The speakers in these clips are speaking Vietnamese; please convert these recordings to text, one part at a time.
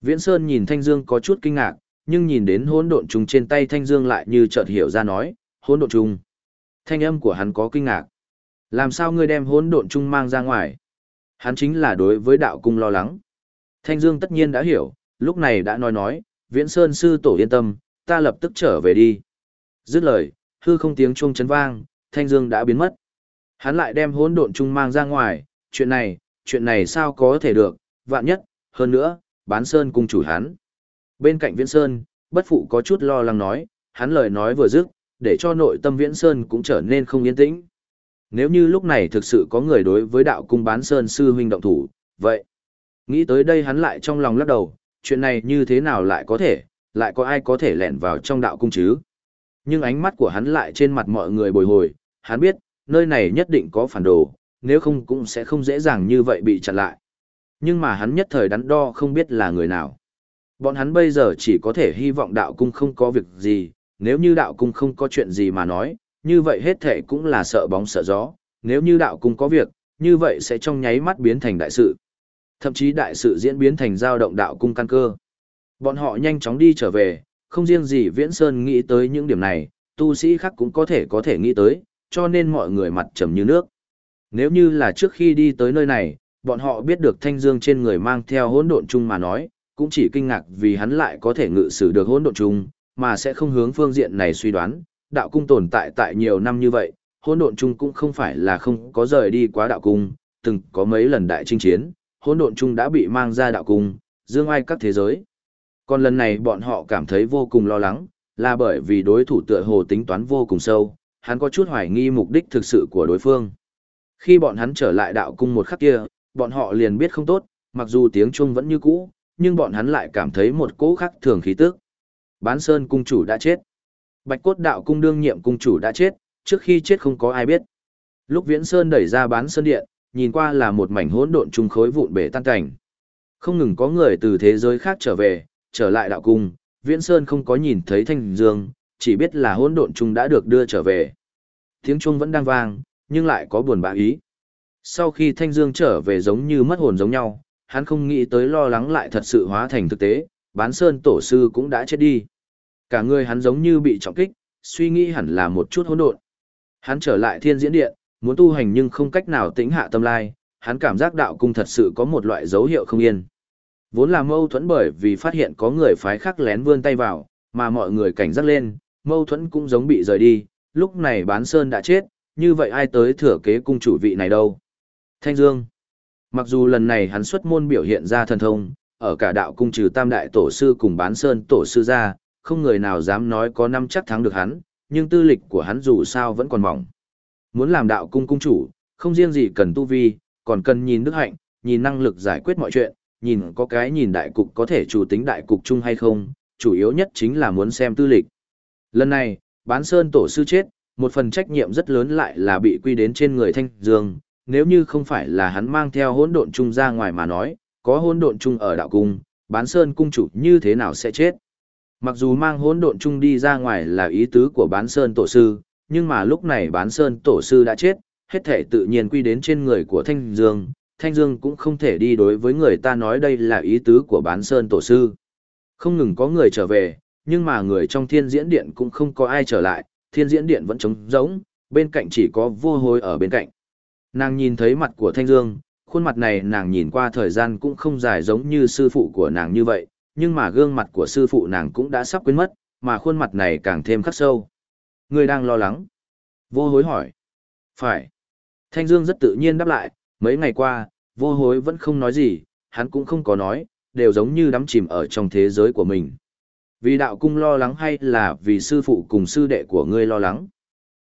Viễn Sơn nhìn Thanh Dương có chút kinh ngạc, nhưng nhìn đến hỗn độn trùng trên tay Thanh Dương lại như chợt hiểu ra nói, hỗn độn trùng. Thanh âm của hắn có kinh ngạc. Làm sao ngươi đem hỗn độn trùng mang ra ngoài? Hắn chính là đối với đạo cung lo lắng. Thanh Dương tất nhiên đã hiểu, lúc này đã nói nói, Viễn Sơn sư tổ yên tâm, ta lập tức trở về đi. Dứt lời, hư không tiếng chuông chấn vang, Thanh Dương đã biến mất. Hắn lại đem hỗn độn trung mang ra ngoài, chuyện này, chuyện này sao có thể được, vạn nhất, hơn nữa, bán sơn cung chủ hắn. Bên cạnh Viễn Sơn, bất phụ có chút lo lắng nói, hắn lời nói vừa dứt, để cho nội tâm Viễn Sơn cũng trở nên không yên tĩnh. Nếu như lúc này thực sự có người đối với đạo cung bán sơn sư huynh động thủ, vậy. Nghĩ tới đây hắn lại trong lòng lắc đầu, chuyện này như thế nào lại có thể, lại có ai có thể lẻn vào trong đạo cung chứ? Nhưng ánh mắt của hắn lại trên mặt mọi người bồi hồi, hắn biết, nơi này nhất định có phản đồ, nếu không cũng sẽ không dễ dàng như vậy bị chặn lại. Nhưng mà hắn nhất thời đắn đo không biết là người nào. Bọn hắn bây giờ chỉ có thể hy vọng đạo cung không có việc gì, nếu như đạo cung không có chuyện gì mà nói, như vậy hết thể cũng là sợ bóng sợ gió, nếu như đạo cung có việc, như vậy sẽ trong nháy mắt biến thành đại sự. Thậm chí đại sự diễn biến thành giao động đạo cung căn cơ. Bọn họ nhanh chóng đi trở về, không riêng gì Viễn Sơn nghĩ tới những điểm này, tu sĩ khác cũng có thể có thể nghĩ tới, cho nên mọi người mặt trầm như nước. Nếu như là trước khi đi tới nơi này, bọn họ biết được thanh dương trên người mang theo hỗn độn chung mà nói, cũng chỉ kinh ngạc vì hắn lại có thể ngự sử được hỗn độn chung, mà sẽ không hướng phương diện này suy đoán, đạo cung tồn tại tại nhiều năm như vậy, hỗn độn chung cũng không phải là không có rời đi quá đạo cung, từng có mấy lần đại chinh chiến, hỗn độn chung đã bị mang ra đạo cung, dương ai các thế giới. Còn lần này bọn họ cảm thấy vô cùng lo lắng, là bởi vì đối thủ tựa hồ tính toán vô cùng sâu, hắn có chút hoài nghi mục đích thực sự của đối phương. Khi bọn hắn trở lại đạo cung một khắc kia, bọn họ liền biết không tốt, mặc dù tiếng chuông vẫn như cũ, nhưng bọn hắn lại cảm thấy một cỗ khắc thường khí tức. Bán Sơn cung chủ đã chết. Bạch cốt đạo cung đương nhiệm cung chủ đã chết, trước khi chết không có ai biết. Lúc Viễn Sơn đẩy ra bán sơn điện, nhìn qua là một mảnh hỗn độn trùng khối vụn bể tan cảnh. Không ngừng có người từ thế giới khác trở về, trở lại đạo cung, Viễn Sơn không có nhìn thấy Thanh Dương, chỉ biết là hỗn độn trùng đã được đưa trở về. Tiếng chuông vẫn đang vang, nhưng lại có buồn bã ý. Sau khi Thanh Dương trở về giống như mất hồn giống nhau, hắn không nghĩ tới lo lắng lại thật sự hóa thành thực tế, bán sơn tổ sư cũng đã chết đi. Cả người hắn giống như bị trọng kích, suy nghĩ hẳn là một chút hỗn độn. Hắn trở lại thiên diễn điện, muốn tu hành nhưng không cách nào tĩnh hạ tâm lai, hắn cảm giác đạo cung thật sự có một loại dấu hiệu không yên. Vốn là mâu thuẫn bởi vì phát hiện có người phái khác lén vươn tay vào, mà mọi người cảnh giác lên, mâu thuẫn cũng giống bị rời đi, lúc này bán sơn đã chết, như vậy ai tới thừa kế cung chủ vị này đâu. Thanh Dương Mặc dù lần này hắn xuất môn biểu hiện ra thần thông, ở cả đạo cung trừ tam đại tổ sư cùng bán sơn tổ sư ra, không người nào dám nói có năm chắc thắng được hắn, nhưng tư lịch của hắn dù sao vẫn còn mỏng. Muốn làm đạo cung cung chủ, không riêng gì cần tu vi, còn cần nhìn đức hạnh, nhìn năng lực giải quyết mọi chuyện, nhìn có cái nhìn đại cục có thể chủ tính đại cục chung hay không, chủ yếu nhất chính là muốn xem tư lịch. Lần này, bán sơn tổ sư chết, một phần trách nhiệm rất lớn lại là bị quy đến trên người Thanh Dương, nếu như không phải là hắn mang theo hỗn độn chung ra ngoài mà nói, có hỗn độn chung ở đạo cung, bán sơn cung chủ như thế nào sẽ chết. Mặc dù mang hỗn độn chung đi ra ngoài là ý tứ của bán sơn tổ sư, nhưng mà lúc này bán sơn tổ sư đã chết, hết thể tự nhiên quy đến trên người của Thanh Dương, Thanh Dương cũng không thể đi đối với người ta nói đây là ý tứ của bán sơn tổ sư. Không ngừng có người trở về, nhưng mà người trong thiên diễn điện cũng không có ai trở lại, thiên diễn điện vẫn trống rỗng, bên cạnh chỉ có vô hối ở bên cạnh. Nàng nhìn thấy mặt của Thanh Dương, khuôn mặt này nàng nhìn qua thời gian cũng không dài giống như sư phụ của nàng như vậy, nhưng mà gương mặt của sư phụ nàng cũng đã sắp quên mất, mà khuôn mặt này càng thêm khắc sâu. Người đang lo lắng. Vô hối hỏi. Phải. Thanh Dương rất tự nhiên đáp lại, mấy ngày qua, vô hối vẫn không nói gì, hắn cũng không có nói, đều giống như đắm chìm ở trong thế giới của mình. Vì đạo cung lo lắng hay là vì sư phụ cùng sư đệ của ngươi lo lắng?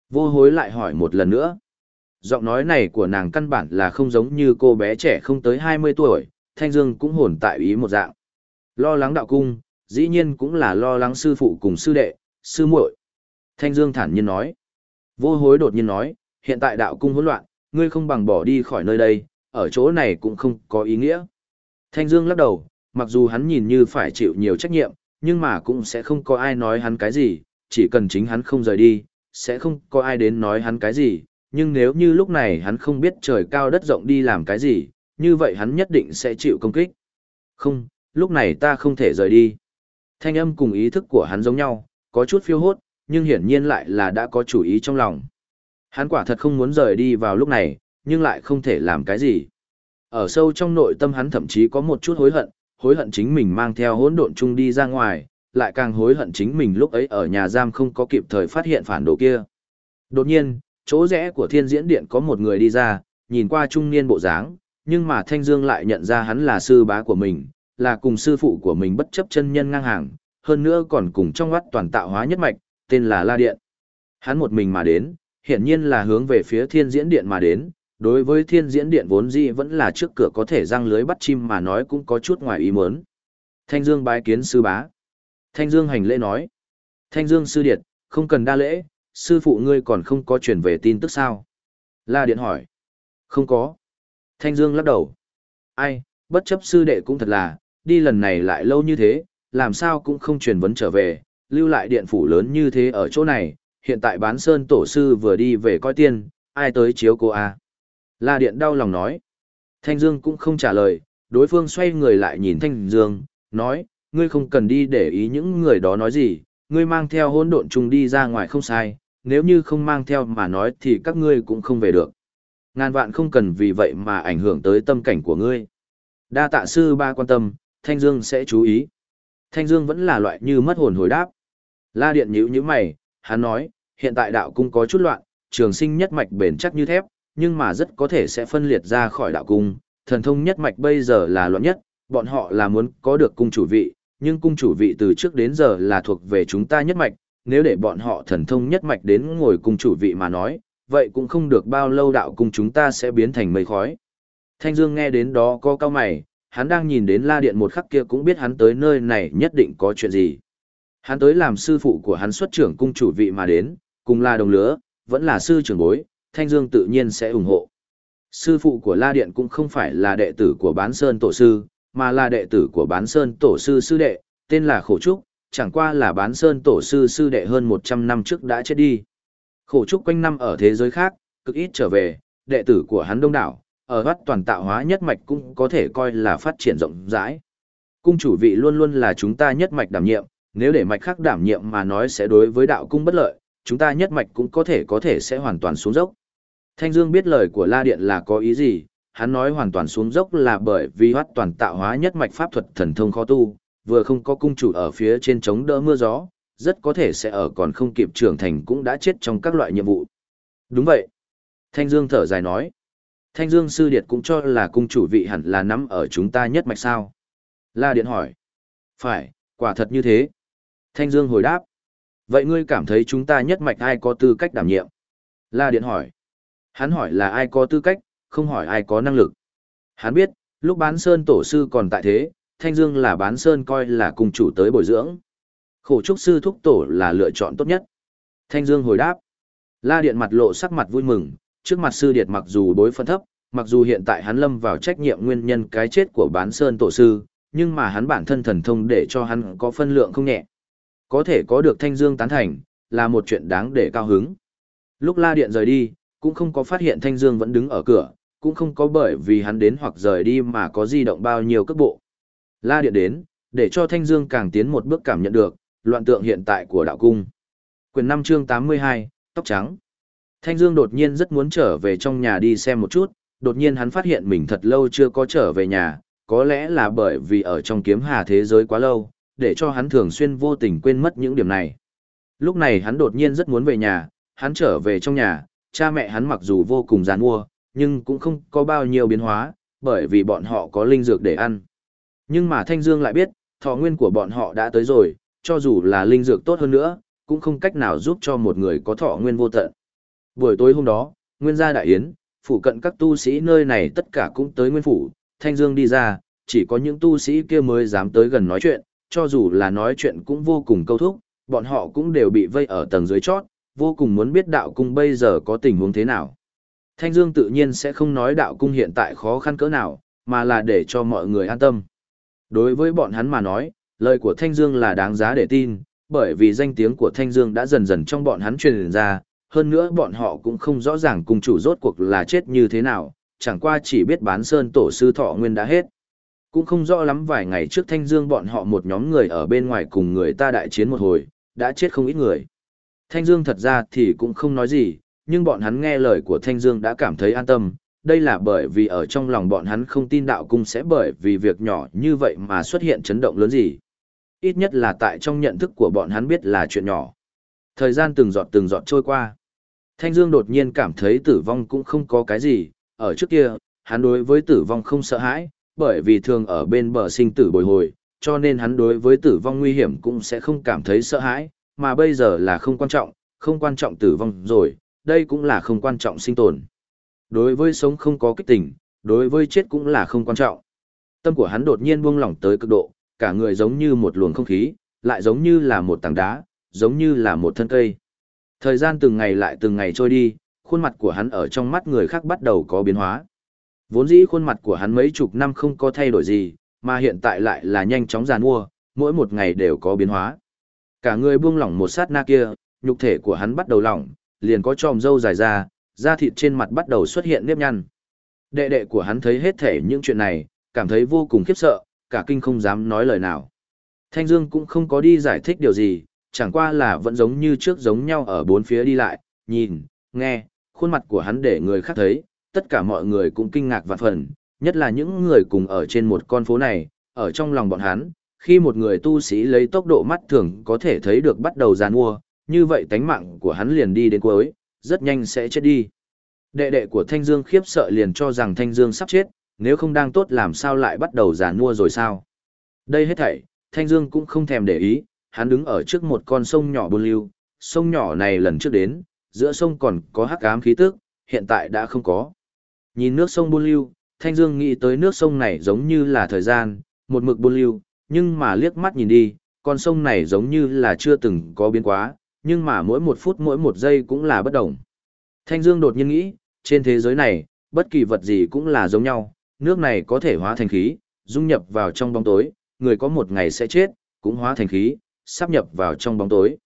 Vô hối lại hỏi một lần nữa. Giọng nói này của nàng căn bản là không giống như cô bé trẻ không tới 20 tuổi, Thanh Dương cũng hồn tại ý một dạng. Lo lắng đạo cung, dĩ nhiên cũng là lo lắng sư phụ cùng sư đệ, sư muội. Thanh Dương thản nhiên nói. Vô hối đột nhiên nói, hiện tại đạo cung hỗn loạn, ngươi không bằng bỏ đi khỏi nơi đây, ở chỗ này cũng không có ý nghĩa. Thanh Dương lắc đầu, mặc dù hắn nhìn như phải chịu nhiều trách nhiệm, nhưng mà cũng sẽ không có ai nói hắn cái gì, chỉ cần chính hắn không rời đi, sẽ không có ai đến nói hắn cái gì, nhưng nếu như lúc này hắn không biết trời cao đất rộng đi làm cái gì, như vậy hắn nhất định sẽ chịu công kích. Không, lúc này ta không thể rời đi. Thanh âm cùng ý thức của hắn giống nhau, có chút phiêu hốt, nhưng hiển nhiên lại là đã có chủ ý trong lòng. Hắn quả thật không muốn rời đi vào lúc này, nhưng lại không thể làm cái gì. Ở sâu trong nội tâm hắn thậm chí có một chút hối hận, hối hận chính mình mang theo hỗn độn chung đi ra ngoài, lại càng hối hận chính mình lúc ấy ở nhà giam không có kịp thời phát hiện phản đồ kia. Đột nhiên, chỗ rẽ của thiên diễn điện có một người đi ra, nhìn qua trung niên bộ dáng, nhưng mà Thanh Dương lại nhận ra hắn là sư bá của mình, là cùng sư phụ của mình bất chấp chân nhân ngang hàng, hơn nữa còn cùng trong mắt toàn tạo hóa nhất mạch, tên là La Điện. Hắn một mình mà đến, hiển nhiên là hướng về phía thiên diễn điện mà đến, đối với thiên diễn điện vốn dĩ vẫn là trước cửa có thể răng lưới bắt chim mà nói cũng có chút ngoài ý muốn. Thanh Dương bái kiến sư bá. Thanh Dương hành lễ nói. Thanh Dương sư điệt, không cần đa lễ, sư phụ ngươi còn không có truyền về tin tức sao? La Điện hỏi. Không có. Thanh Dương lắc đầu. Ai, bất chấp sư đệ cũng thật là, đi lần này lại lâu như thế, làm sao cũng không truyền vấn trở về, lưu lại điện phủ lớn như thế ở chỗ này, hiện tại bán sơn tổ sư vừa đi về coi tiên, ai tới chiếu cô a? La Điện đau lòng nói. Thanh Dương cũng không trả lời, đối phương xoay người lại nhìn Thanh Dương, nói, ngươi không cần đi để ý những người đó nói gì, ngươi mang theo hỗn độn chung đi ra ngoài không sai, nếu như không mang theo mà nói thì các ngươi cũng không về được. Ngàn vạn không cần vì vậy mà ảnh hưởng tới tâm cảnh của ngươi. Đa tạ sư ba quan tâm, Thanh Dương sẽ chú ý. Thanh Dương vẫn là loại như mất hồn hồi đáp. La Điện nhíu nhíu mày, hắn nói, hiện tại đạo cung có chút loạn, trường sinh nhất mạch bền chắc như thép, nhưng mà rất có thể sẽ phân liệt ra khỏi đạo cung. Thần thông nhất mạch bây giờ là loạn nhất, bọn họ là muốn có được cung chủ vị, nhưng cung chủ vị từ trước đến giờ là thuộc về chúng ta nhất mạch, nếu để bọn họ thần thông nhất mạch đến ngồi cùng chủ vị mà nói, vậy cũng không được bao lâu đạo cung chúng ta sẽ biến thành mây khói. Thanh Dương nghe đến đó có cao mày, hắn đang nhìn đến la điện một khắc kia cũng biết hắn tới nơi này nhất định có chuyện gì. Hắn tới làm sư phụ của hắn xuất trưởng cung chủ vị mà đến, cùng là đồng lứa, vẫn là sư trưởng bối, Thanh Dương tự nhiên sẽ ủng hộ. Sư phụ của La Điện cũng không phải là đệ tử của Bán Sơn Tổ Sư, mà là đệ tử của Bán Sơn Tổ Sư Sư Đệ, tên là Khổ Trúc, chẳng qua là Bán Sơn Tổ Sư Sư Đệ hơn 100 năm trước đã chết đi. Khổ Trúc quanh năm ở thế giới khác, cực ít trở về, đệ tử của hắn đông đảo, ở vắt toàn tạo hóa nhất mạch cũng có thể coi là phát triển rộng rãi. Cung chủ vị luôn luôn là chúng ta nhất mạch đảm nhiệm, nếu để mạch khác đảm nhiệm mà nói sẽ đối với đạo cung bất lợi, chúng ta nhất mạch cũng có thể có thể sẽ hoàn toàn xuống dốc. Thanh Dương biết lời của La Điện là có ý gì, hắn nói hoàn toàn xuống dốc là bởi vì hoát toàn tạo hóa nhất mạch pháp thuật thần thông khó tu, vừa không có cung chủ ở phía trên chống đỡ mưa gió, rất có thể sẽ ở còn không kịp trưởng thành cũng đã chết trong các loại nhiệm vụ. Đúng vậy. Thanh Dương thở dài nói. Thanh Dương sư điệt cũng cho là cung chủ vị hẳn là nắm ở chúng ta nhất mạch sao. La Điện hỏi. Phải, quả thật như thế. Thanh Dương hồi đáp. Vậy ngươi cảm thấy chúng ta nhất mạch ai có tư cách đảm nhiệm? La Điện hỏi. Hắn hỏi là ai có tư cách, không hỏi ai có năng lực. Hắn biết, lúc bán sơn tổ sư còn tại thế, Thanh Dương là bán sơn coi là cùng chủ tới bồi dưỡng. Khổ trúc sư thúc tổ là lựa chọn tốt nhất. Thanh Dương hồi đáp. La Điện mặt lộ sắc mặt vui mừng, trước mặt sư điệt mặc dù đối phân thấp, mặc dù hiện tại hắn lâm vào trách nhiệm nguyên nhân cái chết của bán sơn tổ sư, nhưng mà hắn bản thân thần thông để cho hắn có phân lượng không nhẹ. Có thể có được Thanh Dương tán thành, là một chuyện đáng để cao hứng. Lúc La Điện rời đi, cũng không có phát hiện Thanh Dương vẫn đứng ở cửa, cũng không có bởi vì hắn đến hoặc rời đi mà có di động bao nhiêu cước bộ. La Điện đến, để cho Thanh Dương càng tiến một bước cảm nhận được, loạn tượng hiện tại của đạo cung. Quyền 5 chương 82, tóc trắng. Thanh Dương đột nhiên rất muốn trở về trong nhà đi xem một chút, đột nhiên hắn phát hiện mình thật lâu chưa có trở về nhà, có lẽ là bởi vì ở trong kiếm hà thế giới quá lâu, để cho hắn thường xuyên vô tình quên mất những điểm này. Lúc này hắn đột nhiên rất muốn về nhà, hắn trở về trong nhà, cha mẹ hắn mặc dù vô cùng giàn mua, nhưng cũng không có bao nhiêu biến hóa, bởi vì bọn họ có linh dược để ăn. Nhưng mà Thanh Dương lại biết, thọ nguyên của bọn họ đã tới rồi, cho dù là linh dược tốt hơn nữa, cũng không cách nào giúp cho một người có thọ nguyên vô tận. Buổi tối hôm đó, Nguyên gia đại yến, phụ cận các tu sĩ nơi này tất cả cũng tới Nguyên phủ, Thanh Dương đi ra, chỉ có những tu sĩ kia mới dám tới gần nói chuyện, cho dù là nói chuyện cũng vô cùng câu thúc, bọn họ cũng đều bị vây ở tầng dưới chót, vô cùng muốn biết đạo cung bây giờ có tình huống thế nào. Thanh Dương tự nhiên sẽ không nói đạo cung hiện tại khó khăn cỡ nào, mà là để cho mọi người an tâm. Đối với bọn hắn mà nói, lời của Thanh Dương là đáng giá để tin, bởi vì danh tiếng của Thanh Dương đã dần dần trong bọn hắn truyền ra, hơn nữa bọn họ cũng không rõ ràng cung chủ rốt cuộc là chết như thế nào, chẳng qua chỉ biết bán sơn tổ sư thọ nguyên đã hết. cũng không rõ lắm vài ngày trước Thanh Dương bọn họ một nhóm người ở bên ngoài cùng người ta đại chiến một hồi, đã chết không ít người. Thanh Dương thật ra thì cũng không nói gì, nhưng bọn hắn nghe lời của Thanh Dương đã cảm thấy an tâm, đây là bởi vì ở trong lòng bọn hắn không tin đạo cung sẽ bởi vì việc nhỏ như vậy mà xuất hiện chấn động lớn gì. Ít nhất là tại trong nhận thức của bọn hắn biết là chuyện nhỏ. Thời gian từng giọt từng giọt trôi qua. Thanh Dương đột nhiên cảm thấy tử vong cũng không có cái gì, ở trước kia, hắn đối với tử vong không sợ hãi, bởi vì thường ở bên bờ sinh tử bồi hồi, cho nên hắn đối với tử vong nguy hiểm cũng sẽ không cảm thấy sợ hãi, mà bây giờ là không quan trọng, không quan trọng tử vong rồi, đây cũng là không quan trọng sinh tồn. Đối với sống không có kích tỉnh, đối với chết cũng là không quan trọng. Tâm của hắn đột nhiên buông lỏng tới cực độ, cả người giống như một luồng không khí, lại giống như là một tảng đá, giống như là một thân cây. Thời gian từng ngày lại từng ngày trôi đi, khuôn mặt của hắn ở trong mắt người khác bắt đầu có biến hóa. Vốn dĩ khuôn mặt của hắn mấy chục năm không có thay đổi gì, mà hiện tại lại là nhanh chóng giàn mua, mỗi một ngày đều có biến hóa. Cả người buông lỏng một sát na kia, nhục thể của hắn bắt đầu lỏng, liền có tròm râu dài ra, da thịt trên mặt bắt đầu xuất hiện nếp nhăn. Đệ đệ của hắn thấy hết thể những chuyện này, cảm thấy vô cùng khiếp sợ, cả kinh không dám nói lời nào. Thanh Dương cũng không có đi giải thích điều gì, chẳng qua là vẫn giống như trước giống nhau ở bốn phía đi lại, nhìn, nghe, khuôn mặt của hắn để người khác thấy, tất cả mọi người cũng kinh ngạc vạn phần, nhất là những người cùng ở trên một con phố này, ở trong lòng bọn hắn, khi một người tu sĩ lấy tốc độ mắt thường có thể thấy được bắt đầu giàn mua, như vậy tánh mạng của hắn liền đi đến cuối, rất nhanh sẽ chết đi. Đệ đệ của Thanh Dương khiếp sợ liền cho rằng Thanh Dương sắp chết, nếu không đang tốt làm sao lại bắt đầu giàn mua rồi sao. Đây hết thảy, Thanh Dương cũng không thèm để ý, hắn đứng ở trước một con sông nhỏ buôn lưu, sông nhỏ này lần trước đến, giữa sông còn có hắc ám khí tức, hiện tại đã không có. Nhìn nước sông buôn lưu, Thanh Dương nghĩ tới nước sông này giống như là thời gian, một mực buôn lưu, nhưng mà liếc mắt nhìn đi, con sông này giống như là chưa từng có biến quá, nhưng mà mỗi một phút mỗi một giây cũng là bất động. Thanh Dương đột nhiên nghĩ, trên thế giới này, bất kỳ vật gì cũng là giống nhau, nước này có thể hóa thành khí, dung nhập vào trong bóng tối, người có một ngày sẽ chết, cũng hóa thành khí, sắp nhập vào trong bóng tối.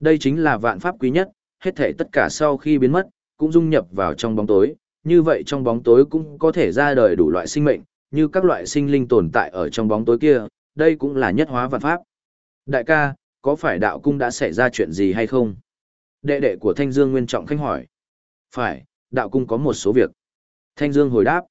Đây chính là vạn pháp quý nhất, hết thảy tất cả sau khi biến mất, cũng dung nhập vào trong bóng tối, như vậy trong bóng tối cũng có thể ra đời đủ loại sinh mệnh, như các loại sinh linh tồn tại ở trong bóng tối kia, đây cũng là nhất hóa vạn pháp. Đại ca, có phải đạo cung đã xảy ra chuyện gì hay không? Đệ đệ của Thanh Dương Nguyên Trọng Khanh hỏi. Phải, đạo cung có một số việc. Thanh Dương hồi đáp.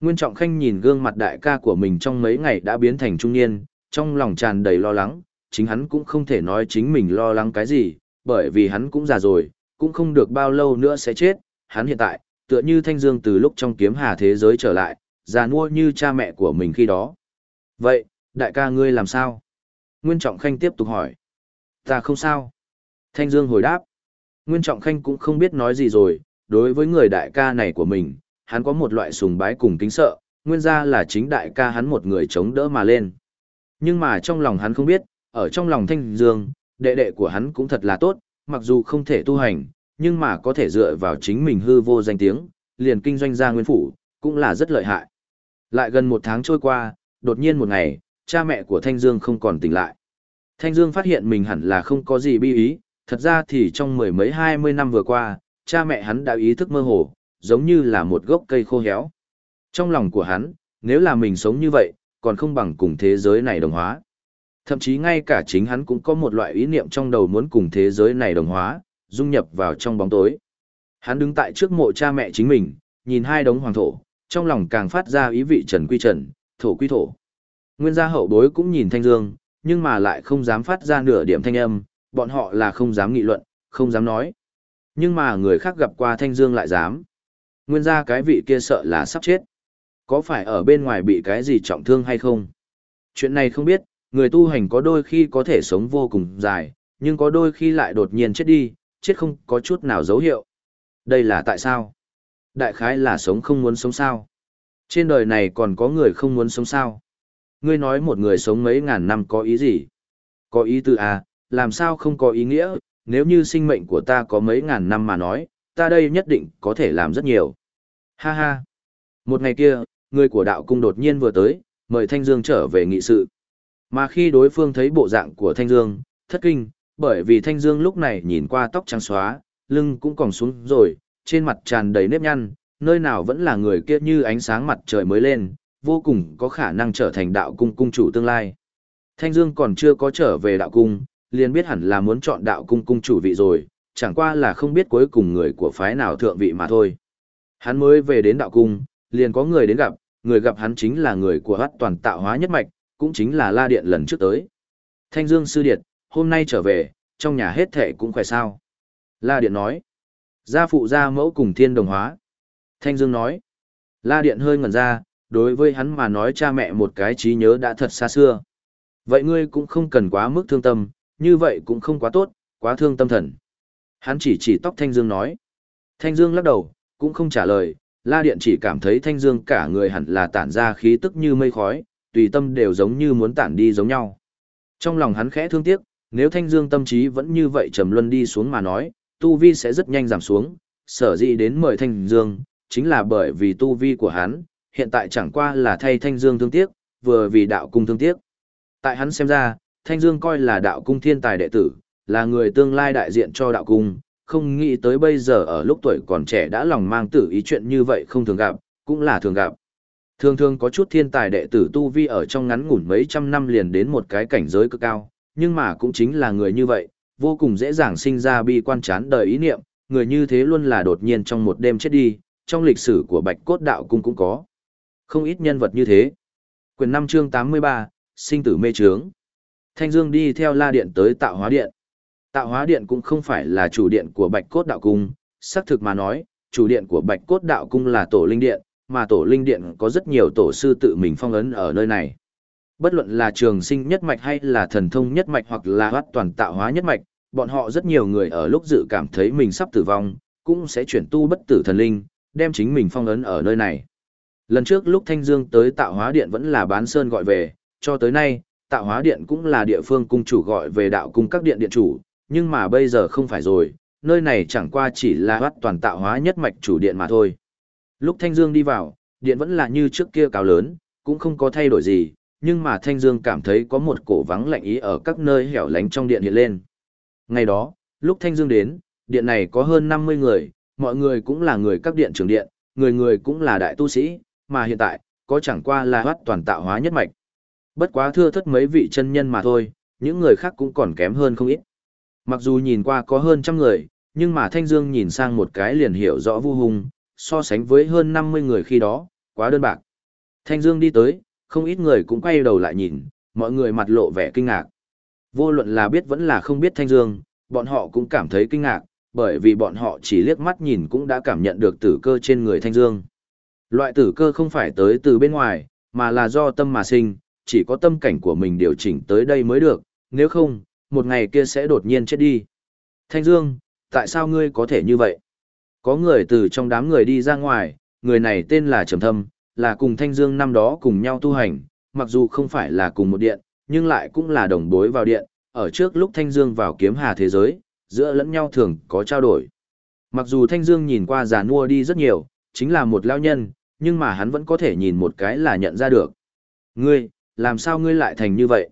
Nguyên Trọng Khanh nhìn gương mặt đại ca của mình trong mấy ngày đã biến thành trung niên, trong lòng tràn đầy lo lắng, chính hắn cũng không thể nói chính mình lo lắng cái gì, bởi vì hắn cũng già rồi, cũng không được bao lâu nữa sẽ chết, hắn hiện tại, tựa như Thanh Dương từ lúc trong kiếm hà thế giới trở lại, già nua như cha mẹ của mình khi đó. Vậy, đại ca ngươi làm sao? Nguyên Trọng Khanh tiếp tục hỏi. Ta không sao. Thanh Dương hồi đáp. Nguyên Trọng Khanh cũng không biết nói gì rồi, đối với người đại ca này của mình, hắn có một loại sùng bái cùng kính sợ, nguyên ra là chính đại ca hắn một người chống đỡ mà lên. Nhưng mà trong lòng hắn không biết, ở trong lòng Thanh Dương, đệ đệ của hắn cũng thật là tốt, mặc dù không thể tu hành, nhưng mà có thể dựa vào chính mình hư vô danh tiếng, liền kinh doanh ra nguyên phủ, cũng là rất lợi hại. Lại gần một tháng trôi qua, đột nhiên một ngày, cha mẹ của Thanh Dương không còn tỉnh lại. Thanh Dương phát hiện mình hẳn là không có gì bi ý, thật ra thì trong mười mấy hai mươi năm vừa qua, cha mẹ hắn đã ý thức mơ hồ, giống như là một gốc cây khô héo. Trong lòng của hắn, nếu là mình sống như vậy, còn không bằng cùng thế giới này đồng hóa. Thậm chí ngay cả chính hắn cũng có một loại ý niệm trong đầu muốn cùng thế giới này đồng hóa, dung nhập vào trong bóng tối. Hắn đứng tại trước mộ cha mẹ chính mình, nhìn hai đống hoàng thổ, trong lòng càng phát ra ý vị trần quy trần, thổ quy thổ. Nguyên gia hậu bối cũng nhìn Thanh Dương, nhưng mà lại không dám phát ra nửa điểm thanh âm, bọn họ là không dám nghị luận, không dám nói. Nhưng mà người khác gặp qua Thanh Dương lại dám. Nguyên ra cái vị kia sợ là sắp chết. Có phải ở bên ngoài bị cái gì trọng thương hay không? Chuyện này không biết, người tu hành có đôi khi có thể sống vô cùng dài, nhưng có đôi khi lại đột nhiên chết đi, chết không có chút nào dấu hiệu. Đây là tại sao? Đại khái là sống không muốn sống sao? Trên đời này còn có người không muốn sống sao? Ngươi nói một người sống mấy ngàn năm có ý gì? Có ý tư à, làm sao không có ý nghĩa, nếu như sinh mệnh của ta có mấy ngàn năm mà nói, ta đây nhất định có thể làm rất nhiều. Ha ha. Một ngày kia, người của đạo cung đột nhiên vừa tới, mời Thanh Dương trở về nghị sự. Mà khi đối phương thấy bộ dạng của Thanh Dương, thất kinh, bởi vì Thanh Dương lúc này nhìn qua tóc trắng xóa, lưng cũng còn xuống rồi, trên mặt tràn đầy nếp nhăn, nơi nào vẫn là người kia như ánh sáng mặt trời mới lên, vô cùng có khả năng trở thành đạo cung cung chủ tương lai. Thanh Dương còn chưa có trở về đạo cung, liền biết hẳn là muốn chọn đạo cung cung chủ vị rồi, chẳng qua là không biết cuối cùng người của phái nào thượng vị mà thôi. Hắn mới về đến đạo cung, liền có người đến gặp, người gặp hắn chính là người của hắc toàn tạo hóa nhất mạch, cũng chính là La Điện lần trước tới. Thanh Dương sư điệt, hôm nay trở về, trong nhà hết thệ cũng khỏe sao. La Điện nói, gia phụ gia mẫu cùng thiên đồng hóa. Thanh Dương nói, La Điện hơi ngẩn ra, đối với hắn mà nói cha mẹ một cái trí nhớ đã thật xa xưa. Vậy ngươi cũng không cần quá mức thương tâm, như vậy cũng không quá tốt, quá thương tâm thần. Hắn chỉ chỉ tóc Thanh Dương nói. Thanh Dương lắc đầu, cũng không trả lời, La Điện chỉ cảm thấy Thanh Dương cả người hẳn là tản ra khí tức như mây khói, tùy tâm đều giống như muốn tản đi giống nhau. Trong lòng hắn khẽ thương tiếc, nếu Thanh Dương tâm trí vẫn như vậy trầm luân đi xuống mà nói, tu vi sẽ rất nhanh giảm xuống, sở dĩ đến mời Thanh Dương, chính là bởi vì tu vi của hắn, hiện tại chẳng qua là thay Thanh Dương thương tiếc, vừa vì đạo cung thương tiếc. Tại hắn xem ra, Thanh Dương coi là đạo cung thiên tài đệ tử, là người tương lai đại diện cho đạo cung, không nghĩ tới bây giờ ở lúc tuổi còn trẻ đã lòng mang tử ý chuyện như vậy không thường gặp, cũng là thường gặp. Thường thường có chút thiên tài đệ tử tu vi ở trong ngắn ngủn mấy trăm năm liền đến một cái cảnh giới cực cao, nhưng mà cũng chính là người như vậy, vô cùng dễ dàng sinh ra bi quan chán đời ý niệm, người như thế luôn là đột nhiên trong một đêm chết đi, trong lịch sử của Bạch Cốt Đạo Cung cũng có. Không ít nhân vật như thế. Quyền 5 chương 83, sinh tử mê trướng. Thanh Dương đi theo La Điện tới Tạo Hóa Điện. Tạo Hóa Điện cũng không phải là chủ điện của Bạch Cốt Đạo Cung, xác thực mà nói, chủ điện của Bạch Cốt Đạo Cung là Tổ Linh Điện, mà Tổ Linh Điện có rất nhiều tổ sư tự mình phong ấn ở nơi này. Bất luận là trường sinh nhất mạch hay là thần thông nhất mạch hoặc là hoát toàn tạo hóa nhất mạch, bọn họ rất nhiều người ở lúc dự cảm thấy mình sắp tử vong, cũng sẽ chuyển tu bất tử thần linh, đem chính mình phong ấn ở nơi này. Lần trước lúc Thanh Dương tới tạo hóa điện vẫn là bán sơn gọi về, cho tới nay, tạo hóa điện cũng là địa phương cung chủ gọi về đạo cung các điện điện chủ, nhưng mà bây giờ không phải rồi, nơi này chẳng qua chỉ là hoát toàn tạo hóa nhất mạch chủ điện mà thôi. Lúc Thanh Dương đi vào, điện vẫn là như trước kia cao lớn, cũng không có thay đổi gì, nhưng mà Thanh Dương cảm thấy có một cổ vắng lạnh ý ở các nơi hẻo lánh trong điện hiện lên. Ngày đó, lúc Thanh Dương đến, điện này có hơn 50 người, mọi người cũng là người các điện trưởng điện, người người cũng là đại tu sĩ, mà hiện tại, có chẳng qua là hoát toàn tạo hóa nhất mạch. Bất quá thưa thất mấy vị chân nhân mà thôi, những người khác cũng còn kém hơn không ít. Mặc dù nhìn qua có hơn trăm người, nhưng mà Thanh Dương nhìn sang một cái liền hiểu rõ vu hùng, so sánh với hơn 50 người khi đó, quá đơn bạc. Thanh Dương đi tới, không ít người cũng quay đầu lại nhìn, mọi người mặt lộ vẻ kinh ngạc. Vô luận là biết vẫn là không biết Thanh Dương, bọn họ cũng cảm thấy kinh ngạc, bởi vì bọn họ chỉ liếc mắt nhìn cũng đã cảm nhận được tử cơ trên người Thanh Dương. Loại tử cơ không phải tới từ bên ngoài, mà là do tâm mà sinh, chỉ có tâm cảnh của mình điều chỉnh tới đây mới được, nếu không, một ngày kia sẽ đột nhiên chết đi. Thanh Dương, tại sao ngươi có thể như vậy? Có người từ trong đám người đi ra ngoài, người này tên là Trầm Thâm, là cùng Thanh Dương năm đó cùng nhau tu hành, mặc dù không phải là cùng một điện, nhưng lại cũng là đồng bối vào điện, ở trước lúc Thanh Dương vào kiếm hà thế giới, giữa lẫn nhau thường có trao đổi. Mặc dù Thanh Dương nhìn qua già nua đi rất nhiều, chính là một lao nhân, nhưng mà hắn vẫn có thể nhìn một cái là nhận ra được. Ngươi, làm sao ngươi lại thành như vậy?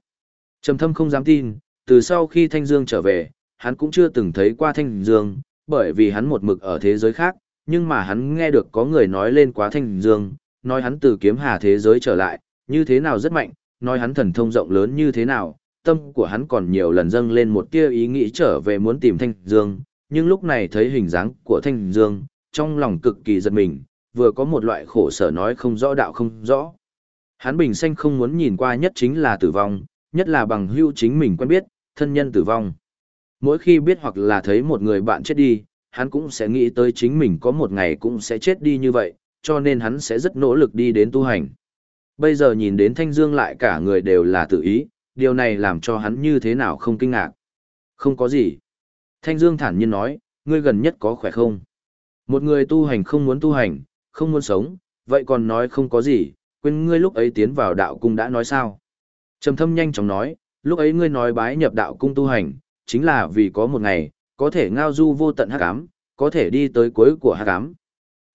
Trầm thâm không dám tin, từ sau khi Thanh Dương trở về, hắn cũng chưa từng thấy qua Thanh Dương, bởi vì hắn một mực ở thế giới khác, nhưng mà hắn nghe được có người nói lên quá Thanh Dương, nói hắn từ kiếm hà thế giới trở lại, như thế nào rất mạnh, nói hắn thần thông rộng lớn như thế nào, tâm của hắn còn nhiều lần dâng lên một tia ý nghĩ trở về muốn tìm Thanh Dương, nhưng lúc này thấy hình dáng của Thanh Dương, trong lòng cực kỳ giật mình, vừa có một loại khổ sở nói không rõ đạo không rõ. Hắn bình xanh không muốn nhìn qua nhất chính là tử vong, nhất là bằng hữu chính mình quen biết, thân nhân tử vong. Mỗi khi biết hoặc là thấy một người bạn chết đi, hắn cũng sẽ nghĩ tới chính mình có một ngày cũng sẽ chết đi như vậy, cho nên hắn sẽ rất nỗ lực đi đến tu hành. Bây giờ nhìn đến Thanh Dương lại cả người đều là tự ý, điều này làm cho hắn như thế nào không kinh ngạc. Không có gì. Thanh Dương thản nhiên nói, ngươi gần nhất có khỏe không? Một người tu hành không muốn tu hành, không muốn sống, vậy còn nói không có gì, quên ngươi lúc ấy tiến vào đạo cung đã nói sao? Trầm thâm nhanh chóng nói, lúc ấy ngươi nói bái nhập đạo cung tu hành, chính là vì có một ngày, có thể ngao du vô tận hắc ám, có thể đi tới cuối của hắc ám.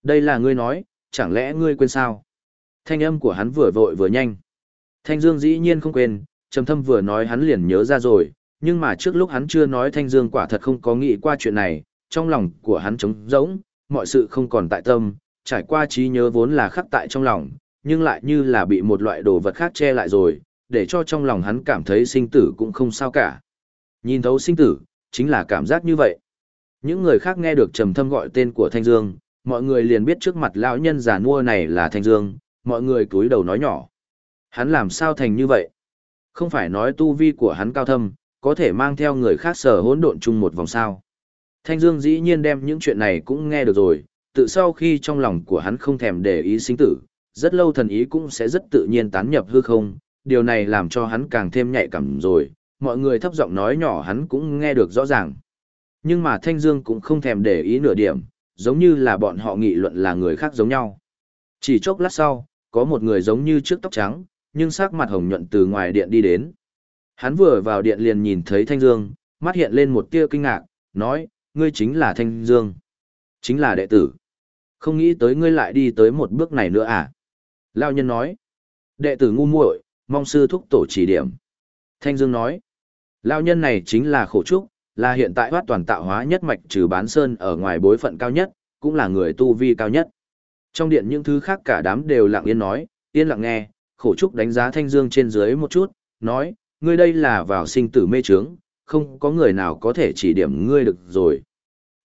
Đây là ngươi nói, chẳng lẽ ngươi quên sao? Thanh âm của hắn vừa vội vừa nhanh. Thanh Dương dĩ nhiên không quên, Trầm Thâm vừa nói hắn liền nhớ ra rồi, nhưng mà trước lúc hắn chưa nói Thanh Dương quả thật không có nghĩ qua chuyện này, trong lòng của hắn trống rỗng, mọi sự không còn tại tâm, trải qua trí nhớ vốn là khắc tại trong lòng, nhưng lại như là bị một loại đồ vật khác che lại rồi, để cho trong lòng hắn cảm thấy sinh tử cũng không sao cả. Nhìn thấu sinh tử, chính là cảm giác như vậy. Những người khác nghe được trầm thâm gọi tên của Thanh Dương, mọi người liền biết trước mặt lão nhân già nua này là Thanh Dương, mọi người cúi đầu nói nhỏ. Hắn làm sao thành như vậy? Không phải nói tu vi của hắn cao thâm, có thể mang theo người khác sở hỗn độn chung một vòng sao. Thanh Dương dĩ nhiên đem những chuyện này cũng nghe được rồi, tự sau khi trong lòng của hắn không thèm để ý sinh tử, rất lâu thần ý cũng sẽ rất tự nhiên tán nhập hư không, điều này làm cho hắn càng thêm nhạy cảm rồi, mọi người thấp giọng nói nhỏ hắn cũng nghe được rõ ràng. Nhưng mà Thanh Dương cũng không thèm để ý nửa điểm, giống như là bọn họ nghị luận là người khác giống nhau. Chỉ chốc lát sau, có một người giống như trước tóc trắng, nhưng sắc mặt hồng nhuận từ ngoài điện đi đến. Hắn vừa vào điện liền nhìn thấy Thanh Dương, mắt hiện lên một tia kinh ngạc, nói, ngươi chính là Thanh Dương. Chính là đệ tử. Không nghĩ tới ngươi lại đi tới một bước này nữa à? Lao nhân nói, đệ tử ngu muội, mong sư thúc tổ chỉ điểm. Thanh Dương nói, Lao nhân này chính là khổ trúc, là hiện tại hoát toàn tạo hóa nhất mạch trừ bán sơn ở ngoài bối phận cao nhất, cũng là người tu vi cao nhất. Trong điện những thứ khác cả đám đều lặng yên nói, yên lặng nghe, khổ trúc đánh giá thanh dương trên dưới một chút, nói, ngươi đây là vào sinh tử mê trướng, không có người nào có thể chỉ điểm ngươi được rồi.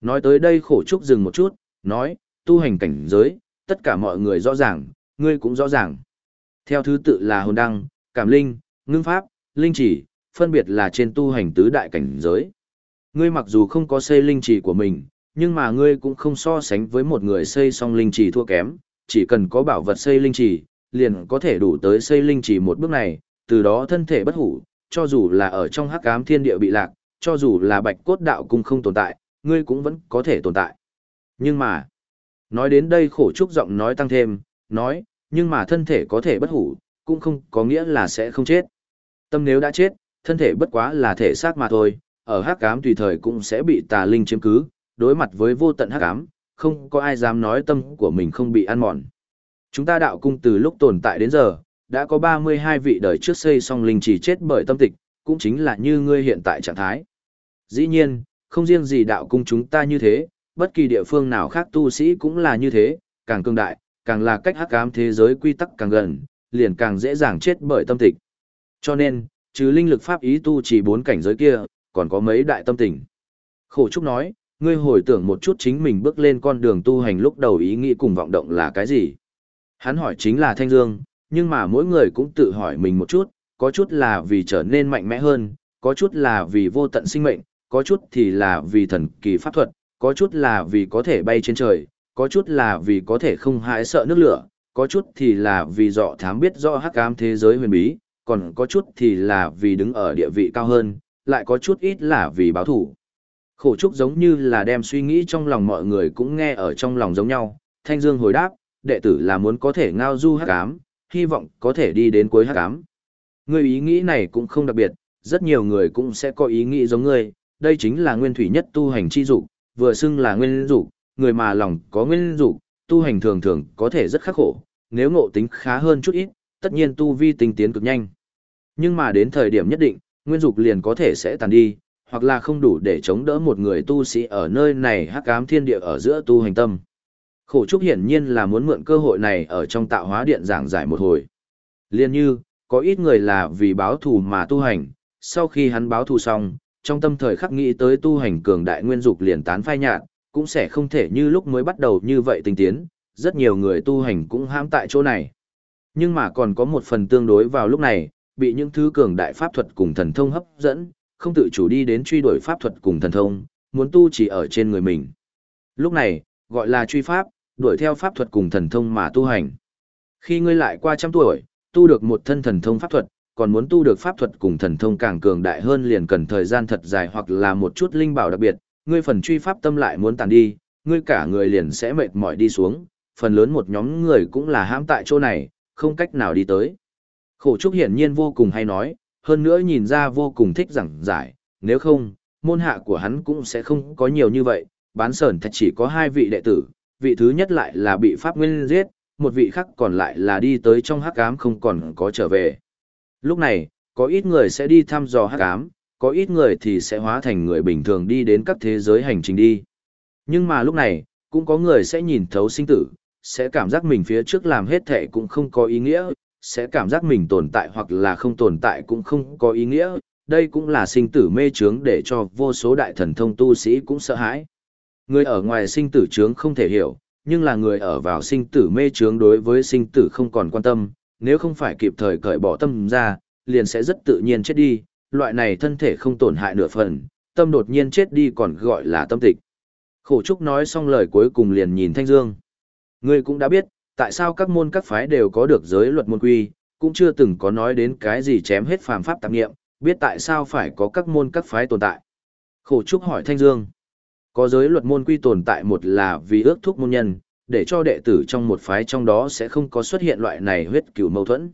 Nói tới đây khổ trúc dừng một chút, nói, tu hành cảnh giới, tất cả mọi người rõ ràng, ngươi cũng rõ ràng. Theo thứ tự là hồn đăng, cảm linh, ngưng pháp, linh chỉ, phân biệt là trên tu hành tứ đại cảnh giới. Ngươi mặc dù không có xây linh chỉ của mình, nhưng mà ngươi cũng không so sánh với một người xây xong linh chỉ thua kém, chỉ cần có bảo vật xây linh chỉ, liền có thể đủ tới xây linh chỉ một bước này, từ đó thân thể bất hủ, cho dù là ở trong hắc ám thiên địa bị lạc, cho dù là bạch cốt đạo cung không tồn tại, ngươi cũng vẫn có thể tồn tại. Nhưng mà, nói đến đây khổ trúc giọng nói tăng thêm, nói, nhưng mà thân thể có thể bất hủ, cũng không có nghĩa là sẽ không chết. Tâm nếu đã chết, thân thể bất quá là thể xác mà thôi, ở hắc ám tùy thời cũng sẽ bị tà linh chiếm cứ, đối mặt với vô tận hắc ám, không có ai dám nói tâm của mình không bị ăn mòn. Chúng ta đạo cung từ lúc tồn tại đến giờ, đã có 32 vị đời trước xây xong linh chỉ chết bởi tâm tịch, cũng chính là như ngươi hiện tại trạng thái. Dĩ nhiên, không riêng gì đạo cung chúng ta như thế, bất kỳ địa phương nào khác tu sĩ cũng là như thế, càng cương đại, càng là cách hắc ám thế giới quy tắc càng gần, liền càng dễ dàng chết bởi tâm tịch. Cho nên, trừ linh lực pháp ý tu chỉ bốn cảnh giới kia, còn có mấy đại tâm tình. Khổ Trúc nói, ngươi hồi tưởng một chút chính mình bước lên con đường tu hành lúc đầu ý nghĩ cùng vọng động là cái gì? Hắn hỏi chính là Thanh Dương, nhưng mà mỗi người cũng tự hỏi mình một chút, có chút là vì trở nên mạnh mẽ hơn, có chút là vì vô tận sinh mệnh, có chút thì là vì thần kỳ pháp thuật, có chút là vì có thể bay trên trời, có chút là vì có thể không hãi sợ nước lửa, có chút thì là vì dọ thám biết rõ hắc ám thế giới huyền bí, còn có chút thì là vì đứng ở địa vị cao hơn, lại có chút ít là vì báo thủ. Khổ trúc giống như là đem suy nghĩ trong lòng mọi người cũng nghe ở trong lòng giống nhau, Thanh Dương hồi đáp, đệ tử là muốn có thể ngao du hắc ám, hy vọng có thể đi đến cuối hắc ám. Người ý nghĩ này cũng không đặc biệt, rất nhiều người cũng sẽ có ý nghĩ giống ngươi, đây chính là nguyên thủy nhất tu hành chi dục, vừa xưng là nguyên dục, người mà lòng có nguyên dục, tu hành thường thường có thể rất khắc khổ, nếu ngộ tính khá hơn chút ít, tất nhiên tu vi tinh tiến cực nhanh. Nhưng mà đến thời điểm nhất định, nguyên dục liền có thể sẽ tàn đi, hoặc là không đủ để chống đỡ một người tu sĩ ở nơi này hắc ám thiên địa ở giữa tu hành tâm. Khổ trúc hiển nhiên là muốn mượn cơ hội này ở trong tạo hóa điện giảng giải một hồi. Liên như, có ít người là vì báo thù mà tu hành, sau khi hắn báo thù xong, trong tâm thời khắc nghĩ tới tu hành cường đại nguyên dục liền tán phai nhạt, cũng sẽ không thể như lúc mới bắt đầu như vậy tinh tiến, rất nhiều người tu hành cũng hãm tại chỗ này. Nhưng mà còn có một phần tương đối vào lúc này, bị những thứ cường đại pháp thuật cùng thần thông hấp dẫn, không tự chủ đi đến truy đuổi pháp thuật cùng thần thông, muốn tu chỉ ở trên người mình. Lúc này, gọi là truy pháp, đuổi theo pháp thuật cùng thần thông mà tu hành. Khi ngươi lại qua trăm tuổi, tu được một thân thần thông pháp thuật, còn muốn tu được pháp thuật cùng thần thông càng cường đại hơn liền cần thời gian thật dài hoặc là một chút linh bảo đặc biệt, ngươi phần truy pháp tâm lại muốn tàn đi, ngươi cả người liền sẽ mệt mỏi đi xuống, phần lớn một nhóm người cũng là hãm tại chỗ này, không cách nào đi tới. Khổ trúc hiển nhiên vô cùng hay nói, hơn nữa nhìn ra vô cùng thích giảng giải, nếu không, môn hạ của hắn cũng sẽ không có nhiều như vậy, bán sờn thật chỉ có hai vị đệ tử, vị thứ nhất lại là bị Pháp Nguyên giết, một vị khác còn lại là đi tới trong hắc ám không còn có trở về. Lúc này, có ít người sẽ đi thăm dò hắc ám, có ít người thì sẽ hóa thành người bình thường đi đến các thế giới hành trình đi. Nhưng mà lúc này, cũng có người sẽ nhìn thấu sinh tử, sẽ cảm giác mình phía trước làm hết thể cũng không có ý nghĩa, sẽ cảm giác mình tồn tại hoặc là không tồn tại cũng không có ý nghĩa, đây cũng là sinh tử mê trướng để cho vô số đại thần thông tu sĩ cũng sợ hãi. Người ở ngoài sinh tử trướng không thể hiểu, nhưng là người ở vào sinh tử mê trướng đối với sinh tử không còn quan tâm, nếu không phải kịp thời cởi bỏ tâm ra, liền sẽ rất tự nhiên chết đi, loại này thân thể không tổn hại nửa phần, tâm đột nhiên chết đi còn gọi là tâm tịch. Khổ Trúc nói xong lời cuối cùng liền nhìn Thanh Dương. Ngươi cũng đã biết, tại sao các môn các phái đều có được giới luật môn quy, cũng chưa từng có nói đến cái gì chém hết phàm pháp tạp nghiệm, biết tại sao phải có các môn các phái tồn tại. Khổ Trúc hỏi Thanh Dương. Có giới luật môn quy tồn tại một là vì ước thúc môn nhân, để cho đệ tử trong một phái trong đó sẽ không có xuất hiện loại này huyết cửu mâu thuẫn.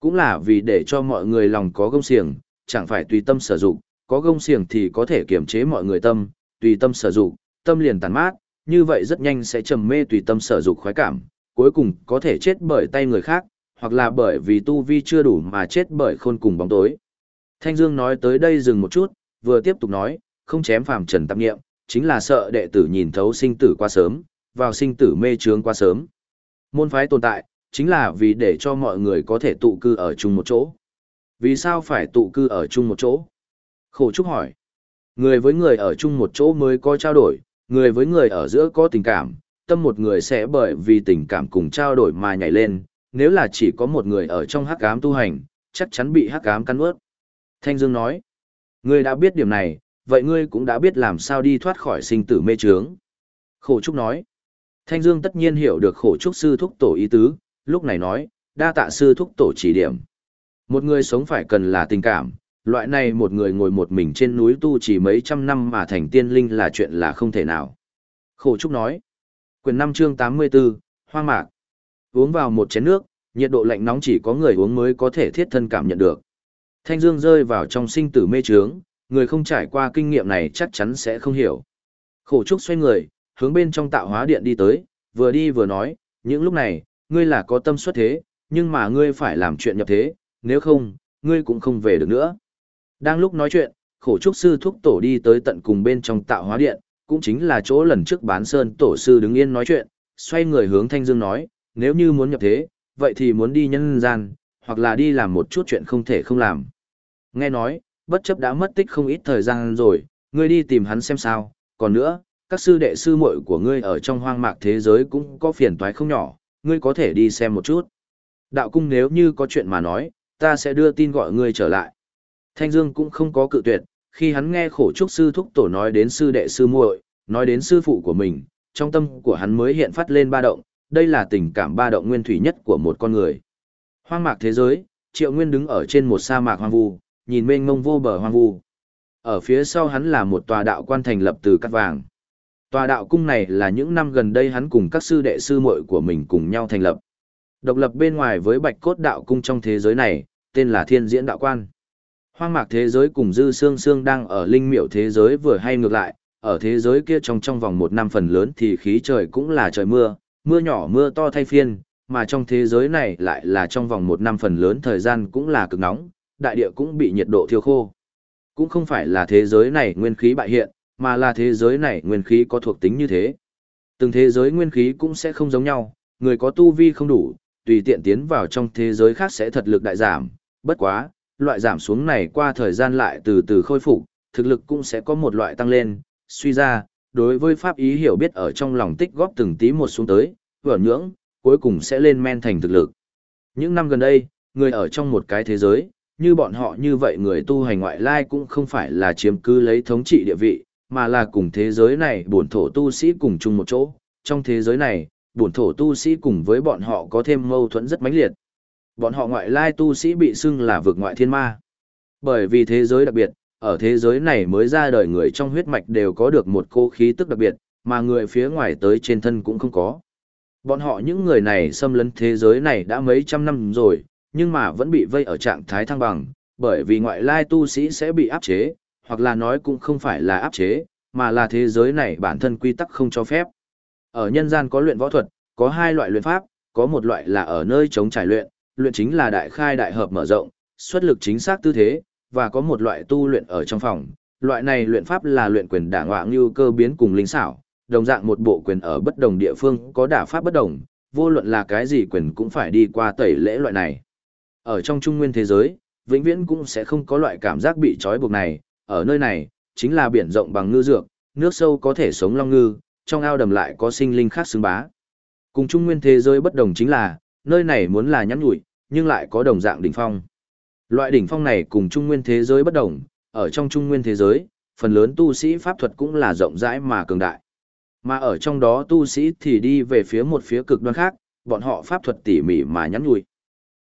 Cũng là vì để cho mọi người lòng có gông xiềng, chẳng phải tùy tâm sử dụng, có gông xiềng thì có thể kiềm chế mọi người tâm, tùy tâm sử dụng, tâm liền tàn mát, như vậy rất nhanh sẽ trầm mê tùy tâm sử dụng khoái cảm, cuối cùng có thể chết bởi tay người khác, hoặc là bởi vì tu vi chưa đủ mà chết bởi khôn cùng bóng tối. Thanh Dương nói tới đây dừng một chút, vừa tiếp tục nói, không chém phàm trần tạp nghiệm, chính là sợ đệ tử nhìn thấu sinh tử quá sớm, vào sinh tử mê trướng quá sớm. Môn phái tồn tại, chính là vì để cho mọi người có thể tụ cư ở chung một chỗ. Vì sao phải tụ cư ở chung một chỗ? Khổ Trúc hỏi. Người với người ở chung một chỗ mới có trao đổi, người với người ở giữa có tình cảm, tâm một người sẽ bởi vì tình cảm cùng trao đổi mà nhảy lên, nếu là chỉ có một người ở trong hắc ám tu hành, chắc chắn bị hắc ám cắn ướt. Thanh Dương nói, ngươi đã biết điểm này, vậy ngươi cũng đã biết làm sao đi thoát khỏi sinh tử mê trướng. Khổ Trúc nói, Thanh Dương tất nhiên hiểu được khổ Trúc sư thúc tổ ý tứ, lúc này nói, đa tạ sư thúc tổ chỉ điểm. Một người sống phải cần là tình cảm, loại này một người ngồi một mình trên núi tu chỉ mấy trăm năm mà thành tiên linh là chuyện là không thể nào. Khổ Trúc nói, quyển 5 chương 84, hoang mạc. Uống vào một chén nước, nhiệt độ lạnh nóng chỉ có người uống mới có thể thiết thân cảm nhận được. Thanh Dương rơi vào trong sinh tử mê trướng, người không trải qua kinh nghiệm này chắc chắn sẽ không hiểu. Khổ Trúc xoay người, hướng bên trong tạo hóa điện đi tới, vừa đi vừa nói, những lúc này, ngươi là có tâm xuất thế, nhưng mà ngươi phải làm chuyện nhập thế, nếu không, ngươi cũng không về được nữa. Đang lúc nói chuyện, khổ trúc sư thúc tổ đi tới tận cùng bên trong tạo hóa điện, cũng chính là chỗ lần trước bán sơn tổ sư đứng yên nói chuyện, xoay người hướng Thanh Dương nói, nếu như muốn nhập thế, vậy thì muốn đi nhân gian, hoặc là đi làm một chút chuyện không thể không làm. Nghe nói, bất chấp đã mất tích không ít thời gian rồi, ngươi đi tìm hắn xem sao, còn nữa, các sư đệ sư muội của ngươi ở trong hoang mạc thế giới cũng có phiền toái không nhỏ, ngươi có thể đi xem một chút. Đạo cung nếu như có chuyện mà nói, ta sẽ đưa tin gọi ngươi trở lại. Thanh Dương cũng không có cự tuyệt, khi hắn nghe khổ trúc sư thúc tổ nói đến sư đệ sư muội, nói đến sư phụ của mình, trong tâm của hắn mới hiện phát lên ba động, đây là tình cảm ba động nguyên thủy nhất của một con người. Hoang mạc thế giới, Triệu Nguyên đứng ở trên một sa mạc hoang vu, nhìn mênh mông vô bờ hoang vu. Ở phía sau hắn là một tòa đạo quan thành lập từ cát vàng. Tòa đạo cung này là những năm gần đây hắn cùng các sư đệ sư muội của mình cùng nhau thành lập. Độc lập bên ngoài với bạch cốt đạo cung trong thế giới này, tên là thiên diễn đạo quan. Hoang mạc thế giới cùng dư xương xương đang ở linh miểu thế giới vừa hay ngược lại, ở thế giới kia trong trong vòng một năm phần lớn thì khí trời cũng là trời mưa, mưa nhỏ mưa to thay phiên, mà trong thế giới này lại là trong vòng một năm phần lớn thời gian cũng là cực nóng, đại địa cũng bị nhiệt độ thiêu khô. Cũng không phải là thế giới này nguyên khí bại hiện, mà là thế giới này nguyên khí có thuộc tính như thế. Từng thế giới nguyên khí cũng sẽ không giống nhau, người có tu vi không đủ, tùy tiện tiến vào trong thế giới khác sẽ thật lực đại giảm, bất quá, loại giảm xuống này qua thời gian lại từ từ khôi phục, thực lực cũng sẽ có một loại tăng lên, suy ra, đối với pháp ý hiểu biết ở trong lòng tích góp từng tí một xuống tới, vừa nhưỡng, cuối cùng sẽ lên men thành thực lực. Những năm gần đây, người ở trong một cái thế giới, như bọn họ như vậy người tu hành ngoại lai cũng không phải là chiếm cứ lấy thống trị địa vị, mà là cùng thế giới này bổn thổ tu sĩ cùng chung một chỗ. Trong thế giới này, bổn thổ tu sĩ cùng với bọn họ có thêm mâu thuẫn rất mãnh liệt. Bọn họ ngoại lai tu sĩ bị xưng là vực ngoại thiên ma. Bởi vì thế giới đặc biệt, ở thế giới này mới ra đời người trong huyết mạch đều có được một cô khí tức đặc biệt, mà người phía ngoài tới trên thân cũng không có. Bọn họ những người này xâm lấn thế giới này đã mấy trăm năm rồi, nhưng mà vẫn bị vây ở trạng thái thăng bằng, bởi vì ngoại lai tu sĩ sẽ bị áp chế, hoặc là nói cũng không phải là áp chế, mà là thế giới này bản thân quy tắc không cho phép. Ở nhân gian có luyện võ thuật, có hai loại luyện pháp, có một loại là ở nơi chống trải luyện, luyện chính là đại khai đại hợp mở rộng, xuất lực chính xác tư thế, và có một loại tu luyện ở trong phòng. Loại này luyện pháp là luyện quyền đả ngoạ như cơ biến cùng linh xảo, đồng dạng một bộ quyền ở bất đồng địa phương có đả pháp bất đồng, vô luận là cái gì quyền cũng phải đi qua tẩy lễ loại này. Ở trong trung nguyên thế giới, vĩnh viễn cũng sẽ không có loại cảm giác bị trói buộc này, ở nơi này, chính là biển rộng bằng ngư dược, nước sâu có thể sống long ngư, trong ao đầm lại có sinh linh khác xứng bá. Cùng trung nguyên thế giới bất đồng chính là, nơi này muốn là nhắn nhủi, nhưng lại có đồng dạng đỉnh phong. Loại đỉnh phong này cùng trung nguyên thế giới bất đồng, ở trong trung nguyên thế giới, phần lớn tu sĩ pháp thuật cũng là rộng rãi mà cường đại. Mà ở trong đó tu sĩ thì đi về phía một phía cực đoan khác, bọn họ pháp thuật tỉ mỉ mà nhắn nhủi.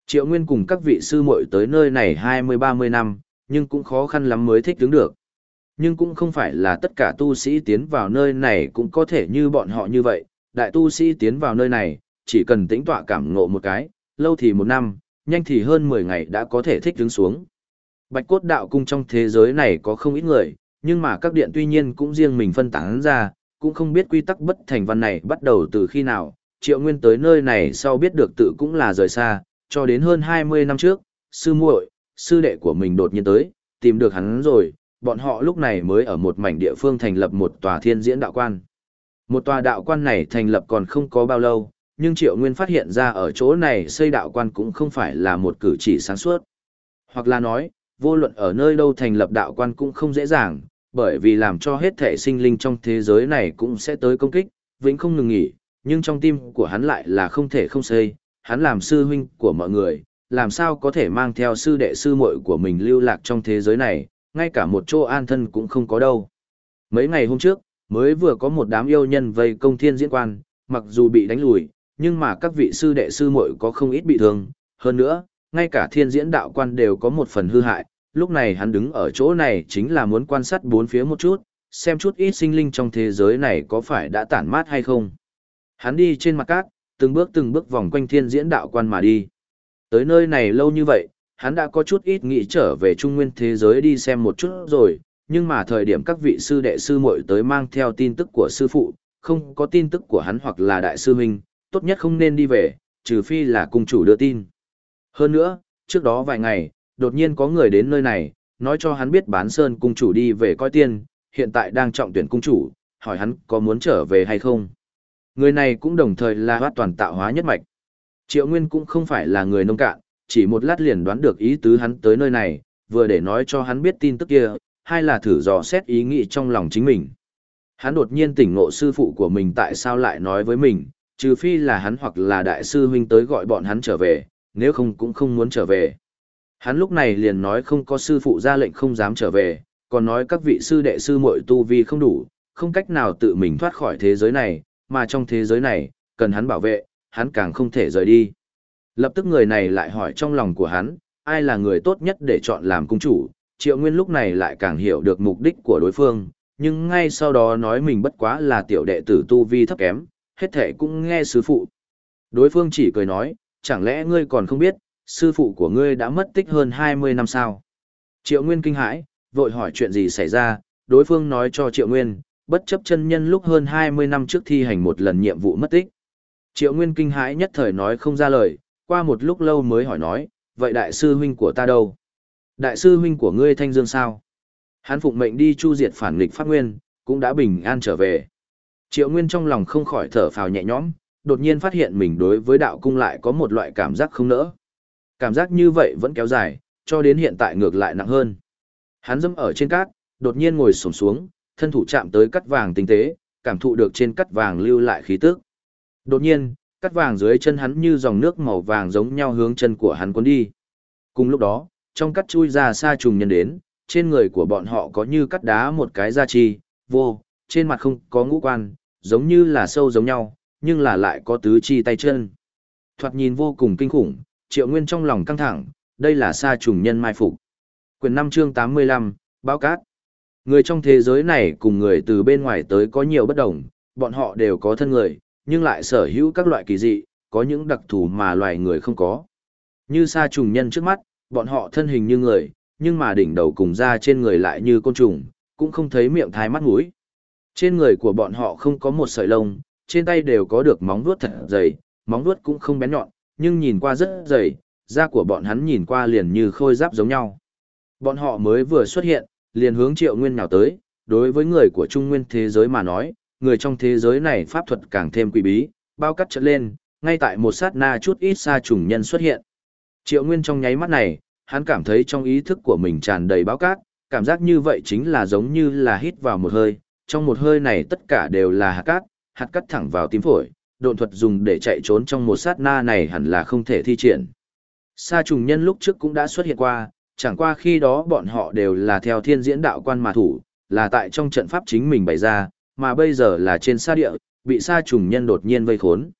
Triệu Nguyên cùng các vị sư muội tới nơi này 20-30 năm, nhưng cũng khó khăn lắm mới thích đứng được. Nhưng cũng không phải là tất cả tu sĩ tiến vào nơi này cũng có thể như bọn họ như vậy, đại tu sĩ tiến vào nơi này, chỉ cần tĩnh tọa cảm ngộ một cái, lâu thì một năm, nhanh thì hơn 10 ngày đã có thể thích đứng xuống. Bạch cốt đạo cung trong thế giới này có không ít người, nhưng mà các điện tuy nhiên cũng riêng mình phân tán ra, cũng không biết quy tắc bất thành văn này bắt đầu từ khi nào, triệu nguyên tới nơi này sau biết được tự cũng là rời xa, cho đến hơn 20 năm trước, sư muội, sư đệ của mình đột nhiên tới, tìm được hắn rồi, bọn họ lúc này mới ở một mảnh địa phương thành lập một tòa thiên diễn đạo quan. Một tòa đạo quan này thành lập còn không có bao lâu, nhưng Triệu Nguyên phát hiện ra ở chỗ này xây đạo quan cũng không phải là một cử chỉ sáng suốt. Hoặc là nói, vô luận ở nơi đâu thành lập đạo quan cũng không dễ dàng, bởi vì làm cho hết thể sinh linh trong thế giới này cũng sẽ tới công kích, vĩnh không ngừng nghỉ, nhưng trong tim của hắn lại là không thể không xây, hắn làm sư huynh của mọi người, làm sao có thể mang theo sư đệ sư muội của mình lưu lạc trong thế giới này, ngay cả một chỗ an thân cũng không có đâu. Mấy ngày hôm trước, mới vừa có một đám yêu nhân vây công thiên diễn quan, mặc dù bị đánh lùi, nhưng mà các vị sư đệ sư muội có không ít bị thương, hơn nữa, ngay cả thiên diễn đạo quan đều có một phần hư hại, lúc này hắn đứng ở chỗ này chính là muốn quan sát bốn phía một chút, xem chút ít sinh linh trong thế giới này có phải đã tản mát hay không. Hắn đi trên mặt cát, từng bước từng bước vòng quanh thiên diễn đạo quan mà đi. Tới nơi này lâu như vậy, hắn đã có chút ít nghĩ trở về trung nguyên thế giới đi xem một chút rồi, nhưng mà thời điểm các vị sư đệ sư muội tới mang theo tin tức của sư phụ, không có tin tức của hắn hoặc là đại sư huynh, tốt nhất không nên đi về, trừ phi là cung chủ đưa tin. Hơn nữa, trước đó vài ngày, đột nhiên có người đến nơi này, nói cho hắn biết bán sơn cung chủ đi về coi tiên, hiện tại đang trọng tuyển cung chủ, hỏi hắn có muốn trở về hay không. Người này cũng đồng thời là hoát toàn tạo hóa nhất mạch. Triệu Nguyên cũng không phải là người nông cạn, chỉ một lát liền đoán được ý tứ hắn tới nơi này, vừa để nói cho hắn biết tin tức kia, hay là thử dò xét ý nghĩ trong lòng chính mình. Hắn đột nhiên tỉnh ngộ sư phụ của mình tại sao lại nói với mình, trừ phi là hắn hoặc là đại sư huynh tới gọi bọn hắn trở về, nếu không cũng không muốn trở về. Hắn lúc này liền nói không có sư phụ ra lệnh không dám trở về, còn nói các vị sư đệ sư muội tu vi không đủ, không cách nào tự mình thoát khỏi thế giới này, mà trong thế giới này, cần hắn bảo vệ, hắn càng không thể rời đi. Lập tức người này lại hỏi trong lòng của hắn, ai là người tốt nhất để chọn làm cung chủ, triệu nguyên lúc này lại càng hiểu được mục đích của đối phương, nhưng ngay sau đó nói mình bất quá là tiểu đệ tử tu vi thấp kém, hết thể cũng nghe sư phụ. Đối phương chỉ cười nói, chẳng lẽ ngươi còn không biết, sư phụ của ngươi đã mất tích hơn 20 năm sao? Triệu Nguyên kinh hãi, vội hỏi chuyện gì xảy ra, đối phương nói cho Triệu Nguyên, bất chấp chân nhân lúc hơn 20 năm trước thi hành một lần nhiệm vụ mất tích. Triệu Nguyên kinh hãi nhất thời nói không ra lời, qua một lúc lâu mới hỏi nói, vậy đại sư huynh của ta đâu? Đại sư huynh của ngươi Thanh Dương sao? Hắn phụng mệnh đi chu diệt phản nghịch pháp nguyên, cũng đã bình an trở về. Triệu Nguyên trong lòng không khỏi thở phào nhẹ nhõm, đột nhiên phát hiện mình đối với đạo cung lại có một loại cảm giác không nỡ. Cảm giác như vậy vẫn kéo dài, cho đến hiện tại ngược lại nặng hơn. Hắn dẫm ở trên cát, đột nhiên ngồi xổm xuống, thân thủ chạm tới cắt vàng tinh tế, cảm thụ được trên cắt vàng lưu lại khí tức. Đột nhiên, cắt vàng dưới chân hắn như dòng nước màu vàng giống nhau hướng chân của hắn cuốn đi. Cùng lúc đó, trong cắt chui ra xa trùng nhân đến, trên người của bọn họ có như cắt đá một cái da chi, vô, trên mặt không có ngũ quan, giống như là sâu giống nhau, nhưng là lại có tứ chi tay chân. Thoạt nhìn vô cùng kinh khủng, triệu nguyên trong lòng căng thẳng, đây là sa trùng nhân mai phục. Quyền 5 chương 85, báo cát. Người trong thế giới này cùng người từ bên ngoài tới có nhiều bất đồng, bọn họ đều có thân người, nhưng lại sở hữu các loại kỳ dị, có những đặc thù mà loài người không có. Như sa trùng nhân trước mắt, bọn họ thân hình như người, nhưng mà đỉnh đầu cùng da trên người lại như côn trùng, cũng không thấy miệng thái mắt mũi. Trên người của bọn họ không có một sợi lông, trên tay đều có được móng vuốt thật dày, móng vuốt cũng không bén nhọn, nhưng nhìn qua rất dày, da của bọn hắn nhìn qua liền như khôi giáp giống nhau. Bọn họ mới vừa xuất hiện, liền hướng triệu nguyên nào tới, đối với người của trung nguyên thế giới mà nói, người trong thế giới này pháp thuật càng thêm quỷ bí, bao cắt trận lên, ngay tại một sát na chút ít xa trùng nhân xuất hiện. Triệu Nguyên trong nháy mắt này, hắn cảm thấy trong ý thức của mình tràn đầy báo cát, cảm giác như vậy chính là giống như là hít vào một hơi, trong một hơi này tất cả đều là hạt cát, hạt cát thẳng vào tim phổi, độn thuật dùng để chạy trốn trong một sát na này hẳn là không thể thi triển. Sa trùng nhân lúc trước cũng đã xuất hiện qua, chẳng qua khi đó bọn họ đều là theo thiên diễn đạo quan mà thủ, là tại trong trận pháp chính mình bày ra, mà bây giờ là trên sa địa, bị sa trùng nhân đột nhiên vây khốn.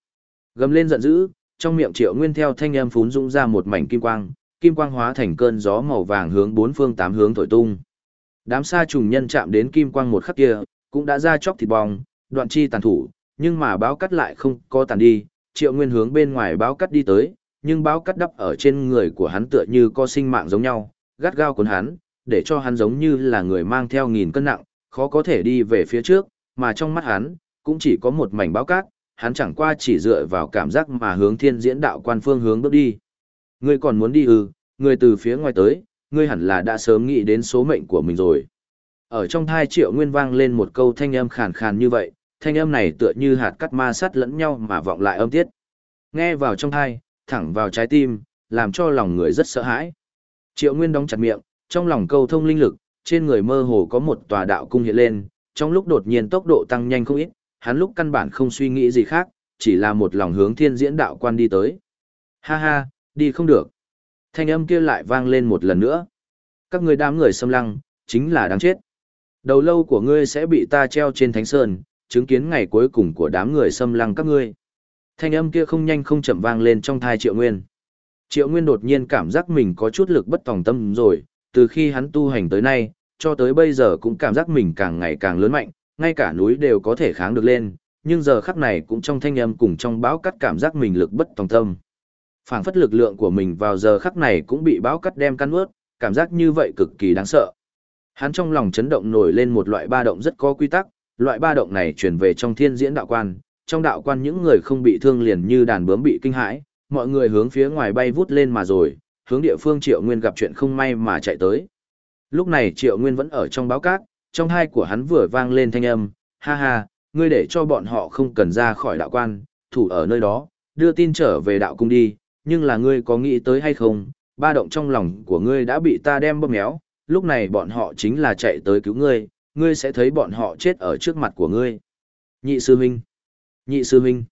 Gầm lên giận dữ, trong miệng triệu nguyên theo thanh âm phún dũng ra một mảnh kim quang, kim quang hóa thành cơn gió màu vàng hướng bốn phương tám hướng thổi tung. Đám sa trùng nhân chạm đến kim quang một khắc kia, cũng đã ra chóc thịt bong, đoạn chi tàn thủ, nhưng mà báo cắt lại không có tàn đi, triệu nguyên hướng bên ngoài báo cắt đi tới, nhưng báo cắt đắp ở trên người của hắn tựa như có sinh mạng giống nhau, gắt gao cuốn hắn, để cho hắn giống như là người mang theo nghìn cân nặng, khó có thể đi về phía trước, mà trong mắt hắn, cũng chỉ có một mảnh báo cát, hắn chẳng qua chỉ dựa vào cảm giác mà hướng thiên diễn đạo quan phương hướng bước đi. Ngươi còn muốn đi ư, ngươi từ phía ngoài tới, ngươi hẳn là đã sớm nghĩ đến số mệnh của mình rồi. Ở trong thai triệu nguyên vang lên một câu thanh âm khàn khàn như vậy, thanh âm này tựa như hạt cắt ma sắt lẫn nhau mà vọng lại âm tiết. Nghe vào trong thai, thẳng vào trái tim, làm cho lòng người rất sợ hãi. Triệu Nguyên đóng chặt miệng, trong lòng câu thông linh lực, trên người mơ hồ có một tòa đạo cung hiện lên, trong lúc đột nhiên tốc độ tăng nhanh không ít, hắn lúc căn bản không suy nghĩ gì khác, chỉ là một lòng hướng thiên diễn đạo quan đi tới. Ha ha, đi không được. Thanh âm kia lại vang lên một lần nữa. Các người đám người xâm lăng, chính là đáng chết. Đầu lâu của ngươi sẽ bị ta treo trên thánh sơn, chứng kiến ngày cuối cùng của đám người xâm lăng các ngươi. Thanh âm kia không nhanh không chậm vang lên trong thai triệu nguyên. Triệu nguyên đột nhiên cảm giác mình có chút lực bất tòng tâm rồi, từ khi hắn tu hành tới nay, cho tới bây giờ cũng cảm giác mình càng ngày càng lớn mạnh, ngay cả núi đều có thể kháng được lên, nhưng giờ khắc này cũng trong thanh âm cùng trong báo cắt cảm giác mình lực bất tòng tâm. phảng phất lực lượng của mình vào giờ khắc này cũng bị báo cắt đem căn ướt, cảm giác như vậy cực kỳ đáng sợ. Hắn trong lòng chấn động nổi lên một loại ba động rất có quy tắc, loại ba động này truyền về trong thiên diễn đạo quan, trong đạo quan những người không bị thương liền như đàn bướm bị kinh hãi, mọi người hướng phía ngoài bay vút lên mà rồi, hướng địa phương Triệu Nguyên gặp chuyện không may mà chạy tới. Lúc này Triệu Nguyên vẫn ở trong báo cát, trong hai của hắn vừa vang lên thanh âm, ha ha, ngươi để cho bọn họ không cần ra khỏi đạo quan, thủ ở nơi đó, đưa tin trở về đạo cung đi, nhưng là ngươi có nghĩ tới hay không, ba động trong lòng của ngươi đã bị ta đem bóp méo, lúc này bọn họ chính là chạy tới cứu ngươi, ngươi sẽ thấy bọn họ chết ở trước mặt của ngươi. Nhị sư huynh, nhị sư huynh,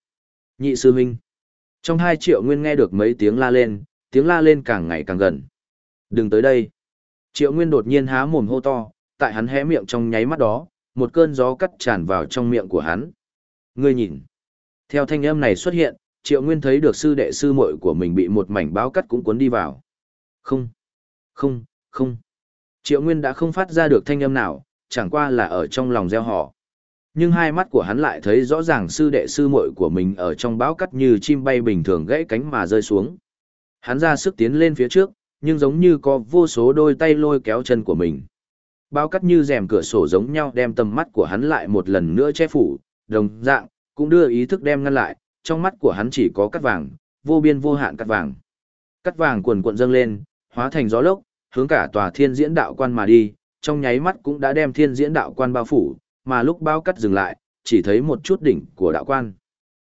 nhị sư huynh. Trong hai triệu nguyên nghe được mấy tiếng la lên, tiếng la lên càng ngày càng gần. Đừng tới đây. Triệu nguyên đột nhiên há mồm hô to, tại hắn hé miệng trong nháy mắt đó, một cơn gió cắt tràn vào trong miệng của hắn. Ngươi nhìn. Theo thanh âm này xuất hiện, triệu nguyên thấy được sư đệ sư muội của mình bị một mảnh báo cắt cũng cuốn đi vào. Không, không, không. Triệu nguyên đã không phát ra được thanh âm nào, chẳng qua là ở trong lòng gieo họ. Nhưng hai mắt của hắn lại thấy rõ ràng sư đệ sư muội của mình ở trong bão cắt như chim bay bình thường gãy cánh mà rơi xuống. Hắn ra sức tiến lên phía trước, nhưng giống như có vô số đôi tay lôi kéo chân của mình. Bao cắt như rèm cửa sổ giống nhau đem tầm mắt của hắn lại một lần nữa che phủ, đồng dạng, cũng đưa ý thức đem ngăn lại, trong mắt của hắn chỉ có cắt vàng, vô biên vô hạn cắt vàng. Cắt vàng cuồn cuộn dâng lên, hóa thành gió lốc, hướng cả tòa thiên diễn đạo quan mà đi, trong nháy mắt cũng đã đem thiên diễn đạo quan bao phủ, mà lúc bao cắt dừng lại, chỉ thấy một chút đỉnh của đạo quan.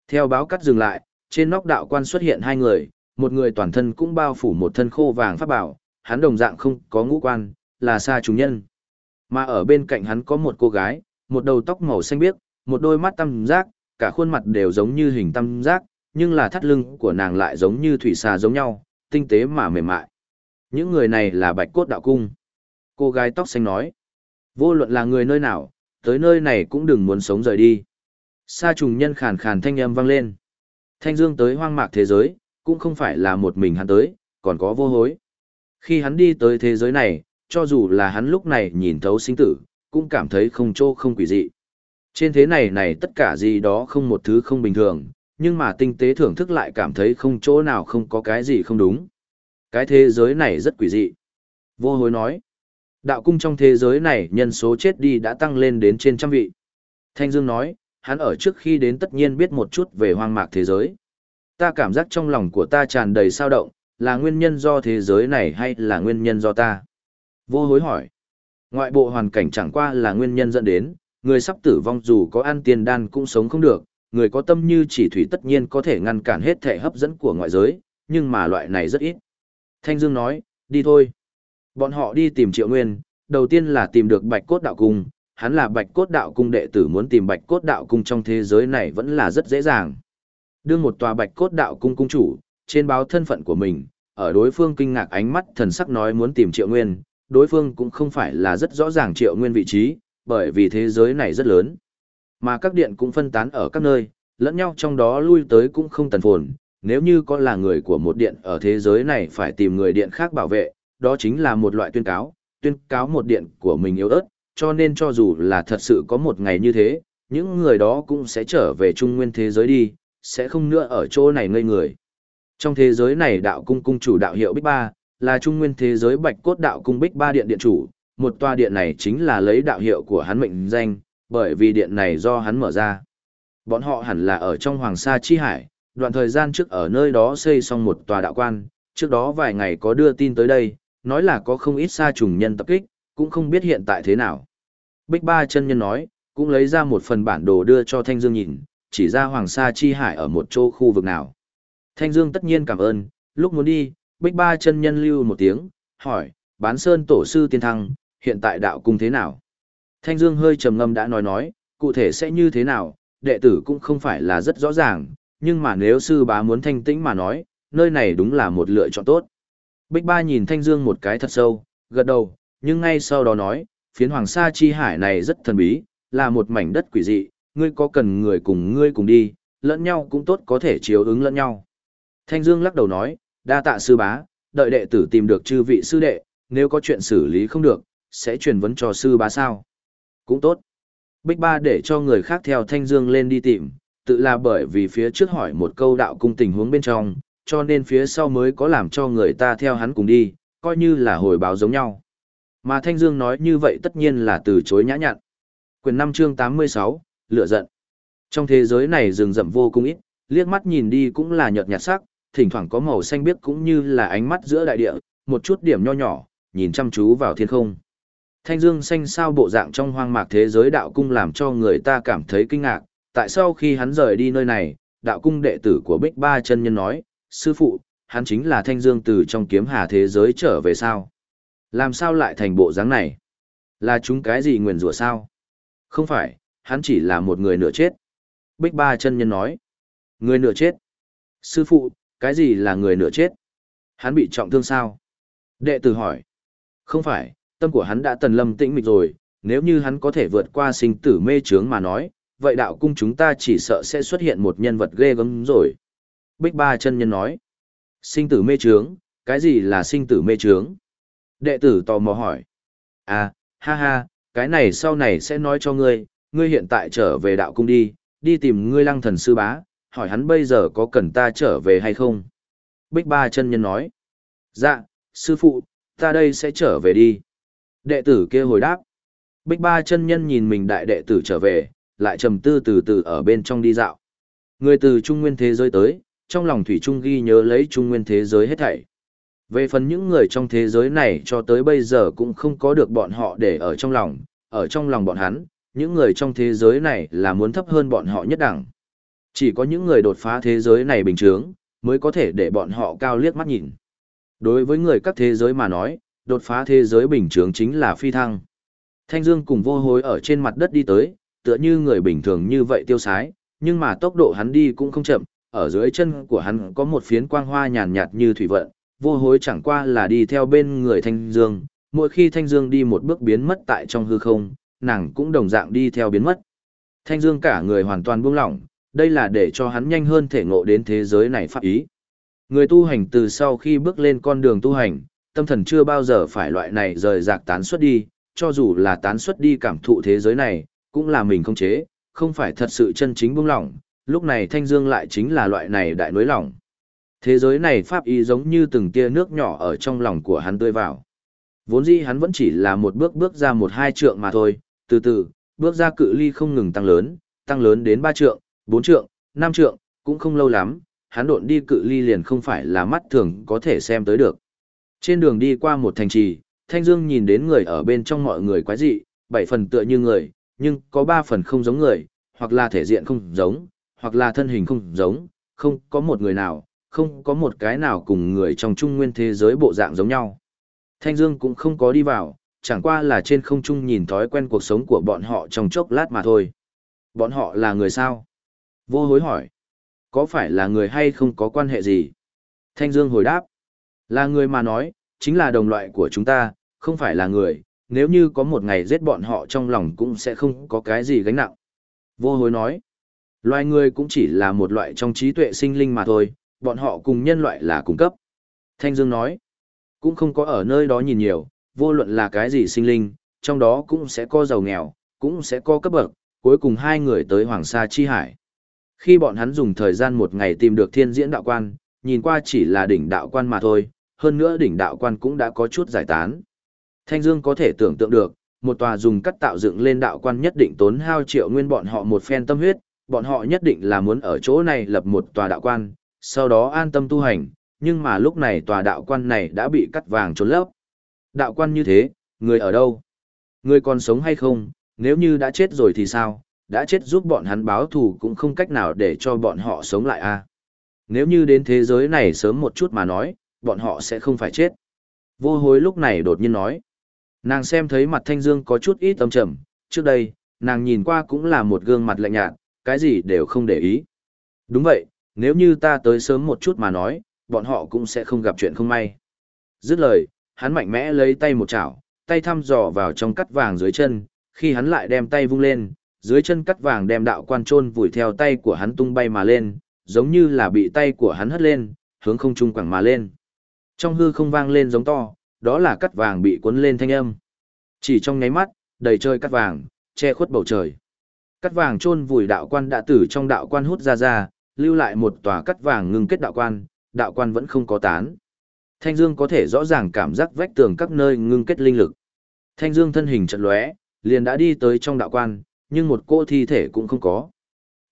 Theo báo cắt dừng lại, trên nóc đạo quan xuất hiện hai người, một người toàn thân cũng bao phủ một thân khô vàng pháp bảo, hắn đồng dạng không có ngũ quan, là xa trùng nhân. Mà ở bên cạnh hắn có một cô gái, một đầu tóc màu xanh biếc, một đôi mắt tam giác, cả khuôn mặt đều giống như hình tam giác, nhưng là thắt lưng của nàng lại giống như thủy xà giống nhau, tinh tế mà mềm mại. Những người này là bạch cốt đạo cung. Cô gái tóc xanh nói, vô luận là người nơi nào, tới nơi này cũng đừng muốn sống rời đi. Sa trùng nhân khàn khàn thanh âm vang lên. Thanh dương tới hoang mạc thế giới, cũng không phải là một mình hắn tới, còn có vô hối. Khi hắn đi tới thế giới này, cho dù là hắn lúc này nhìn thấu sinh tử, cũng cảm thấy không trô không quỷ dị. Trên thế này này tất cả gì đó không một thứ không bình thường, nhưng mà tinh tế thưởng thức lại cảm thấy không chỗ nào không có cái gì không đúng. Cái thế giới này rất quỷ dị. Vô hối nói, đạo cung trong thế giới này nhân số chết đi đã tăng lên đến trên trăm vị. Thanh Dương nói, hắn ở trước khi đến tất nhiên biết một chút về hoang mạc thế giới. Ta cảm giác trong lòng của ta tràn đầy sao động, là nguyên nhân do thế giới này hay là nguyên nhân do ta? Vô hối hỏi. Ngoại bộ hoàn cảnh chẳng qua là nguyên nhân dẫn đến, người sắp tử vong dù có ăn tiền đan cũng sống không được, người có tâm như chỉ thủy tất nhiên có thể ngăn cản hết thể hấp dẫn của ngoại giới, nhưng mà loại này rất ít. Thanh Dương nói, đi thôi. Bọn họ đi tìm Triệu Nguyên, đầu tiên là tìm được Bạch Cốt Đạo Cung, hắn là Bạch Cốt Đạo Cung đệ tử muốn tìm Bạch Cốt Đạo Cung trong thế giới này vẫn là rất dễ dàng. Đương một tòa Bạch Cốt Đạo Cung cung chủ, trên báo thân phận của mình, ở đối phương kinh ngạc ánh mắt thần sắc nói muốn tìm Triệu Nguyên, đối phương cũng không phải là rất rõ ràng Triệu Nguyên vị trí, bởi vì thế giới này rất lớn. Mà các điện cũng phân tán ở các nơi, lẫn nhau trong đó lui tới cũng không tần phồn, nếu như có là người của một điện ở thế giới này phải tìm người điện khác bảo vệ, đó chính là một loại tuyên cáo, tuyên cáo một điện của mình yếu ớt, cho nên cho dù là thật sự có một ngày như thế, những người đó cũng sẽ trở về trung nguyên thế giới đi, sẽ không nữa ở chỗ này ngây người. Trong thế giới này đạo cung cung chủ đạo hiệu Bích Ba, là trung nguyên thế giới bạch cốt đạo cung Bích Ba điện điện chủ, một tòa điện này chính là lấy đạo hiệu của hắn mệnh danh, bởi vì điện này do hắn mở ra. Bọn họ hẳn là ở trong Hoàng Sa Chi Hải, đoạn thời gian trước ở nơi đó xây xong một tòa đạo quan, trước đó vài ngày có đưa tin tới đây, nói là có không ít sa trùng nhân tập kích, cũng không biết hiện tại thế nào. Bích Ba chân nhân nói, cũng lấy ra một phần bản đồ đưa cho Thanh Dương nhìn, chỉ ra Hoàng Sa Chi Hải ở một chỗ khu vực nào. Thanh Dương tất nhiên cảm ơn, lúc muốn đi, Bích Ba chân nhân lưu một tiếng, hỏi, bán sơn tổ sư tiên thăng, hiện tại đạo cung thế nào? Thanh Dương hơi trầm ngâm đã nói nói, cụ thể sẽ như thế nào, đệ tử cũng không phải là rất rõ ràng, nhưng mà nếu sư bá muốn thanh tĩnh mà nói, nơi này đúng là một lựa chọn tốt. Bích Ba nhìn Thanh Dương một cái thật sâu, gật đầu, nhưng ngay sau đó nói, phiến Hoàng Sa Chi Hải này rất thần bí, là một mảnh đất quỷ dị, ngươi có cần người cùng ngươi cùng đi, lẫn nhau cũng tốt có thể chiếu ứng lẫn nhau. Thanh Dương lắc đầu nói, đa tạ sư bá, đợi đệ tử tìm được chư vị sư đệ, nếu có chuyện xử lý không được, sẽ truyền vấn cho sư bá sao. Cũng tốt. Bích Ba để cho người khác theo Thanh Dương lên đi tìm, tự là bởi vì phía trước hỏi một câu đạo cung tình huống bên trong, cho nên phía sau mới có làm cho người ta theo hắn cùng đi, coi như là hồi báo giống nhau. Mà Thanh Dương nói như vậy tất nhiên là từ chối nhã nhặn. Quyền 5 chương 86, lửa giận. Trong thế giới này rừng rậm vô cùng ít, liếc mắt nhìn đi cũng là nhợt nhạt sắc, thỉnh thoảng có màu xanh biếc cũng như là ánh mắt giữa đại địa, một chút điểm nho nhỏ, nhìn chăm chú vào thiên không. Thanh dương xanh sao bộ dạng trong hoang mạc thế giới đạo cung làm cho người ta cảm thấy kinh ngạc, tại sao khi hắn rời đi nơi này, đạo cung đệ tử của Bích Ba chân nhân nói, sư phụ, hắn chính là thanh dương từ trong kiếm hà thế giới trở về sao? Làm sao lại thành bộ dáng này? Là chúng cái gì nguyền rủa sao? Không phải, hắn chỉ là một người nửa chết. Bích Ba chân nhân nói, người nửa chết. Sư phụ, cái gì là người nửa chết? Hắn bị trọng thương sao? Đệ tử hỏi, không phải, tâm của hắn đã tần lâm tĩnh mịch rồi, nếu như hắn có thể vượt qua sinh tử mê trướng mà nói, vậy đạo cung chúng ta chỉ sợ sẽ xuất hiện một nhân vật ghê gớm rồi. Bích Ba chân nhân nói, sinh tử mê trướng, cái gì là sinh tử mê trướng? Đệ tử tò mò hỏi, à, ha ha, cái này sau này sẽ nói cho ngươi, ngươi hiện tại trở về đạo cung đi, đi tìm ngươi lăng thần sư bá, hỏi hắn bây giờ có cần ta trở về hay không? Bích Ba chân nhân nói, dạ, sư phụ, ta đây sẽ trở về đi. Đệ tử kia hồi đáp. Bích ba chân nhân nhìn mình đại đệ tử trở về, lại trầm tư từ từ ở bên trong đi dạo. Người từ trung nguyên thế giới tới, trong lòng Thủy Trung ghi nhớ lấy trung nguyên thế giới hết thảy. Về phần những người trong thế giới này cho tới bây giờ cũng không có được bọn họ để ở trong lòng, ở trong lòng bọn hắn, những người trong thế giới này là muốn thấp hơn bọn họ nhất đẳng. Chỉ có những người đột phá thế giới này bình thường, mới có thể để bọn họ cao liếc mắt nhìn. Đối với người các thế giới mà nói, đột phá thế giới bình thường chính là phi thăng. Thanh Dương cùng vô hối ở trên mặt đất đi tới, tựa như người bình thường như vậy tiêu sái, nhưng mà tốc độ hắn đi cũng không chậm, ở dưới chân của hắn có một phiến quang hoa nhàn nhạt như thủy vận, vô hối chẳng qua là đi theo bên người Thanh Dương, mỗi khi Thanh Dương đi một bước biến mất tại trong hư không, nàng cũng đồng dạng đi theo biến mất. Thanh Dương cả người hoàn toàn buông lỏng, đây là để cho hắn nhanh hơn thể ngộ đến thế giới này pháp ý. Người tu hành từ sau khi bước lên con đường tu hành, tâm thần chưa bao giờ phải loại này rời rạc tán xuất đi, cho dù là tán xuất đi cảm thụ thế giới này, cũng là mình không chế, không phải thật sự chân chính buông lỏng, lúc này thanh dương lại chính là loại này đại nối lỏng. Thế giới này pháp ý giống như từng tia nước nhỏ ở trong lòng của hắn tươi vào. Vốn dĩ hắn vẫn chỉ là một bước bước ra một hai trượng mà thôi, từ từ, bước ra cự ly không ngừng tăng lớn, tăng lớn đến ba trượng, bốn trượng, năm trượng, cũng không lâu lắm, hắn độn đi cự ly liền không phải là mắt thường có thể xem tới được. Trên đường đi qua một thành trì, Thanh Dương nhìn đến người ở bên trong mọi người quái dị, bảy phần tựa như người, nhưng có ba phần không giống người, hoặc là thể diện không giống, hoặc là thân hình không giống, không có một người nào, không có một cái nào cùng người trong trung nguyên thế giới bộ dạng giống nhau. Thanh Dương cũng không có đi vào, chẳng qua là trên không trung nhìn thói quen cuộc sống của bọn họ trong chốc lát mà thôi. Bọn họ là người sao? Vô hối hỏi. Có phải là người hay không có quan hệ gì? Thanh Dương hồi đáp. Là người mà nói, chính là đồng loại của chúng ta, không phải là người, nếu như có một ngày giết bọn họ trong lòng cũng sẽ không có cái gì gánh nặng. Vô hối nói. Loài người cũng chỉ là một loại trong trí tuệ sinh linh mà thôi, bọn họ cùng nhân loại là cung cấp. Thanh Dương nói. Cũng không có ở nơi đó nhìn nhiều, vô luận là cái gì sinh linh, trong đó cũng sẽ có giàu nghèo, cũng sẽ có cấp bậc, cuối cùng hai người tới Hoàng Sa Chi Hải. Khi bọn hắn dùng thời gian một ngày tìm được thiên diễn đạo quan, nhìn qua chỉ là đỉnh đạo quan mà thôi, hơn nữa đỉnh đạo quan cũng đã có chút giải tán. Thanh Dương có thể tưởng tượng được, một tòa dùng cắt tạo dựng lên đạo quan nhất định tốn hao triệu nguyên bọn họ một phen tâm huyết, bọn họ nhất định là muốn ở chỗ này lập một tòa đạo quan, sau đó an tâm tu hành, nhưng mà lúc này tòa đạo quan này đã bị cắt vàng trốn lấp. Đạo quan như thế, người ở đâu? Người còn sống hay không? Nếu như đã chết rồi thì sao? Đã chết giúp bọn hắn báo thù cũng không cách nào để cho bọn họ sống lại a. À? Nếu như đến thế giới này sớm một chút mà nói, bọn họ sẽ không phải chết. Vô hối lúc này đột nhiên nói. Nàng xem thấy mặt Thanh Dương có chút ít âm trầm, trước đây, nàng nhìn qua cũng là một gương mặt lạnh nhạt, cái gì đều không để ý. Đúng vậy, nếu như ta tới sớm một chút mà nói, bọn họ cũng sẽ không gặp chuyện không may. Dứt lời, hắn mạnh mẽ lấy tay một chảo, tay thăm dò vào trong cắt vàng dưới chân, khi hắn lại đem tay vung lên, dưới chân cắt vàng đem đạo quan trôn vùi theo tay của hắn tung bay mà lên, giống như là bị tay của hắn hất lên, hướng không trung quẳng mà lên. Trong hư không vang lên giống to, đó là cắt vàng bị cuốn lên thanh âm. Chỉ trong nháy mắt, đầy trời cắt vàng, che khuất bầu trời. Cắt vàng chôn vùi đạo quan đã tử trong đạo quan hút ra ra, lưu lại một tòa cắt vàng ngưng kết đạo quan, đạo quan vẫn không có tán. Thanh Dương có thể rõ ràng cảm giác vách tường các nơi ngưng kết linh lực. Thanh Dương thân hình chợt lóe, liền đã đi tới trong đạo quan, nhưng một cô thi thể cũng không có.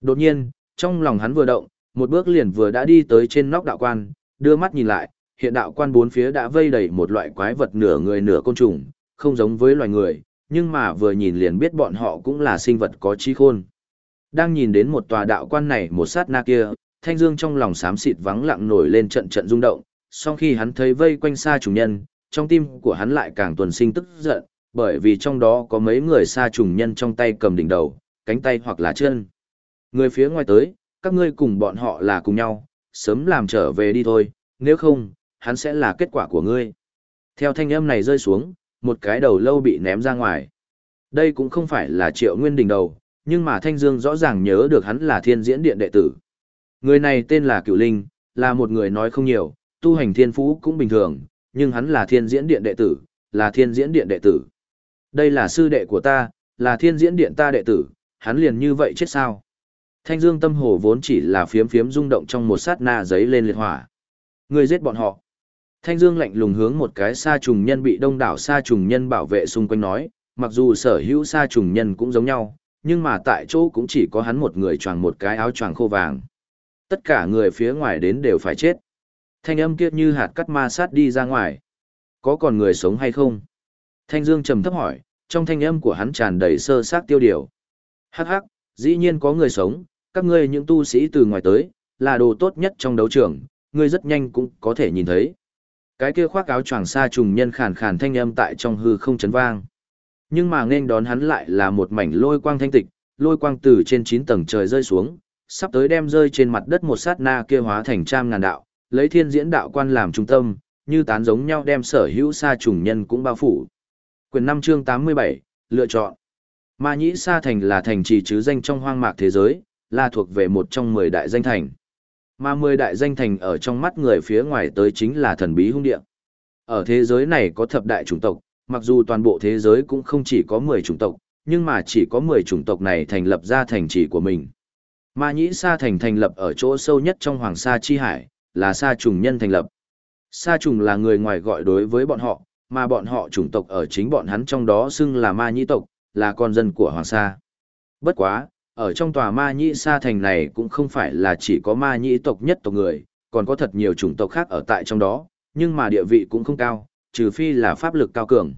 Đột nhiên, trong lòng hắn vừa động, một bước liền vừa đã đi tới trên nóc đạo quan, đưa mắt nhìn lại, hiện đạo quan bốn phía đã vây đầy một loại quái vật nửa người nửa côn trùng, không giống với loài người, nhưng mà vừa nhìn liền biết bọn họ cũng là sinh vật có trí khôn. Đang nhìn đến một tòa đạo quan này một sát na kia, Thanh Dương trong lòng xám xịt vắng lặng nổi lên trận trận rung động, song khi hắn thấy vây quanh xa trùng nhân, trong tim của hắn lại càng tuần sinh tức giận, bởi vì trong đó có mấy người xa trùng nhân trong tay cầm đỉnh đầu, cánh tay hoặc là chân. Người phía ngoài tới, các ngươi cùng bọn họ là cùng nhau, sớm làm trở về đi thôi, nếu không, hắn sẽ là kết quả của ngươi. Theo thanh âm này rơi xuống, một cái đầu lâu bị ném ra ngoài. Đây cũng không phải là triệu nguyên đỉnh đầu, nhưng mà Thanh Dương rõ ràng nhớ được hắn là thiên diễn điện đệ tử. Người này tên là Cửu Linh, là một người nói không nhiều, tu hành thiên phú cũng bình thường, nhưng hắn là thiên diễn điện đệ tử, là thiên diễn điện đệ tử. Đây là sư đệ của ta, là thiên diễn điện ta đệ tử, hắn liền như vậy chết sao? Thanh Dương tâm hồ vốn chỉ là phiếm phiếm rung động trong một sát na giấy lên liệt hỏa. Người giết bọn họ. Thanh Dương lạnh lùng hướng một cái sa trùng nhân bị đông đảo sa trùng nhân bảo vệ xung quanh nói, mặc dù sở hữu sa trùng nhân cũng giống nhau, nhưng mà tại chỗ cũng chỉ có hắn một người choàng một cái áo choàng khô vàng. Tất cả người phía ngoài đến đều phải chết. Thanh âm kia như hạt cắt ma sát đi ra ngoài. Có còn người sống hay không? Thanh Dương trầm thấp hỏi, trong thanh âm của hắn tràn đầy sơ sát tiêu điều. Hắc hắc, dĩ nhiên có người sống, các ngươi những tu sĩ từ ngoài tới, là đồ tốt nhất trong đấu trường, ngươi rất nhanh cũng có thể nhìn thấy. Cái kia khoác áo choàng xa trùng nhân khàn khàn thanh âm tại trong hư không chấn vang. Nhưng mà nên đón hắn lại là một mảnh lôi quang thanh tịch, lôi quang từ trên 9 tầng trời rơi xuống, sắp tới đem rơi trên mặt đất một sát na kia hóa thành trăm ngàn đạo, lấy thiên diễn đạo quan làm trung tâm, như tán giống nhau đem sở hữu sa trùng nhân cũng bao phủ. Quyền 5 chương 87, lựa chọn. Ma Nhĩ Sa Thành là thành trì chứ danh trong hoang mạc thế giới, là thuộc về một trong 10 đại danh thành. Mà 10 đại danh thành ở trong mắt người phía ngoài tới chính là thần bí hung địa. Ở thế giới này có thập đại chủng tộc, mặc dù toàn bộ thế giới cũng không chỉ có 10 chủng tộc, nhưng mà chỉ có 10 chủng tộc này thành lập ra thành trì của mình. Ma Nhĩ Sa Thành thành lập ở chỗ sâu nhất trong Hoàng Sa Chi Hải, là Sa Trùng Nhân thành lập. Sa Trùng là người ngoài gọi đối với bọn họ, mà bọn họ chủng tộc ở chính bọn hắn trong đó xưng là Ma Nhĩ tộc, là con dân của Hoàng Sa. Bất quá, ở trong tòa Ma Nhĩ Sa Thành này cũng không phải là chỉ có Ma Nhĩ tộc nhất tộc người, còn có thật nhiều chủng tộc khác ở tại trong đó, nhưng mà địa vị cũng không cao, trừ phi là pháp lực cao cường.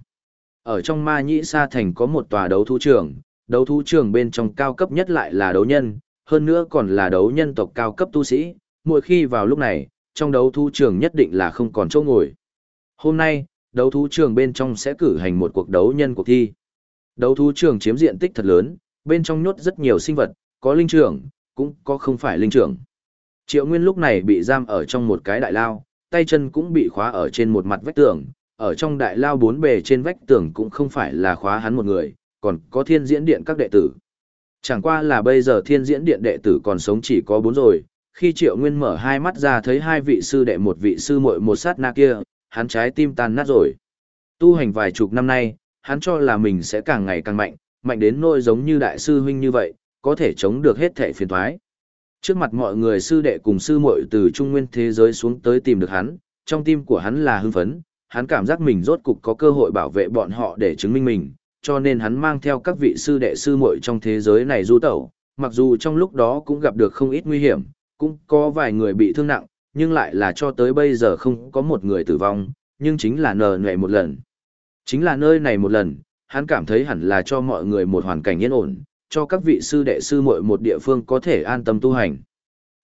Ở trong Ma Nhĩ Sa Thành có một tòa đấu thú trường, đấu thú trường bên trong cao cấp nhất lại là đấu nhân, hơn nữa còn là đấu nhân tộc cao cấp tu sĩ, mỗi khi vào lúc này, trong đấu thú trường nhất định là không còn chỗ ngồi. Hôm nay, đấu thú trường bên trong sẽ cử hành một cuộc đấu nhân cuộc thi. Đấu thú trường chiếm diện tích thật lớn, bên trong nhốt rất nhiều sinh vật, có linh trưởng, cũng có không phải linh trưởng. Triệu Nguyên lúc này bị giam ở trong một cái đại lao, tay chân cũng bị khóa ở trên một mặt vách tường, ở trong đại lao bốn bề trên vách tường cũng không phải là khóa hắn một người, còn có thiên diễn điện các đệ tử. Chẳng qua là bây giờ thiên diễn điện đệ tử còn sống chỉ có bốn rồi, khi Triệu Nguyên mở hai mắt ra thấy hai vị sư đệ một vị sư muội một sát na kia, hắn trái tim tan nát rồi. Tu hành vài chục năm nay, hắn cho là mình sẽ càng ngày càng mạnh, mạnh đến nỗi giống như đại sư huynh như vậy, có thể chống được hết thể phiền toái. Trước mặt mọi người sư đệ cùng sư muội từ trung nguyên thế giới xuống tới tìm được hắn, trong tim của hắn là hưng phấn, hắn cảm giác mình rốt cục có cơ hội bảo vệ bọn họ để chứng minh mình, cho nên hắn mang theo các vị sư đệ sư muội trong thế giới này du tẩu, mặc dù trong lúc đó cũng gặp được không ít nguy hiểm, cũng có vài người bị thương nặng, nhưng lại là cho tới bây giờ không có một người tử vong, nhưng chính là nờ nệ một lần. Chính là nơi này một lần, hắn cảm thấy hẳn là cho mọi người một hoàn cảnh yên ổn, cho các vị sư đệ sư muội một địa phương có thể an tâm tu hành.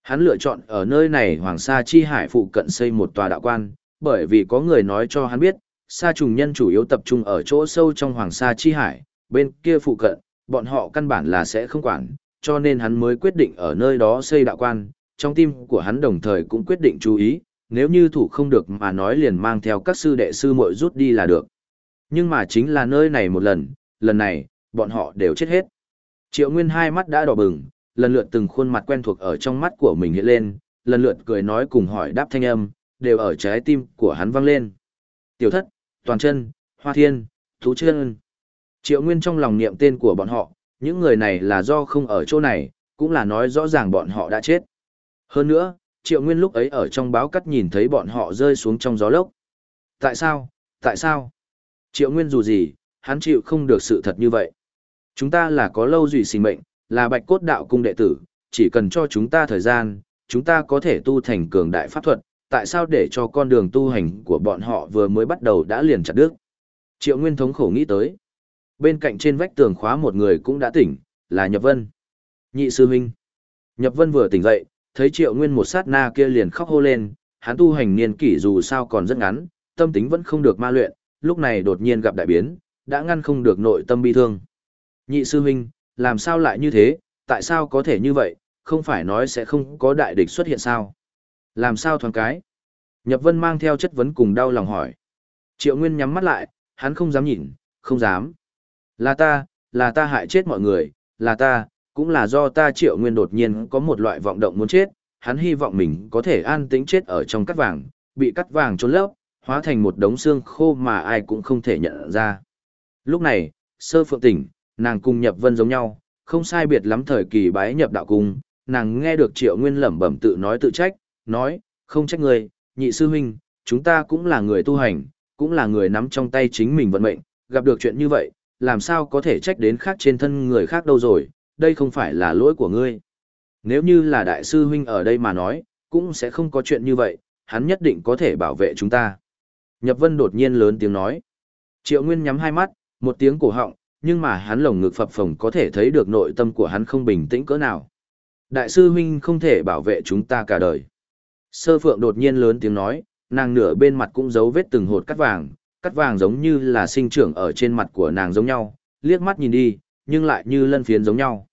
Hắn lựa chọn ở nơi này Hoàng Sa Chi Hải phụ cận xây một tòa đạo quan, bởi vì có người nói cho hắn biết, sa trùng nhân chủ yếu tập trung ở chỗ sâu trong Hoàng Sa Chi Hải, bên kia phụ cận, bọn họ căn bản là sẽ không quản, cho nên hắn mới quyết định ở nơi đó xây đạo quan, trong tim của hắn đồng thời cũng quyết định chú ý, nếu như thủ không được mà nói liền mang theo các sư đệ sư muội rút đi là được. Nhưng mà chính là nơi này một lần, lần này, bọn họ đều chết hết. Triệu Nguyên hai mắt đã đỏ bừng, lần lượt từng khuôn mặt quen thuộc ở trong mắt của mình hiện lên, lần lượt cười nói cùng hỏi đáp thanh âm, đều ở trái tim của hắn vang lên. Tiểu thất, toàn chân, hoa thiên, thú chân. Triệu Nguyên trong lòng niệm tên của bọn họ, những người này là do không ở chỗ này, cũng là nói rõ ràng bọn họ đã chết. Hơn nữa, Triệu Nguyên lúc ấy ở trong báo cắt nhìn thấy bọn họ rơi xuống trong gió lốc. Tại sao? Tại sao? Triệu Nguyên dù gì, hắn chịu không được sự thật như vậy. Chúng ta là có lâu duy sinh mệnh, là bạch cốt đạo cung đệ tử, chỉ cần cho chúng ta thời gian, chúng ta có thể tu thành cường đại pháp thuật, tại sao để cho con đường tu hành của bọn họ vừa mới bắt đầu đã liền chặt đứt. Triệu Nguyên thống khổ nghĩ tới. Bên cạnh trên vách tường khóa một người cũng đã tỉnh, là Nhập Vân. Nhị sư huynh. Nhập Vân vừa tỉnh dậy, thấy Triệu Nguyên một sát na kia liền khóc hô lên, hắn tu hành niên kỷ dù sao còn rất ngắn, tâm tính vẫn không được ma luyện, lúc này đột nhiên gặp đại biến, đã ngăn không được nội tâm bi thương. Nhị sư huynh, làm sao lại như thế, tại sao có thể như vậy, không phải nói sẽ không có đại địch xuất hiện sao? Làm sao thoáng cái? Nhập Vân mang theo chất vấn cùng đau lòng hỏi. Triệu Nguyên nhắm mắt lại, hắn không dám nhìn, không dám. Là ta, là ta hại chết mọi người, là ta, cũng là do ta Triệu Nguyên đột nhiên có một loại vọng động muốn chết, hắn hy vọng mình có thể an tĩnh chết ở trong cắt vàng, bị cắt vàng trốn lấp, hóa thành một đống xương khô mà ai cũng không thể nhận ra. Lúc này, sơ phượng tỉnh, nàng cùng nhập vân giống nhau, không sai biệt lắm thời kỳ bái nhập đạo cung, nàng nghe được triệu nguyên lẩm bẩm tự nói tự trách, nói, không trách người, nhị sư huynh, chúng ta cũng là người tu hành, cũng là người nắm trong tay chính mình vận mệnh, gặp được chuyện như vậy, làm sao có thể trách đến khác trên thân người khác đâu rồi, đây không phải là lỗi của ngươi. Nếu như là đại sư huynh ở đây mà nói, cũng sẽ không có chuyện như vậy, hắn nhất định có thể bảo vệ chúng ta. Nhập Vân đột nhiên lớn tiếng nói. Triệu Nguyên nhắm hai mắt, một tiếng cổ họng, nhưng mà hắn lồng ngực phập phồng có thể thấy được nội tâm của hắn không bình tĩnh cỡ nào. Đại sư huynh không thể bảo vệ chúng ta cả đời. Sơ Phượng đột nhiên lớn tiếng nói, nàng nửa bên mặt cũng giấu vết từng hột cắt vàng, cắt vàng giống như là sinh trưởng ở trên mặt của nàng giống nhau, liếc mắt nhìn đi, nhưng lại như lân phiến giống nhau.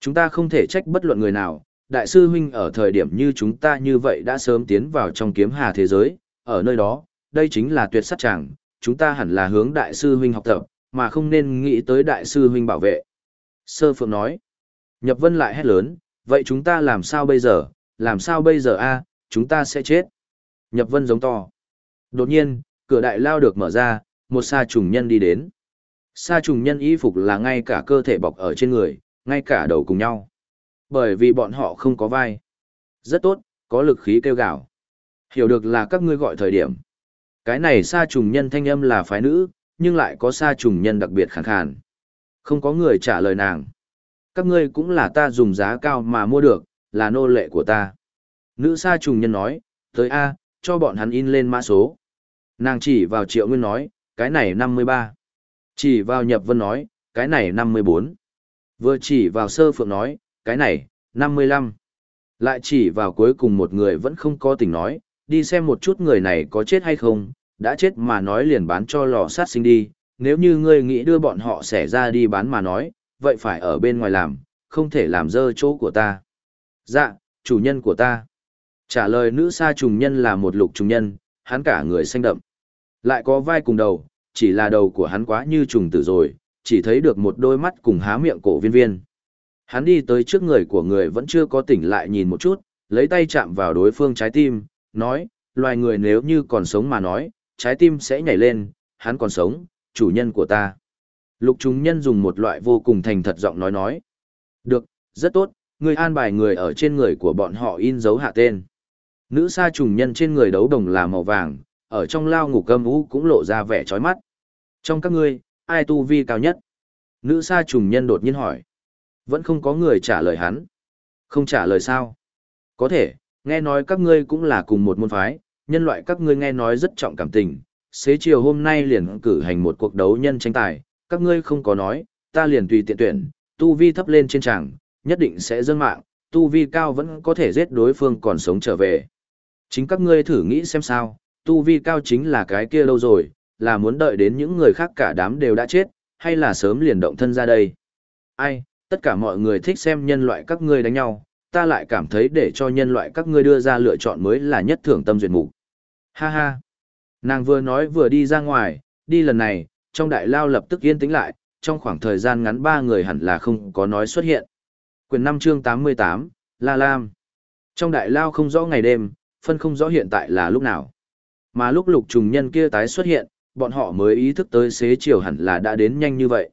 Chúng ta không thể trách bất luận người nào, đại sư huynh ở thời điểm như chúng ta như vậy đã sớm tiến vào trong kiếm hà thế giới, ở nơi đó, đây chính là tuyệt sát tràng, chúng ta hẳn là hướng đại sư huynh học tập, mà không nên nghĩ tới đại sư huynh bảo vệ. Sơ Phượng nói, Nhập Vân lại hét lớn, vậy chúng ta làm sao bây giờ, làm sao bây giờ a? chúng ta sẽ chết. Nhập Vân giống to. Đột nhiên, cửa đại lao được mở ra, một sa trùng nhân đi đến. Sa trùng nhân y phục là ngay cả cơ thể bọc ở trên người, ngay cả đầu cùng nhau. Bởi vì bọn họ không có vai. Rất tốt, có lực khí kêu gào. Hiểu được là các ngươi gọi thời điểm. Cái này sa trùng nhân thanh âm là phái nữ, nhưng lại có sa trùng nhân đặc biệt khẳng khàn. Không có người trả lời nàng. Các ngươi cũng là ta dùng giá cao mà mua được, là nô lệ của ta. Nữ sa trùng nhân nói, tới A, cho bọn hắn in lên mã số. Nàng chỉ vào triệu nguyên nói, cái này 53. Chỉ vào nhập vân nói, cái này 54. Vừa chỉ vào sơ phượng nói, cái này, 55. Lại chỉ vào cuối cùng một người vẫn không có tỉnh nói, đi xem một chút người này có chết hay không, đã chết mà nói liền bán cho lò sát sinh đi, nếu như ngươi nghĩ đưa bọn họ xẻ ra đi bán mà nói, vậy phải ở bên ngoài làm, không thể làm dơ chỗ của ta. Dạ, chủ nhân của ta. Trả lời nữ sa trùng nhân là một lục trùng nhân, hắn cả người xanh đậm. Lại có vai cùng đầu, chỉ là đầu của hắn quá như trùng tử rồi, chỉ thấy được một đôi mắt cùng há miệng cổ viên viên. Hắn đi tới trước người của người vẫn chưa có tỉnh lại nhìn một chút, lấy tay chạm vào đối phương trái tim, nói, loài người nếu như còn sống mà nói, trái tim sẽ nhảy lên, hắn còn sống, chủ nhân của ta. Lục trùng nhân dùng một loại vô cùng thành thật giọng nói nói. Được, rất tốt, người an bài người ở trên người của bọn họ in dấu hạ tên. Nữ sa trùng nhân trên người đấu đồng là màu vàng, ở trong lao ngục âm ú cũng lộ ra vẻ chói mắt. Trong các ngươi, ai tu vi cao nhất? Nữ sa trùng nhân đột nhiên hỏi. Vẫn không có người trả lời hắn. Không trả lời sao? Có thể, nghe nói các ngươi cũng là cùng một môn phái, nhân loại các ngươi nghe nói rất trọng cảm tình. Xế chiều hôm nay liền cử hành một cuộc đấu nhân tranh tài, các ngươi không có nói, ta liền tùy tiện tuyển, tu vi thấp lên trên tràng, nhất định sẽ dâng mạng, tu vi cao vẫn có thể giết đối phương còn sống trở về. Chính các ngươi thử nghĩ xem sao, tu vi cao chính là cái kia lâu rồi, là muốn đợi đến những người khác cả đám đều đã chết, hay là sớm liền động thân ra đây. Ai, tất cả mọi người thích xem nhân loại các ngươi đánh nhau, ta lại cảm thấy để cho nhân loại các ngươi đưa ra lựa chọn mới là nhất thưởng tâm duyệt mục. Ha ha. Nàng vừa nói vừa đi ra ngoài, đi lần này, trong đại lao lập tức yên tĩnh lại, trong khoảng thời gian ngắn ba người hẳn là không có nói xuất hiện. Quyền 5 chương 88, La Lam. Trong đại lao không rõ ngày đêm, phân không rõ hiện tại là lúc nào. Mà lúc lục trùng nhân kia tái xuất hiện, bọn họ mới ý thức tới xế chiều hẳn là đã đến nhanh như vậy.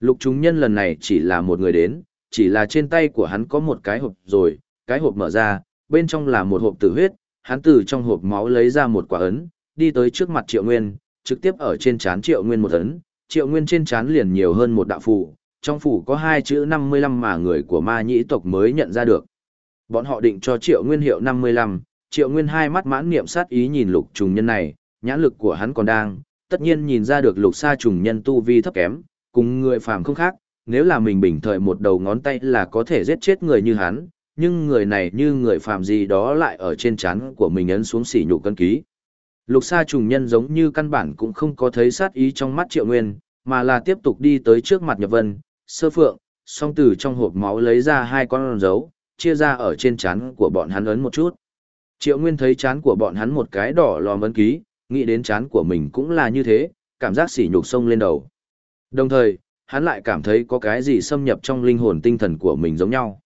Lục trùng nhân lần này chỉ là một người đến, chỉ là trên tay của hắn có một cái hộp rồi, cái hộp mở ra, bên trong là một hộp tử huyết, hắn từ trong hộp máu lấy ra một quả ấn, đi tới trước mặt triệu nguyên, trực tiếp ở trên chán triệu nguyên một ấn, triệu nguyên trên chán liền nhiều hơn một đạo phù, trong phủ có hai chữ 55 mà người của ma nhĩ tộc mới nhận ra được. Bọn họ định cho triệu nguyên hiệu 55, triệu nguyên hai mắt mãn niệm sát ý nhìn lục trùng nhân này, nhãn lực của hắn còn đang, tất nhiên nhìn ra được lục sa trùng nhân tu vi thấp kém, cùng người phàm không khác, nếu là mình bình thời một đầu ngón tay là có thể giết chết người như hắn, nhưng người này như người phàm gì đó lại ở trên chán của mình ấn xuống xỉ nhục cân ký. Lục sa trùng nhân giống như căn bản cũng không có thấy sát ý trong mắt triệu nguyên, mà là tiếp tục đi tới trước mặt nhập vân, sơ phượng, song từ trong hộp máu lấy ra hai con dấu, chia ra ở trên chán của bọn hắn ấn một chút. Triệu Nguyên thấy chán của bọn hắn một cái đỏ lòm ấn ký, nghĩ đến chán của mình cũng là như thế, cảm giác sỉ nhục sông lên đầu. Đồng thời, hắn lại cảm thấy có cái gì xâm nhập trong linh hồn tinh thần của mình giống nhau.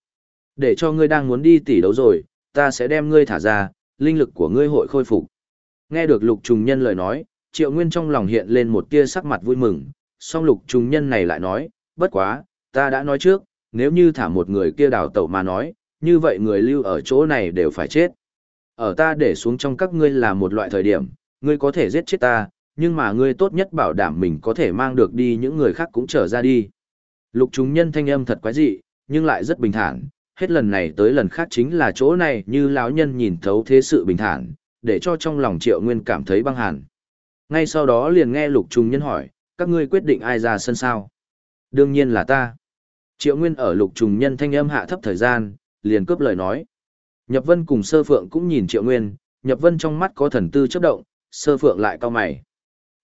Để cho ngươi đang muốn đi tỉ đấu rồi, ta sẽ đem ngươi thả ra, linh lực của ngươi hội khôi phục. Nghe được lục trùng nhân lời nói, triệu nguyên trong lòng hiện lên một tia sắc mặt vui mừng, song lục trùng nhân này lại nói, bất quá, ta đã nói trước, nếu như thả một người kia đào tẩu mà nói, như vậy người lưu ở chỗ này đều phải chết. Ở ta để xuống trong các ngươi là một loại thời điểm, ngươi có thể giết chết ta, nhưng mà ngươi tốt nhất bảo đảm mình có thể mang được đi những người khác cũng trở ra đi. Lục chúng nhân thanh âm thật quái dị, nhưng lại rất bình thản, hết lần này tới lần khác chính là chỗ này như lão nhân nhìn thấu thế sự bình thản, để cho trong lòng triệu nguyên cảm thấy băng hàn. Ngay sau đó liền nghe lục trùng nhân hỏi, các ngươi quyết định ai ra sân sao? Đương nhiên là ta. Triệu Nguyên ở lục trùng nhân thanh âm hạ thấp thời gian, liền cướp lời nói. Nhập Vân cùng Sơ Phượng cũng nhìn Triệu Nguyên, Nhập Vân trong mắt có thần tư chấp động, Sơ Phượng lại cau mày.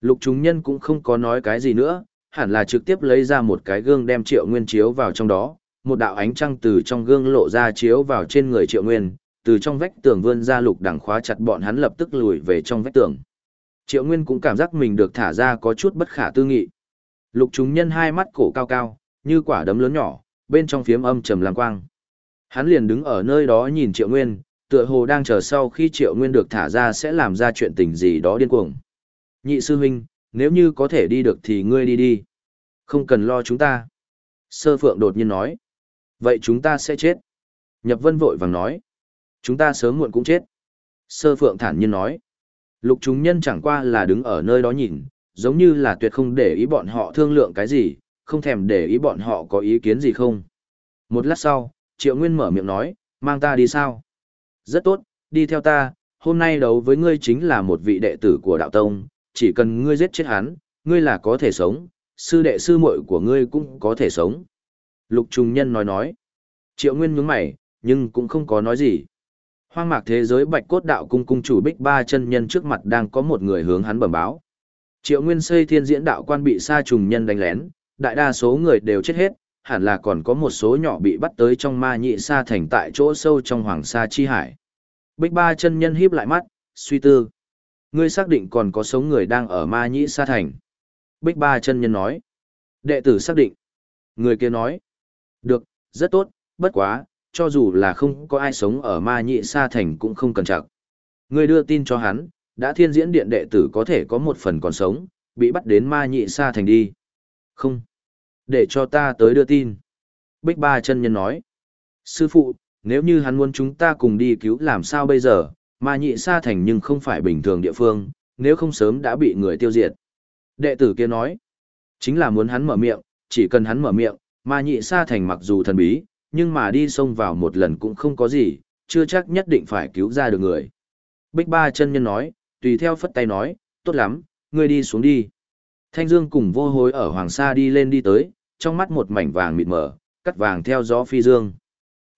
Lục chúng nhân cũng không có nói cái gì nữa, hẳn là trực tiếp lấy ra một cái gương đem Triệu Nguyên chiếu vào trong đó, một đạo ánh trăng từ trong gương lộ ra chiếu vào trên người Triệu Nguyên, từ trong vách tường vươn ra lục đằng khóa chặt bọn hắn lập tức lùi về trong vách tường. Triệu Nguyên cũng cảm giác mình được thả ra có chút bất khả tư nghị. Lục chúng nhân hai mắt cổ cao cao, như quả đấm lớn nhỏ, bên trong phiếm âm trầm làm quang. Hắn liền đứng ở nơi đó nhìn Triệu Nguyên, tựa hồ đang chờ sau khi Triệu Nguyên được thả ra sẽ làm ra chuyện tình gì đó điên cuồng. Nhị sư huynh, nếu như có thể đi được thì ngươi đi đi. Không cần lo chúng ta. Sơ Phượng đột nhiên nói. Vậy chúng ta sẽ chết. Nhập Vân vội vàng nói. Chúng ta sớm muộn cũng chết. Sơ Phượng thản nhiên nói. Lục chúng nhân chẳng qua là đứng ở nơi đó nhìn, giống như là tuyệt không để ý bọn họ thương lượng cái gì, không thèm để ý bọn họ có ý kiến gì không. Một lát sau, Triệu Nguyên mở miệng nói, mang ta đi sao? Rất tốt, đi theo ta, hôm nay đấu với ngươi chính là một vị đệ tử của đạo tông, chỉ cần ngươi giết chết hắn, ngươi là có thể sống, sư đệ sư muội của ngươi cũng có thể sống. Lục Trung Nhân nói nói, Triệu Nguyên nhướng mày, nhưng cũng không có nói gì. Hoang mạc thế giới bạch cốt đạo cung cung chủ bích ba chân nhân trước mặt đang có một người hướng hắn bẩm báo. Triệu Nguyên xây thiên diễn đạo quan bị sa trùng nhân đánh lén, đại đa số người đều chết hết, hẳn là còn có một số nhỏ bị bắt tới trong ma nhị sa thành tại chỗ sâu trong hoàng sa chi hải. Bích ba chân nhân híp lại mắt, suy tư. Ngươi xác định còn có sống người đang ở ma nhị sa thành. Bích ba chân nhân nói. Đệ tử xác định. Người kia nói. Được, rất tốt, bất quá, cho dù là không có ai sống ở ma nhị sa thành cũng không cần chặt. Ngươi đưa tin cho hắn, đã thiên diễn điện đệ tử có thể có một phần còn sống, bị bắt đến ma nhị sa thành đi. Không. Để cho ta tới đưa tin. Bích ba chân nhân nói. Sư phụ, nếu như hắn muốn chúng ta cùng đi cứu làm sao bây giờ, ma nhị sa thành nhưng không phải bình thường địa phương, nếu không sớm đã bị người tiêu diệt. Đệ tử kia nói. Chính là muốn hắn mở miệng, chỉ cần hắn mở miệng, ma nhị sa thành mặc dù thần bí, nhưng mà đi xông vào một lần cũng không có gì, chưa chắc nhất định phải cứu ra được người. Bích ba chân nhân nói, tùy theo phất tay nói, tốt lắm, ngươi đi xuống đi. Thanh Dương cùng vô hối ở Hoàng Sa đi lên đi tới, trong mắt một mảnh vàng mịt mờ, cắt vàng theo gió phi dương.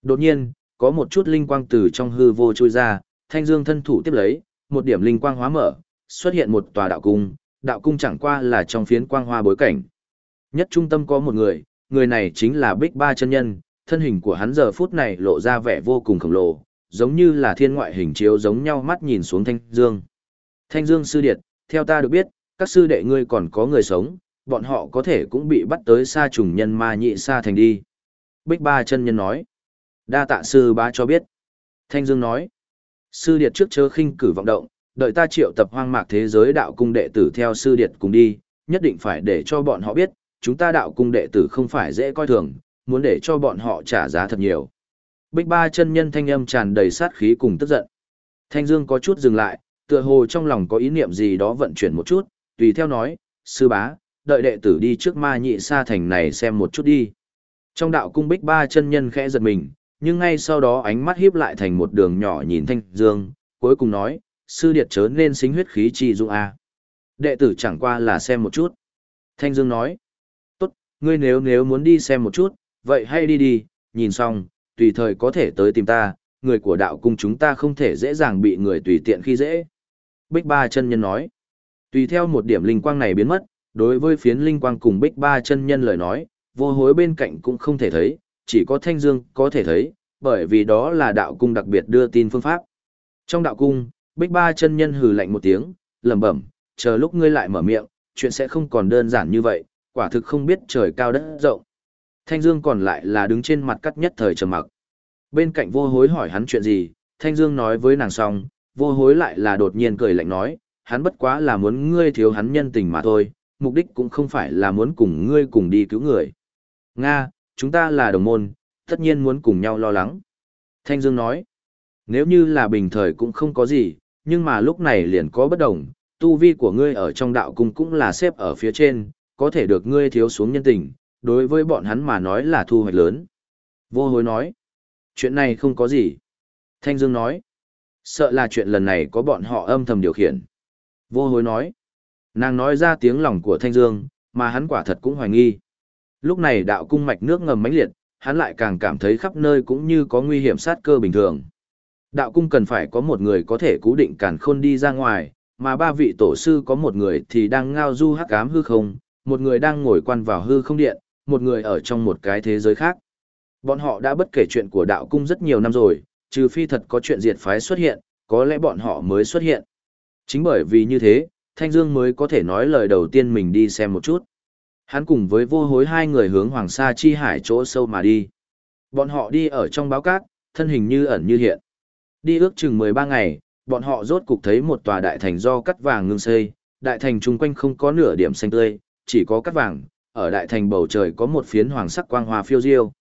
Đột nhiên, có một chút linh quang từ trong hư vô trôi ra, Thanh Dương thân thủ tiếp lấy, một điểm linh quang hóa mở, xuất hiện một tòa đạo cung, đạo cung chẳng qua là trong phiến quang hoa bối cảnh. Nhất trung tâm có một người, người này chính là Bích Ba chân nhân, thân hình của hắn giờ phút này lộ ra vẻ vô cùng khổng lồ, giống như là thiên ngoại hình chiếu giống nhau mắt nhìn xuống Thanh Dương. Thanh Dương sư điệt, theo ta được biết, các sư đệ ngươi còn có người sống, bọn họ có thể cũng bị bắt tới xa trùng nhân ma nhị xa thành đi. Bích ba chân nhân nói. Đa tạ sư bá cho biết. Thanh Dương nói. Sư điệt trước chớ khinh cử vọng động, đợi ta triệu tập hoang mạc thế giới đạo cung đệ tử theo sư điệt cùng đi, nhất định phải để cho bọn họ biết, chúng ta đạo cung đệ tử không phải dễ coi thường, muốn để cho bọn họ trả giá thật nhiều. Bích ba chân nhân thanh âm tràn đầy sát khí cùng tức giận. Thanh Dương có chút dừng lại, tựa hồ trong lòng có ý niệm gì đó vận chuyển một chút, tùy theo nói, sư bá, đợi đệ tử đi trước ma nhị sa thành này xem một chút đi. Trong đạo cung bích ba chân nhân khẽ giật mình, nhưng ngay sau đó ánh mắt híp lại thành một đường nhỏ nhìn thanh dương, cuối cùng nói, sư điệt chớ nên xính huyết khí chi dụng a. Đệ tử chẳng qua là xem một chút. Thanh dương nói, tốt, ngươi nếu nếu muốn đi xem một chút, vậy hay đi đi, nhìn xong, tùy thời có thể tới tìm ta, người của đạo cung chúng ta không thể dễ dàng bị người tùy tiện khi dễ. Bích ba chân nhân nói, tùy theo một điểm linh quang này biến mất, đối với phiến linh quang cùng bích ba chân nhân lời nói, vô hối bên cạnh cũng không thể thấy, chỉ có thanh dương có thể thấy, bởi vì đó là đạo cung đặc biệt đưa tin phương pháp. Trong đạo cung, bích ba chân nhân hừ lạnh một tiếng, lẩm bẩm, chờ lúc ngươi lại mở miệng, chuyện sẽ không còn đơn giản như vậy, quả thực không biết trời cao đất rộng. Thanh Dương còn lại là đứng trên mặt cắt nhất thời trầm mặc. Bên cạnh vô hối hỏi hắn chuyện gì, Thanh Dương nói với nàng xong, vô hối lại là đột nhiên cười lạnh nói, hắn bất quá là muốn ngươi thiếu hắn nhân tình mà thôi, mục đích cũng không phải là muốn cùng ngươi cùng đi cứu người. Nga, chúng ta là đồng môn, tất nhiên muốn cùng nhau lo lắng. Thanh Dương nói, nếu như là bình thời cũng không có gì, nhưng mà lúc này liền có bất đồng, tu vi của ngươi ở trong đạo cung cũng là xếp ở phía trên, có thể được ngươi thiếu xuống nhân tình, đối với bọn hắn mà nói là thu hoạch lớn. Vô hối nói, chuyện này không có gì. Thanh Dương nói, sợ là chuyện lần này có bọn họ âm thầm điều khiển. Vô hối nói, nàng nói ra tiếng lòng của Thanh Dương, mà hắn quả thật cũng hoài nghi. Lúc này đạo cung mạch nước ngầm mãnh liệt, hắn lại càng cảm thấy khắp nơi cũng như có nguy hiểm sát cơ bình thường. Đạo cung cần phải có một người có thể cố định cản khôn đi ra ngoài, mà ba vị tổ sư có một người thì đang ngao du hắc ám hư không, một người đang ngồi quan vào hư không điện, một người ở trong một cái thế giới khác. Bọn họ đã bất kể chuyện của đạo cung rất nhiều năm rồi, trừ phi thật có chuyện diệt phái xuất hiện, có lẽ bọn họ mới xuất hiện. Chính bởi vì như thế, Thanh Dương mới có thể nói lời đầu tiên mình đi xem một chút. Hắn cùng với vô hối hai người hướng Hoàng Sa chi hải chỗ sâu mà đi. Bọn họ đi ở trong báo cát, thân hình như ẩn như hiện. Đi ước chừng 13 ngày, bọn họ rốt cục thấy một tòa đại thành do cắt vàng ngưng xây, đại thành chung quanh không có nửa điểm xanh tươi, chỉ có cắt vàng, ở đại thành bầu trời có một phiến hoàng sắc quang hoa phiêu diêu.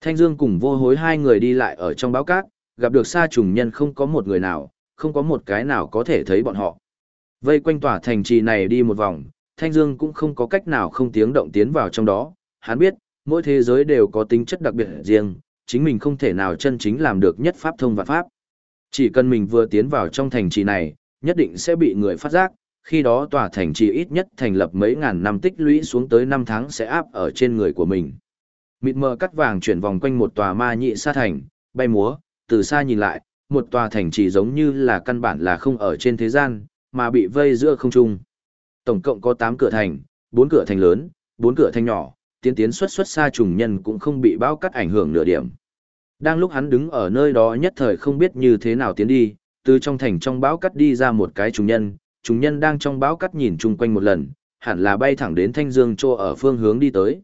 Thanh Dương cùng vô hối hai người đi lại ở trong báo cát, gặp được sa trùng nhân không có một người nào, không có một cái nào có thể thấy bọn họ. Vây quanh tòa thành trì này đi một vòng, Thanh Dương cũng không có cách nào không tiếng động tiến vào trong đó, hắn biết, mỗi thế giới đều có tính chất đặc biệt riêng, chính mình không thể nào chân chính làm được nhất pháp thông vạn pháp. Chỉ cần mình vừa tiến vào trong thành trì này, nhất định sẽ bị người phát giác, khi đó tòa thành trì ít nhất thành lập mấy ngàn năm tích lũy xuống tới năm tháng sẽ áp ở trên người của mình. Mịt mờ cắt vàng chuyển vòng quanh một tòa ma nhị sa thành, bay múa, từ xa nhìn lại, một tòa thành trì giống như là căn bản là không ở trên thế gian, mà bị vây giữa không trung. Tổng cộng có 8 cửa thành, 4 cửa thành lớn, 4 cửa thành nhỏ, tiến tiến xuất xuất xa trùng nhân cũng không bị bao cắt ảnh hưởng nửa điểm. Đang lúc hắn đứng ở nơi đó nhất thời không biết như thế nào tiến đi, từ trong thành trong bão cắt đi ra một cái trùng nhân, trùng nhân đang trong bão cắt nhìn chung quanh một lần, hẳn là bay thẳng đến Thanh Dương Trô ở phương hướng đi tới.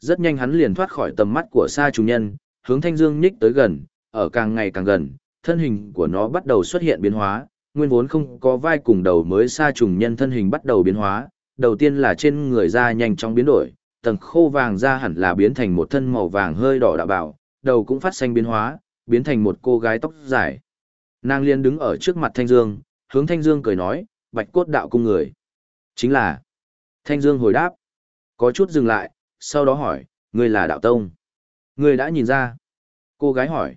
Rất nhanh hắn liền thoát khỏi tầm mắt của xa trùng nhân, hướng Thanh Dương nhích tới gần, ở càng ngày càng gần, thân hình của nó bắt đầu xuất hiện biến hóa, nguyên vốn không có vai cùng đầu mới sa trùng nhân thân hình bắt đầu biến hóa, đầu tiên là trên người da nhanh chóng biến đổi, tầng khô vàng da hẳn là biến thành một thân màu vàng hơi đỏ đạo bảo, đầu cũng phát xanh biến hóa, biến thành một cô gái tóc dài. Nàng liên đứng ở trước mặt Thanh Dương, hướng Thanh Dương cười nói, bạch cốt đạo cung người. Chính là. Thanh Dương hồi đáp. Có chút dừng lại, sau đó hỏi, ngươi là đạo tông. Ngươi đã nhìn ra. Cô gái hỏi.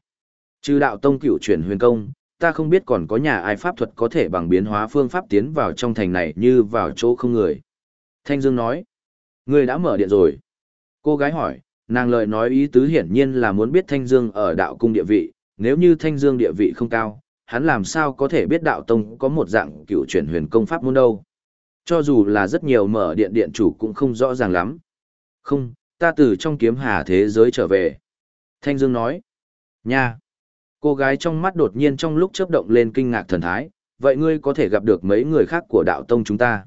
Trừ đạo tông cựu chuyển huyền công, ta không biết còn có nhà ai pháp thuật có thể bằng biến hóa phương pháp tiến vào trong thành này như vào chỗ không người. Thanh Dương nói. Ngươi đã mở điện rồi. Cô gái hỏi, nàng lời nói ý tứ hiển nhiên là muốn biết Thanh Dương ở đạo cung địa vị, nếu như Thanh Dương địa vị không cao, hắn làm sao có thể biết đạo tông có một dạng cựu chuyển huyền công pháp môn đâu. Cho dù là rất nhiều mở điện điện chủ cũng không rõ ràng lắm. Không, ta từ trong kiếm hà thế giới trở về. Thanh Dương nói. Nha. Cô gái trong mắt đột nhiên trong lúc chớp động lên kinh ngạc thần thái, vậy ngươi có thể gặp được mấy người khác của đạo tông chúng ta.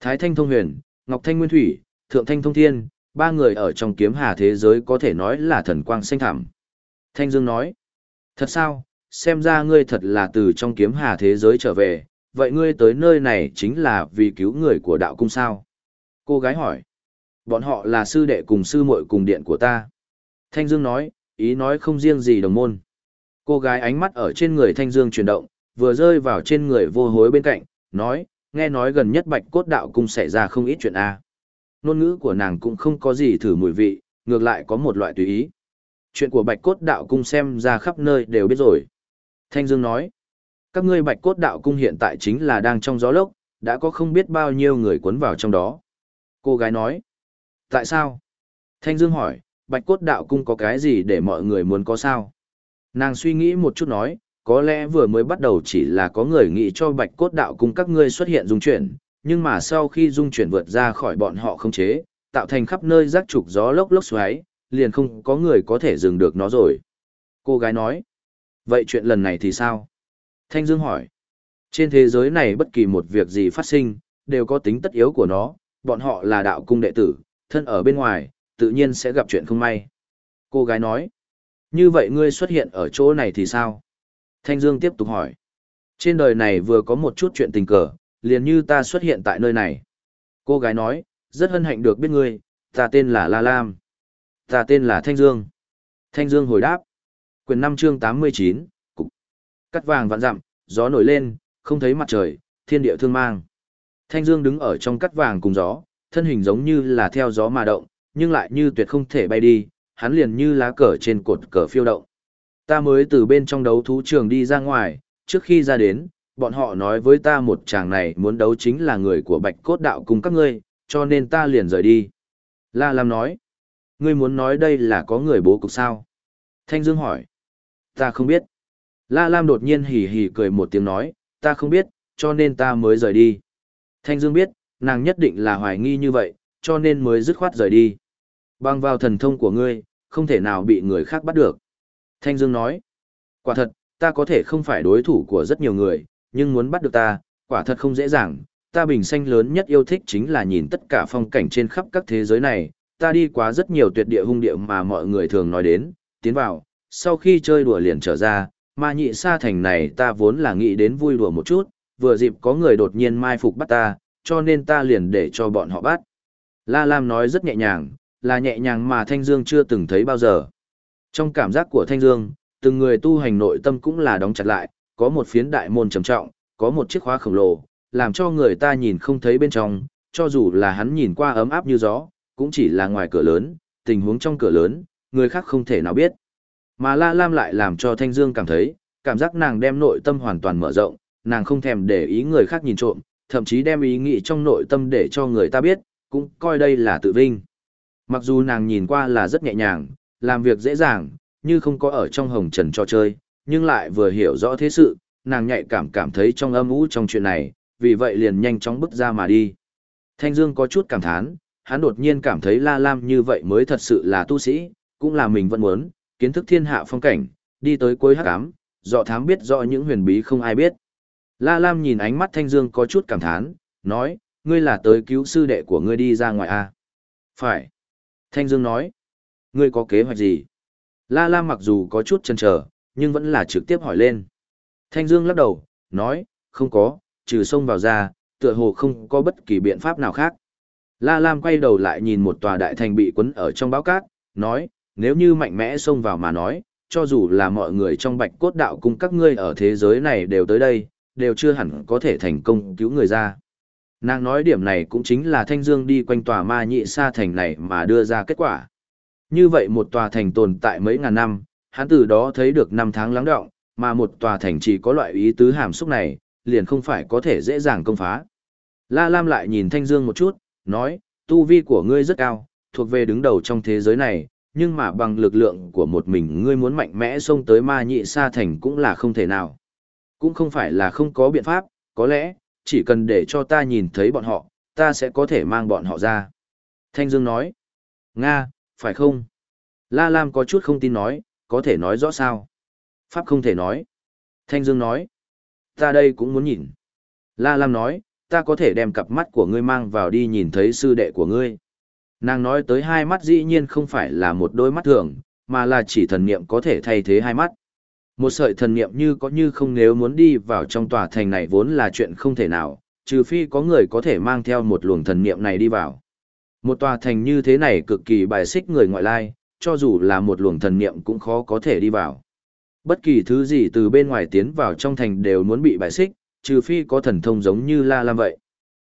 Thái Thanh Thông Huyền, Ngọc Thanh Nguyên Thủy, Thượng Thanh Thông Thiên, ba người ở trong kiếm hà thế giới có thể nói là thần quang xanh thẳm. Thanh Dương nói. Thật sao, xem ra ngươi thật là từ trong kiếm hà thế giới trở về, vậy ngươi tới nơi này chính là vì cứu người của đạo cung sao? Cô gái hỏi. Bọn họ là sư đệ cùng sư muội cùng điện của ta. Thanh Dương nói, ý nói không riêng gì đồng môn. Cô gái ánh mắt ở trên người Thanh Dương chuyển động, vừa rơi vào trên người vô hối bên cạnh, nói, nghe nói gần nhất bạch cốt đạo cung xảy ra không ít chuyện a. À. Nôn ngữ của nàng cũng không có gì thử mùi vị, ngược lại có một loại tùy ý. Chuyện của bạch cốt đạo cung xem ra khắp nơi đều biết rồi. Thanh Dương nói, các ngươi bạch cốt đạo cung hiện tại chính là đang trong gió lốc, đã có không biết bao nhiêu người cuốn vào trong đó. Cô gái nói, tại sao? Thanh Dương hỏi, bạch cốt đạo cung có cái gì để mọi người muốn có sao? Nàng suy nghĩ một chút nói, có lẽ vừa mới bắt đầu chỉ là có người nghĩ cho bạch cốt đạo cùng các ngươi xuất hiện dung chuyển, nhưng mà sau khi dung chuyển vượt ra khỏi bọn họ không chế, tạo thành khắp nơi rác trục gió lốc lốc xoáy, liền không có người có thể dừng được nó rồi. Cô gái nói, Vậy chuyện lần này thì sao? Thanh Dương hỏi. Trên thế giới này bất kỳ một việc gì phát sinh, đều có tính tất yếu của nó, bọn họ là đạo cung đệ tử, thân ở bên ngoài, tự nhiên sẽ gặp chuyện không may. Cô gái nói. Như vậy ngươi xuất hiện ở chỗ này thì sao? Thanh Dương tiếp tục hỏi. Trên đời này vừa có một chút chuyện tình cờ, liền như ta xuất hiện tại nơi này. Cô gái nói, rất hân hạnh được biết ngươi, ta tên là La Lam. Ta tên là Thanh Dương. Thanh Dương hồi đáp. Quyền 5 chương 89, cục. Cắt vàng vạn dặm, gió nổi lên, không thấy mặt trời, thiên địa thương mang. Thanh Dương đứng ở trong cắt vàng cùng gió, thân hình giống như là theo gió mà động, nhưng lại như tuyệt không thể bay đi, hắn liền như lá cờ trên cột cờ phiêu động. Ta mới từ bên trong đấu thú trường đi ra ngoài, trước khi ra đến, bọn họ nói với ta một chàng này muốn đấu chính là người của Bạch Cốt Đạo cùng các ngươi, cho nên ta liền rời đi. La Lam nói, ngươi muốn nói đây là có người bố cục sao? Thanh Dương hỏi, Ta không biết. La Lam đột nhiên hì hì cười một tiếng nói, ta không biết, cho nên ta mới rời đi. Thanh Dương biết, nàng nhất định là hoài nghi như vậy, cho nên mới dứt khoát rời đi. Bằng vào thần thông của ngươi, không thể nào bị người khác bắt được. Thanh Dương nói, quả thật, ta có thể không phải đối thủ của rất nhiều người, nhưng muốn bắt được ta, quả thật không dễ dàng. Ta bình sanh lớn nhất yêu thích chính là nhìn tất cả phong cảnh trên khắp các thế giới này, ta đi qua rất nhiều tuyệt địa hung địa mà mọi người thường nói đến, tiến vào, sau khi chơi đùa liền trở ra, mà nhị sa thành này ta vốn là nghĩ đến vui đùa một chút, vừa dịp có người đột nhiên mai phục bắt ta, cho nên ta liền để cho bọn họ bắt. La Lam nói rất nhẹ nhàng, là nhẹ nhàng mà Thanh Dương chưa từng thấy bao giờ. Trong cảm giác của Thanh Dương, từng người tu hành nội tâm cũng là đóng chặt lại, có một phiến đại môn trầm trọng, có một chiếc khóa khổng lồ, làm cho người ta nhìn không thấy bên trong, cho dù là hắn nhìn qua ấm áp như gió, cũng chỉ là ngoài cửa lớn, tình huống trong cửa lớn, người khác không thể nào biết. Mà La Lam lại làm cho Thanh Dương cảm thấy, cảm giác nàng đem nội tâm hoàn toàn mở rộng, nàng không thèm để ý người khác nhìn trộm, thậm chí đem ý nghĩ trong nội tâm để cho người ta biết, cũng coi đây là tự vinh. Mặc dù nàng nhìn qua là rất nhẹ nhàng, làm việc dễ dàng, như không có ở trong hồng trần cho chơi, nhưng lại vừa hiểu rõ thế sự, nàng nhạy cảm cảm thấy trong âm ú trong chuyện này, vì vậy liền nhanh chóng bước ra mà đi. Thanh Dương có chút cảm thán, hắn đột nhiên cảm thấy La Lam như vậy mới thật sự là tu sĩ, cũng là mình vẫn muốn, kiến thức thiên hạ phong cảnh, đi tới cuối hắc ám, dọ thám biết rõ những huyền bí không ai biết. La Lam nhìn ánh mắt Thanh Dương có chút cảm thán, nói, ngươi là tới cứu sư đệ của ngươi đi ra ngoài à? Phải. Thanh Dương nói, ngươi có kế hoạch gì? La Lam mặc dù có chút chần chờ, nhưng vẫn là trực tiếp hỏi lên. Thanh Dương lắc đầu, nói, không có, trừ xông vào ra, tựa hồ không có bất kỳ biện pháp nào khác. La Lam quay đầu lại nhìn một tòa đại thành bị quấn ở trong báo cát, nói, nếu như mạnh mẽ xông vào mà nói, cho dù là mọi người trong bạch cốt đạo cùng các ngươi ở thế giới này đều tới đây, đều chưa hẳn có thể thành công cứu người ra. Nàng nói điểm này cũng chính là Thanh Dương đi quanh tòa ma nhị sa thành này mà đưa ra kết quả. Như vậy một tòa thành tồn tại mấy ngàn năm, hắn từ đó thấy được năm tháng lắng đọng, mà một tòa thành chỉ có loại ý tứ hàm xúc này, liền không phải có thể dễ dàng công phá. La Lam lại nhìn Thanh Dương một chút, nói, tu vi của ngươi rất cao, thuộc về đứng đầu trong thế giới này, nhưng mà bằng lực lượng của một mình ngươi muốn mạnh mẽ xông tới ma nhị sa thành cũng là không thể nào. Cũng không phải là không có biện pháp, có lẽ, chỉ cần để cho ta nhìn thấy bọn họ, ta sẽ có thể mang bọn họ ra. Thanh Dương nói, Nga, phải không? La Lam có chút không tin nói, có thể nói rõ sao? Pháp không thể nói. Thanh Dương nói, ta đây cũng muốn nhìn. La Lam nói, ta có thể đem cặp mắt của ngươi mang vào đi nhìn thấy sư đệ của ngươi. Nàng nói tới hai mắt dĩ nhiên không phải là một đôi mắt thường, mà là chỉ thần niệm có thể thay thế hai mắt. Một sợi thần niệm như có như không nếu muốn đi vào trong tòa thành này vốn là chuyện không thể nào, trừ phi có người có thể mang theo một luồng thần niệm này đi vào. Một tòa thành như thế này cực kỳ bài xích người ngoại lai, cho dù là một luồng thần niệm cũng khó có thể đi vào. Bất kỳ thứ gì từ bên ngoài tiến vào trong thành đều muốn bị bài xích, trừ phi có thần thông giống như La Lam vậy.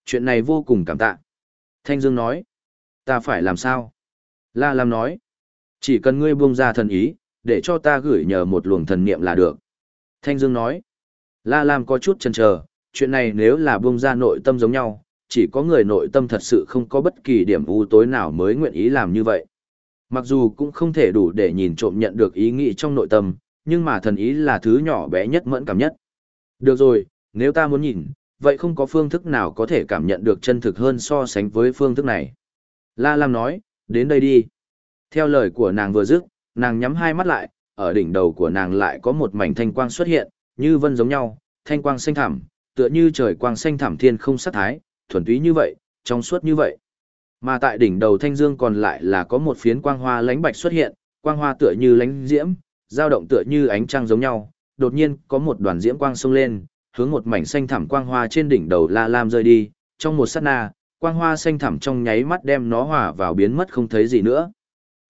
Chuyện này vô cùng cảm tạ. Thanh Dương nói, ta phải làm sao? La Lam nói, chỉ cần ngươi buông ra thần ý, để cho ta gửi nhờ một luồng thần niệm là được. Thanh Dương nói, La Lam có chút chần chờ, chuyện này nếu là buông ra nội tâm giống nhau, chỉ có người nội tâm thật sự không có bất kỳ điểm u tối nào mới nguyện ý làm như vậy. Mặc dù cũng không thể đủ để nhìn trộm nhận được ý nghĩ trong nội tâm, nhưng mà thần ý là thứ nhỏ bé nhất mẫn cảm nhất. Được rồi, nếu ta muốn nhìn, vậy không có phương thức nào có thể cảm nhận được chân thực hơn so sánh với phương thức này. La Lam nói, đến đây đi. Theo lời của nàng vừa dứt, nàng nhắm hai mắt lại, ở đỉnh đầu của nàng lại có một mảnh thanh quang xuất hiện, như vân giống nhau, thanh quang xanh thẳm, tựa như trời quang xanh thẳm thiên không sát thái, thuần túy như vậy, trong suốt như vậy. Mà tại đỉnh đầu thanh dương còn lại là có một phiến quang hoa lánh bạch xuất hiện, quang hoa tựa như lánh diễm, dao động tựa như ánh trăng giống nhau, đột nhiên có một đoàn diễm quang xông lên, hướng một mảnh xanh thẳm quang hoa trên đỉnh đầu La Lam rơi đi, trong một sát na, quang hoa xanh thẳm trong nháy mắt đem nó hòa vào biến mất không thấy gì nữa.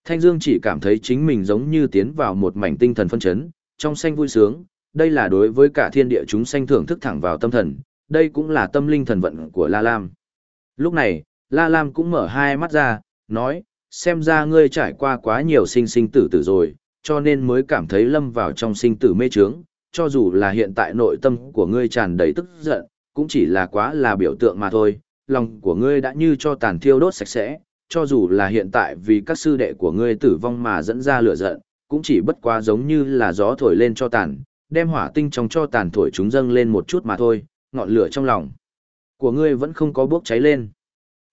Thanh Dương chỉ cảm thấy chính mình giống như tiến vào một mảnh tinh thần phân chấn, trong xanh vui sướng, đây là đối với cả thiên địa chúng sanh thưởng thức thẳng vào tâm thần, đây cũng là tâm linh thần vận của La Lam. Lúc này, La Lam cũng mở hai mắt ra, nói, xem ra ngươi trải qua quá nhiều sinh sinh tử tử rồi, cho nên mới cảm thấy lâm vào trong sinh tử mê trướng, cho dù là hiện tại nội tâm của ngươi tràn đầy tức giận, cũng chỉ là quá là biểu tượng mà thôi, lòng của ngươi đã như cho tàn thiêu đốt sạch sẽ, cho dù là hiện tại vì các sư đệ của ngươi tử vong mà dẫn ra lửa giận, cũng chỉ bất quá giống như là gió thổi lên cho tàn, đem hỏa tinh trong cho tàn thổi chúng dâng lên một chút mà thôi, ngọn lửa trong lòng của ngươi vẫn không có bốc cháy lên.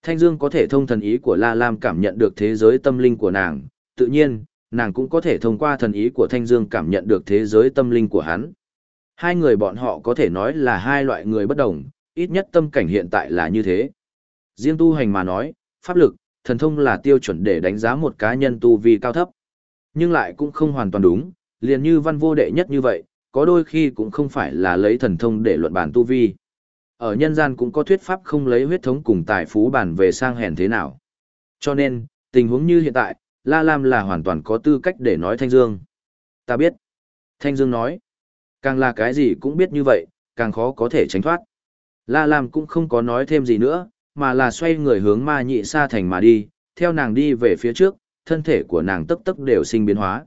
Thanh Dương có thể thông thần ý của La Lam cảm nhận được thế giới tâm linh của nàng, tự nhiên, nàng cũng có thể thông qua thần ý của Thanh Dương cảm nhận được thế giới tâm linh của hắn. Hai người bọn họ có thể nói là hai loại người bất đồng, ít nhất tâm cảnh hiện tại là như thế. Riêng tu hành mà nói, pháp lực, thần thông là tiêu chuẩn để đánh giá một cá nhân tu vi cao thấp. Nhưng lại cũng không hoàn toàn đúng, liền như văn vô đệ nhất như vậy, có đôi khi cũng không phải là lấy thần thông để luận bản tu vi. Ở nhân gian cũng có thuyết pháp không lấy huyết thống cùng tài phú bản về sang hèn thế nào. Cho nên, tình huống như hiện tại, La Lam là hoàn toàn có tư cách để nói Thanh Dương. Ta biết. Thanh Dương nói. Càng là cái gì cũng biết như vậy, càng khó có thể tránh thoát. La Lam cũng không có nói thêm gì nữa, mà là xoay người hướng ma nhị sa thành mà đi, theo nàng đi về phía trước, thân thể của nàng tức tức đều sinh biến hóa.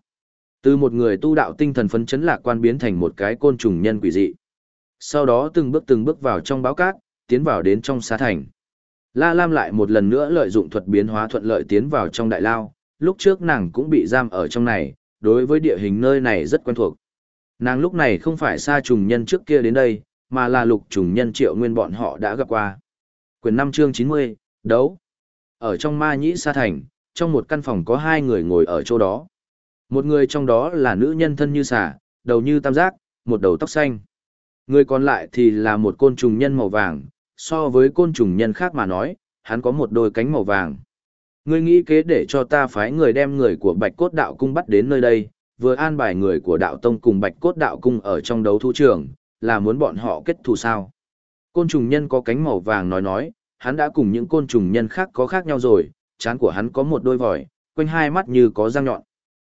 Từ một người tu đạo tinh thần phấn chấn lạc quan biến thành một cái côn trùng nhân quỷ dị. Sau đó từng bước từng bước vào trong báo cát, tiến vào đến trong sa thành. La Lam lại một lần nữa lợi dụng thuật biến hóa thuận lợi tiến vào trong đại lao, lúc trước nàng cũng bị giam ở trong này, đối với địa hình nơi này rất quen thuộc. Nàng lúc này không phải xa trùng nhân trước kia đến đây, mà là lục trùng nhân triệu nguyên bọn họ đã gặp qua. Quyển năm chương 90, đấu. Ở trong ma nhĩ sa thành, trong một căn phòng có hai người ngồi ở chỗ đó. Một người trong đó là nữ nhân thân như xà, đầu như tam giác, một đầu tóc xanh. Người còn lại thì là một côn trùng nhân màu vàng, so với côn trùng nhân khác mà nói, hắn có một đôi cánh màu vàng. Ngươi nghĩ kế để cho ta phái người đem người của Bạch Cốt Đạo Cung bắt đến nơi đây, vừa an bài người của Đạo Tông cùng Bạch Cốt Đạo Cung ở trong đấu thu trường, là muốn bọn họ kết thù sao. Côn trùng nhân có cánh màu vàng nói nói, hắn đã cùng những côn trùng nhân khác có khác nhau rồi, trán của hắn có một đôi vòi, quanh hai mắt như có răng nhọn.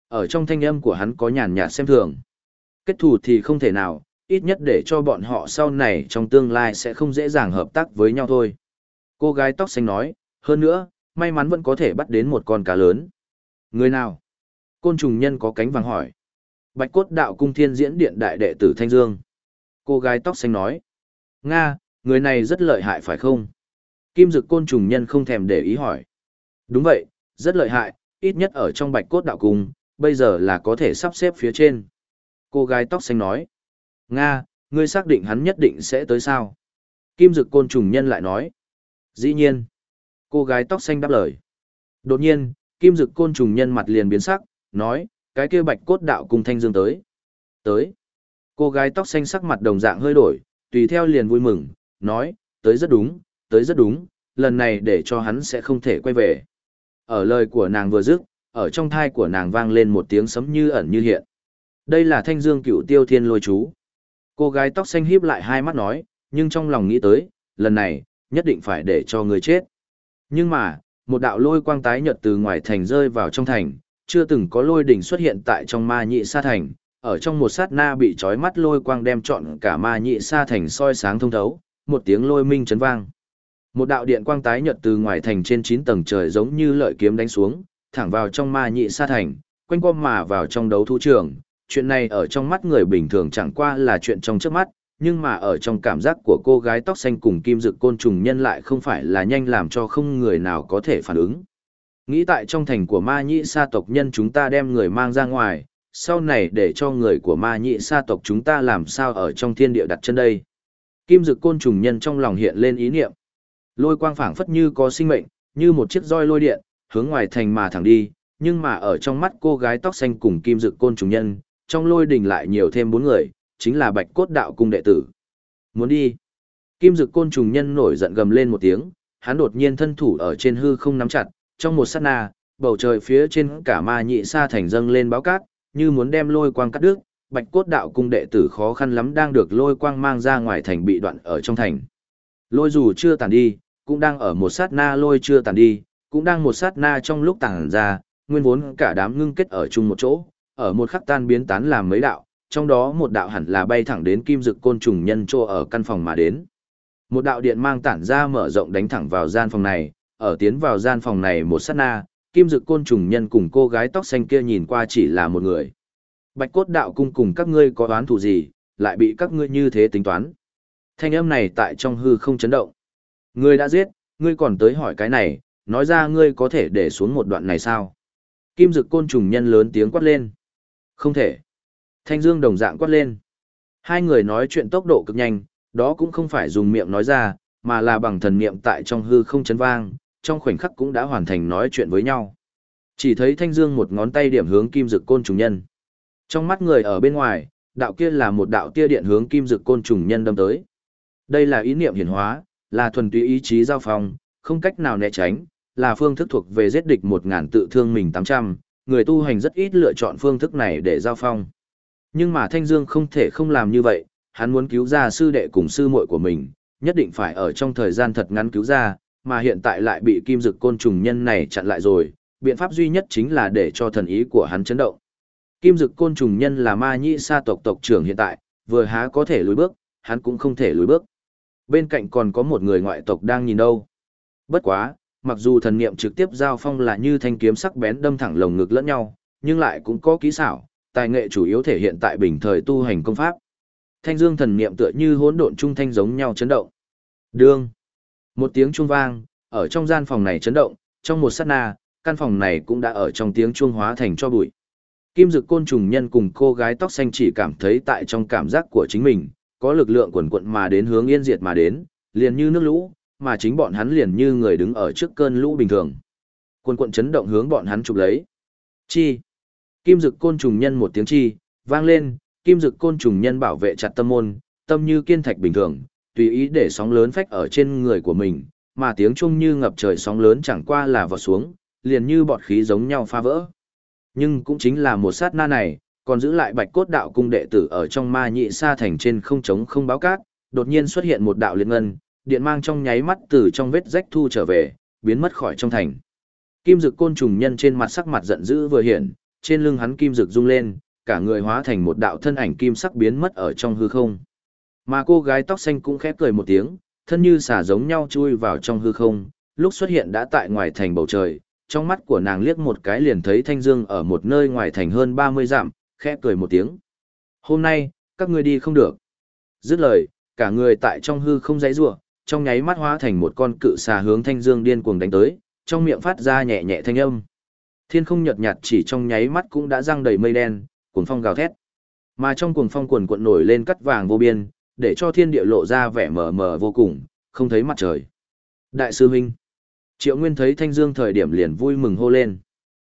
Ở trong thanh âm của hắn có nhàn nhạt xem thường. Kết thù thì không thể nào, ít nhất để cho bọn họ sau này trong tương lai sẽ không dễ dàng hợp tác với nhau thôi. Cô gái tóc xanh nói, hơn nữa, may mắn vẫn có thể bắt đến một con cá lớn. Người nào? Côn trùng nhân có cánh vàng hỏi. Bạch cốt đạo cung thiên diễn điện đại đệ tử Thanh Dương. Cô gái tóc xanh nói. Nga, người này rất lợi hại phải không? Kim dực côn trùng nhân không thèm để ý hỏi. Đúng vậy, rất lợi hại, ít nhất ở trong bạch cốt đạo cung, bây giờ là có thể sắp xếp phía trên. Cô gái tóc xanh nói. Nga, ngươi xác định hắn nhất định sẽ tới sao? Kim dực côn trùng nhân lại nói. Dĩ nhiên. Cô gái tóc xanh đáp lời. Đột nhiên, kim dực côn trùng nhân mặt liền biến sắc, nói, cái kia bạch cốt đạo cung thanh dương tới. Tới. Cô gái tóc xanh sắc mặt đồng dạng hơi đổi, tùy theo liền vui mừng, nói, tới rất đúng, tới rất đúng, lần này để cho hắn sẽ không thể quay về. Ở lời của nàng vừa dứt, ở trong thai của nàng vang lên một tiếng sấm như ẩn như hiện. Đây là thanh dương cựu tiêu thiên lôi chú. Cô gái tóc xanh híp lại hai mắt nói, nhưng trong lòng nghĩ tới, lần này, nhất định phải để cho người chết. Nhưng mà, một đạo lôi quang tái nhợt từ ngoài thành rơi vào trong thành, chưa từng có lôi đỉnh xuất hiện tại trong ma nhị sa thành, ở trong một sát na bị trói mắt lôi quang đem trọn cả ma nhị sa thành soi sáng thông thấu, một tiếng lôi minh chấn vang. Một đạo điện quang tái nhợt từ ngoài thành trên 9 tầng trời giống như lợi kiếm đánh xuống, thẳng vào trong ma nhị sa thành, quanh quăm mà vào trong đấu thu trường. Chuyện này ở trong mắt người bình thường chẳng qua là chuyện trong trước mắt, nhưng mà ở trong cảm giác của cô gái tóc xanh cùng kim dực côn trùng nhân lại không phải là nhanh làm cho không người nào có thể phản ứng. Nghĩ tại trong thành của ma nhị sa tộc nhân chúng ta đem người mang ra ngoài, sau này để cho người của ma nhị sa tộc chúng ta làm sao ở trong thiên địa đặt chân đây. Kim dực côn trùng nhân trong lòng hiện lên ý niệm. Lôi quang phảng phất như có sinh mệnh, như một chiếc roi lôi điện, hướng ngoài thành mà thẳng đi, nhưng mà ở trong mắt cô gái tóc xanh cùng kim dực côn trùng nhân, trong lôi đỉnh lại nhiều thêm bốn người, chính là bạch cốt đạo cung đệ tử. Muốn đi. Kim dực côn trùng nhân nổi giận gầm lên một tiếng, hắn đột nhiên thân thủ ở trên hư không nắm chặt, trong một sát na, bầu trời phía trên cả ma nhị sa thành dâng lên báo cát, như muốn đem lôi quang cắt đứt, bạch cốt đạo cung đệ tử khó khăn lắm đang được lôi quang mang ra ngoài thành bị đoạn ở trong thành. Lôi dù chưa tàn đi, cũng đang ở một sát na lôi chưa tàn đi, cũng đang một sát na trong lúc tàn ra, nguyên vốn cả đám ngưng kết ở chung một chỗ, ở một khắc tan biến tán làm mấy đạo, trong đó một đạo hẳn là bay thẳng đến kim dực côn trùng nhân trô ở căn phòng mà đến. Một đạo điện mang tản ra mở rộng đánh thẳng vào gian phòng này, ở tiến vào gian phòng này một sát na, kim dực côn trùng nhân cùng cô gái tóc xanh kia nhìn qua chỉ là một người. Bạch cốt đạo cung cùng các ngươi có đoán thù gì, lại bị các ngươi như thế tính toán. Thanh âm này tại trong hư không chấn động. Ngươi đã giết, ngươi còn tới hỏi cái này, nói ra ngươi có thể để xuống một đoạn này sao? Kim dực côn trùng nhân lớn tiếng quát lên. Không thể. Thanh dương đồng dạng quát lên. Hai người nói chuyện tốc độ cực nhanh, đó cũng không phải dùng miệng nói ra, mà là bằng thần niệm tại trong hư không chấn vang, trong khoảnh khắc cũng đã hoàn thành nói chuyện với nhau. Chỉ thấy Thanh Dương một ngón tay điểm hướng kim dực côn trùng nhân. Trong mắt người ở bên ngoài, đạo kia là một đạo tia điện hướng kim dực côn trùng nhân đâm tới. Đây là ý niệm hiển hóa, là thuần túy ý chí giao phong, không cách nào né tránh, là phương thức thuộc về giết địch một ngàn tự thương mình tám trăm. người tu hành rất ít lựa chọn phương thức này để giao phong. Nhưng mà Thanh Dương không thể không làm như vậy, hắn muốn cứu ra sư đệ cùng sư muội của mình, nhất định phải ở trong thời gian thật ngắn cứu ra, mà hiện tại lại bị kim dực côn trùng nhân này chặn lại rồi, biện pháp duy nhất chính là để cho thần ý của hắn chấn động. Kim dực côn trùng nhân là ma nhĩ sa tộc tộc trưởng hiện tại, vừa há có thể lùi bước, hắn cũng không thể lùi bước. Bên cạnh còn có một người ngoại tộc đang nhìn đâu. Bất quá, mặc dù thần niệm trực tiếp giao phong là như thanh kiếm sắc bén đâm thẳng lồng ngực lẫn nhau, nhưng lại cũng có kỹ xảo, tài nghệ chủ yếu thể hiện tại bình thời tu hành công pháp. Thanh dương thần niệm tựa như hỗn độn trung thanh giống nhau chấn động. Đương. Một tiếng chuông vang, ở trong gian phòng này chấn động, trong một sát na, căn phòng này cũng đã ở trong tiếng chuông hóa thành cho bụi. Kim dực côn trùng nhân cùng cô gái tóc xanh chỉ cảm thấy tại trong cảm giác của chính mình, có lực lượng quần quận mà đến hướng yên diệt mà đến, liền như nước lũ, mà chính bọn hắn liền như người đứng ở trước cơn lũ bình thường. Quần quận chấn động hướng bọn hắn chụp lấy. Chi. Kim dực côn trùng nhân một tiếng chi, vang lên, kim dực côn trùng nhân bảo vệ chặt tâm môn, tâm như kiên thạch bình thường, tùy ý để sóng lớn phách ở trên người của mình, mà tiếng chuông như ngập trời sóng lớn chẳng qua là vọt xuống, liền như bọt khí giống nhau phá vỡ. Nhưng cũng chính là một sát na này, còn giữ lại bạch cốt đạo cung đệ tử ở trong ma nhị sa thành trên không trống không báo cát, đột nhiên xuất hiện một đạo liệt ngân, điện mang trong nháy mắt từ trong vết rách thu trở về, biến mất khỏi trong thành. Kim dực côn trùng nhân trên mặt sắc mặt giận dữ vừa hiện, trên lưng hắn kim dực rung lên, cả người hóa thành một đạo thân ảnh kim sắc biến mất ở trong hư không. Mà cô gái tóc xanh cũng khẽ cười một tiếng, thân như xả giống nhau chui vào trong hư không, lúc xuất hiện đã tại ngoài thành bầu trời, trong mắt của nàng liếc một cái liền thấy Thanh Dương ở một nơi ngoài thành hơn 30 dặm, khẽ cười một tiếng. Hôm nay, các ngươi đi không được. Dứt lời, cả người tại trong hư không giãy rủa, trong nháy mắt hóa thành một con cự xà hướng Thanh Dương điên cuồng đánh tới, trong miệng phát ra nhẹ nhẹ thanh âm. Thiên không nhợt nhạt chỉ trong nháy mắt cũng đã răng đầy mây đen, cuồng phong gào thét. Mà trong cuồng phong cuồn cuộn nổi lên cắt vàng vô biên, để cho thiên địa lộ ra vẻ mờ mờ vô cùng, không thấy mặt trời. Đại sư huynh. Triệu Nguyên thấy Thanh Dương thời điểm liền vui mừng hô lên.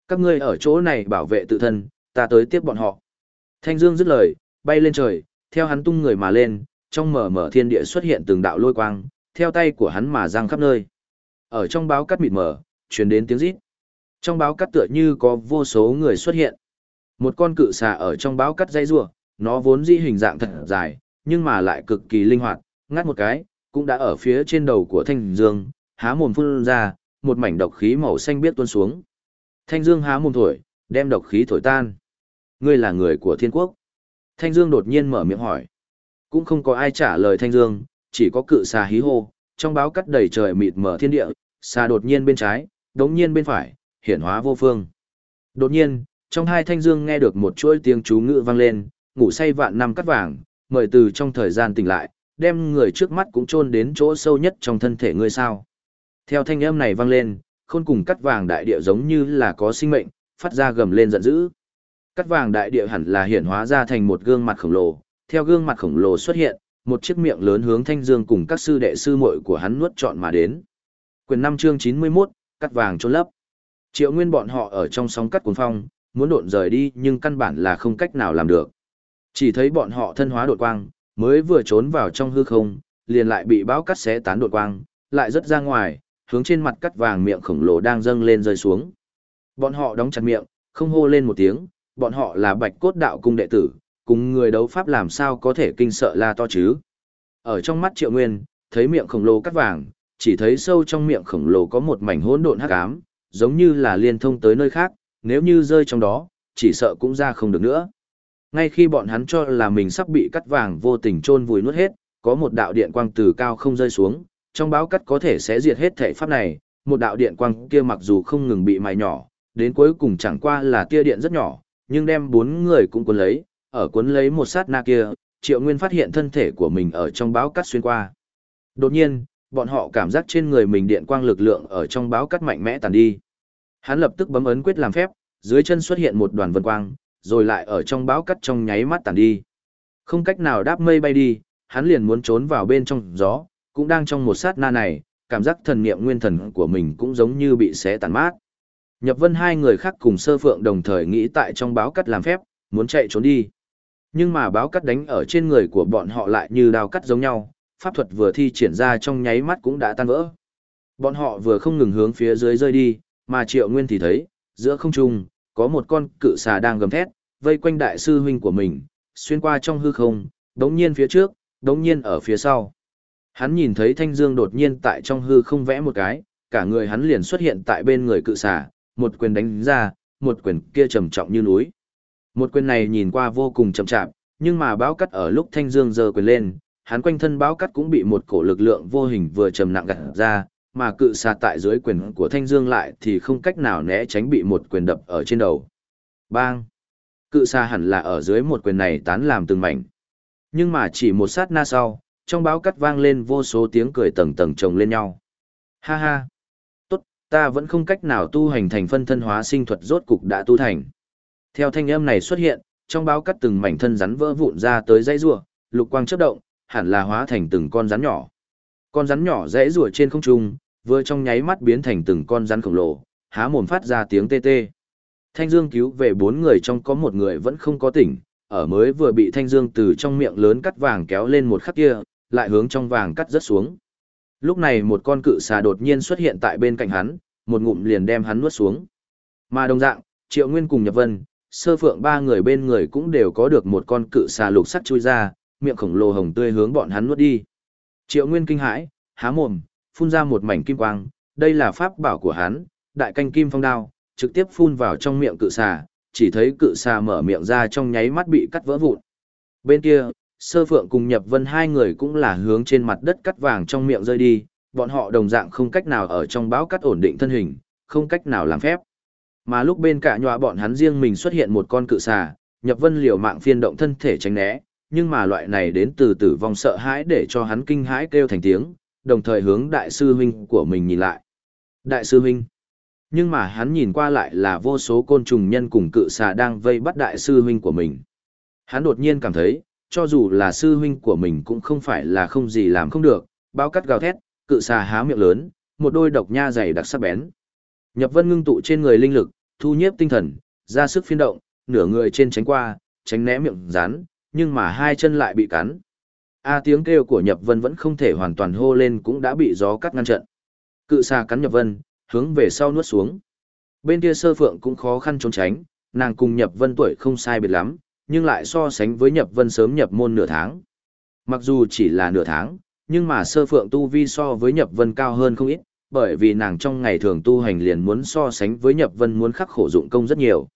Các ngươi ở chỗ này bảo vệ tự thân, ta tới tiếp bọn họ. Thanh Dương dứt lời, bay lên trời, theo hắn tung người mà lên, trong mở mở thiên địa xuất hiện từng đạo lôi quang, theo tay của hắn mà giang khắp nơi. Ở trong báo cắt mịt mờ, truyền đến tiếng rít. Trong báo cắt tựa như có vô số người xuất hiện. Một con cự xà ở trong báo cắt dây rùa, nó vốn dĩ hình dạng thật dài, nhưng mà lại cực kỳ linh hoạt, ngắt một cái, cũng đã ở phía trên đầu của Thanh Dương, há mồm phun ra, một mảnh độc khí màu xanh biết tuôn xuống. Thanh Dương há mồm thổi, đem độc khí thổi tan. Ngươi là người của thiên quốc. Thanh Dương đột nhiên mở miệng hỏi. Cũng không có ai trả lời Thanh Dương, chỉ có cự xà hí hô, trong báo cắt đầy trời mịt mở thiên địa, xà đột nhiên bên trái, đống nhiên bên phải, hiển hóa vô phương. Đột nhiên, trong hai Thanh Dương nghe được một chuỗi tiếng chú ngữ vang lên, ngủ say vạn năm cắt vàng, mời từ trong thời gian tỉnh lại, đem người trước mắt cũng chôn đến chỗ sâu nhất trong thân thể ngươi sao. Theo thanh âm này vang lên, khôn cùng cắt vàng đại địa giống như là có sinh mệnh, phát ra gầm lên giận dữ. Cắt vàng đại địa hẳn là hiển hóa ra thành một gương mặt khổng lồ, theo gương mặt khổng lồ xuất hiện, một chiếc miệng lớn hướng Thanh Dương cùng các sư đệ sư muội của hắn nuốt trọn mà đến. Quyền 5 chương 91, cắt vàng trôn lấp. Triệu Nguyên bọn họ ở trong sóng cắt cuồng phong, muốn độn rời đi nhưng căn bản là không cách nào làm được. Chỉ thấy bọn họ thân hóa đột quang, mới vừa trốn vào trong hư không, liền lại bị bão cắt xé tán đột quang, lại rất ra ngoài, hướng trên mặt cắt vàng miệng khổng lồ đang dâng lên rơi xuống. Bọn họ đóng chặt miệng, không hô lên một tiếng, bọn họ là bạch cốt đạo cung đệ tử, cùng người đấu pháp làm sao có thể kinh sợ la to chứ. Ở trong mắt triệu nguyên, thấy miệng khổng lồ cắt vàng, chỉ thấy sâu trong miệng khổng lồ có một mảnh hỗn độn hắc ám, giống như là liên thông tới nơi khác, nếu như rơi trong đó, chỉ sợ cũng ra không được nữa. Ngay khi bọn hắn cho là mình sắp bị cắt vàng vô tình chôn vùi nuốt hết, có một đạo điện quang từ cao không rơi xuống, trong báo cắt có thể sẽ diệt hết thể pháp này, một đạo điện quang kia mặc dù không ngừng bị mài nhỏ, đến cuối cùng chẳng qua là tia điện rất nhỏ, nhưng đem bốn người cũng cuốn lấy, ở cuốn lấy một sát na kia, Triệu Nguyên phát hiện thân thể của mình ở trong báo cắt xuyên qua. Đột nhiên, bọn họ cảm giác trên người mình điện quang lực lượng ở trong báo cắt mạnh mẽ tàn đi. Hắn lập tức bấm ấn quyết làm phép, dưới chân xuất hiện một đoàn vân quang, rồi lại ở trong báo cắt trong nháy mắt tàn đi. Không cách nào đáp mây bay đi, hắn liền muốn trốn vào bên trong gió, cũng đang trong một sát na này, cảm giác thần niệm nguyên thần của mình cũng giống như bị xé tàn mát. Nhập vân hai người khác cùng sơ phượng đồng thời nghĩ tại trong báo cắt làm phép, muốn chạy trốn đi. Nhưng mà báo cắt đánh ở trên người của bọn họ lại như đao cắt giống nhau, pháp thuật vừa thi triển ra trong nháy mắt cũng đã tan vỡ. Bọn họ vừa không ngừng hướng phía dưới rơi đi, mà triệu nguyên thì thấy, giữa không trung, có một con cự xà đang gầm thét, vây quanh đại sư huynh của mình, xuyên qua trong hư không, đống nhiên phía trước, đống nhiên ở phía sau. Hắn nhìn thấy Thanh Dương đột nhiên tại trong hư không vẽ một cái, cả người hắn liền xuất hiện tại bên người cự xà, một quyền đánh ra, một quyền kia trầm trọng như núi. Một quyền này nhìn qua vô cùng chậm chạp, nhưng mà báo cắt ở lúc Thanh Dương giơ quyền lên, hắn quanh thân báo cắt cũng bị một cổ lực lượng vô hình vừa trầm nặng gạt ra, mà cự xà tại dưới quyền của Thanh Dương lại thì không cách nào né tránh bị một quyền đập ở trên đầu. Bang! Cự xà hẳn là ở dưới một quyền này tán làm từng mảnh. Nhưng mà chỉ một sát na sau, trong báo cắt vang lên vô số tiếng cười tầng tầng chồng lên nhau. Ha ha! tốt ta vẫn không cách nào tu hành thành phân thân hóa sinh thuật rốt cục đã tu thành. Theo thanh âm này xuất hiện, trong báo cắt từng mảnh thân rắn vỡ vụn ra tới dãy rùa, lục quang chớp động, hẳn là hóa thành từng con rắn nhỏ. Con rắn nhỏ dãy rùa trên không trung, vừa trong nháy mắt biến thành từng con rắn khổng lồ, há mồm phát ra tiếng tê tê. Thanh Dương cứu về bốn người trong có một người vẫn không có tỉnh, ở mới vừa bị Thanh Dương từ trong miệng lớn cắt vàng kéo lên một khắc kia, lại hướng trong vàng cắt rất xuống. Lúc này một con cự xà đột nhiên xuất hiện tại bên cạnh hắn, một ngụm liền đem hắn nuốt xuống. Mà đồng dạng, Triệu Nguyên cùng Nhập Vân, Sơ Phượng ba người bên người cũng đều có được một con cự xà lục sắt chui ra, miệng khổng lồ hồng tươi hướng bọn hắn nuốt đi. Triệu Nguyên kinh hãi, há mồm, phun ra một mảnh kim quang, đây là pháp bảo của hắn, đại canh kim phong đao, trực tiếp phun vào trong miệng cự xà, chỉ thấy cự xà mở miệng ra trong nháy mắt bị cắt vỡ vụn. Bên kia, Sơ Phượng cùng Nhập Vân hai người cũng là hướng trên mặt đất cắt vàng trong miệng rơi đi, bọn họ đồng dạng không cách nào ở trong bão cắt ổn định thân hình, không cách nào làm phép. Mà lúc bên cả nhòa bọn hắn riêng mình xuất hiện một con cự xà, Nhập Vân liều mạng phiên động thân thể tránh né, nhưng mà loại này đến từ tử vong sợ hãi để cho hắn kinh hãi kêu thành tiếng, đồng thời hướng đại sư huynh của mình nhìn lại. Đại sư huynh. Nhưng mà hắn nhìn qua lại là vô số côn trùng nhân cùng cự xà đang vây bắt đại sư huynh của mình. Hắn đột nhiên cảm thấy, cho dù là sư huynh của mình cũng không phải là không gì làm không được, bao cắt gào thét, cự xà há miệng lớn, một đôi độc nha dày đặc sắc bén. Nhập vân ngưng tụ trên người linh lực, thu nhiếp tinh thần, ra sức phiên động, nửa người trên tránh qua, tránh né miệng rắn, nhưng mà hai chân lại bị cắn. A à, tiếng kêu của Nhập Vân vẫn không thể hoàn toàn hô lên cũng đã bị gió cắt ngăn trận. Cự xà cắn Nhập Vân, hướng về sau nuốt xuống. Bên kia Sơ Phượng cũng khó khăn trốn tránh, nàng cùng Nhập Vân tuổi không sai biệt lắm, nhưng lại so sánh với Nhập Vân sớm nhập môn nửa tháng. Mặc dù chỉ là nửa tháng, nhưng mà Sơ Phượng tu vi so với Nhập Vân cao hơn không ít, bởi vì nàng trong ngày thường tu hành liền muốn so sánh với Nhập Vân muốn khắc khổ dụng công rất nhiều.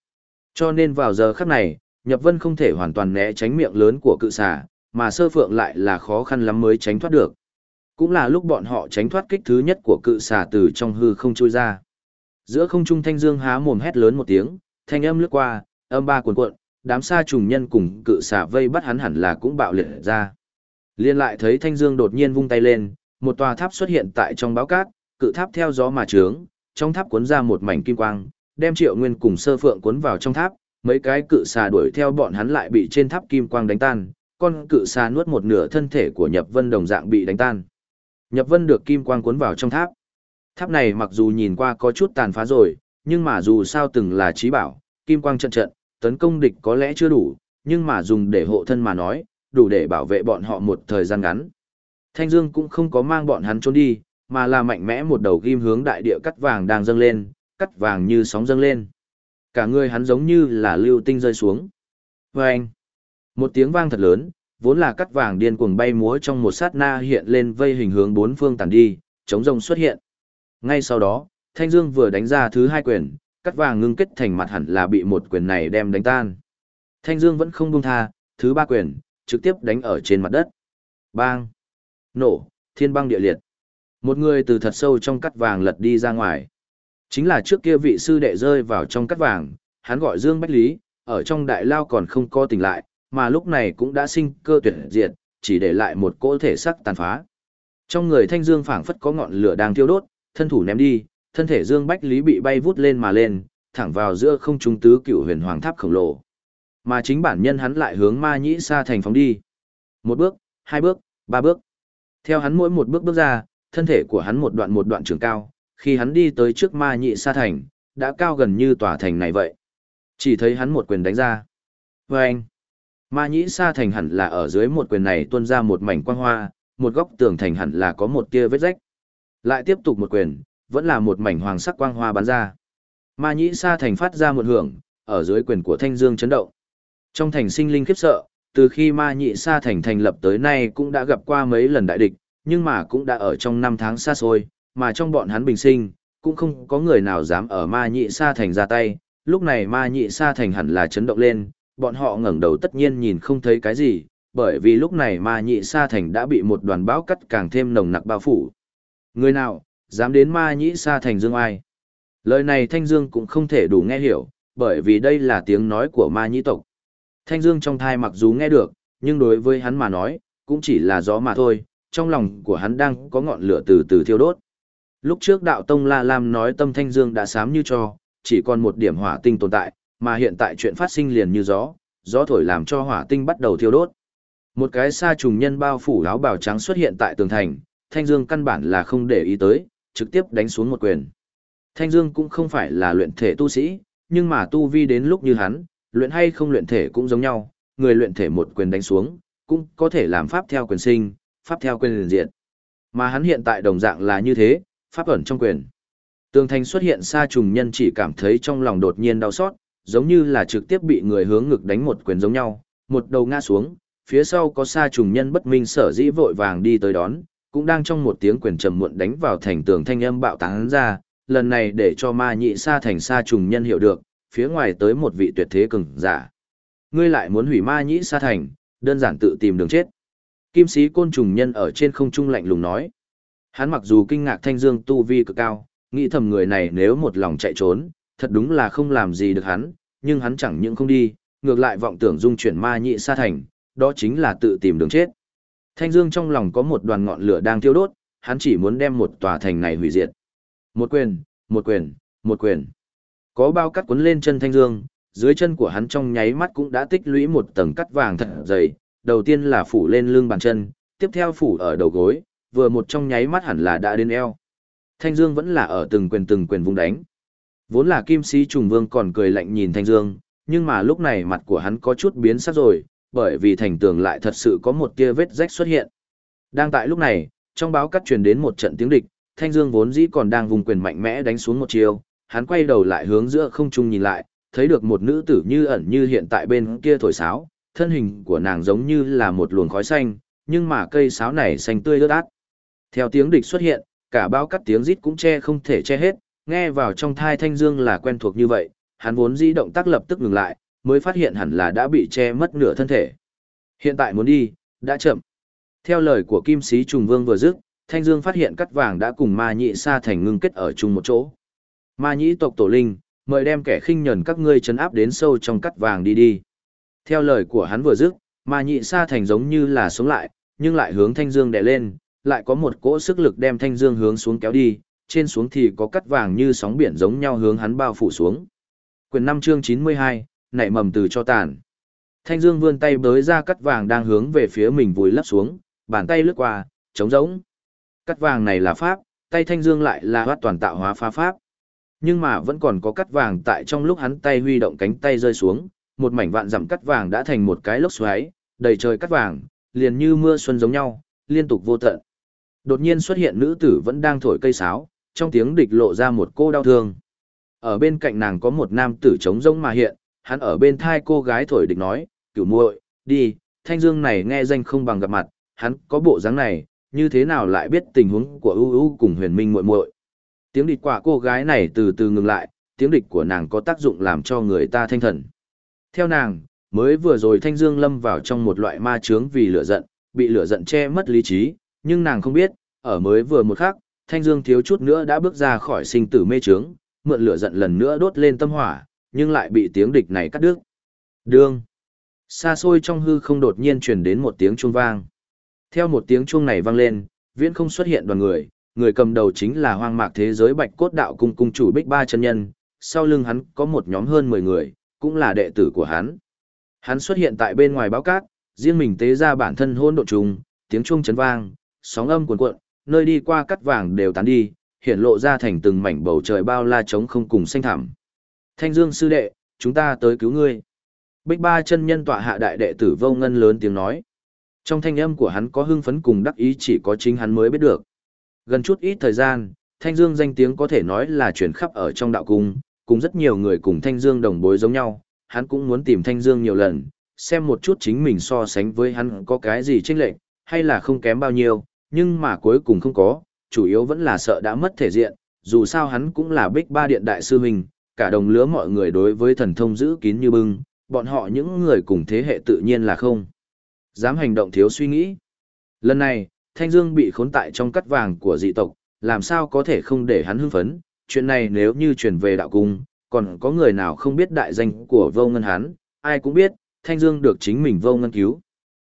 Cho nên vào giờ khắc này, Nhập Vân không thể hoàn toàn né tránh miệng lớn của cự xà, mà sơ phượng lại là khó khăn lắm mới tránh thoát được. Cũng là lúc bọn họ tránh thoát kích thứ nhất của cự xà từ trong hư không trôi ra. Giữa không trung thanh dương há mồm hét lớn một tiếng, thanh âm lướt qua, âm ba cuồn cuộn, đám sa trùng nhân cùng cự xà vây bắt hắn hẳn là cũng bạo liệt ra. Liên lại thấy thanh dương đột nhiên vung tay lên, một tòa tháp xuất hiện tại trong báo cát, cự tháp theo gió mà trướng, trong tháp cuốn ra một mảnh kim quang, đem triệu nguyên cùng sơ phượng cuốn vào trong tháp, mấy cái cự xà đuổi theo bọn hắn lại bị trên tháp kim quang đánh tan, con cự xà nuốt một nửa thân thể của Nhập Vân đồng dạng bị đánh tan. Nhập Vân được kim quang cuốn vào trong tháp. Tháp này mặc dù nhìn qua có chút tàn phá rồi, nhưng mà dù sao từng là trí bảo, kim quang trận trận, tấn công địch có lẽ chưa đủ, nhưng mà dùng để hộ thân mà nói, đủ để bảo vệ bọn họ một thời gian ngắn. Thanh Dương cũng không có mang bọn hắn trốn đi, mà là mạnh mẽ một đầu ghim hướng đại địa cắt vàng đang dâng lên, cắt vàng như sóng dâng lên. Cả người hắn giống như là lưu tinh rơi xuống. Và vâng! một tiếng vang thật lớn, vốn là cắt vàng điên cuồng bay múa trong một sát na hiện lên vây hình hướng bốn phương tàn đi, chống rông xuất hiện. Ngay sau đó, Thanh Dương vừa đánh ra thứ hai quyền, cắt vàng ngưng kết thành mặt hẳn là bị một quyền này đem đánh tan. Thanh Dương vẫn không buông tha, thứ ba quyền, trực tiếp đánh ở trên mặt đất. Bang! Nổ, thiên băng địa liệt. Một người từ thật sâu trong cắt vàng lật đi ra ngoài. Chính là trước kia vị sư đệ rơi vào trong cắt vàng, hắn gọi Dương Bách Lý, ở trong đại lao còn không co tỉnh lại, mà lúc này cũng đã sinh cơ tuyệt diệt, chỉ để lại một cỗ thể sắc tàn phá. Trong người thanh dương phảng phất có ngọn lửa đang thiêu đốt, thân thủ ném đi, thân thể Dương Bách Lý bị bay vút lên mà lên, thẳng vào giữa không trung tứ cựu huyền hoàng tháp khổng lồ. Mà chính bản nhân hắn lại hướng Ma Nhĩ Sa thành phóng đi. Một bước, hai bước, ba bước. Theo hắn mỗi một bước bước ra, thân thể của hắn một đoạn một đoạn trường cao, khi hắn đi tới trước Ma Nhĩ Sa thành, đã cao gần như tòa thành này vậy. Chỉ thấy hắn một quyền đánh ra. Vâng! Ma nhĩ sa thành hẳn là ở dưới một quyền này tuôn ra một mảnh quang hoa, một góc tường thành hẳn là có một tia vết rách. Lại tiếp tục một quyền, vẫn là một mảnh hoàng sắc quang hoa bắn ra. Ma nhĩ sa thành phát ra một hưởng, ở dưới quyền của thanh dương chấn động. Trong thành sinh linh khiếp sợ, từ khi ma nhĩ sa thành thành lập tới nay cũng đã gặp qua mấy lần đại địch, nhưng mà cũng đã ở trong năm tháng xa xôi, mà trong bọn hắn bình sinh, cũng không có người nào dám ở ma nhĩ sa thành ra tay. Lúc này ma nhĩ sa thành hẳn là chấn động lên, bọn họ ngẩng đầu tất nhiên nhìn không thấy cái gì, bởi vì lúc này ma nhị sa thành đã bị một đoàn bão cắt càng thêm nồng nặc bao phủ. Người nào, dám đến ma nhị xa thành dương ai? Lời này Thanh Dương cũng không thể đủ nghe hiểu, bởi vì đây là tiếng nói của ma nhị tộc. Thanh Dương trong thai mặc dù nghe được, nhưng đối với hắn mà nói, cũng chỉ là gió mà thôi, trong lòng của hắn đang có ngọn lửa từ từ thiêu đốt. Lúc trước đạo tông La Lam nói tâm thanh dương đã sám như cho, chỉ còn một điểm hỏa tinh tồn tại, mà hiện tại chuyện phát sinh liền như gió, gió thổi làm cho hỏa tinh bắt đầu thiêu đốt. Một cái sa trùng nhân bao phủ áo bào trắng xuất hiện tại tường thành, Thanh Dương căn bản là không để ý tới, trực tiếp đánh xuống một quyền. Thanh Dương cũng không phải là luyện thể tu sĩ, nhưng mà tu vi đến lúc như hắn, luyện hay không luyện thể cũng giống nhau, người luyện thể một quyền đánh xuống, cũng có thể làm pháp theo quyền sinh, pháp theo quyền liền diện. Mà hắn hiện tại đồng dạng là như thế, pháp ẩn trong quyền. Tường thành xuất hiện xa trùng nhân chỉ cảm thấy trong lòng đột nhiên đau xót, giống như là trực tiếp bị người hướng ngực đánh một quyền giống nhau, một đầu ngã xuống, phía sau có xa trùng nhân bất minh sở dĩ vội vàng đi tới đón, cũng đang trong một tiếng quyền trầm muộn đánh vào thành tường thanh âm bạo tán ra, lần này để cho ma nhị sa thành sa trùng nhân hiểu được, phía ngoài tới một vị tuyệt thế cường giả. Ngươi lại muốn hủy ma nhị sa thành, đơn giản tự tìm đường chết. Kim sĩ côn trùng nhân ở trên không trung lạnh lùng nói. Hắn mặc dù kinh ngạc thanh dương tu vi cực cao, nghĩ thầm người này nếu một lòng chạy trốn, thật đúng là không làm gì được hắn, nhưng hắn chẳng những không đi, ngược lại vọng tưởng dung chuyển ma nhị sa thành, đó chính là tự tìm đường chết. Thanh Dương trong lòng có một đoàn ngọn lửa đang thiêu đốt, hắn chỉ muốn đem một tòa thành này hủy diệt. Một quyền, một quyền, một quyền. Có bao cắt cuốn lên chân Thanh Dương, dưới chân của hắn trong nháy mắt cũng đã tích lũy một tầng cắt vàng thật dày, đầu tiên là phủ lên lưng bàn chân, tiếp theo phủ ở đầu gối, vừa một trong nháy mắt hẳn là đã đến eo. Thanh Dương vẫn là ở từng quyền từng quyền vung đánh. Vốn là kim sĩ trùng vương còn cười lạnh nhìn Thanh Dương, nhưng mà lúc này mặt của hắn có chút biến sắc rồi, bởi vì thành tường lại thật sự có một tia vết rách xuất hiện. Đang tại lúc này, trong báo cắt truyền đến một trận tiếng địch, Thanh Dương vốn dĩ còn đang vùng quyền mạnh mẽ đánh xuống một chiều, hắn quay đầu lại hướng giữa không trung nhìn lại, thấy được một nữ tử như ẩn như hiện tại bên kia thổi sáo, thân hình của nàng giống như là một luồng khói xanh, nhưng mà cây sáo này xanh tươi ướt át. Theo tiếng địch xuất hiện, cả bao cắt tiếng rít cũng che không thể che hết, nghe vào trong thai Thanh Dương là quen thuộc như vậy, hắn vốn dĩ động tác lập tức ngừng lại, mới phát hiện hẳn là đã bị che mất nửa thân thể. Hiện tại muốn đi, đã chậm. Theo lời của Kim Sĩ Trùng Vương vừa dứt, Thanh Dương phát hiện cắt vàng đã cùng Ma Nhị Sa thành ngưng kết ở chung một chỗ. Ma Nhị tộc tổ linh, mời đem kẻ khinh nhẫn các ngươi trấn áp đến sâu trong cắt vàng đi đi. Theo lời của hắn vừa dứt, Ma Nhị Sa thành giống như là sống lại, nhưng lại hướng Thanh Dương đè lên, lại có một cỗ sức lực đem Thanh Dương hướng xuống kéo đi, trên xuống thì có cắt vàng như sóng biển giống nhau hướng hắn bao phủ xuống. Quyền 5 chương 92, nảy mầm từ cho tàn. Thanh Dương vươn tay bới ra cắt vàng đang hướng về phía mình vùi lấp xuống, bàn tay lướt qua, trống rỗng. Cắt vàng này là pháp, tay Thanh Dương lại là hoạt toàn tạo hóa phá pháp. Nhưng mà vẫn còn có cắt vàng tại trong lúc hắn tay huy động cánh tay rơi xuống, một mảnh vạn dặm cắt vàng đã thành một cái lốc xoáy, đầy trời cắt vàng, liền như mưa xuân giống nhau, liên tục vô tận. Đột nhiên xuất hiện nữ tử vẫn đang thổi cây sáo, trong tiếng địch lộ ra một cô đau thương. Ở bên cạnh nàng có một nam tử trống rỗng mà hiện, hắn ở bên thai cô gái thổi địch nói, cửu muội, đi, thanh dương này nghe danh không bằng gặp mặt, hắn có bộ dáng này, như thế nào lại biết tình huống của ưu ưu cùng huyền minh muội muội. Tiếng địch quả cô gái này từ từ ngừng lại, tiếng địch của nàng có tác dụng làm cho người ta thanh thần. Theo nàng, mới vừa rồi thanh dương lâm vào trong một loại ma chướng vì lửa giận, bị lửa giận che mất lý trí, nhưng nàng không biết, ở mới vừa một khắc, thanh dương thiếu chút nữa đã bước ra khỏi sinh tử mê chướng, mượn lửa giận lần nữa đốt lên tâm hỏa, nhưng lại bị tiếng địch này cắt đứt. Đương. Xa xôi trong hư không đột nhiên truyền đến một tiếng chuông vang. Theo một tiếng chuông này vang lên, viễn không xuất hiện đoàn người, người cầm đầu chính là hoang mạc thế giới bạch cốt đạo cung cung chủ bích ba chân nhân, sau lưng hắn có một nhóm hơn 10 người, cũng là đệ tử của hắn. Hắn xuất hiện tại bên ngoài báo cát, riêng mình tế ra bản thân hôn độ trùng, tiếng chuông chấn vang, sóng âm cuồn cuộn, nơi đi qua cắt vàng đều tán đi, hiện lộ ra thành từng mảnh bầu trời bao la trống không cùng xanh thẳm. Thanh Dương sư đệ, chúng ta tới cứu ngươi. Bích ba chân nhân tọa hạ đại đệ tử vô ngân lớn tiếng nói. Trong thanh âm của hắn có hưng phấn cùng đắc ý chỉ có chính hắn mới biết được. Gần chút ít thời gian, Thanh Dương danh tiếng có thể nói là truyền khắp ở trong đạo cung, cùng rất nhiều người cùng Thanh Dương đồng bối giống nhau, hắn cũng muốn tìm Thanh Dương nhiều lần, xem một chút chính mình so sánh với hắn có cái gì chênh lệch, hay là không kém bao nhiêu, nhưng mà cuối cùng không có, chủ yếu vẫn là sợ đã mất thể diện, dù sao hắn cũng là Bích Ba Điện Đại Sư Mình, cả đồng lứa mọi người đối với thần thông giữ kín như bưng, bọn họ những người cùng thế hệ tự nhiên là không. Dám hành động thiếu suy nghĩ. Lần này, Thanh Dương bị khốn tại trong cắt vàng của dị tộc, làm sao có thể không để hắn hưng phấn, chuyện này nếu như truyền về đạo cung, còn có người nào không biết đại danh của vô ngân hắn, ai cũng biết, Thanh Dương được chính mình vô ngân cứu.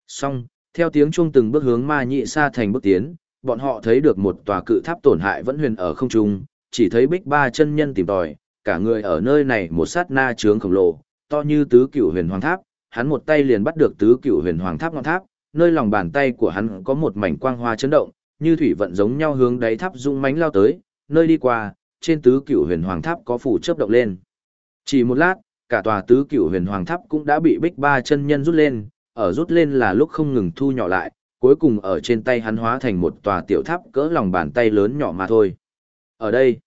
Xong, theo tiếng chuông từng bước hướng ma nhị sa thành bước tiến, bọn họ thấy được một tòa cự tháp tổn hại vẫn huyền ở không trung, chỉ thấy bích ba chân nhân tìm tòi, cả người ở nơi này một sát na trướng khổng lồ, to như tứ cửu huyền hoàng tháp, hắn một tay liền bắt được tứ cửu huyền hoàng tháp ngọn tháp, nơi lòng bàn tay của hắn có một mảnh quang hoa chấn động, như thủy vận giống nhau hướng đáy tháp rung mãnh lao tới, nơi đi qua, trên tứ cửu huyền hoàng tháp có phủ chớp động lên. Chỉ một lát, cả tòa tứ cửu huyền hoàng tháp cũng đã bị bích ba chân nhân rút lên, ở rút lên là lúc không ngừng thu nhỏ lại, cuối cùng ở trên tay hắn hóa thành một tòa tiểu tháp cỡ lòng bàn tay lớn nhỏ mà thôi. Ở đây,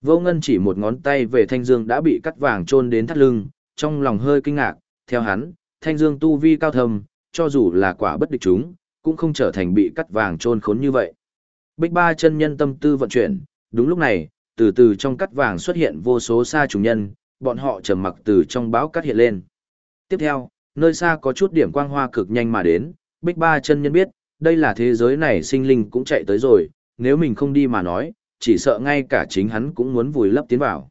vô ngân chỉ một ngón tay về thanh dương đã bị cắt vàng trôn đến thắt lưng, trong lòng hơi kinh ngạc, theo hắn, thanh dương tu vi cao thầm, cho dù là quả bất địch chúng, cũng không trở thành bị cắt vàng trôn khốn như vậy. Bích ba chân nhân tâm tư vận chuyển, đúng lúc này, từ từ trong cắt vàng xuất hiện vô số sa trùng nhân, bọn họ trầm mặc từ trong báo cắt hiện lên. Tiếp theo, nơi xa có chút điểm quang hoa cực nhanh mà đến, Bích Ba chân nhân biết, đây là thế giới này sinh linh cũng chạy tới rồi, nếu mình không đi mà nói, chỉ sợ ngay cả chính hắn cũng muốn vùi lấp tiến vào.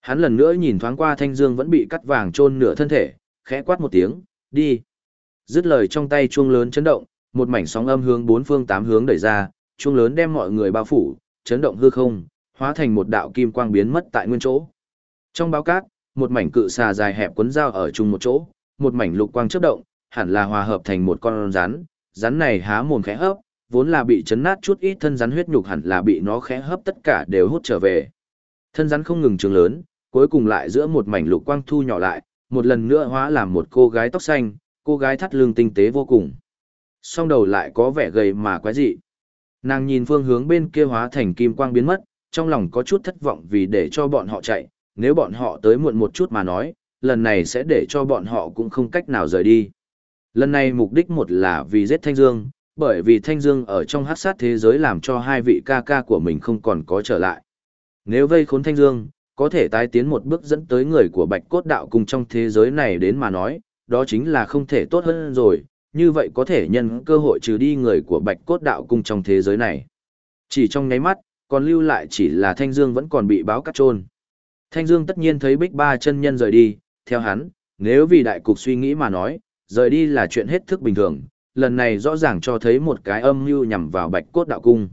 Hắn lần nữa nhìn thoáng qua Thanh Dương vẫn bị cắt vàng chôn nửa thân thể, khẽ quát một tiếng, đi. Dứt lời trong tay chuông lớn chấn động, một mảnh sóng âm hướng bốn phương tám hướng đẩy ra, chuông lớn đem mọi người bao phủ, chấn động hư không, hóa thành một đạo kim quang biến mất tại nguyên chỗ. Trong báo cát, một mảnh cự xà dài hẹp cuốn dao ở chung một chỗ, một mảnh lục quang chớp động, hẳn là hòa hợp thành một con rắn, rắn này há mồm khẽ hấp, vốn là bị chấn nát chút ít thân rắn huyết nhục hẳn là bị nó khẽ hấp tất cả đều hút trở về. Thân rắn không ngừng trường lớn, cuối cùng lại giữa một mảnh lục quang thu nhỏ lại, một lần nữa hóa làm một cô gái tóc xanh, cô gái thắt lưng tinh tế vô cùng. Song đầu lại có vẻ gầy mà quái dị. Nàng nhìn phương hướng bên kia hóa thành kim quang biến mất, trong lòng có chút thất vọng vì để cho bọn họ chạy, nếu bọn họ tới muộn một chút mà nói, lần này sẽ để cho bọn họ cũng không cách nào rời đi. Lần này mục đích một là vì giết Thanh Dương, bởi vì Thanh Dương ở trong hát sát thế giới làm cho hai vị ca ca của mình không còn có trở lại. Nếu vây khốn Thanh Dương, có thể tái tiến một bước dẫn tới người của Bạch Cốt Đạo cùng trong thế giới này đến mà nói, đó chính là không thể tốt hơn rồi, như vậy có thể nhân cơ hội trừ đi người của Bạch Cốt Đạo cung trong thế giới này. Chỉ trong nháy mắt, còn lưu lại chỉ là Thanh Dương vẫn còn bị báo cắt trôn. Thanh Dương tất nhiên thấy Bích Ba chân nhân rời đi, theo hắn, nếu vì đại cục suy nghĩ mà nói, rời đi là chuyện hết thức bình thường, lần này rõ ràng cho thấy một cái âm mưu nhằm vào Bạch Cốt Đạo cung.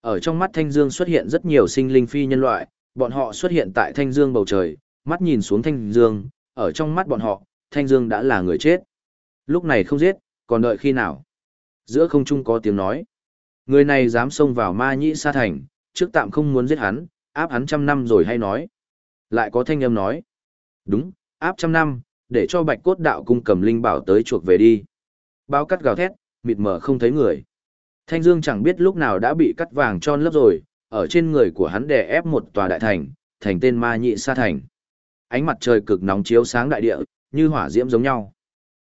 Ở trong mắt Thanh Dương xuất hiện rất nhiều sinh linh phi nhân loại, bọn họ xuất hiện tại Thanh Dương bầu trời, mắt nhìn xuống Thanh Dương, ở trong mắt bọn họ, Thanh Dương đã là người chết. Lúc này không giết, còn đợi khi nào? Giữa không trung có tiếng nói. Người này dám xông vào ma nhĩ sa thành, trước tạm không muốn giết hắn, áp hắn trăm năm rồi hay nói. Lại có thanh âm nói. Đúng, áp trăm năm, để cho bạch cốt đạo cung cầm linh bảo tới chuộc về đi. Bao cắt gào thét, mịt mờ không thấy người. Thanh Dương chẳng biết lúc nào đã bị cắt vàng tròn lấp rồi, ở trên người của hắn đè ép một tòa đại thành, thành tên ma nhị sa thành. Ánh mặt trời cực nóng chiếu sáng đại địa, như hỏa diễm giống nhau.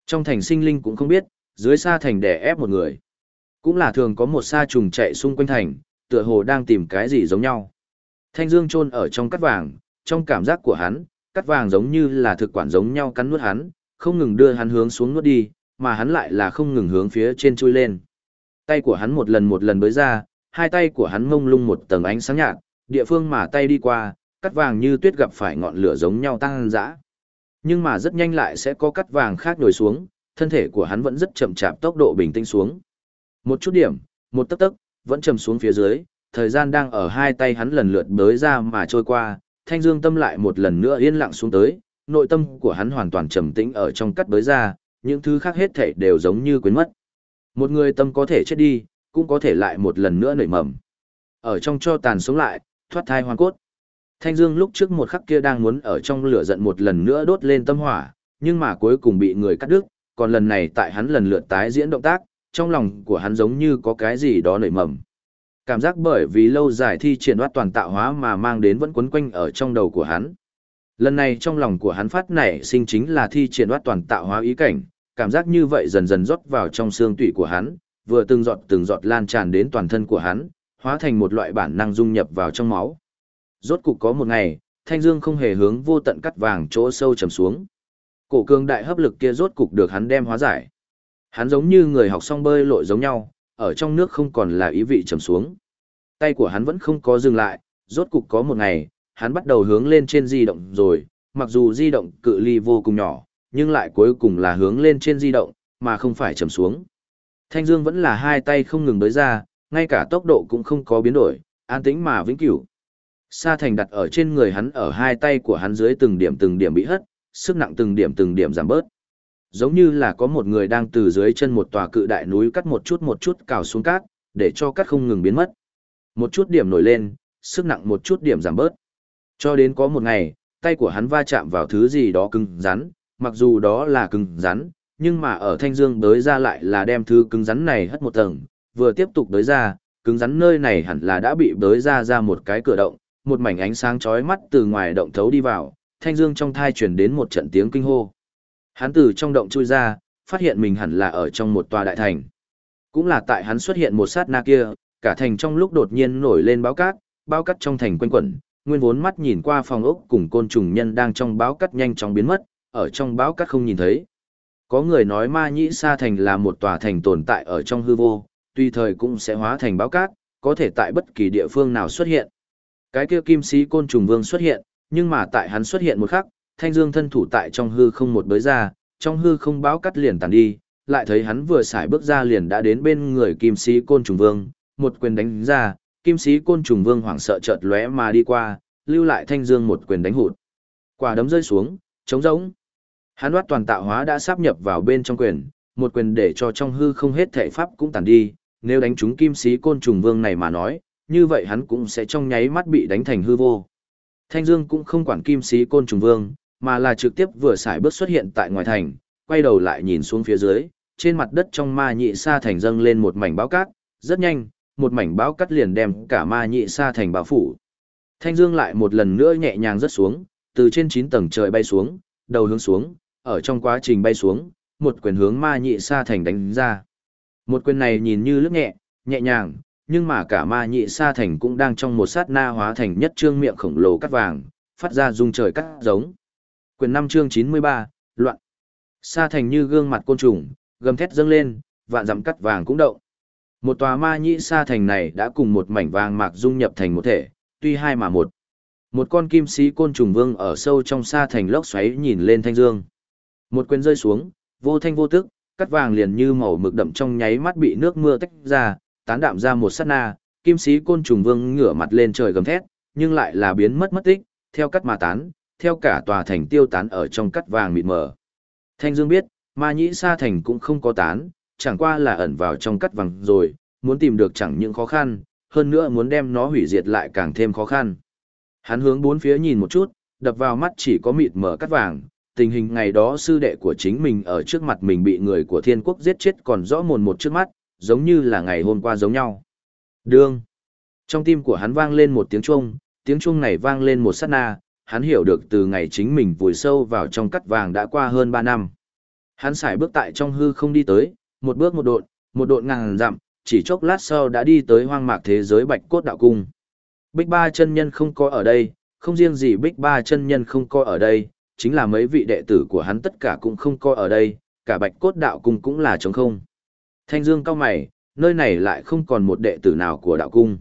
Trong thành sinh linh cũng không biết, dưới sa thành đè ép một người. Cũng là thường có một sa trùng chạy xung quanh thành, tựa hồ đang tìm cái gì giống nhau. Thanh Dương chôn ở trong cắt vàng, trong cảm giác của hắn, cắt vàng giống như là thực quản giống nhau cắn nuốt hắn, không ngừng đưa hắn hướng xuống nuốt đi, mà hắn lại là không ngừng hướng phía trên chui lên. Tay của hắn một lần một lần bới ra, hai tay của hắn mông lung một tầng ánh sáng nhạt, địa phương mà tay đi qua, cắt vàng như tuyết gặp phải ngọn lửa giống nhau tăng dã. Nhưng mà rất nhanh lại sẽ có cắt vàng khác nhồi xuống, thân thể của hắn vẫn rất chậm chạp tốc độ bình tĩnh xuống. Một chút điểm, một tấc tấc, vẫn trầm xuống phía dưới, thời gian đang ở hai tay hắn lần lượt bới ra mà trôi qua, thanh dương tâm lại một lần nữa yên lặng xuống tới, nội tâm của hắn hoàn toàn trầm tĩnh ở trong cắt bới ra, những thứ khác hết thảy đều giống như quên mất. Một người tâm có thể chết đi, cũng có thể lại một lần nữa nảy mầm. Ở trong cho tàn sống lại, thoát thai hoàn cốt. Thanh Dương lúc trước một khắc kia đang muốn ở trong lửa giận một lần nữa đốt lên tâm hỏa, nhưng mà cuối cùng bị người cắt đứt, còn lần này tại hắn lần lượt tái diễn động tác, trong lòng của hắn giống như có cái gì đó nảy mầm. Cảm giác bởi vì lâu dài thi triển đoát toàn tạo hóa mà mang đến vẫn quấn quanh ở trong đầu của hắn. Lần này trong lòng của hắn phát nảy sinh chính là thi triển đoát toàn tạo hóa ý cảnh, cảm giác như vậy dần dần rót vào trong xương tủy của hắn, vừa từng giọt từng giọt lan tràn đến toàn thân của hắn, hóa thành một loại bản năng dung nhập vào trong máu. Rốt cục có một ngày, Thanh Dương không hề hướng vô tận cắt vàng chỗ sâu trầm xuống. Cổ cường đại hấp lực kia rốt cục được hắn đem hóa giải. Hắn giống như người học xong bơi lội giống nhau, ở trong nước không còn là ý vị trầm xuống. Tay của hắn vẫn không có dừng lại, rốt cục có một ngày, hắn bắt đầu hướng lên trên di động rồi, mặc dù di động cự ly vô cùng nhỏ, nhưng lại cuối cùng là hướng lên trên di động, mà không phải trầm xuống. Thanh Dương vẫn là hai tay không ngừng bới ra, ngay cả tốc độ cũng không có biến đổi, an tĩnh mà vĩnh cửu. Sa thành đặt ở trên người hắn ở hai tay của hắn dưới từng điểm từng điểm bị hất, sức nặng từng điểm từng điểm giảm bớt. Giống như là có một người đang từ dưới chân một tòa cự đại núi cắt một chút một chút cào xuống cát, để cho cát không ngừng biến mất. Một chút điểm nổi lên, sức nặng một chút điểm giảm bớt. Cho đến có một ngày, tay của hắn va chạm vào thứ gì đó cứng rắn, mặc dù đó là cứng rắn, nhưng mà ở thanh dương đới ra lại là đem thứ cứng rắn này hất một tầng, vừa tiếp tục đới ra, cứng rắn nơi này hẳn là đã bị đới ra ra một cái cửa động, một mảnh ánh sáng chói mắt từ ngoài động thấu đi vào, thanh dương trong thai truyền đến một trận tiếng kinh hô. Hắn từ trong động chui ra, phát hiện mình hẳn là ở trong một tòa đại thành. Cũng là tại hắn xuất hiện một sát na kia, cả thành trong lúc đột nhiên nổi lên báo cát, báo cát trong thành quanh quẩn, nguyên vốn mắt nhìn qua phòng ốc cùng côn trùng nhân đang trong báo cát nhanh chóng biến mất, ở trong báo cát không nhìn thấy. Có người nói ma nhĩ sa thành là một tòa thành tồn tại ở trong hư vô, tùy thời cũng sẽ hóa thành báo cát, có thể tại bất kỳ địa phương nào xuất hiện. Cái kia kim sĩ côn trùng vương xuất hiện, nhưng mà tại hắn xuất hiện một khắc, thanh dương thân thủ tại trong hư không một bới ra, trong hư không báo cắt liền tàn đi, lại thấy hắn vừa xài bước ra liền đã đến bên người kim sĩ côn trùng vương, một quyền đánh ra, kim sĩ côn trùng vương hoảng sợ chợt lóe mà đi qua, lưu lại thanh dương một quyền đánh hụt. Quả đấm rơi xuống, trống rỗng. Hắn đoát toàn tạo hóa đã sáp nhập vào bên trong quyền, một quyền để cho trong hư không hết thể pháp cũng tàn đi, nếu đánh trúng kim sĩ côn trùng vương này mà nói, như vậy hắn cũng sẽ trong nháy mắt bị đánh thành hư vô. Thanh Dương cũng không quản kim sĩ côn trùng vương, mà là trực tiếp vừa xài bước xuất hiện tại ngoài thành, quay đầu lại nhìn xuống phía dưới, trên mặt đất trong ma nhị sa thành dâng lên một mảnh báo cát, rất nhanh, một mảnh báo cát liền đem cả ma nhị sa thành bao phủ. Thanh Dương lại một lần nữa nhẹ nhàng rớt xuống, từ trên 9 tầng trời bay xuống, đầu hướng xuống, ở trong quá trình bay xuống, một quyền hướng ma nhị sa thành đánh ra. Một quyền này nhìn như lướt nhẹ, nhẹ nhàng, nhưng mà cả ma nhị sa thành cũng đang trong một sát na hóa thành nhất trương miệng khổng lồ cắt vàng, phát ra rung trời cắt giống. Quyền 5 chương 93, loạn. Sa thành như gương mặt côn trùng, gầm thét dâng lên, vạn dặm cắt vàng cũng động. Một tòa ma nhị sa thành này đã cùng một mảnh vàng mạc dung nhập thành một thể, tuy hai mà một. Một con kim sĩ côn trùng vương ở sâu trong sa thành lốc xoáy nhìn lên thanh dương. Một quyền rơi xuống, vô thanh vô tức, cắt vàng liền như màu mực đậm trong nháy mắt bị nước mưa tách ra, tán đạm ra một sát na, kim sĩ côn trùng vương ngửa mặt lên trời gầm thét, nhưng lại là biến mất mất tích, theo cắt mà tán, theo cả tòa thành tiêu tán ở trong cắt vàng mịt mờ. Thanh Dương biết, ma nhĩ sa thành cũng không có tán, chẳng qua là ẩn vào trong cắt vàng rồi, muốn tìm được chẳng những khó khăn, hơn nữa muốn đem nó hủy diệt lại càng thêm khó khăn. Hắn hướng bốn phía nhìn một chút, đập vào mắt chỉ có mịt mờ cắt vàng, tình hình ngày đó sư đệ của chính mình ở trước mặt mình bị người của thiên quốc giết chết còn rõ mồn một trước mắt, giống như là ngày hôm qua giống nhau. Đương. Trong tim của hắn vang lên một tiếng chuông, tiếng chuông này vang lên một sát na, hắn hiểu được từ ngày chính mình vùi sâu vào trong cắt vàng đã qua hơn 3 năm. Hắn xài bước tại trong hư không đi tới, một bước một độn, một độn ngàn dặm, chỉ chốc lát sau đã đi tới hoang mạc thế giới Bạch Cốt Đạo Cung. Bích Ba chân nhân không có ở đây, không riêng gì Bích Ba chân nhân không có ở đây, chính là mấy vị đệ tử của hắn tất cả cũng không có ở đây, cả Bạch Cốt Đạo Cung cũng là trống không. Thanh Dương cao mày, nơi này lại không còn một đệ tử nào của đạo cung.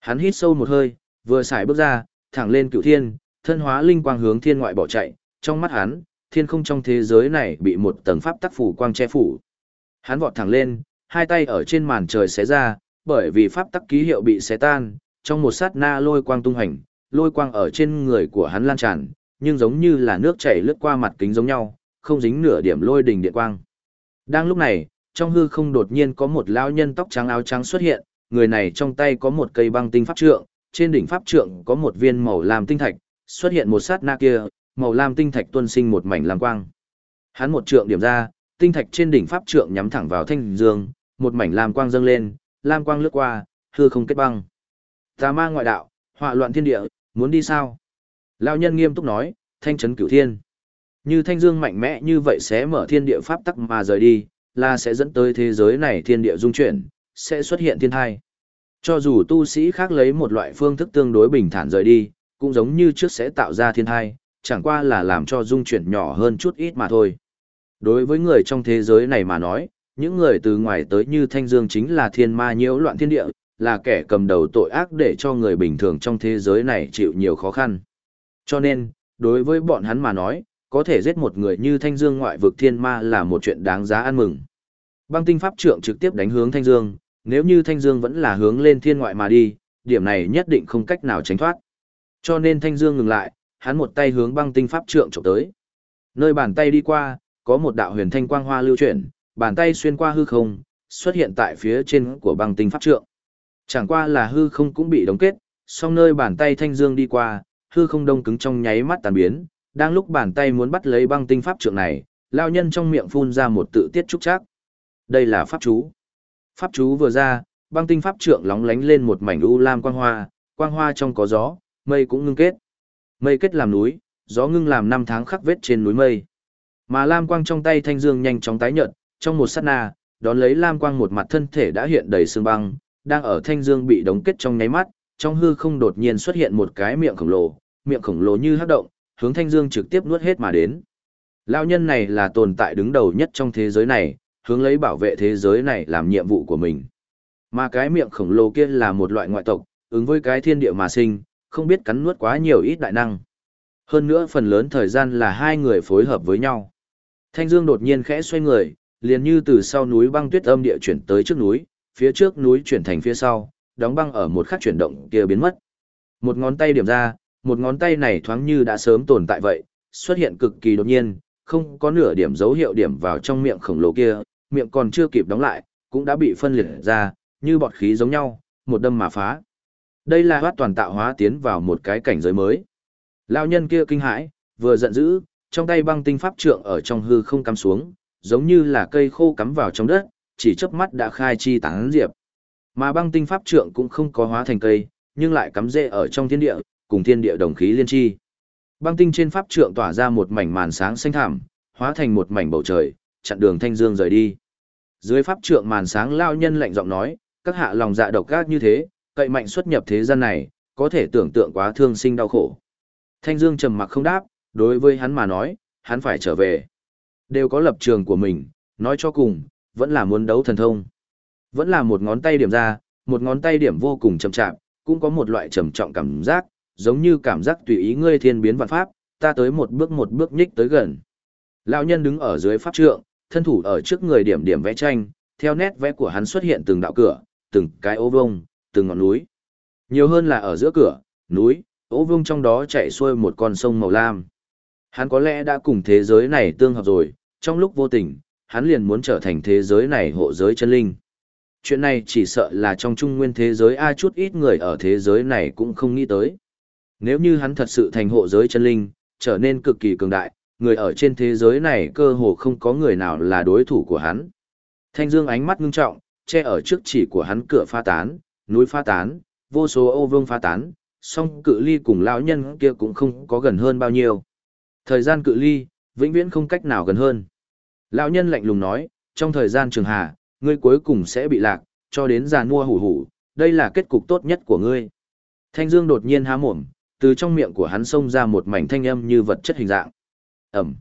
Hắn hít sâu một hơi, vừa xài bước ra, thẳng lên cựu thiên, thân hóa linh quang hướng thiên ngoại bỏ chạy, trong mắt hắn, thiên không trong thế giới này bị một tầng pháp tắc phủ quang che phủ. Hắn vọt thẳng lên, hai tay ở trên màn trời xé ra, bởi vì pháp tắc ký hiệu bị xé tan, trong một sát na lôi quang tung hành, lôi quang ở trên người của hắn lan tràn, nhưng giống như là nước chảy lướt qua mặt kính giống nhau, không dính nửa điểm lôi đình điện quang. Đang lúc này, trong hư không đột nhiên có một lão nhân tóc trắng áo trắng xuất hiện, người này trong tay có một cây băng tinh pháp trượng, trên đỉnh pháp trượng có một viên màu lam tinh thạch, xuất hiện một sát na kia, màu lam tinh thạch tuôn sinh một mảnh lam quang. Hắn một trượng điểm ra, tinh thạch trên đỉnh pháp trượng nhắm thẳng vào thanh dương, một mảnh lam quang dâng lên, lam quang lướt qua, hư không kết băng. Tà ma ngoại đạo, họa loạn thiên địa, muốn đi sao? Lão nhân nghiêm túc nói, thanh trấn cửu thiên. Như thanh dương mạnh mẽ như vậy sẽ mở thiên địa pháp tắc mà rời đi, là sẽ dẫn tới thế giới này thiên địa dung chuyển, sẽ xuất hiện thiên thai. Cho dù tu sĩ khác lấy một loại phương thức tương đối bình thản rời đi, cũng giống như trước sẽ tạo ra thiên thai, chẳng qua là làm cho dung chuyển nhỏ hơn chút ít mà thôi. Đối với người trong thế giới này mà nói, những người từ ngoài tới như Thanh Dương chính là thiên ma nhiễu loạn thiên địa, là kẻ cầm đầu tội ác để cho người bình thường trong thế giới này chịu nhiều khó khăn. Cho nên, đối với bọn hắn mà nói, có thể giết một người như Thanh Dương ngoại vực thiên ma là một chuyện đáng giá ăn mừng. Băng tinh pháp trượng trực tiếp đánh hướng Thanh Dương, nếu như Thanh Dương vẫn là hướng lên thiên ngoại mà đi, điểm này nhất định không cách nào tránh thoát. Cho nên Thanh Dương ngừng lại, hắn một tay hướng băng tinh pháp trượng chụp tới. Nơi bàn tay đi qua, có một đạo huyền thanh quang hoa lưu chuyển, bàn tay xuyên qua hư không, xuất hiện tại phía trên của băng tinh pháp trượng. Chẳng qua là hư không cũng bị đóng kết, song nơi bàn tay Thanh Dương đi qua, hư không đông cứng trong nháy mắt tàn biến, đang lúc bàn tay muốn bắt lấy băng tinh pháp trượng này, lao nhân trong miệng phun ra một tự tiết trúc chắc. Đây là pháp chú. Pháp chú vừa ra, băng tinh pháp trượng lóng lánh lên một mảnh u lam quang hoa, quang hoa trong có gió, mây cũng ngưng kết. Mây kết làm núi, gió ngưng làm năm tháng khắc vết trên núi mây. Mà lam quang trong tay thanh dương nhanh chóng tái nhợt, trong một sát na, đón lấy lam quang một mặt thân thể đã hiện đầy xương băng, đang ở thanh dương bị đóng kết trong nháy mắt, trong hư không đột nhiên xuất hiện một cái miệng khổng lồ, miệng khổng lồ như hắc động, hướng thanh dương trực tiếp nuốt hết mà đến. Lão nhân này là tồn tại đứng đầu nhất trong thế giới này, hướng lấy bảo vệ thế giới này làm nhiệm vụ của mình. Mà cái miệng khổng lồ kia là một loại ngoại tộc, ứng với cái thiên địa mà sinh, không biết cắn nuốt quá nhiều ít đại năng. Hơn nữa phần lớn thời gian là hai người phối hợp với nhau. Thanh Dương đột nhiên khẽ xoay người, liền như từ sau núi băng tuyết âm địa chuyển tới trước núi, phía trước núi chuyển thành phía sau, đóng băng ở một khắc chuyển động kia biến mất. Một ngón tay điểm ra, một ngón tay này thoáng như đã sớm tồn tại vậy, xuất hiện cực kỳ đột nhiên, không có nửa điểm dấu hiệu điểm vào trong miệng khổng lồ kia, miệng còn chưa kịp đóng lại, cũng đã bị phân liệt ra, như bọt khí giống nhau, một đâm mà phá. Đây là hoát toàn tạo hóa tiến vào một cái cảnh giới mới. Lão nhân kia kinh hãi, vừa giận dữ, trong tay băng tinh pháp trượng ở trong hư không cắm xuống, giống như là cây khô cắm vào trong đất, chỉ chớp mắt đã khai chi tán diệp. Mà băng tinh pháp trượng cũng không có hóa thành cây, nhưng lại cắm rễ ở trong thiên địa, cùng thiên địa đồng khí liên chi. Băng tinh trên pháp trượng tỏa ra một mảnh màn sáng xanh thẳm, hóa thành một mảnh bầu trời, chặn đường thanh dương rời đi. Dưới pháp trượng màn sáng lao nhân lạnh giọng nói, các hạ lòng dạ độc ác như thế, cậy mạnh xuất nhập thế gian này, có thể tưởng tượng quá thương sinh đau khổ. Thanh Dương trầm mặc không đáp, đối với hắn mà nói, hắn phải trở về. Đều có lập trường của mình, nói cho cùng, vẫn là muốn đấu thần thông. Vẫn là một ngón tay điểm ra, một ngón tay điểm vô cùng chậm chạp, cũng có một loại trầm trọng cảm giác, giống như cảm giác tùy ý ngươi thiên biến vạn pháp, ta tới một bước một bước nhích tới gần. Lão nhân đứng ở dưới pháp trượng, thân thủ ở trước người điểm điểm vẽ tranh, theo nét vẽ của hắn xuất hiện từng đạo cửa, từng cái ô vông, từng ngọn núi. Nhiều hơn là ở giữa cửa, núi, ô vông trong đó chạy xuôi một con sông màu lam. Hắn có lẽ đã cùng thế giới này tương hợp rồi, trong lúc vô tình, hắn liền muốn trở thành thế giới này hộ giới chân linh. Chuyện này chỉ sợ là trong trung nguyên thế giới ai chút ít người ở thế giới này cũng không nghĩ tới. Nếu như hắn thật sự thành hộ giới chân linh, trở nên cực kỳ cường đại, người ở trên thế giới này cơ hồ không có người nào là đối thủ của hắn. Thanh Dương ánh mắt ngưng trọng, che ở trước chỉ của hắn cửa pha tán, núi pha tán, vô số ô vương pha tán, song cự ly cùng lão nhân kia cũng không có gần hơn bao nhiêu. Thời gian cự ly, vĩnh viễn không cách nào gần hơn. Lão nhân lạnh lùng nói, trong thời gian trường hà, ngươi cuối cùng sẽ bị lạc, cho đến già mua hủ hủ, đây là kết cục tốt nhất của ngươi. Thanh Dương đột nhiên há mồm, từ trong miệng của hắn xông ra một mảnh thanh âm như vật chất hình dạng. ầm,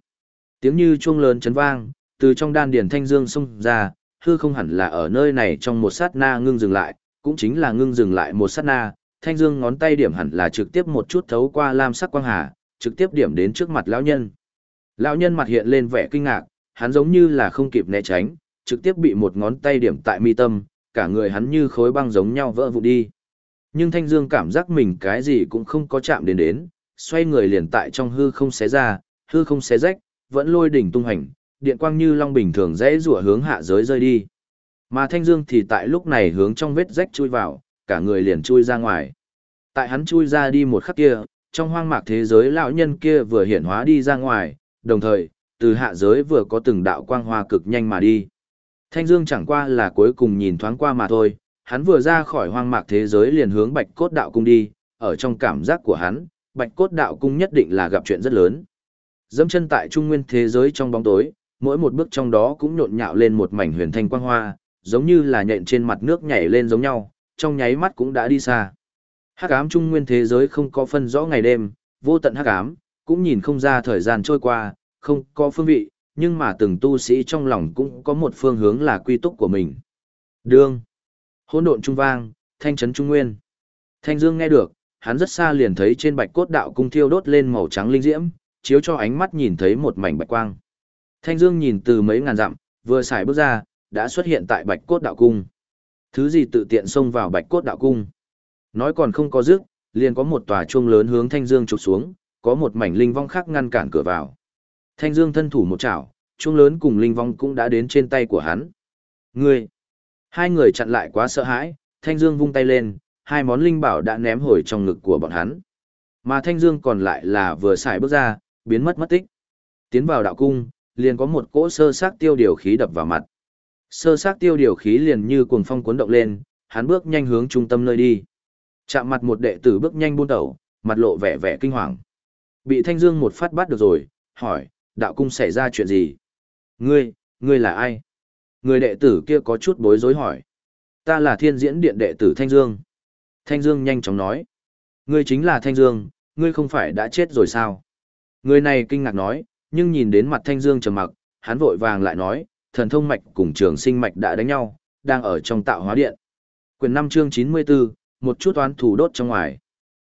Tiếng như chuông lớn chấn vang, từ trong đan điền Thanh Dương xông ra, hư không hẳn là ở nơi này trong một sát na ngưng dừng lại, cũng chính là ngưng dừng lại một sát na, Thanh Dương ngón tay điểm hẳn là trực tiếp một chút thấu qua lam sắc quang hà, trực tiếp điểm đến trước mặt lão nhân. Lão nhân mặt hiện lên vẻ kinh ngạc, hắn giống như là không kịp né tránh, trực tiếp bị một ngón tay điểm tại mi tâm, cả người hắn như khối băng giống nhau vỡ vụn đi. Nhưng Thanh Dương cảm giác mình cái gì cũng không có chạm đến đến, xoay người liền tại trong hư không xé ra, hư không xé rách, vẫn lôi đỉnh tung hành, điện quang như long bình thường dễ rủa hướng hạ giới rơi đi. Mà Thanh Dương thì tại lúc này hướng trong vết rách chui vào, cả người liền chui ra ngoài. Tại hắn chui ra đi một khắc kia, trong hoang mạc thế giới lão nhân kia vừa hiển hóa đi ra ngoài, đồng thời, từ hạ giới vừa có từng đạo quang hoa cực nhanh mà đi. Thanh Dương chẳng qua là cuối cùng nhìn thoáng qua mà thôi, hắn vừa ra khỏi hoang mạc thế giới liền hướng Bạch Cốt Đạo Cung đi, ở trong cảm giác của hắn, Bạch Cốt Đạo Cung nhất định là gặp chuyện rất lớn. Dẫm chân tại trung nguyên thế giới trong bóng tối, mỗi một bước trong đó cũng nhộn nhạo lên một mảnh huyền thanh quang hoa, giống như là nhện trên mặt nước nhảy lên giống nhau, trong nháy mắt cũng đã đi xa. Hắc ám trung nguyên thế giới không có phân rõ ngày đêm, vô tận hắc ám, cũng nhìn không ra thời gian trôi qua, không có phương vị, nhưng mà từng tu sĩ trong lòng cũng có một phương hướng là quy túc của mình. Đương, hỗn độn trung vang, thanh trấn trung nguyên. Thanh Dương nghe được, hắn rất xa liền thấy trên bạch cốt đạo cung thiêu đốt lên màu trắng linh diễm, chiếu cho ánh mắt nhìn thấy một mảnh bạch quang. Thanh Dương nhìn từ mấy ngàn dặm, vừa xài bước ra, đã xuất hiện tại bạch cốt đạo cung. Thứ gì tự tiện xông vào bạch cốt đạo cung. Nói còn không có dứt, liền có một tòa chuông lớn hướng Thanh Dương trục xuống, có một mảnh linh vong khác ngăn cản cửa vào. Thanh Dương thân thủ một chảo, chuông lớn cùng linh vong cũng đã đến trên tay của hắn. Ngươi! Hai người chặn lại quá sợ hãi, Thanh Dương vung tay lên, hai món linh bảo đã ném hồi trong ngực của bọn hắn. Mà Thanh Dương còn lại là vừa xài bước ra, biến mất mất tích. Tiến vào đạo cung, liền có một cỗ sơ xác tiêu điều khí đập vào mặt. Sơ xác tiêu điều khí liền như cuồng phong cuốn động lên, hắn bước nhanh hướng trung tâm nơi đi. Chạm mặt một đệ tử bước nhanh buôn tẩu, mặt lộ vẻ vẻ kinh hoàng. Bị Thanh Dương một phát bắt được rồi, hỏi, đạo cung xảy ra chuyện gì? Ngươi, ngươi là ai? Người đệ tử kia có chút bối rối hỏi. Ta là thiên diễn điện đệ tử Thanh Dương. Thanh Dương nhanh chóng nói. Ngươi chính là Thanh Dương, ngươi không phải đã chết rồi sao? Người này kinh ngạc nói, nhưng nhìn đến mặt Thanh Dương trầm mặc, hắn vội vàng lại nói, thần thông mạch cùng trường sinh mạch đã đánh nhau, đang ở trong tạo hóa điện. Quyền 5 chương 94, một chút toán thủ đốt trong ngoài.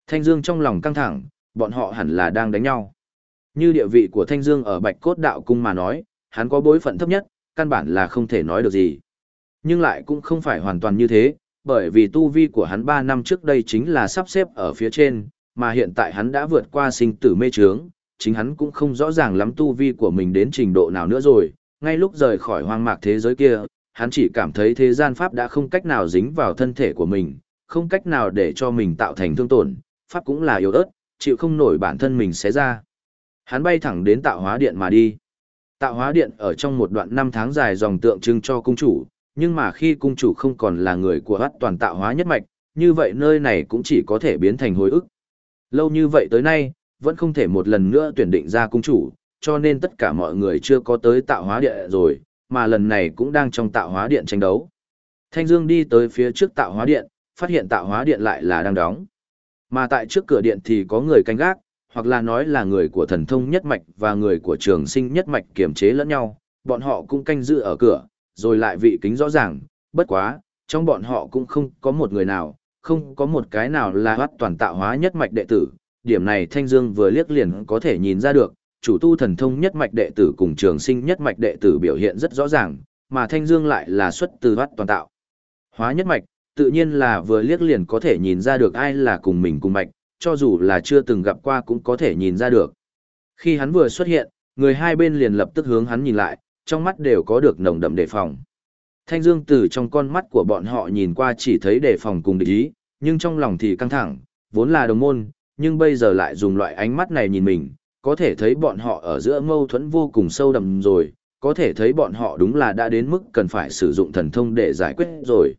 Thanh Dương trong lòng căng thẳng, bọn họ hẳn là đang đánh nhau. Như địa vị của Thanh Dương ở Bạch Cốt Đạo Cung mà nói, hắn có bối phận thấp nhất, căn bản là không thể nói được gì. Nhưng lại cũng không phải hoàn toàn như thế, bởi vì tu vi của hắn 3 năm trước đây chính là sắp xếp ở phía trên, mà hiện tại hắn đã vượt qua sinh tử mê trướng, chính hắn cũng không rõ ràng lắm tu vi của mình đến trình độ nào nữa rồi, ngay lúc rời khỏi hoang mạc thế giới kia, hắn chỉ cảm thấy thế gian pháp đã không cách nào dính vào thân thể của mình, không cách nào để cho mình tạo thành thương tổn, pháp cũng là yếu ớt, chịu không nổi bản thân mình xé ra. Hắn bay thẳng đến tạo hóa điện mà đi. Tạo hóa điện ở trong một đoạn năm tháng dài dòng tượng trưng cho cung chủ, nhưng mà khi cung chủ không còn là người của hát toàn tạo hóa nhất mạch, như vậy nơi này cũng chỉ có thể biến thành hồi ức. Lâu như vậy tới nay, vẫn không thể một lần nữa tuyển định ra cung chủ, cho nên tất cả mọi người chưa có tới tạo hóa điện rồi, mà lần này cũng đang trong tạo hóa điện tranh đấu. Thanh Dương đi tới phía trước tạo hóa điện, phát hiện tạo hóa điện lại là đang đóng. Mà tại trước cửa điện thì có người canh gác, hoặc là nói là người của thần thông nhất mạch và người của trường sinh nhất mạch kiềm chế lẫn nhau, bọn họ cũng canh giữ ở cửa, rồi lại vị kính rõ ràng, bất quá, trong bọn họ cũng không có một người nào, không có một cái nào là hoát toàn tạo hóa nhất mạch đệ tử, điểm này Thanh Dương vừa liếc liền có thể nhìn ra được, chủ tu thần thông nhất mạch đệ tử cùng trường sinh nhất mạch đệ tử biểu hiện rất rõ ràng, mà Thanh Dương lại là xuất từ hoát toàn tạo. Hóa nhất mạch, tự nhiên là vừa liếc liền có thể nhìn ra được ai là cùng mình cùng mạch, cho dù là chưa từng gặp qua cũng có thể nhìn ra được. Khi hắn vừa xuất hiện, người hai bên liền lập tức hướng hắn nhìn lại, trong mắt đều có được nồng đậm đề phòng. Thanh Dương từ trong con mắt của bọn họ nhìn qua chỉ thấy đề phòng cùng địch ý, nhưng trong lòng thì căng thẳng, vốn là đồng môn, nhưng bây giờ lại dùng loại ánh mắt này nhìn mình, có thể thấy bọn họ ở giữa mâu thuẫn vô cùng sâu đậm rồi, có thể thấy bọn họ đúng là đã đến mức cần phải sử dụng thần thông để giải quyết rồi.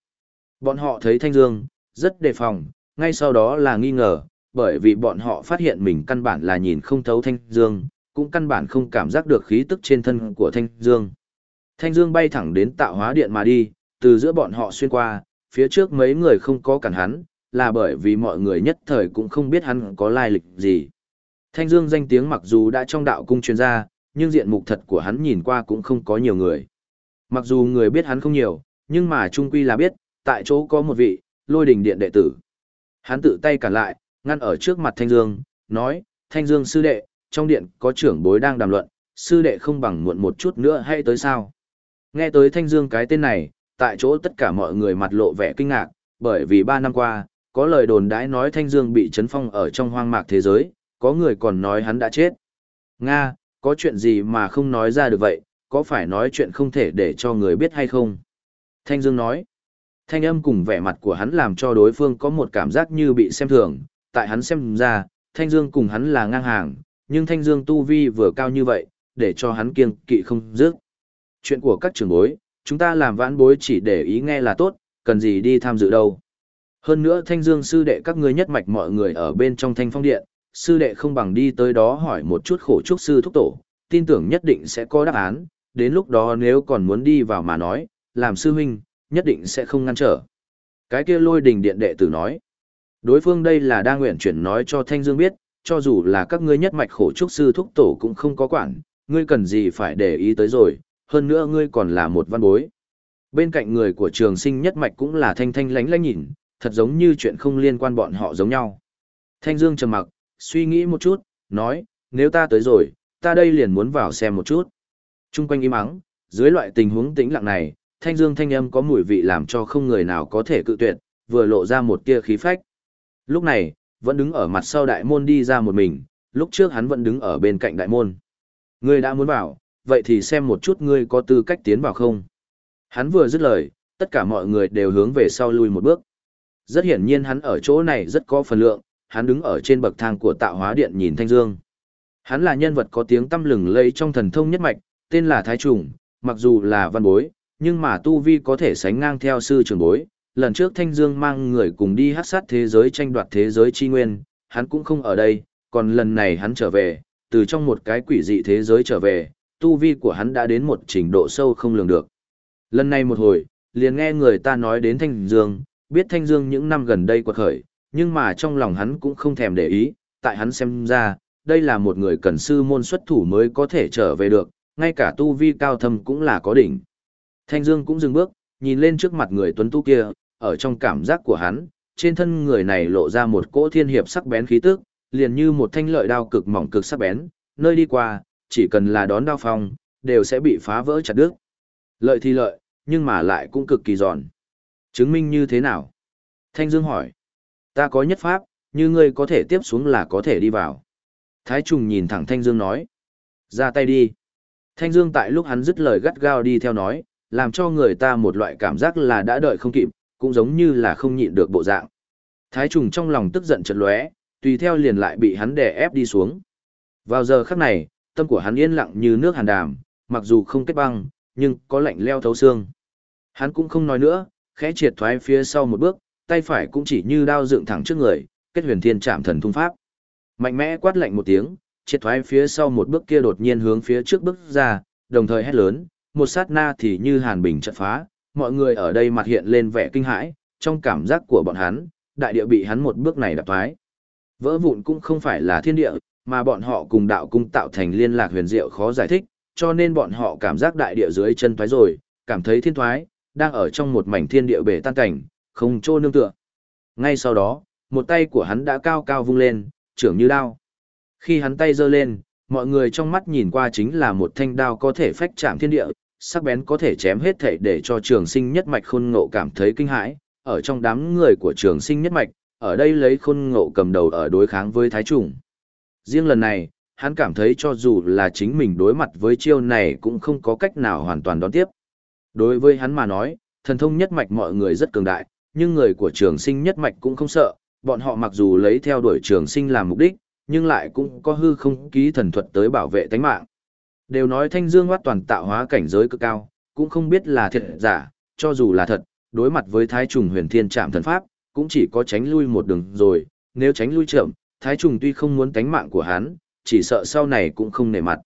Bọn họ thấy Thanh Dương, rất đề phòng, ngay sau đó là nghi ngờ, bởi vì bọn họ phát hiện mình căn bản là nhìn không thấu Thanh Dương, cũng căn bản không cảm giác được khí tức trên thân của Thanh Dương. Thanh Dương bay thẳng đến tạo hóa điện mà đi, từ giữa bọn họ xuyên qua, phía trước mấy người không có cản hắn, là bởi vì mọi người nhất thời cũng không biết hắn có lai lịch gì. Thanh Dương danh tiếng mặc dù đã trong đạo cung truyền gia nhưng diện mục thật của hắn nhìn qua cũng không có nhiều người. Mặc dù người biết hắn không nhiều, nhưng mà trung quy là biết, tại chỗ có một vị, lôi đình điện đệ tử. Hắn tự tay cản lại, ngăn ở trước mặt Thanh Dương, nói, Thanh Dương sư đệ, trong điện có trưởng bối đang đàm luận, sư đệ không bằng muộn một chút nữa hay tới sao. Nghe tới Thanh Dương cái tên này, tại chỗ tất cả mọi người mặt lộ vẻ kinh ngạc, bởi vì ba năm qua, có lời đồn đãi nói Thanh Dương bị chấn phong ở trong hoang mạc thế giới, có người còn nói hắn đã chết. Nga, có chuyện gì mà không nói ra được vậy, có phải nói chuyện không thể để cho người biết hay không? Thanh Dương nói, thanh âm cùng vẻ mặt của hắn làm cho đối phương có một cảm giác như bị xem thường, tại hắn xem ra, Thanh Dương cùng hắn là ngang hàng, nhưng Thanh Dương tu vi vừa cao như vậy, để cho hắn kiêng kỵ không dứt. Chuyện của các trưởng bối, chúng ta làm vãn bối chỉ để ý nghe là tốt, cần gì đi tham dự đâu. Hơn nữa Thanh Dương sư đệ các ngươi nhất mạch mọi người ở bên trong Thanh Phong Điện, sư đệ không bằng đi tới đó hỏi một chút khổ trúc sư thúc tổ, tin tưởng nhất định sẽ có đáp án, đến lúc đó nếu còn muốn đi vào mà nói, làm sư huynh, nhất định sẽ không ngăn trở. Cái kia lôi đình điện đệ tử nói, đối phương đây là đang nguyện chuyển nói cho Thanh Dương biết, cho dù là các ngươi nhất mạch khổ trúc sư thúc tổ cũng không có quản, ngươi cần gì phải để ý tới rồi, hơn nữa ngươi còn là một văn bối. Bên cạnh người của trường sinh nhất mạch cũng là thanh thanh lánh lánh nhìn, thật giống như chuyện không liên quan bọn họ giống nhau. Thanh Dương trầm mặc, suy nghĩ một chút, nói, nếu ta tới rồi, ta đây liền muốn vào xem một chút. Trung quanh im ắng, dưới loại tình huống tĩnh lặng này, thanh dương thanh âm có mùi vị làm cho không người nào có thể cự tuyệt, vừa lộ ra một tia khí phách. Lúc này, vẫn đứng ở mặt sau đại môn đi ra một mình, lúc trước hắn vẫn đứng ở bên cạnh đại môn. Ngươi đã muốn vào, vậy thì xem một chút ngươi có tư cách tiến vào không. Hắn vừa dứt lời, tất cả mọi người đều hướng về sau lui một bước. Rất hiển nhiên hắn ở chỗ này rất có phần lượng, hắn đứng ở trên bậc thang của tạo hóa điện nhìn Thanh Dương. Hắn là nhân vật có tiếng tăm lừng lẫy trong thần thông nhất mạch, tên là Thái Trùng, mặc dù là văn bối, nhưng mà tu vi có thể sánh ngang theo sư trưởng bối. Lần trước Thanh Dương mang người cùng đi hát sát thế giới tranh đoạt thế giới chi nguyên, hắn cũng không ở đây, còn lần này hắn trở về, từ trong một cái quỷ dị thế giới trở về, tu vi của hắn đã đến một trình độ sâu không lường được. Lần này một hồi, liền nghe người ta nói đến Thanh Dương, biết Thanh Dương những năm gần đây quật khởi, nhưng mà trong lòng hắn cũng không thèm để ý, tại hắn xem ra, đây là một người cần sư môn xuất thủ mới có thể trở về được, ngay cả tu vi cao thâm cũng là có đỉnh. Thanh Dương cũng dừng bước, nhìn lên trước mặt người tuấn tu kia, ở trong cảm giác của hắn, trên thân người này lộ ra một cỗ thiên hiệp sắc bén khí tức, liền như một thanh lợi đao cực mỏng cực sắc bén, nơi đi qua, chỉ cần là đón đao phong, đều sẽ bị phá vỡ chặt đứt. Lợi thì lợi, nhưng mà lại cũng cực kỳ giòn. Chứng minh như thế nào? Thanh Dương hỏi. Ta có nhất pháp, như ngươi có thể tiếp xuống là có thể đi vào. Thái Trùng nhìn thẳng Thanh Dương nói. Ra tay đi. Thanh Dương tại lúc hắn dứt lời gắt gao đi theo nói, làm cho người ta một loại cảm giác là đã đợi không kịp, cũng giống như là không nhịn được bộ dạng. Thái Trùng trong lòng tức giận chợt lóe, tùy theo liền lại bị hắn đè ép đi xuống. Vào giờ khắc này, tâm của hắn yên lặng như nước hàn đàm, mặc dù không kết băng, nhưng có lạnh leo thấu xương. Hắn cũng không nói nữa, khẽ triệt thoái phía sau một bước, tay phải cũng chỉ như đao dựng thẳng trước người, kết huyền thiên chạm thần thung pháp. Mạnh mẽ quát lạnh một tiếng, triệt thoái phía sau một bước kia đột nhiên hướng phía trước bước ra, đồng thời hét lớn, một sát na thì như hàn bình chợt phá, mọi người ở đây mặt hiện lên vẻ kinh hãi, trong cảm giác của bọn hắn, đại địa bị hắn một bước này đập thoái. Vỡ vụn cũng không phải là thiên địa, mà bọn họ cùng đạo cung tạo thành liên lạc huyền diệu khó giải thích, cho nên bọn họ cảm giác đại địa dưới chân thoái rồi, cảm thấy thiên thoái, đang ở trong một mảnh thiên địa bể tan cảnh, không trô nương tựa. Ngay sau đó, một tay của hắn đã cao cao vung lên, trưởng như đao. Khi hắn tay giơ lên, mọi người trong mắt nhìn qua chính là một thanh đao có thể phách chạm thiên địa, sắc bén có thể chém hết thể để cho trường sinh nhất mạch khôn ngộ cảm thấy kinh hãi. Ở trong đám người của trường sinh nhất mạch, ở đây lấy khôn ngộ cầm đầu ở đối kháng với thái trùng. Riêng lần này, hắn cảm thấy cho dù là chính mình đối mặt với chiêu này cũng không có cách nào hoàn toàn đón tiếp. Đối với hắn mà nói, thần thông nhất mạch mọi người rất cường đại, nhưng người của trường sinh nhất mạch cũng không sợ, bọn họ mặc dù lấy theo đuổi trường sinh làm mục đích, nhưng lại cũng có hư không ký thần thuật tới bảo vệ tánh mạng. Đều nói thanh dương hoát toàn tạo hóa cảnh giới cực cao, cũng không biết là thiệt giả, cho dù là thật, đối mặt với thái trùng huyền thiên trạm thần pháp, cũng chỉ có tránh lui một đường rồi, nếu tránh lui chậm, thái trùng tuy không muốn tánh mạng của hắn, chỉ sợ sau này cũng không nể mặt.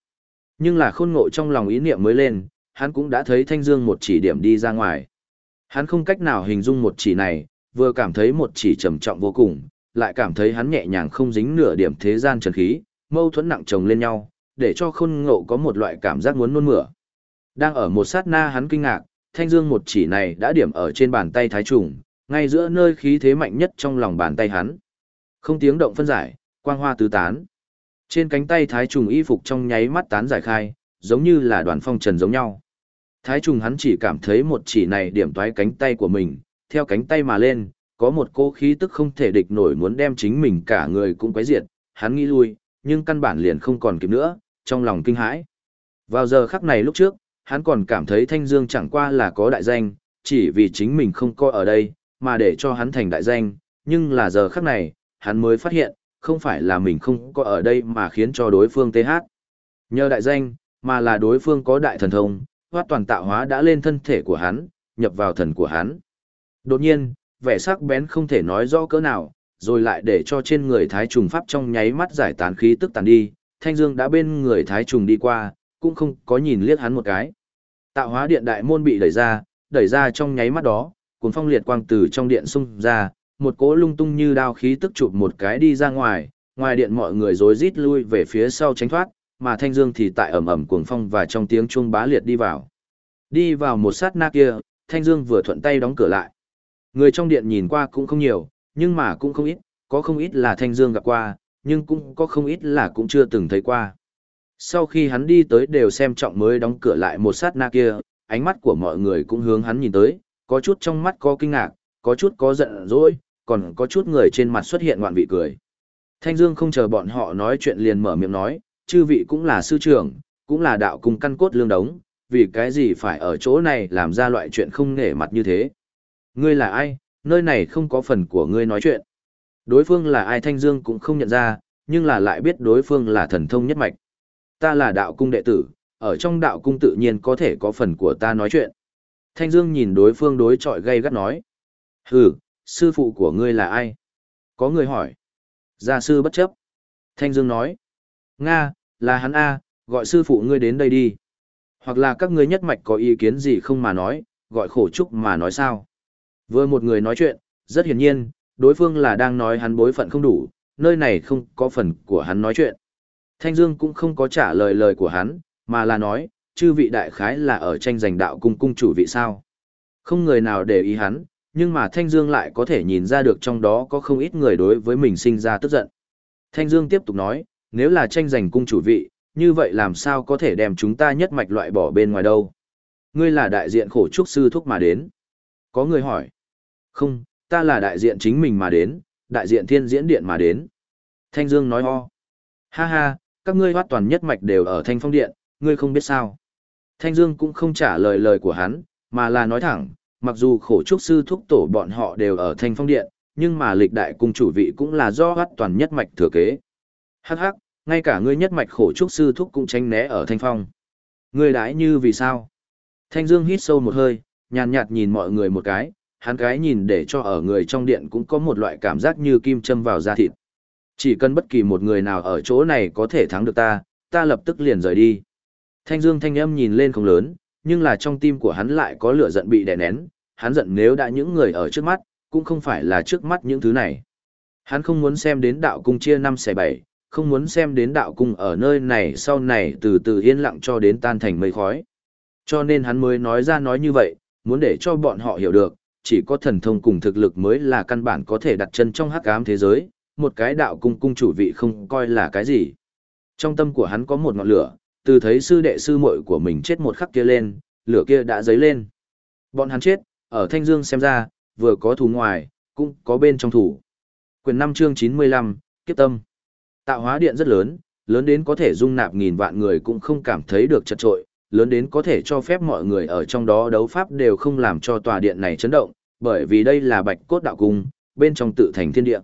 Nhưng là khôn ngộ trong lòng ý niệm mới lên, hắn cũng đã thấy thanh dương một chỉ điểm đi ra ngoài. Hắn không cách nào hình dung một chỉ này, vừa cảm thấy một chỉ trầm trọng vô cùng, lại cảm thấy hắn nhẹ nhàng không dính nửa điểm thế gian trần khí, mâu thuẫn nặng chồng lên nhau, để cho khôn ngộ có một loại cảm giác muốn nôn mửa. Đang ở một sát na hắn kinh ngạc, thanh dương một chỉ này đã điểm ở trên bàn tay thái trùng, ngay giữa nơi khí thế mạnh nhất trong lòng bàn tay hắn. Không tiếng động phân giải, quang hoa tứ tán. Trên cánh tay thái trùng y phục trong nháy mắt tán giải khai, giống như là đoàn phong trần giống nhau. Thái trùng hắn chỉ cảm thấy một chỉ này điểm toái cánh tay của mình, theo cánh tay mà lên, có một cô khí tức không thể địch nổi muốn đem chính mình cả người cũng quấy diệt, hắn nghĩ lui, nhưng căn bản liền không còn kịp nữa, trong lòng kinh hãi. Vào giờ khắc này lúc trước, hắn còn cảm thấy Thanh Dương chẳng qua là có đại danh, chỉ vì chính mình không coi ở đây, mà để cho hắn thành đại danh, nhưng là giờ khắc này, hắn mới phát hiện, không phải là mình không có ở đây mà khiến cho đối phương TH. Nhờ đại danh, mà là đối phương có đại thần thông, hoát toàn tạo hóa đã lên thân thể của hắn, nhập vào thần của hắn. Đột nhiên, vẻ sắc bén không thể nói rõ cỡ nào, rồi lại để cho trên người thái trùng pháp trong nháy mắt giải tán khí tức tàn đi, thanh dương đã bên người thái trùng đi qua, cũng không có nhìn liếc hắn một cái. Tạo hóa điện đại môn bị đẩy ra, đẩy ra trong nháy mắt đó, cuốn phong liệt quang từ trong điện xung ra, một cỗ lung tung như đao khí tức chụp một cái đi ra ngoài, ngoài điện mọi người rối rít lui về phía sau tránh thoát, mà thanh dương thì tại ầm ầm cuồng phong và trong tiếng chuông bá liệt đi vào. Đi vào một sát na kia, thanh dương vừa thuận tay đóng cửa lại. Người trong điện nhìn qua cũng không nhiều, nhưng mà cũng không ít, có không ít là thanh dương gặp qua, nhưng cũng có không ít là cũng chưa từng thấy qua. Sau khi hắn đi tới đều xem trọng mới đóng cửa lại một sát na kia, ánh mắt của mọi người cũng hướng hắn nhìn tới, có chút trong mắt có kinh ngạc, có chút có giận dỗi, còn có chút người trên mặt xuất hiện ngoạn vị cười. Thanh Dương không chờ bọn họ nói chuyện liền mở miệng nói, chư vị cũng là sư trưởng, cũng là đạo cùng căn cốt lương đống, vì cái gì phải ở chỗ này làm ra loại chuyện không nể mặt như thế. Ngươi là ai, nơi này không có phần của ngươi nói chuyện. Đối phương là ai Thanh Dương cũng không nhận ra, nhưng là lại biết đối phương là thần thông nhất mạch. Ta là đạo cung đệ tử, ở trong đạo cung tự nhiên có thể có phần của ta nói chuyện. Thanh Dương nhìn đối phương đối chọi gay gắt nói. Hừ, sư phụ của ngươi là ai? Có người hỏi. Gia sư bất chấp. Thanh Dương nói. Nga, là hắn A, gọi sư phụ ngươi đến đây đi. Hoặc là các ngươi nhất mạch có ý kiến gì không mà nói, gọi khổ trúc mà nói sao. Vừa một người nói chuyện, rất hiển nhiên, đối phương là đang nói hắn bối phận không đủ, nơi này không có phần của hắn nói chuyện. Thanh Dương cũng không có trả lời lời của hắn, mà là nói, chư vị đại khái là ở tranh giành đạo cung cung chủ vị sao. Không người nào để ý hắn, nhưng mà Thanh Dương lại có thể nhìn ra được trong đó có không ít người đối với mình sinh ra tức giận. Thanh Dương tiếp tục nói, nếu là tranh giành cung chủ vị, như vậy làm sao có thể đem chúng ta nhất mạch loại bỏ bên ngoài đâu? Ngươi là đại diện khổ trúc sư thúc mà đến. Có người hỏi. Không, ta là đại diện chính mình mà đến, đại diện thiên diễn điện mà đến. Thanh Dương nói ho. Ha ha, các ngươi hoát toàn nhất mạch đều ở thanh phong điện, ngươi không biết sao. Thanh Dương cũng không trả lời lời của hắn, mà là nói thẳng, mặc dù khổ trúc sư thúc tổ bọn họ đều ở thanh phong điện, nhưng mà lịch đại cung chủ vị cũng là do hoát toàn nhất mạch thừa kế. Hắc hắc, ngay cả ngươi nhất mạch khổ trúc sư thúc cũng tránh né ở thanh phong. Ngươi đãi như vì sao? Thanh Dương hít sâu một hơi, nhàn nhạt nhìn mọi người một cái, hắn cái nhìn để cho ở người trong điện cũng có một loại cảm giác như kim châm vào da thịt. Chỉ cần bất kỳ một người nào ở chỗ này có thể thắng được ta, ta lập tức liền rời đi. Thanh Dương thanh âm nhìn lên không lớn, nhưng là trong tim của hắn lại có lửa giận bị đè nén, hắn giận nếu đã những người ở trước mắt, cũng không phải là trước mắt những thứ này. Hắn không muốn xem đến đạo cung chia năm xẻ bảy, không muốn xem đến đạo cung ở nơi này sau này từ từ yên lặng cho đến tan thành mây khói. Cho nên hắn mới nói ra nói như vậy, muốn để cho bọn họ hiểu được, chỉ có thần thông cùng thực lực mới là căn bản có thể đặt chân trong hắc ám thế giới, một cái đạo cung cung chủ vị không coi là cái gì. Trong tâm của hắn có một ngọn lửa, từ thấy sư đệ sư muội của mình chết một khắc kia lên, lửa kia đã dấy lên. Bọn hắn chết, ở Thanh Dương xem ra, vừa có thù ngoài, cũng có bên trong thủ. Quyền 5 chương 95, kiếp tâm. Tạo hóa điện rất lớn, lớn đến có thể dung nạp nghìn vạn người cũng không cảm thấy được chật trội, lớn đến có thể cho phép mọi người ở trong đó đấu pháp đều không làm cho tòa điện này chấn động, bởi vì đây là bạch cốt đạo cung, bên trong tự thành thiên địa.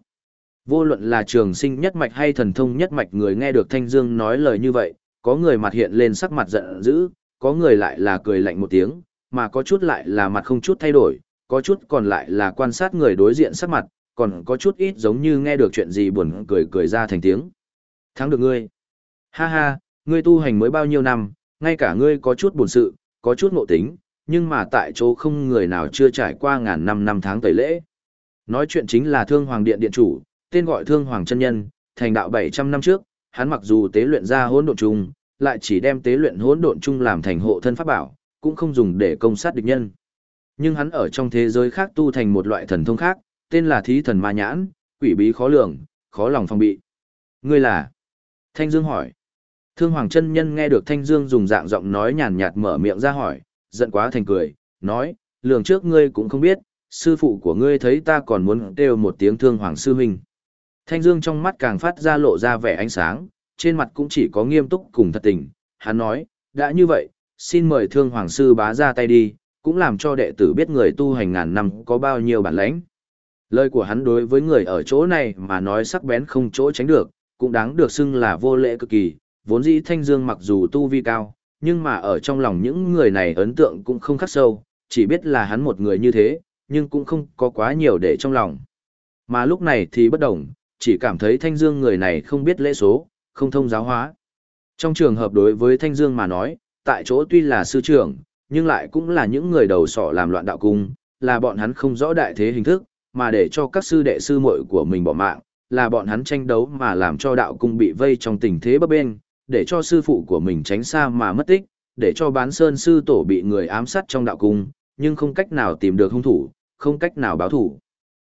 Vô luận là trường sinh nhất mạch hay thần thông nhất mạch người nghe được Thanh Dương nói lời như vậy, có người mặt hiện lên sắc mặt giận dữ, có người lại là cười lạnh một tiếng, mà có chút lại là mặt không chút thay đổi, có chút còn lại là quan sát người đối diện sắc mặt, còn có chút ít giống như nghe được chuyện gì buồn cười cười ra thành tiếng. Thắng được ngươi. Ha ha, ngươi tu hành mới bao nhiêu năm, ngay cả ngươi có chút buồn sự, có chút ngộ tính, nhưng mà tại chỗ không người nào chưa trải qua ngàn năm năm tháng tẩy lễ. Nói chuyện chính là Thương Hoàng Điện Điện Chủ, tên gọi Thương Hoàng Chân Nhân, thành đạo 700 năm trước, hắn mặc dù tế luyện ra hỗn độn trùng, lại chỉ đem tế luyện hỗn độn chung làm thành hộ thân pháp bảo, cũng không dùng để công sát địch nhân. Nhưng hắn ở trong thế giới khác tu thành một loại thần thông khác, tên là Thí Thần Ma Nhãn, quỷ bí khó lường, khó lòng phòng bị. Ngươi là? Thanh Dương hỏi. Thương Hoàng chân nhân nghe được Thanh Dương dùng dạng giọng nói nhàn nhạt mở miệng ra hỏi, giận quá thành cười, nói, lường trước ngươi cũng không biết, sư phụ của ngươi thấy ta còn muốn kêu một tiếng Thương Hoàng sư huynh. Thanh Dương trong mắt càng phát ra lộ ra vẻ ánh sáng, trên mặt cũng chỉ có nghiêm túc cùng thật tình. Hắn nói, đã như vậy, xin mời thương hoàng sư bá ra tay đi, cũng làm cho đệ tử biết người tu hành ngàn năm có bao nhiêu bản lãnh. Lời của hắn đối với người ở chỗ này mà nói sắc bén không chỗ tránh được, cũng đáng được xưng là vô lễ cực kỳ, vốn dĩ thanh dương mặc dù tu vi cao, nhưng mà ở trong lòng những người này ấn tượng cũng không khắc sâu, chỉ biết là hắn một người như thế, nhưng cũng không có quá nhiều để trong lòng. Mà lúc này thì bất đồng, chỉ cảm thấy thanh dương người này không biết lễ số, không thông giáo hóa. Trong trường hợp đối với Thanh Dương mà nói, tại chỗ tuy là sư trưởng, nhưng lại cũng là những người đầu sỏ làm loạn đạo cung, là bọn hắn không rõ đại thế hình thức, mà để cho các sư đệ sư muội của mình bỏ mạng, là bọn hắn tranh đấu mà làm cho đạo cung bị vây trong tình thế bấp bênh, để cho sư phụ của mình tránh xa mà mất tích, để cho bán sơn sư tổ bị người ám sát trong đạo cung, nhưng không cách nào tìm được hung thủ, không cách nào báo thủ.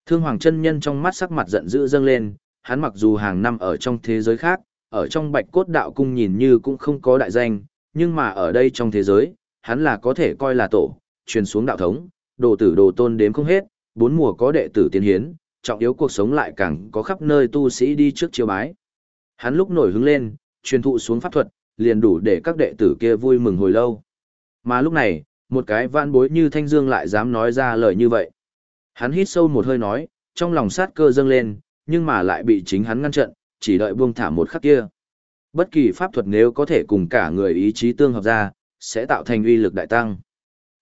Thương Hoàng chân nhân trong mắt sắc mặt giận dữ dâng lên, hắn mặc dù hàng năm ở trong thế giới khác, ở trong bạch cốt đạo cung nhìn như cũng không có đại danh, nhưng mà ở đây trong thế giới, hắn là có thể coi là tổ, truyền xuống đạo thống, đồ tử đồ tôn đếm không hết, bốn mùa có đệ tử tiến hiến, trọng yếu cuộc sống lại càng có khắp nơi tu sĩ đi trước chiêu bái. Hắn lúc nổi hứng lên, truyền thụ xuống pháp thuật, liền đủ để các đệ tử kia vui mừng hồi lâu. Mà lúc này, một cái vãn bối như Thanh Dương lại dám nói ra lời như vậy. Hắn hít sâu một hơi nói, trong lòng sát cơ dâng lên, nhưng mà lại bị chính hắn ngăn chặn, chỉ đợi buông thả một khắc kia. Bất kỳ pháp thuật nếu có thể cùng cả người ý chí tương hợp ra, sẽ tạo thành uy lực đại tăng.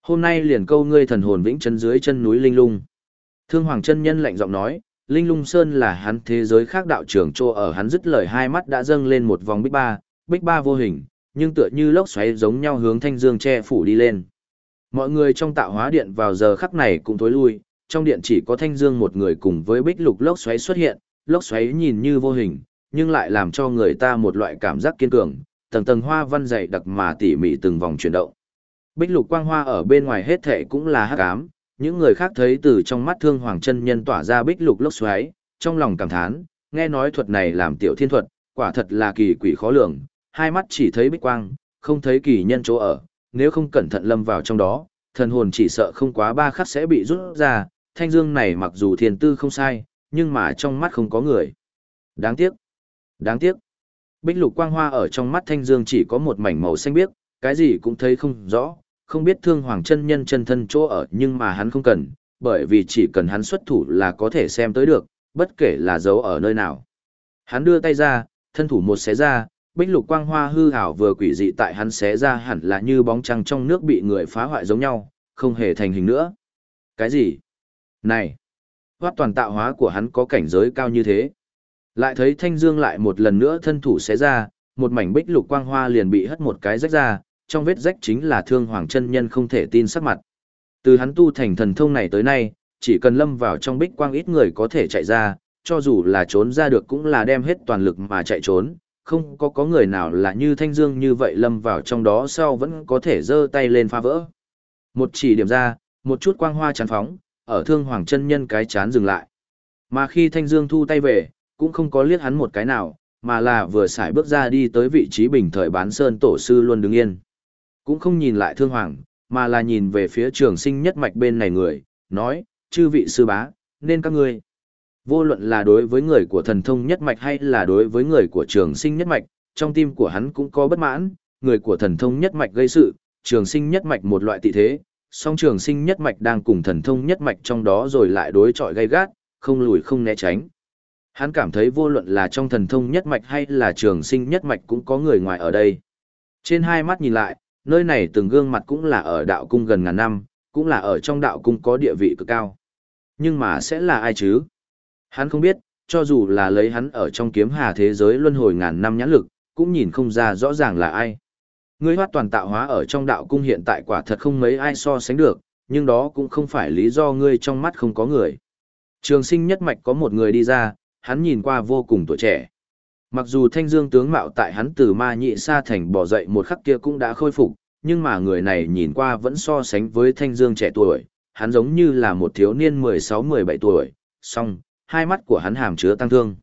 Hôm nay liền câu ngươi thần hồn vĩnh chân dưới chân núi Linh Lung. Thương Hoàng chân nhân lạnh giọng nói, Linh Lung Sơn là hắn thế giới khác đạo trưởng trô ở hắn dứt lời hai mắt đã dâng lên một vòng bích ba, bích ba vô hình, nhưng tựa như lốc xoáy giống nhau hướng thanh dương che phủ đi lên. Mọi người trong tạo hóa điện vào giờ khắc này cũng tối lui, trong điện chỉ có thanh dương một người cùng với bích lục lốc xoáy xuất hiện, lốc xoáy nhìn như vô hình, nhưng lại làm cho người ta một loại cảm giác kiên cường, tầng tầng hoa văn dày đặc mà tỉ mỉ từng vòng chuyển động. Bích lục quang hoa ở bên ngoài hết thể cũng là hắc ám, những người khác thấy từ trong mắt thương hoàng chân nhân tỏa ra bích lục lốc xoáy, trong lòng cảm thán, nghe nói thuật này làm tiểu thiên thuật, quả thật là kỳ quỷ khó lường, hai mắt chỉ thấy bích quang, không thấy kỳ nhân chỗ ở, nếu không cẩn thận lâm vào trong đó, thần hồn chỉ sợ không quá ba khắc sẽ bị rút ra, thanh dương này mặc dù thiền tư không sai, nhưng mà trong mắt không có người. Đáng tiếc. Đáng tiếc. Bích lục quang hoa ở trong mắt thanh dương chỉ có một mảnh màu xanh biếc, cái gì cũng thấy không rõ, không biết thương hoàng chân nhân chân thân chỗ ở nhưng mà hắn không cần, bởi vì chỉ cần hắn xuất thủ là có thể xem tới được, bất kể là dấu ở nơi nào. Hắn đưa tay ra, thân thủ một xé ra, bích lục quang hoa hư hảo vừa quỷ dị tại hắn xé ra hẳn là như bóng trăng trong nước bị người phá hoại giống nhau, không hề thành hình nữa. Cái gì? Này! Hoát toàn tạo hóa của hắn có cảnh giới cao như thế. Lại thấy thanh dương lại một lần nữa thân thủ xé ra, một mảnh bích lục quang hoa liền bị hất một cái rách ra, trong vết rách chính là thương hoàng chân nhân không thể tin sắc mặt. Từ hắn tu thành thần thông này tới nay, chỉ cần lâm vào trong bích quang ít người có thể chạy ra, cho dù là trốn ra được cũng là đem hết toàn lực mà chạy trốn, không có có người nào là như thanh dương như vậy lâm vào trong đó sau vẫn có thể giơ tay lên phá vỡ. Một chỉ điểm ra, một chút quang hoa chán phóng, ở thương hoàng chân nhân cái chán dừng lại. Mà khi thanh dương thu tay về, cũng không có liếc hắn một cái nào, mà là vừa xài bước ra đi tới vị trí bình thời bán sơn tổ sư luôn đứng yên. Cũng không nhìn lại thương hoàng, mà là nhìn về phía trường sinh nhất mạch bên này người, nói, chư vị sư bá, nên các ngươi. Vô luận là đối với người của thần thông nhất mạch hay là đối với người của trường sinh nhất mạch, trong tim của hắn cũng có bất mãn, người của thần thông nhất mạch gây sự, trường sinh nhất mạch một loại tị thế, song trường sinh nhất mạch đang cùng thần thông nhất mạch trong đó rồi lại đối chọi gay gắt, không lùi không né tránh. Hắn cảm thấy vô luận là trong thần thông nhất mạch hay là trường sinh nhất mạch cũng có người ngoài ở đây. Trên hai mắt nhìn lại, nơi này từng gương mặt cũng là ở đạo cung gần ngàn năm, cũng là ở trong đạo cung có địa vị cực cao. Nhưng mà sẽ là ai chứ? Hắn không biết, cho dù là lấy hắn ở trong kiếm hà thế giới luân hồi ngàn năm nhãn lực, cũng nhìn không ra rõ ràng là ai. Ngươi hoát toàn tạo hóa ở trong đạo cung hiện tại quả thật không mấy ai so sánh được, nhưng đó cũng không phải lý do ngươi trong mắt không có người. Trường sinh nhất mạch có một người đi ra, hắn nhìn qua vô cùng tuổi trẻ. Mặc dù thanh dương tướng mạo tại hắn từ ma nhị sa thành bỏ dậy một khắc kia cũng đã khôi phục, nhưng mà người này nhìn qua vẫn so sánh với thanh dương trẻ tuổi, hắn giống như là một thiếu niên 16-17 tuổi, song, hai mắt của hắn hàm chứa tăng thương.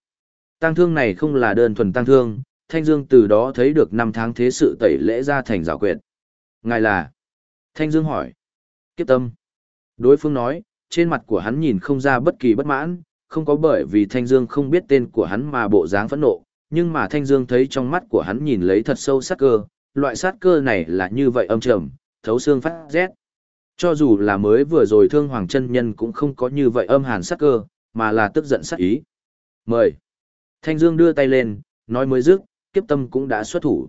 Tăng thương này không là đơn thuần tăng thương, thanh dương từ đó thấy được năm tháng thế sự tẩy lễ ra thành rào quyệt. Ngài là? Thanh dương hỏi. Kiếp tâm. Đối phương nói, trên mặt của hắn nhìn không ra bất kỳ bất mãn, không có bởi vì Thanh Dương không biết tên của hắn mà bộ dáng phẫn nộ, nhưng mà Thanh Dương thấy trong mắt của hắn nhìn lấy thật sâu sát cơ, loại sát cơ này là như vậy âm trầm, thấu xương phát rét. Cho dù là mới vừa rồi thương hoàng chân nhân cũng không có như vậy âm hàn sát cơ, mà là tức giận sát ý. Mời. Thanh Dương đưa tay lên, nói mới dứt, kiếp tâm cũng đã xuất thủ.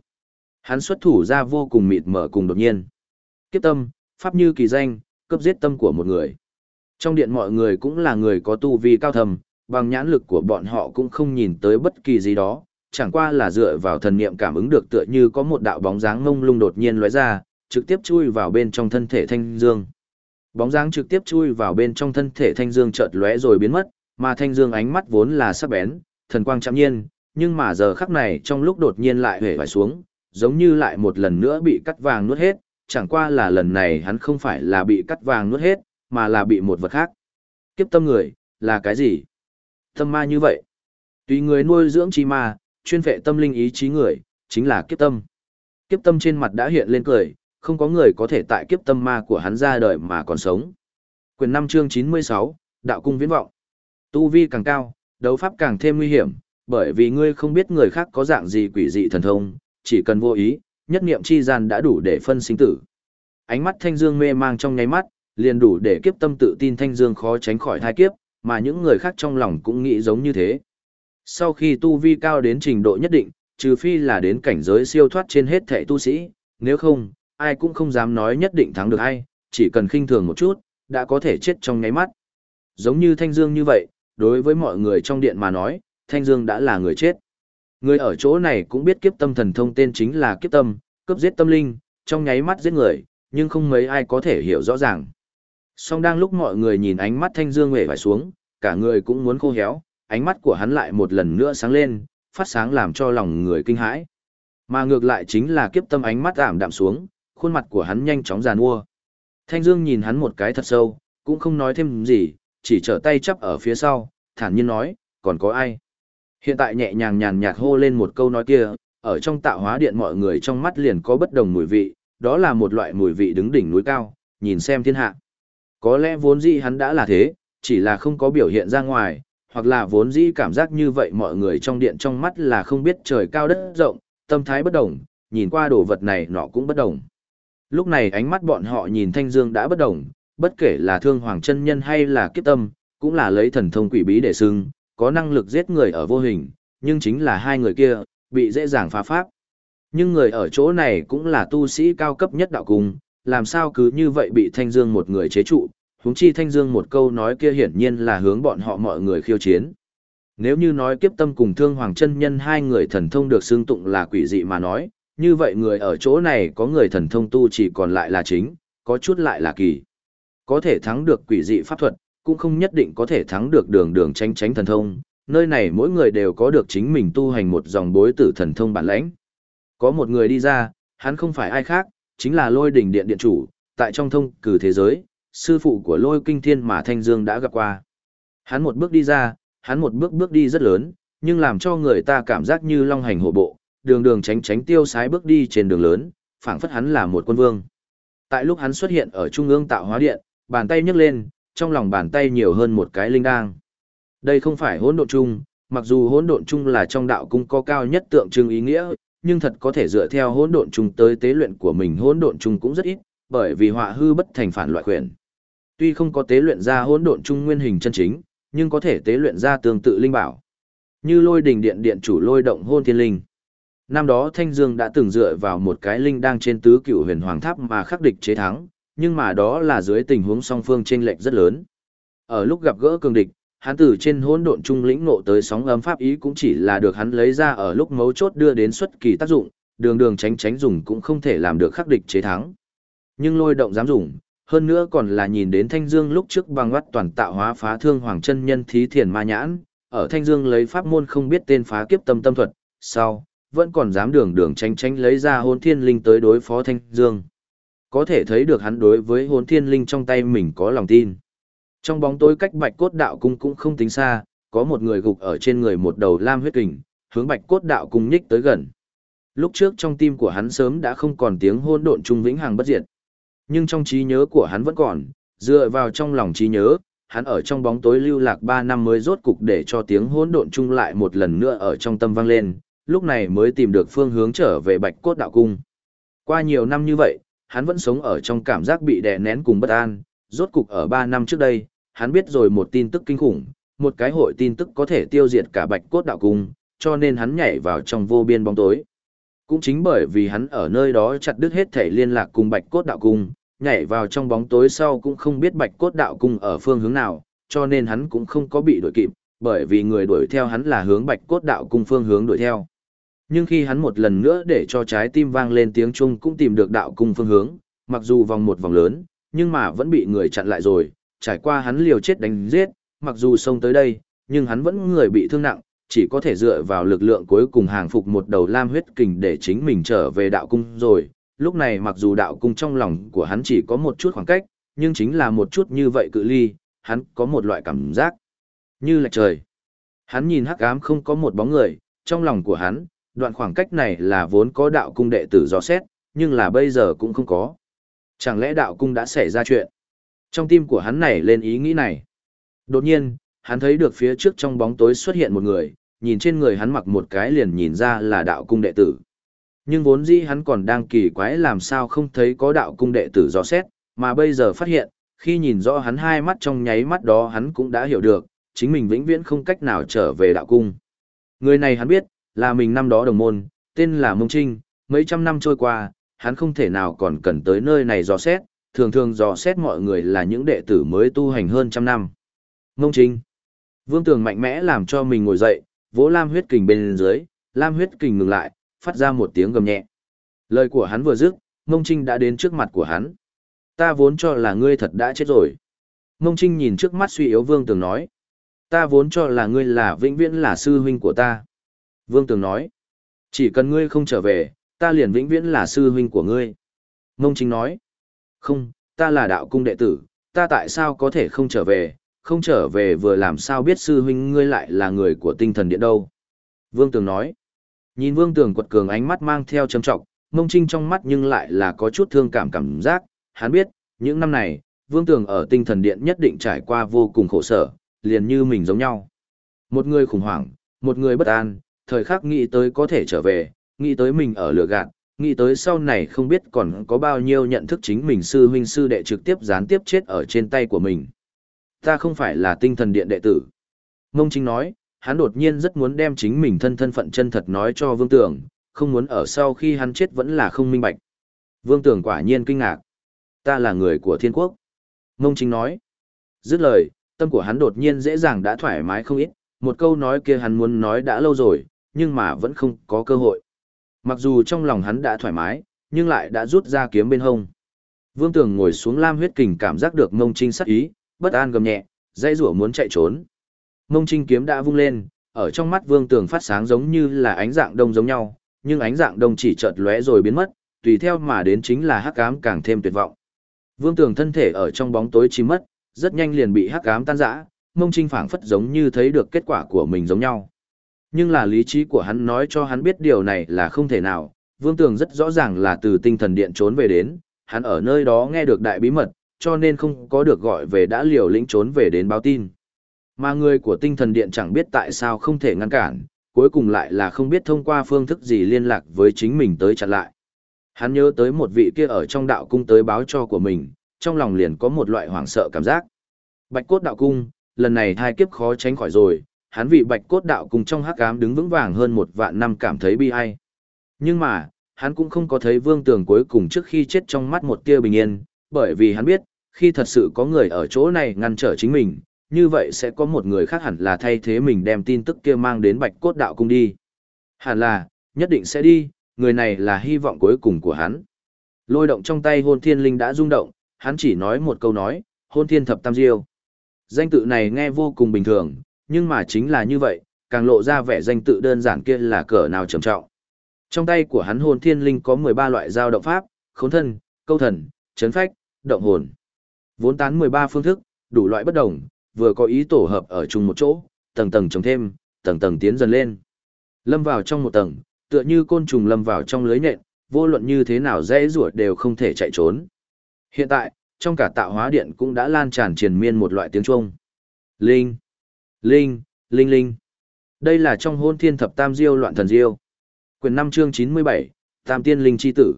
Hắn xuất thủ ra vô cùng mịt mờ cùng đột nhiên. Kiếp tâm, pháp như kỳ danh, cấp giết tâm của một người. Trong điện mọi người cũng là người có tu vi cao thầm, bằng nhãn lực của bọn họ cũng không nhìn tới bất kỳ gì đó, chẳng qua là dựa vào thần niệm cảm ứng được tựa như có một đạo bóng dáng ngông lung đột nhiên lóe ra, trực tiếp chui vào bên trong thân thể Thanh Dương. Bóng dáng trực tiếp chui vào bên trong thân thể Thanh Dương chợt lóe rồi biến mất, mà Thanh Dương ánh mắt vốn là sắc bén, thần quang chạm nhiên, nhưng mà giờ khắc này trong lúc đột nhiên lại hề vải xuống, giống như lại một lần nữa bị cắt vàng nuốt hết, chẳng qua là lần này hắn không phải là bị cắt vàng nuốt hết, mà là bị một vật khác. Kiếp tâm người, là cái gì? Tâm ma như vậy. Tùy người nuôi dưỡng chi ma, chuyên vệ tâm linh ý chí người, chính là kiếp tâm. Kiếp tâm trên mặt đã hiện lên cười, không có người có thể tại kiếp tâm ma của hắn ra đời mà còn sống. Quyền 5 chương 96, Đạo cung viễn vọng. Tu vi càng cao, đấu pháp càng thêm nguy hiểm, bởi vì ngươi không biết người khác có dạng gì quỷ dị thần thông, chỉ cần vô ý, nhất niệm chi gian đã đủ để phân sinh tử. Ánh mắt Thanh Dương mê mang trong nháy mắt, liền đủ để kiếp tâm tự tin Thanh Dương khó tránh khỏi thai kiếp, mà những người khác trong lòng cũng nghĩ giống như thế. Sau khi tu vi cao đến trình độ nhất định, trừ phi là đến cảnh giới siêu thoát trên hết thệ tu sĩ, nếu không, ai cũng không dám nói nhất định thắng được ai, chỉ cần khinh thường một chút, đã có thể chết trong nháy mắt. Giống như Thanh Dương như vậy, đối với mọi người trong điện mà nói, Thanh Dương đã là người chết. Người ở chỗ này cũng biết kiếp tâm thần thông tên chính là kiếp tâm, cướp giết tâm linh, trong nháy mắt giết người, nhưng không mấy ai có thể hiểu rõ ràng. Song đang lúc mọi người nhìn ánh mắt Thanh Dương hề vải xuống, cả người cũng muốn khô héo, ánh mắt của hắn lại một lần nữa sáng lên, phát sáng làm cho lòng người kinh hãi. Mà ngược lại chính là kiếp tâm ánh mắt ảm đạm xuống, khuôn mặt của hắn nhanh chóng giàn mua. Thanh Dương nhìn hắn một cái thật sâu, cũng không nói thêm gì, chỉ trở tay chắp ở phía sau, thản nhiên nói, còn có ai? Hiện tại nhẹ nhàng nhàn nhạt hô lên một câu nói kia, ở trong tạo hóa điện mọi người trong mắt liền có bất đồng mùi vị, đó là một loại mùi vị đứng đỉnh núi cao, nhìn xem thiên hạ. Có lẽ vốn dĩ hắn đã là thế, chỉ là không có biểu hiện ra ngoài, hoặc là vốn dĩ cảm giác như vậy mọi người trong điện trong mắt là không biết trời cao đất rộng, tâm thái bất đồng, nhìn qua đồ vật này nọ cũng bất đồng. Lúc này ánh mắt bọn họ nhìn Thanh Dương đã bất đồng, bất kể là thương hoàng chân nhân hay là kiếp tâm, cũng là lấy thần thông quỷ bí để xưng, có năng lực giết người ở vô hình, nhưng chính là hai người kia, bị dễ dàng phá pháp. Nhưng người ở chỗ này cũng là tu sĩ cao cấp nhất đạo cung, làm sao cứ như vậy bị Thanh Dương một người chế trụ, huống chi Thanh Dương một câu nói kia hiển nhiên là hướng bọn họ mọi người khiêu chiến. Nếu như nói kiếp tâm cùng thương hoàng chân nhân hai người thần thông được xưng tụng là quỷ dị mà nói, như vậy người ở chỗ này có người thần thông tu chỉ còn lại là chính, có chút lại là kỳ. Có thể thắng được quỷ dị pháp thuật, cũng không nhất định có thể thắng được đường đường tranh tránh thần thông, nơi này mỗi người đều có được chính mình tu hành một dòng bối tử thần thông bản lãnh. Có một người đi ra, hắn không phải ai khác, chính là lôi đỉnh điện điện chủ, tại trong thông cử thế giới, sư phụ của lôi kinh thiên mà Thanh Dương đã gặp qua. Hắn một bước đi ra, hắn một bước bước đi rất lớn, nhưng làm cho người ta cảm giác như long hành hổ bộ, đường đường tránh tránh tiêu sái bước đi trên đường lớn, phảng phất hắn là một quân vương. Tại lúc hắn xuất hiện ở trung ương tạo hóa điện, bàn tay nhấc lên, trong lòng bàn tay nhiều hơn một cái linh đang. Đây không phải hỗn độn chung, mặc dù hỗn độn chung là trong đạo cung có cao nhất tượng trưng ý nghĩa, nhưng thật có thể dựa theo hỗn độn chung tới tế luyện của mình hỗn độn chung cũng rất ít, bởi vì họa hư bất thành phản loại quyền. Tuy không có tế luyện ra hỗn độn trung nguyên hình chân chính, nhưng có thể tế luyện ra tương tự linh bảo. Như lôi đình điện điện chủ lôi động hôn thiên linh. Năm đó Thanh Dương đã từng dựa vào một cái linh đang trên tứ cựu huyền hoàng tháp mà khắc địch chế thắng, nhưng mà đó là dưới tình huống song phương chênh lệch rất lớn. Ở lúc gặp gỡ cường địch, hắn từ trên hỗn độn trung lĩnh ngộ tới sóng ấm pháp ý cũng chỉ là được hắn lấy ra ở lúc mấu chốt đưa đến xuất kỳ tác dụng, đường đường tránh tránh dùng cũng không thể làm được khắc địch chế thắng. Nhưng lôi động dám dùng, hơn nữa còn là nhìn đến Thanh Dương lúc trước bằng mắt toàn tạo hóa phá thương hoàng chân nhân thí thiền ma nhãn, ở Thanh Dương lấy pháp môn không biết tên phá kiếp tâm tâm thuật, sau, vẫn còn dám đường đường tránh tránh lấy ra hôn thiên linh tới đối phó Thanh Dương. Có thể thấy được hắn đối với hôn thiên linh trong tay mình có lòng tin. Trong bóng tối cách bạch cốt đạo cung cũng không tính xa, có một người gục ở trên người một đầu lam huyết kình, hướng bạch cốt đạo cung nhích tới gần. Lúc trước trong tim của hắn sớm đã không còn tiếng hôn độn trung vĩnh hằng bất diệt. Nhưng trong trí nhớ của hắn vẫn còn, dựa vào trong lòng trí nhớ, hắn ở trong bóng tối lưu lạc 3 năm mới rốt cục để cho tiếng hỗn độn chung lại một lần nữa ở trong tâm vang lên, lúc này mới tìm được phương hướng trở về Bạch Cốt Đạo Cung. Qua nhiều năm như vậy, hắn vẫn sống ở trong cảm giác bị đè nén cùng bất an, rốt cục ở 3 năm trước đây, hắn biết rồi một tin tức kinh khủng, một cái hội tin tức có thể tiêu diệt cả Bạch Cốt Đạo Cung, cho nên hắn nhảy vào trong vô biên bóng tối. Cũng chính bởi vì hắn ở nơi đó chặt đứt hết thể liên lạc cùng Bạch Cốt Đạo Cung, nhảy vào trong bóng tối sau cũng không biết Bạch Cốt Đạo Cung ở phương hướng nào, cho nên hắn cũng không có bị đuổi kịp, bởi vì người đuổi theo hắn là hướng Bạch Cốt Đạo Cung phương hướng đuổi theo. Nhưng khi hắn một lần nữa để cho trái tim vang lên tiếng chung cũng tìm được đạo cung phương hướng, mặc dù vòng một vòng lớn, nhưng mà vẫn bị người chặn lại rồi, trải qua hắn liều chết đánh giết, mặc dù xông tới đây, nhưng hắn vẫn người bị thương nặng, chỉ có thể dựa vào lực lượng cuối cùng hàng phục một đầu lam huyết kình để chính mình trở về đạo cung rồi. Lúc này mặc dù đạo cung trong lòng của hắn chỉ có một chút khoảng cách, nhưng chính là một chút như vậy cự ly, hắn có một loại cảm giác như là trời. Hắn nhìn hắc ám không có một bóng người, trong lòng của hắn, đoạn khoảng cách này là vốn có đạo cung đệ tử dò xét, nhưng là bây giờ cũng không có. Chẳng lẽ đạo cung đã xảy ra chuyện? Trong tim của hắn nảy lên ý nghĩ này. Đột nhiên, hắn thấy được phía trước trong bóng tối xuất hiện một người, nhìn trên người hắn mặc một cái liền nhìn ra là đạo cung đệ tử. Nhưng vốn dĩ hắn còn đang kỳ quái làm sao không thấy có đạo cung đệ tử dò xét, mà bây giờ phát hiện, khi nhìn rõ hắn hai mắt trong nháy mắt đó hắn cũng đã hiểu được, chính mình vĩnh viễn không cách nào trở về đạo cung. Người này hắn biết, là mình năm đó đồng môn, tên là Mông Trinh, mấy trăm năm trôi qua, hắn không thể nào còn cần tới nơi này dò xét, thường thường dò xét mọi người là những đệ tử mới tu hành hơn trăm năm. Mông Trinh Vương Tường mạnh mẽ làm cho mình ngồi dậy, vỗ Lam huyết kình bên dưới, Lam huyết kình ngừng lại, phát ra một tiếng gầm nhẹ. Lời của hắn vừa dứt, Mông Trinh đã đến trước mặt của hắn. Ta vốn cho là ngươi thật đã chết rồi. Mông Trinh nhìn trước mắt suy yếu Vương Tường nói. Ta vốn cho là ngươi là vĩnh viễn là sư huynh của ta. Vương Tường nói. Chỉ cần ngươi không trở về, ta liền vĩnh viễn là sư huynh của ngươi. Mông Trinh nói. Không, ta là đạo cung đệ tử, ta tại sao có thể không trở về, không trở về vừa làm sao biết sư huynh ngươi lại là người của tinh thần điện đâu. Vương Tường nói. Nhìn Vương Tường quật cường ánh mắt mang theo trầm trọng, Mông Trinh trong mắt nhưng lại là có chút thương cảm cảm giác, hắn biết, những năm này, Vương Tường ở tinh thần điện nhất định trải qua vô cùng khổ sở, liền như mình giống nhau. Một người khủng hoảng, một người bất an, thời khắc nghĩ tới có thể trở về, nghĩ tới mình ở lửa gạt, nghĩ tới sau này không biết còn có bao nhiêu nhận thức chính mình sư huynh sư đệ trực tiếp gián tiếp chết ở trên tay của mình. Ta không phải là tinh thần điện đệ tử. Mông Trinh nói, hắn đột nhiên rất muốn đem chính mình thân thân phận chân thật nói cho Vương Tường, không muốn ở sau khi hắn chết vẫn là không minh bạch. Vương Tường quả nhiên kinh ngạc. Ta là người của thiên quốc. Mông Trinh nói. Dứt lời, tâm của hắn đột nhiên dễ dàng đã thoải mái không ít, một câu nói kia hắn muốn nói đã lâu rồi, nhưng mà vẫn không có cơ hội. Mặc dù trong lòng hắn đã thoải mái, nhưng lại đã rút ra kiếm bên hông. Vương Tường ngồi xuống lam huyết kình cảm giác được Mông Trinh sắc ý, bất an gầm nhẹ, dây rủa muốn chạy trốn. Mông Trinh kiếm đã vung lên, ở trong mắt Vương Tường phát sáng giống như là ánh dạng đông giống nhau, nhưng ánh dạng đông chỉ chợt lóe rồi biến mất, tùy theo mà đến chính là hắc ám càng thêm tuyệt vọng. Vương Tường thân thể ở trong bóng tối chìm mất, rất nhanh liền bị hắc ám tan rã, Mông Trinh phảng phất giống như thấy được kết quả của mình giống nhau. Nhưng là lý trí của hắn nói cho hắn biết điều này là không thể nào, Vương Tường rất rõ ràng là từ tinh thần điện trốn về đến, hắn ở nơi đó nghe được đại bí mật, cho nên không có được gọi về đã liều lĩnh trốn về đến báo tin. Mà người của tinh thần điện chẳng biết tại sao không thể ngăn cản, cuối cùng lại là không biết thông qua phương thức gì liên lạc với chính mình tới chặn lại. Hắn nhớ tới một vị kia ở trong đạo cung tới báo cho của mình, trong lòng liền có một loại hoảng sợ cảm giác. Bạch cốt đạo cung, lần này thai kiếp khó tránh khỏi rồi, hắn vị bạch cốt đạo cung trong hắc ám đứng vững vàng hơn một vạn năm cảm thấy bi ai. Nhưng mà, hắn cũng không có thấy vương tường cuối cùng trước khi chết trong mắt một tia bình yên, bởi vì hắn biết, khi thật sự có người ở chỗ này ngăn trở chính mình, như vậy sẽ có một người khác hẳn là thay thế mình đem tin tức kia mang đến bạch cốt đạo cung đi. Hẳn là, nhất định sẽ đi, người này là hy vọng cuối cùng của hắn. Lôi động trong tay hôn thiên linh đã rung động, hắn chỉ nói một câu nói, hôn thiên thập tam diêu. Danh tự này nghe vô cùng bình thường, nhưng mà chính là như vậy, càng lộ ra vẻ danh tự đơn giản kia là cỡ nào trầm trọng. Trong tay của hắn hồn thiên linh có 13 loại giao động pháp, khốn thân, câu thần, chấn phách, động hồn. Vốn tán 13 phương thức, đủ loại bất đồng, vừa có ý tổ hợp ở chung một chỗ, tầng tầng trồng thêm, tầng tầng tiến dần lên. Lâm vào trong một tầng, tựa như côn trùng lâm vào trong lưới nhện, vô luận như thế nào dễ ruột đều không thể chạy trốn. Hiện tại, trong cả tạo hóa điện cũng đã lan tràn triền miên một loại tiếng chuông. Linh, linh, linh linh. Đây là trong hôn thiên thập tam diêu loạn thần diêu. Quyền 5 chương 97, Tam tiên linh chi tử.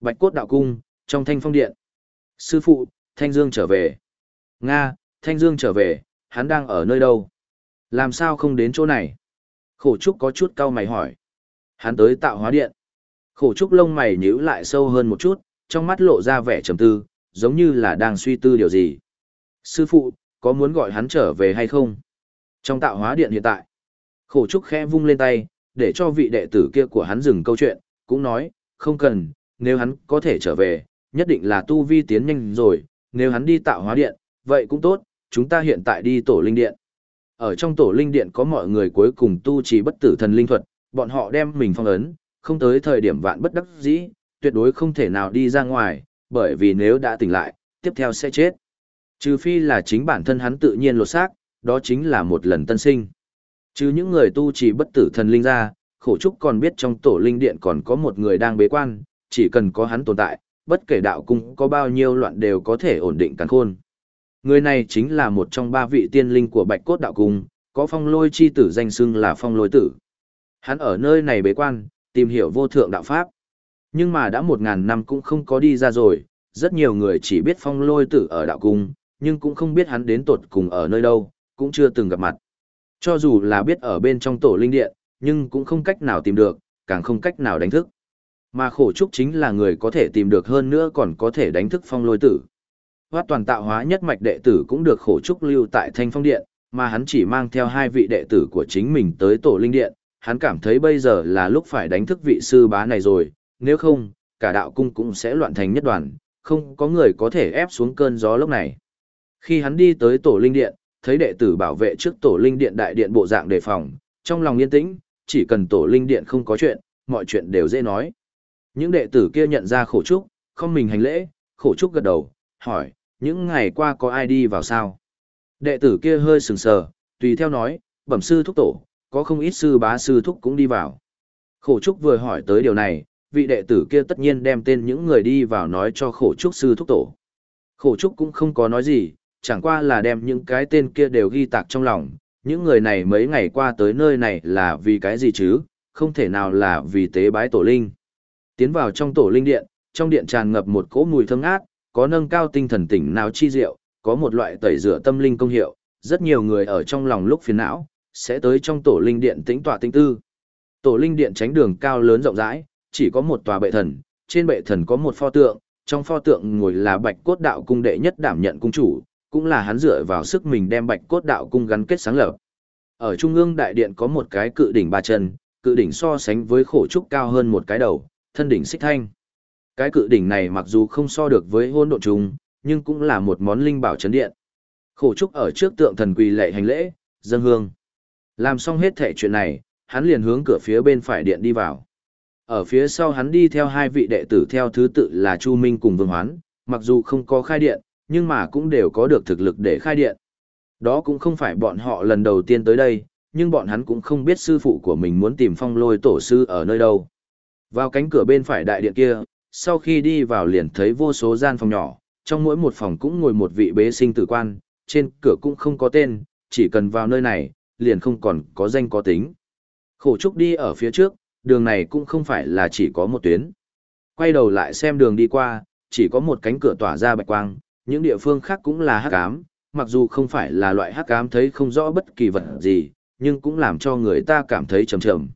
Bạch cốt đạo cung, trong thanh phong điện. Sư phụ, Thanh Dương trở về. Nga, Thanh Dương trở về, hắn đang ở nơi đâu? Làm sao không đến chỗ này? Khổ Trúc có chút cau mày hỏi. Hắn tới tạo hóa điện. Khổ Trúc lông mày nhíu lại sâu hơn một chút, trong mắt lộ ra vẻ trầm tư, giống như là đang suy tư điều gì. Sư phụ, có muốn gọi hắn trở về hay không? Trong tạo hóa điện hiện tại, khổ trúc khẽ vung lên tay, để cho vị đệ tử kia của hắn dừng câu chuyện, cũng nói, không cần, nếu hắn có thể trở về, nhất định là tu vi tiến nhanh rồi, nếu hắn đi tạo hóa điện, vậy cũng tốt, chúng ta hiện tại đi tổ linh điện. Ở trong tổ linh điện có mọi người cuối cùng tu trì bất tử thần linh thuật, bọn họ đem mình phong ấn, không tới thời điểm vạn bất đắc dĩ, tuyệt đối không thể nào đi ra ngoài, bởi vì nếu đã tỉnh lại, tiếp theo sẽ chết. Trừ phi là chính bản thân hắn tự nhiên lột xác, đó chính là một lần tân sinh. Trừ những người tu trì bất tử thần linh ra, khổ trúc còn biết trong tổ linh điện còn có một người đang bế quan, chỉ cần có hắn tồn tại, bất kể đạo cung có bao nhiêu loạn đều có thể ổn định càn khôn. Người này chính là một trong ba vị tiên linh của Bạch Cốt Đạo Cung, có phong lôi chi tử danh xưng là phong lôi tử. Hắn ở nơi này bế quan, tìm hiểu vô thượng đạo pháp. Nhưng mà đã một ngàn năm cũng không có đi ra rồi, rất nhiều người chỉ biết phong lôi tử ở đạo cung, nhưng cũng không biết hắn đến tột cùng ở nơi đâu, cũng chưa từng gặp mặt. Cho dù là biết ở bên trong tổ linh điện, nhưng cũng không cách nào tìm được, càng không cách nào đánh thức. Mà khổ trúc chính là người có thể tìm được hơn nữa còn có thể đánh thức phong lôi tử. Hoát toàn tạo hóa nhất mạch đệ tử cũng được khổ trúc lưu tại thanh phong điện, mà hắn chỉ mang theo hai vị đệ tử của chính mình tới tổ linh điện, hắn cảm thấy bây giờ là lúc phải đánh thức vị sư bá này rồi, nếu không, cả đạo cung cũng sẽ loạn thành nhất đoàn, không có người có thể ép xuống cơn gió lúc này. Khi hắn đi tới tổ linh điện, thấy đệ tử bảo vệ trước tổ linh điện đại điện bộ dạng đề phòng, trong lòng yên tĩnh, chỉ cần tổ linh điện không có chuyện, mọi chuyện đều dễ nói. Những đệ tử kia nhận ra khổ trúc, không mình hành lễ, khổ trúc gật đầu, hỏi, những ngày qua có ai đi vào sao? Đệ tử kia hơi sừng sờ, tùy theo nói, bẩm sư thúc tổ, có không ít sư bá sư thúc cũng đi vào. Khổ trúc vừa hỏi tới điều này, vị đệ tử kia tất nhiên đem tên những người đi vào nói cho khổ trúc sư thúc tổ. Khổ trúc cũng không có nói gì, chẳng qua là đem những cái tên kia đều ghi tạc trong lòng, những người này mấy ngày qua tới nơi này là vì cái gì chứ, không thể nào là vì tế bái tổ linh. Tiến vào trong tổ linh điện, trong điện tràn ngập một cỗ mùi thơm ngát, có nâng cao tinh thần tỉnh nào chi diệu, có một loại tẩy rửa tâm linh công hiệu, rất nhiều người ở trong lòng lúc phiền não, sẽ tới trong tổ linh điện tĩnh tọa tinh tư. Tổ linh điện tránh đường cao lớn rộng rãi, chỉ có một tòa bệ thần, trên bệ thần có một pho tượng, trong pho tượng ngồi là Bạch Cốt Đạo cung đệ nhất đảm nhận cung chủ, cũng là hắn dựa vào sức mình đem Bạch Cốt Đạo cung gắn kết sáng lập. Ở trung ương đại điện có một cái cự đỉnh ba chân, cự đỉnh so sánh với khổ trúc cao hơn một cái đầu, thân đỉnh xích thanh. Cái cự đỉnh này mặc dù không so được với hôn độ trùng, nhưng cũng là một món linh bảo chấn điện. Khổ trúc ở trước tượng thần quỳ lệ hành lễ, dân hương. Làm xong hết thể chuyện này, hắn liền hướng cửa phía bên phải điện đi vào. Ở phía sau hắn đi theo hai vị đệ tử theo thứ tự là Chu Minh cùng Vương Hoán, mặc dù không có khai điện, nhưng mà cũng đều có được thực lực để khai điện. Đó cũng không phải bọn họ lần đầu tiên tới đây, nhưng bọn hắn cũng không biết sư phụ của mình muốn tìm phong lôi tổ sư ở nơi đâu. Vào cánh cửa bên phải đại điện kia, sau khi đi vào liền thấy vô số gian phòng nhỏ, trong mỗi một phòng cũng ngồi một vị bế sinh tử quan, trên cửa cũng không có tên, chỉ cần vào nơi này, liền không còn có danh có tính. Khổ trúc đi ở phía trước, đường này cũng không phải là chỉ có một tuyến. Quay đầu lại xem đường đi qua, chỉ có một cánh cửa tỏa ra bạch quang, những địa phương khác cũng là hắc ám, mặc dù không phải là loại hắc ám thấy không rõ bất kỳ vật gì, nhưng cũng làm cho người ta cảm thấy trầm trầm.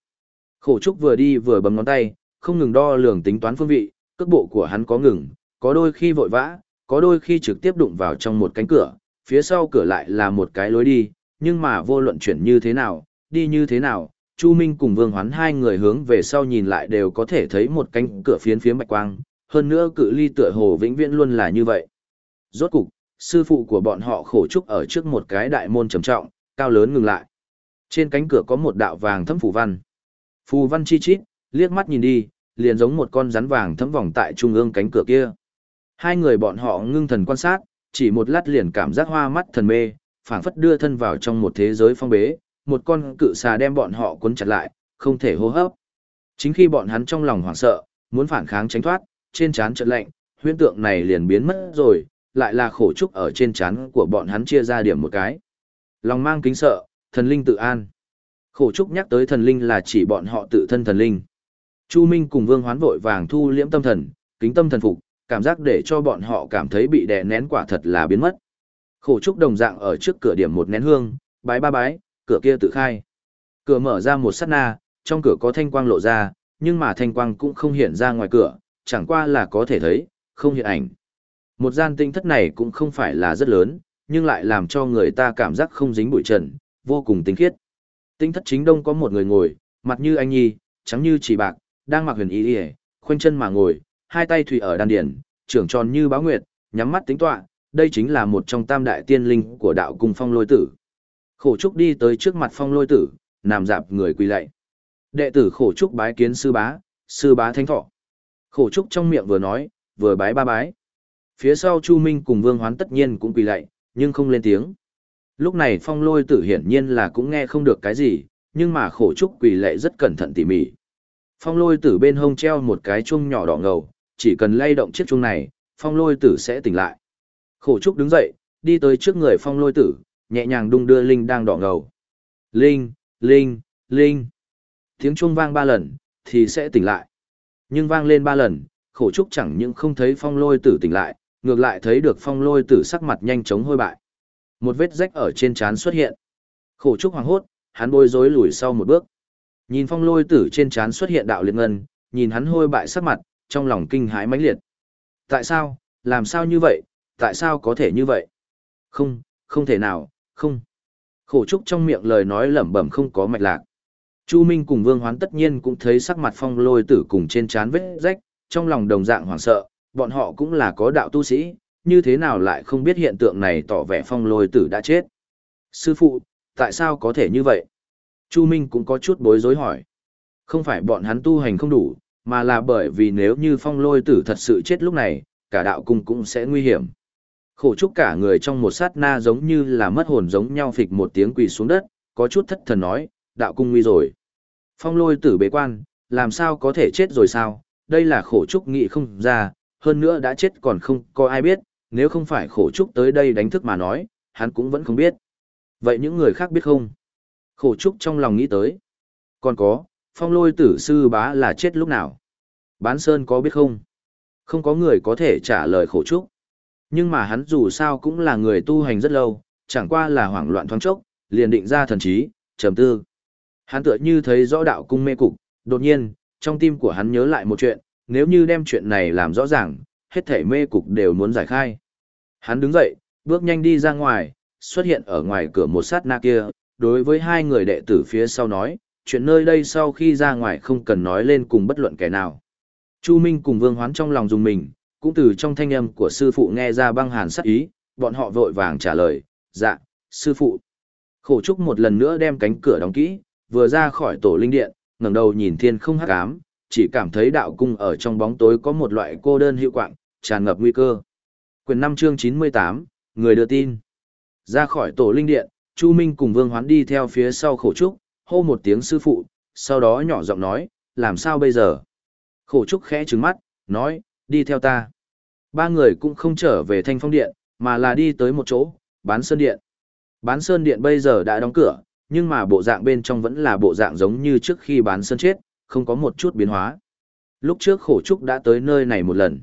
Khổ trúc vừa đi vừa bấm ngón tay, không ngừng đo lường tính toán phương vị, cước bộ của hắn có ngừng, có đôi khi vội vã, có đôi khi trực tiếp đụng vào trong một cánh cửa, phía sau cửa lại là một cái lối đi, nhưng mà vô luận chuyển như thế nào, đi như thế nào, Chu Minh cùng Vương Hoán hai người hướng về sau nhìn lại đều có thể thấy một cánh cửa phiến phía bạch quang, hơn nữa cự ly tựa hồ vĩnh viễn luôn là như vậy. Rốt cục, sư phụ của bọn họ khổ trúc ở trước một cái đại môn trầm trọng, cao lớn ngừng lại. Trên cánh cửa có một đạo vàng thấm phù văn. Phù văn chi chít, liếc mắt nhìn đi, liền giống một con rắn vàng thấm vòng tại trung ương cánh cửa kia. Hai người bọn họ ngưng thần quan sát, chỉ một lát liền cảm giác hoa mắt thần mê, phảng phất đưa thân vào trong một thế giới phong bế, một con cự xà đem bọn họ cuốn chặt lại, không thể hô hấp. Chính khi bọn hắn trong lòng hoảng sợ, muốn phản kháng tránh thoát, trên trán chợt lạnh, huyễn tượng này liền biến mất rồi, lại là khổ trúc ở trên trán của bọn hắn chia ra điểm một cái. Lòng mang kính sợ, thần linh tự an. Khổ trúc nhắc tới thần linh là chỉ bọn họ tự thân thần linh. Chu Minh cùng Vương Hoán vội vàng thu liễm tâm thần, kính tâm thần phục, cảm giác để cho bọn họ cảm thấy bị đè nén quả thật là biến mất. Khổ trúc đồng dạng ở trước cửa điểm một nén hương, bái ba bái, cửa kia tự khai. Cửa mở ra một sát na, trong cửa có thanh quang lộ ra, nhưng mà thanh quang cũng không hiện ra ngoài cửa, chẳng qua là có thể thấy, không hiện ảnh. Một gian tinh thất này cũng không phải là rất lớn, nhưng lại làm cho người ta cảm giác không dính bụi trần, vô cùng tinh khiết. Tinh thất chính đông có một người ngồi, mặt như anh nhi, trắng như chỉ bạc, đang mặc huyền ý ỉa khoanh chân mà ngồi, hai tay thủy ở đan điển trưởng tròn như báo nguyệt, nhắm mắt tính tọa, đây chính là một trong tam đại tiên linh của đạo cung phong lôi tử. Khổ trúc đi tới trước mặt phong lôi tử, nằm dạp người quỳ lạy. Đệ tử khổ trúc bái kiến sư bá sư bá thánh thọ. Khổ trúc trong miệng vừa nói, vừa bái ba bái. Phía sau chu minh cùng vương hoán tất nhiên cũng quỳ lạy, nhưng không lên tiếng. Lúc này phong lôi tử hiển nhiên là cũng nghe không được cái gì, nhưng mà khổ trúc quỳ lạy rất cẩn thận tỉ mỉ. Phong lôi tử bên hông treo một cái chuông nhỏ đỏ ngầu, chỉ cần lay động chiếc chuông này, phong lôi tử sẽ tỉnh lại. Khổ trúc đứng dậy, đi tới trước người phong lôi tử, nhẹ nhàng đung đưa linh đang đỏ ngầu. Linh, linh, linh. Tiếng chuông vang ba lần, thì sẽ tỉnh lại. Nhưng vang lên ba lần, khổ trúc chẳng những không thấy phong lôi tử tỉnh lại, ngược lại thấy được phong lôi tử sắc mặt nhanh chóng hôi bại. Một vết rách ở trên trán xuất hiện. Khổ trúc hoàng hốt, hắn bối rối lùi sau một bước. Nhìn phong lôi tử trên trán xuất hiện đạo liệt ngân, nhìn hắn hôi bại sắc mặt, trong lòng kinh hãi mãnh liệt. Tại sao, làm sao như vậy, tại sao có thể như vậy? Không, không thể nào, không. Khổ trúc trong miệng lời nói lẩm bẩm không có mạch lạc. Chu Minh cùng Vương Hoán tất nhiên cũng thấy sắc mặt phong lôi tử cùng trên trán vết rách, trong lòng đồng dạng hoảng sợ, bọn họ cũng là có đạo tu sĩ, như thế nào lại không biết hiện tượng này tỏ vẻ phong lôi tử đã chết. Sư phụ, tại sao có thể như vậy? Chu Minh cũng có chút bối rối hỏi. Không phải bọn hắn tu hành không đủ, mà là bởi vì nếu như phong lôi tử thật sự chết lúc này, cả đạo cung cũng sẽ nguy hiểm. Khổ chúc cả người trong một sát na giống như là mất hồn giống nhau phịch một tiếng quỳ xuống đất, có chút thất thần nói, đạo cung nguy rồi. Phong lôi tử bế quan, làm sao có thể chết rồi sao, đây là khổ Chúc nghị không ra, hơn nữa đã chết còn không có ai biết, nếu không phải khổ Chúc tới đây đánh thức mà nói, hắn cũng vẫn không biết. Vậy những người khác biết không? Khổ trúc trong lòng nghĩ tới. Còn có, phong lôi tử sư bá là chết lúc nào? Bán Sơn có biết không? Không có người có thể trả lời khổ trúc. Nhưng mà hắn dù sao cũng là người tu hành rất lâu, chẳng qua là hoảng loạn thoáng chốc, liền định ra thần trí, trầm tư. Hắn tựa như thấy rõ đạo cung mê cục, đột nhiên, trong tim của hắn nhớ lại một chuyện, nếu như đem chuyện này làm rõ ràng, hết thể mê cục đều muốn giải khai. Hắn đứng dậy, bước nhanh đi ra ngoài, xuất hiện ở ngoài cửa một sát na kia, đối với hai người đệ tử phía sau nói, chuyện nơi đây sau khi ra ngoài không cần nói lên cùng bất luận kẻ nào. Chu Minh cùng Vương Hoán trong lòng dùng mình, cũng từ trong thanh âm của sư phụ nghe ra băng hàn sắc ý, bọn họ vội vàng trả lời, dạ, sư phụ. Khổ trúc một lần nữa đem cánh cửa đóng kỹ, vừa ra khỏi tổ linh điện, ngẩng đầu nhìn thiên không hắc ám, chỉ cảm thấy đạo cung ở trong bóng tối có một loại cô đơn hiệu quạng, tràn ngập nguy cơ. Quyền 5 chương 98, người đưa tin. Ra khỏi tổ linh điện, Chu Minh cùng Vương Hoán đi theo phía sau khổ trúc, hô một tiếng sư phụ, sau đó nhỏ giọng nói, làm sao bây giờ? Khổ trúc khẽ trừng mắt, nói, đi theo ta. Ba người cũng không trở về thanh phong điện, mà là đi tới một chỗ, bán sơn điện. Bán sơn điện bây giờ đã đóng cửa, nhưng mà bộ dạng bên trong vẫn là bộ dạng giống như trước khi bán sơn chết, không có một chút biến hóa. Lúc trước khổ trúc đã tới nơi này một lần.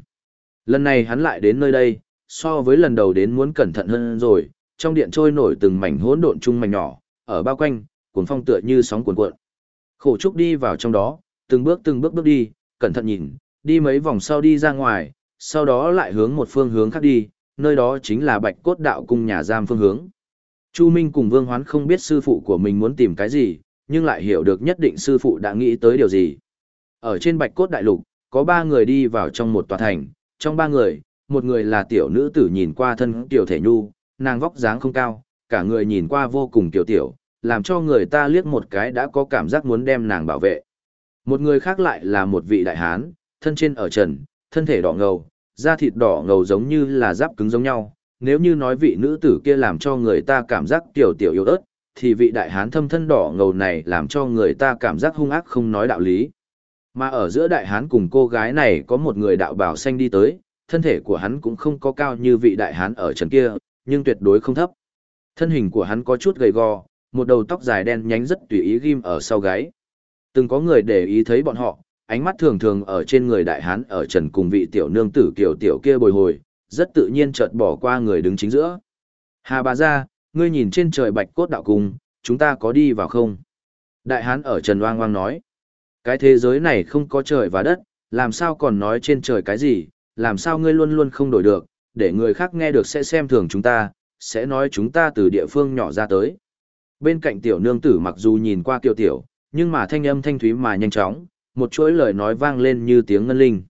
Lần này hắn lại đến nơi đây, so với lần đầu đến muốn cẩn thận hơn rồi, trong điện trôi nổi từng mảnh hỗn độn chung mảnh nhỏ, ở bao quanh, cuốn phong tựa như sóng cuộn cuộn. Khổ trúc đi vào trong đó, từng bước từng bước bước đi, cẩn thận nhìn, đi mấy vòng sau đi ra ngoài, sau đó lại hướng một phương hướng khác đi, nơi đó chính là bạch cốt đạo cung nhà giam phương hướng. Chu Minh cùng Vương Hoán không biết sư phụ của mình muốn tìm cái gì, nhưng lại hiểu được nhất định sư phụ đã nghĩ tới điều gì. Ở trên bạch cốt đại lục, có ba người đi vào trong một tòa thành, trong ba người, một người là tiểu nữ tử nhìn qua thân tiểu thể nhu, nàng vóc dáng không cao, cả người nhìn qua vô cùng tiểu tiểu, làm cho người ta liếc một cái đã có cảm giác muốn đem nàng bảo vệ. Một người khác lại là một vị đại hán, thân trên ở trần, thân thể đỏ ngầu, da thịt đỏ ngầu giống như là giáp cứng giống nhau. Nếu như nói vị nữ tử kia làm cho người ta cảm giác tiểu tiểu yếu ớt, thì vị đại hán thâm thân đỏ ngầu này làm cho người ta cảm giác hung ác không nói đạo lý. Mà ở giữa đại hán cùng cô gái này có một người đạo bảo xanh đi tới, thân thể của hắn cũng không có cao như vị đại hán ở trần kia, nhưng tuyệt đối không thấp. Thân hình của hắn có chút gầy gò, một đầu tóc dài đen nhánh rất tùy ý ghim ở sau gáy. Từng có người để ý thấy bọn họ, ánh mắt thường thường ở trên người đại hán ở trần cùng vị tiểu nương tử kiểu tiểu kia bồi hồi, rất tự nhiên chợt bỏ qua người đứng chính giữa. Hà bà ra, ngươi nhìn trên trời bạch cốt đạo cung, chúng ta có đi vào không? Đại hán ở trần oang oang nói, cái thế giới này không có trời và đất, làm sao còn nói trên trời cái gì, làm sao ngươi luôn luôn không đổi được, để người khác nghe được sẽ xem thường chúng ta, sẽ nói chúng ta từ địa phương nhỏ ra tới. Bên cạnh tiểu nương tử mặc dù nhìn qua kiều tiểu, nhưng mà thanh âm thanh thúy mà nhanh chóng, một chuỗi lời nói vang lên như tiếng ngân linh.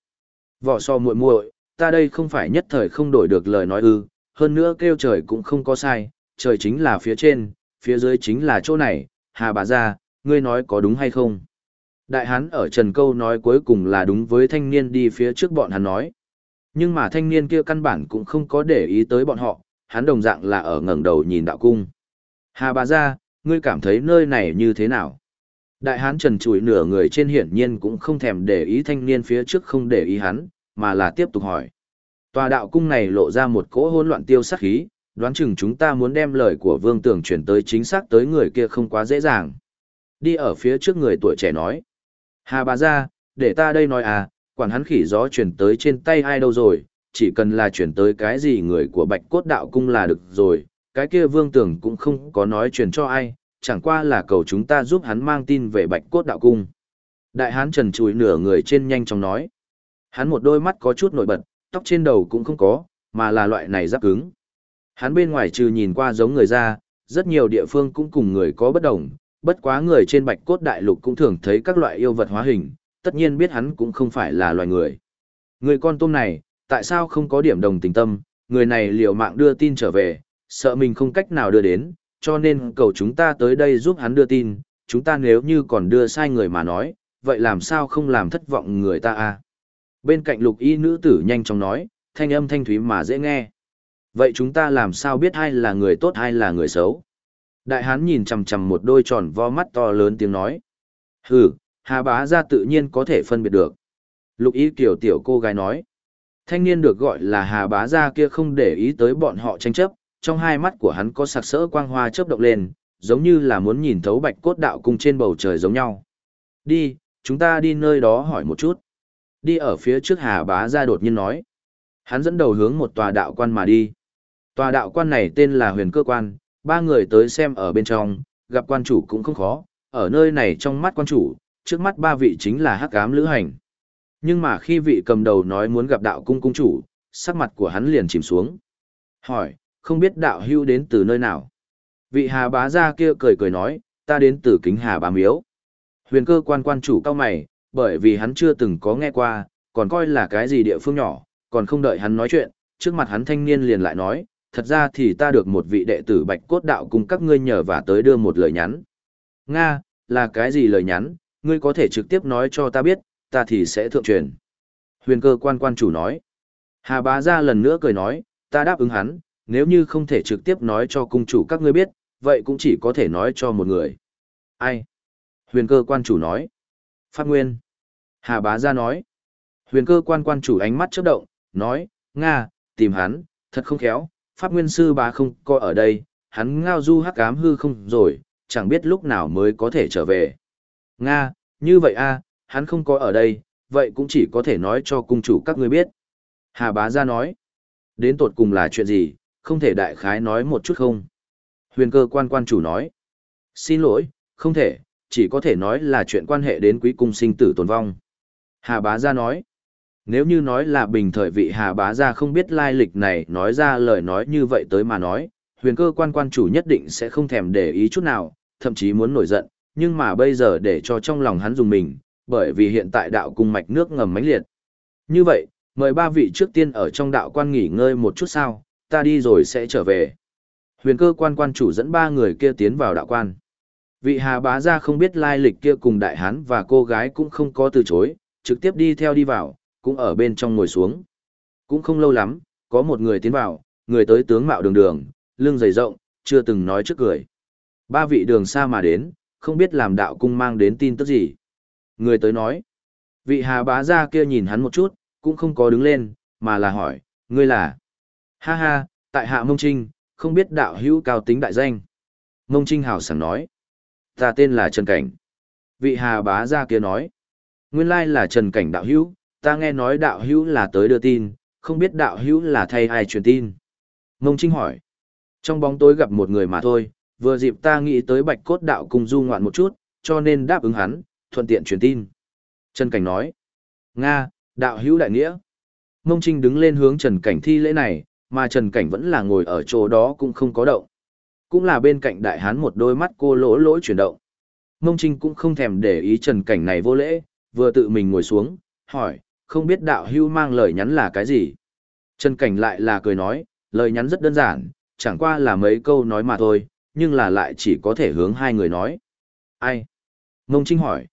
Vỏ so muội muội, ta đây không phải nhất thời không đổi được lời nói ư, hơn nữa kêu trời cũng không có sai, trời chính là phía trên, phía dưới chính là chỗ này, hà bà ra, ngươi nói có đúng hay không? Đại hán ở trần câu nói cuối cùng là đúng với thanh niên đi phía trước bọn hắn nói. Nhưng mà thanh niên kia căn bản cũng không có để ý tới bọn họ, hắn đồng dạng là ở ngẩng đầu nhìn đạo cung. Hà bà ra, ngươi cảm thấy nơi này như thế nào? Đại hán trần trụi nửa người trên hiển nhiên cũng không thèm để ý thanh niên phía trước không để ý hắn, mà là tiếp tục hỏi. Tòa đạo cung này lộ ra một cỗ hỗn loạn tiêu sắc khí, đoán chừng chúng ta muốn đem lời của vương tưởng chuyển tới chính xác tới người kia không quá dễ dàng. Đi ở phía trước người tuổi trẻ nói. Hà bà ra, để ta đây nói à, quản hắn khỉ gió chuyển tới trên tay ai đâu rồi, chỉ cần là chuyển tới cái gì người của bạch cốt đạo cung là được rồi, cái kia vương tưởng cũng không có nói chuyển cho ai, chẳng qua là cầu chúng ta giúp hắn mang tin về bạch cốt đạo cung. Đại hán trần chùi nửa người trên nhanh chóng nói. Hắn một đôi mắt có chút nổi bật, tóc trên đầu cũng không có, mà là loại này giáp cứng. Hắn bên ngoài trừ nhìn qua giống người ra, rất nhiều địa phương cũng cùng người có bất đồng, bất quá người trên bạch cốt đại lục cũng thường thấy các loại yêu vật hóa hình, tất nhiên biết hắn cũng không phải là loài người. Người con tôm này, tại sao không có điểm đồng tình tâm, người này liều mạng đưa tin trở về, sợ mình không cách nào đưa đến, cho nên cầu chúng ta tới đây giúp hắn đưa tin, chúng ta nếu như còn đưa sai người mà nói, vậy làm sao không làm thất vọng người ta à? Bên cạnh lục y nữ tử nhanh chóng nói, thanh âm thanh thúy mà dễ nghe. Vậy chúng ta làm sao biết ai là người tốt hay là người xấu? Đại hán nhìn chằm chằm một đôi tròn vo mắt to lớn tiếng nói. Hừ, hà bá ra tự nhiên có thể phân biệt được. Lục ý kiểu tiểu cô gái nói. Thanh niên được gọi là hà bá ra kia không để ý tới bọn họ tranh chấp, trong hai mắt của hắn có sặc sỡ quang hoa chớp động lên, giống như là muốn nhìn thấu bạch cốt đạo cung trên bầu trời giống nhau. Đi, chúng ta đi nơi đó hỏi một chút. Đi ở phía trước hà bá ra đột nhiên nói. Hắn dẫn đầu hướng một tòa đạo quan mà đi. Tòa đạo quan này tên là huyền cơ quan, ba người tới xem ở bên trong, gặp quan chủ cũng không khó, ở nơi này trong mắt quan chủ, trước mắt ba vị chính là hắc ám lữ hành. Nhưng mà khi vị cầm đầu nói muốn gặp đạo cung cung chủ, sắc mặt của hắn liền chìm xuống. Hỏi, không biết đạo hưu đến từ nơi nào? Vị hà bá gia kia cười cười nói, ta đến từ kính hà bá miếu. Huyền cơ quan quan chủ cao mày, bởi vì hắn chưa từng có nghe qua, còn coi là cái gì địa phương nhỏ, còn không đợi hắn nói chuyện, trước mặt hắn thanh niên liền lại nói, thật ra thì ta được một vị đệ tử bạch cốt đạo cùng các ngươi nhờ và tới đưa một lời nhắn. Nga, là cái gì lời nhắn, ngươi có thể trực tiếp nói cho ta biết, ta thì sẽ thượng truyền. Huyền cơ quan quan chủ nói. Hà bá ra lần nữa cười nói, ta đáp ứng hắn, nếu như không thể trực tiếp nói cho cung chủ các ngươi biết, vậy cũng chỉ có thể nói cho một người. Ai? Huyền cơ quan chủ nói. Phát Nguyên. Hà bá ra nói. Huyền cơ quan quan chủ ánh mắt chớp động, nói, Nga, tìm hắn, thật không khéo, Pháp Nguyên sư bá không coi ở đây, hắn ngao du hắc ám hư không rồi, chẳng biết lúc nào mới có thể trở về. Nga, như vậy a, hắn không có ở đây, vậy cũng chỉ có thể nói cho cung chủ các ngươi biết. Hà bá ra nói, đến tột cùng là chuyện gì, không thể đại khái nói một chút không? Huyền cơ quan quan chủ nói, xin lỗi, không thể, chỉ có thể nói là chuyện quan hệ đến quý cung sinh tử tồn vong. Hà bá ra nói, nếu như nói là bình thời vị Hà bá ra không biết lai lịch này nói ra lời nói như vậy tới mà nói, huyền cơ quan quan chủ nhất định sẽ không thèm để ý chút nào, thậm chí muốn nổi giận, nhưng mà bây giờ để cho trong lòng hắn dùng mình, bởi vì hiện tại đạo cung mạch nước ngầm mãnh liệt. Như vậy, mời ba vị trước tiên ở trong đạo quan nghỉ ngơi một chút sao, ta đi rồi sẽ trở về. Huyền cơ quan quan chủ dẫn ba người kia tiến vào đạo quan. Vị hà bá ra không biết lai lịch kia cùng đại hán và cô gái cũng không có từ chối, trực tiếp đi theo đi vào, cũng ở bên trong ngồi xuống. Cũng không lâu lắm, có một người tiến vào, người tới tướng mạo đường đường, lưng dày rộng, chưa từng nói trước cười. Ba vị đường xa mà đến, không biết làm đạo cung mang đến tin tức gì. Người tới nói, vị hà bá gia kia nhìn hắn một chút, cũng không có đứng lên, mà là hỏi, ngươi là? Ha ha, tại hạ mông trinh, không biết đạo hữu cao tính đại danh. Mông trinh hào sảng nói, ta tên là Trần Cảnh. Vị hà bá gia kia nói, nguyên lai là Trần Cảnh đạo hữu, ta nghe nói đạo hữu là tới đưa tin, không biết đạo hữu là thay ai truyền tin. Mông trinh hỏi, trong bóng tối gặp một người mà thôi, vừa dịp ta nghĩ tới bạch cốt đạo cùng du ngoạn một chút, cho nên đáp ứng hắn, thuận tiện truyền tin. Trần Cảnh nói, Nga, đạo hữu đại nghĩa. Mông Trinh đứng lên hướng Trần Cảnh thi lễ này, mà Trần Cảnh vẫn là ngồi ở chỗ đó cũng không có động. Cũng là bên cạnh đại hán một đôi mắt cô lỗ lỗ chuyển động. Mông Trinh cũng không thèm để ý Trần Cảnh này vô lễ, vừa tự mình ngồi xuống, hỏi, không biết đạo hữu mang lời nhắn là cái gì. Trần Cảnh lại là cười nói, lời nhắn rất đơn giản, chẳng qua là mấy câu nói mà thôi, nhưng là lại chỉ có thể hướng hai người nói. Ai? Mông Trinh hỏi.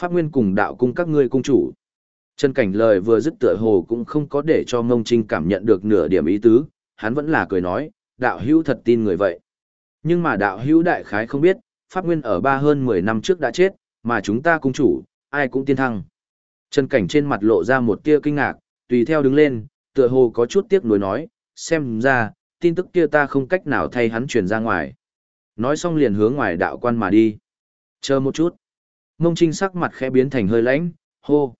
Pháp Nguyên cùng đạo cung các ngươi cung chủ. Trần Cảnh lời vừa dứt tựa hồ cũng không có để cho Mông Trinh cảm nhận được nửa điểm ý tứ, hắn vẫn là cười nói, đạo hữu thật tin người vậy. Nhưng mà đạo hữu đại khái không biết, Pháp Nguyên ở ba hơn 10 năm trước đã chết, mà chúng ta cung chủ, ai cũng tiên thăng. Trần Cảnh trên mặt lộ ra một tia kinh ngạc, tùy theo đứng lên, tựa hồ có chút tiếc nuối nói, xem ra, tin tức kia ta không cách nào thay hắn truyền ra ngoài. Nói xong liền hướng ngoài đạo quan mà đi. Chờ một chút. Mông Trinh sắc mặt khẽ biến thành hơi lãnh, hô.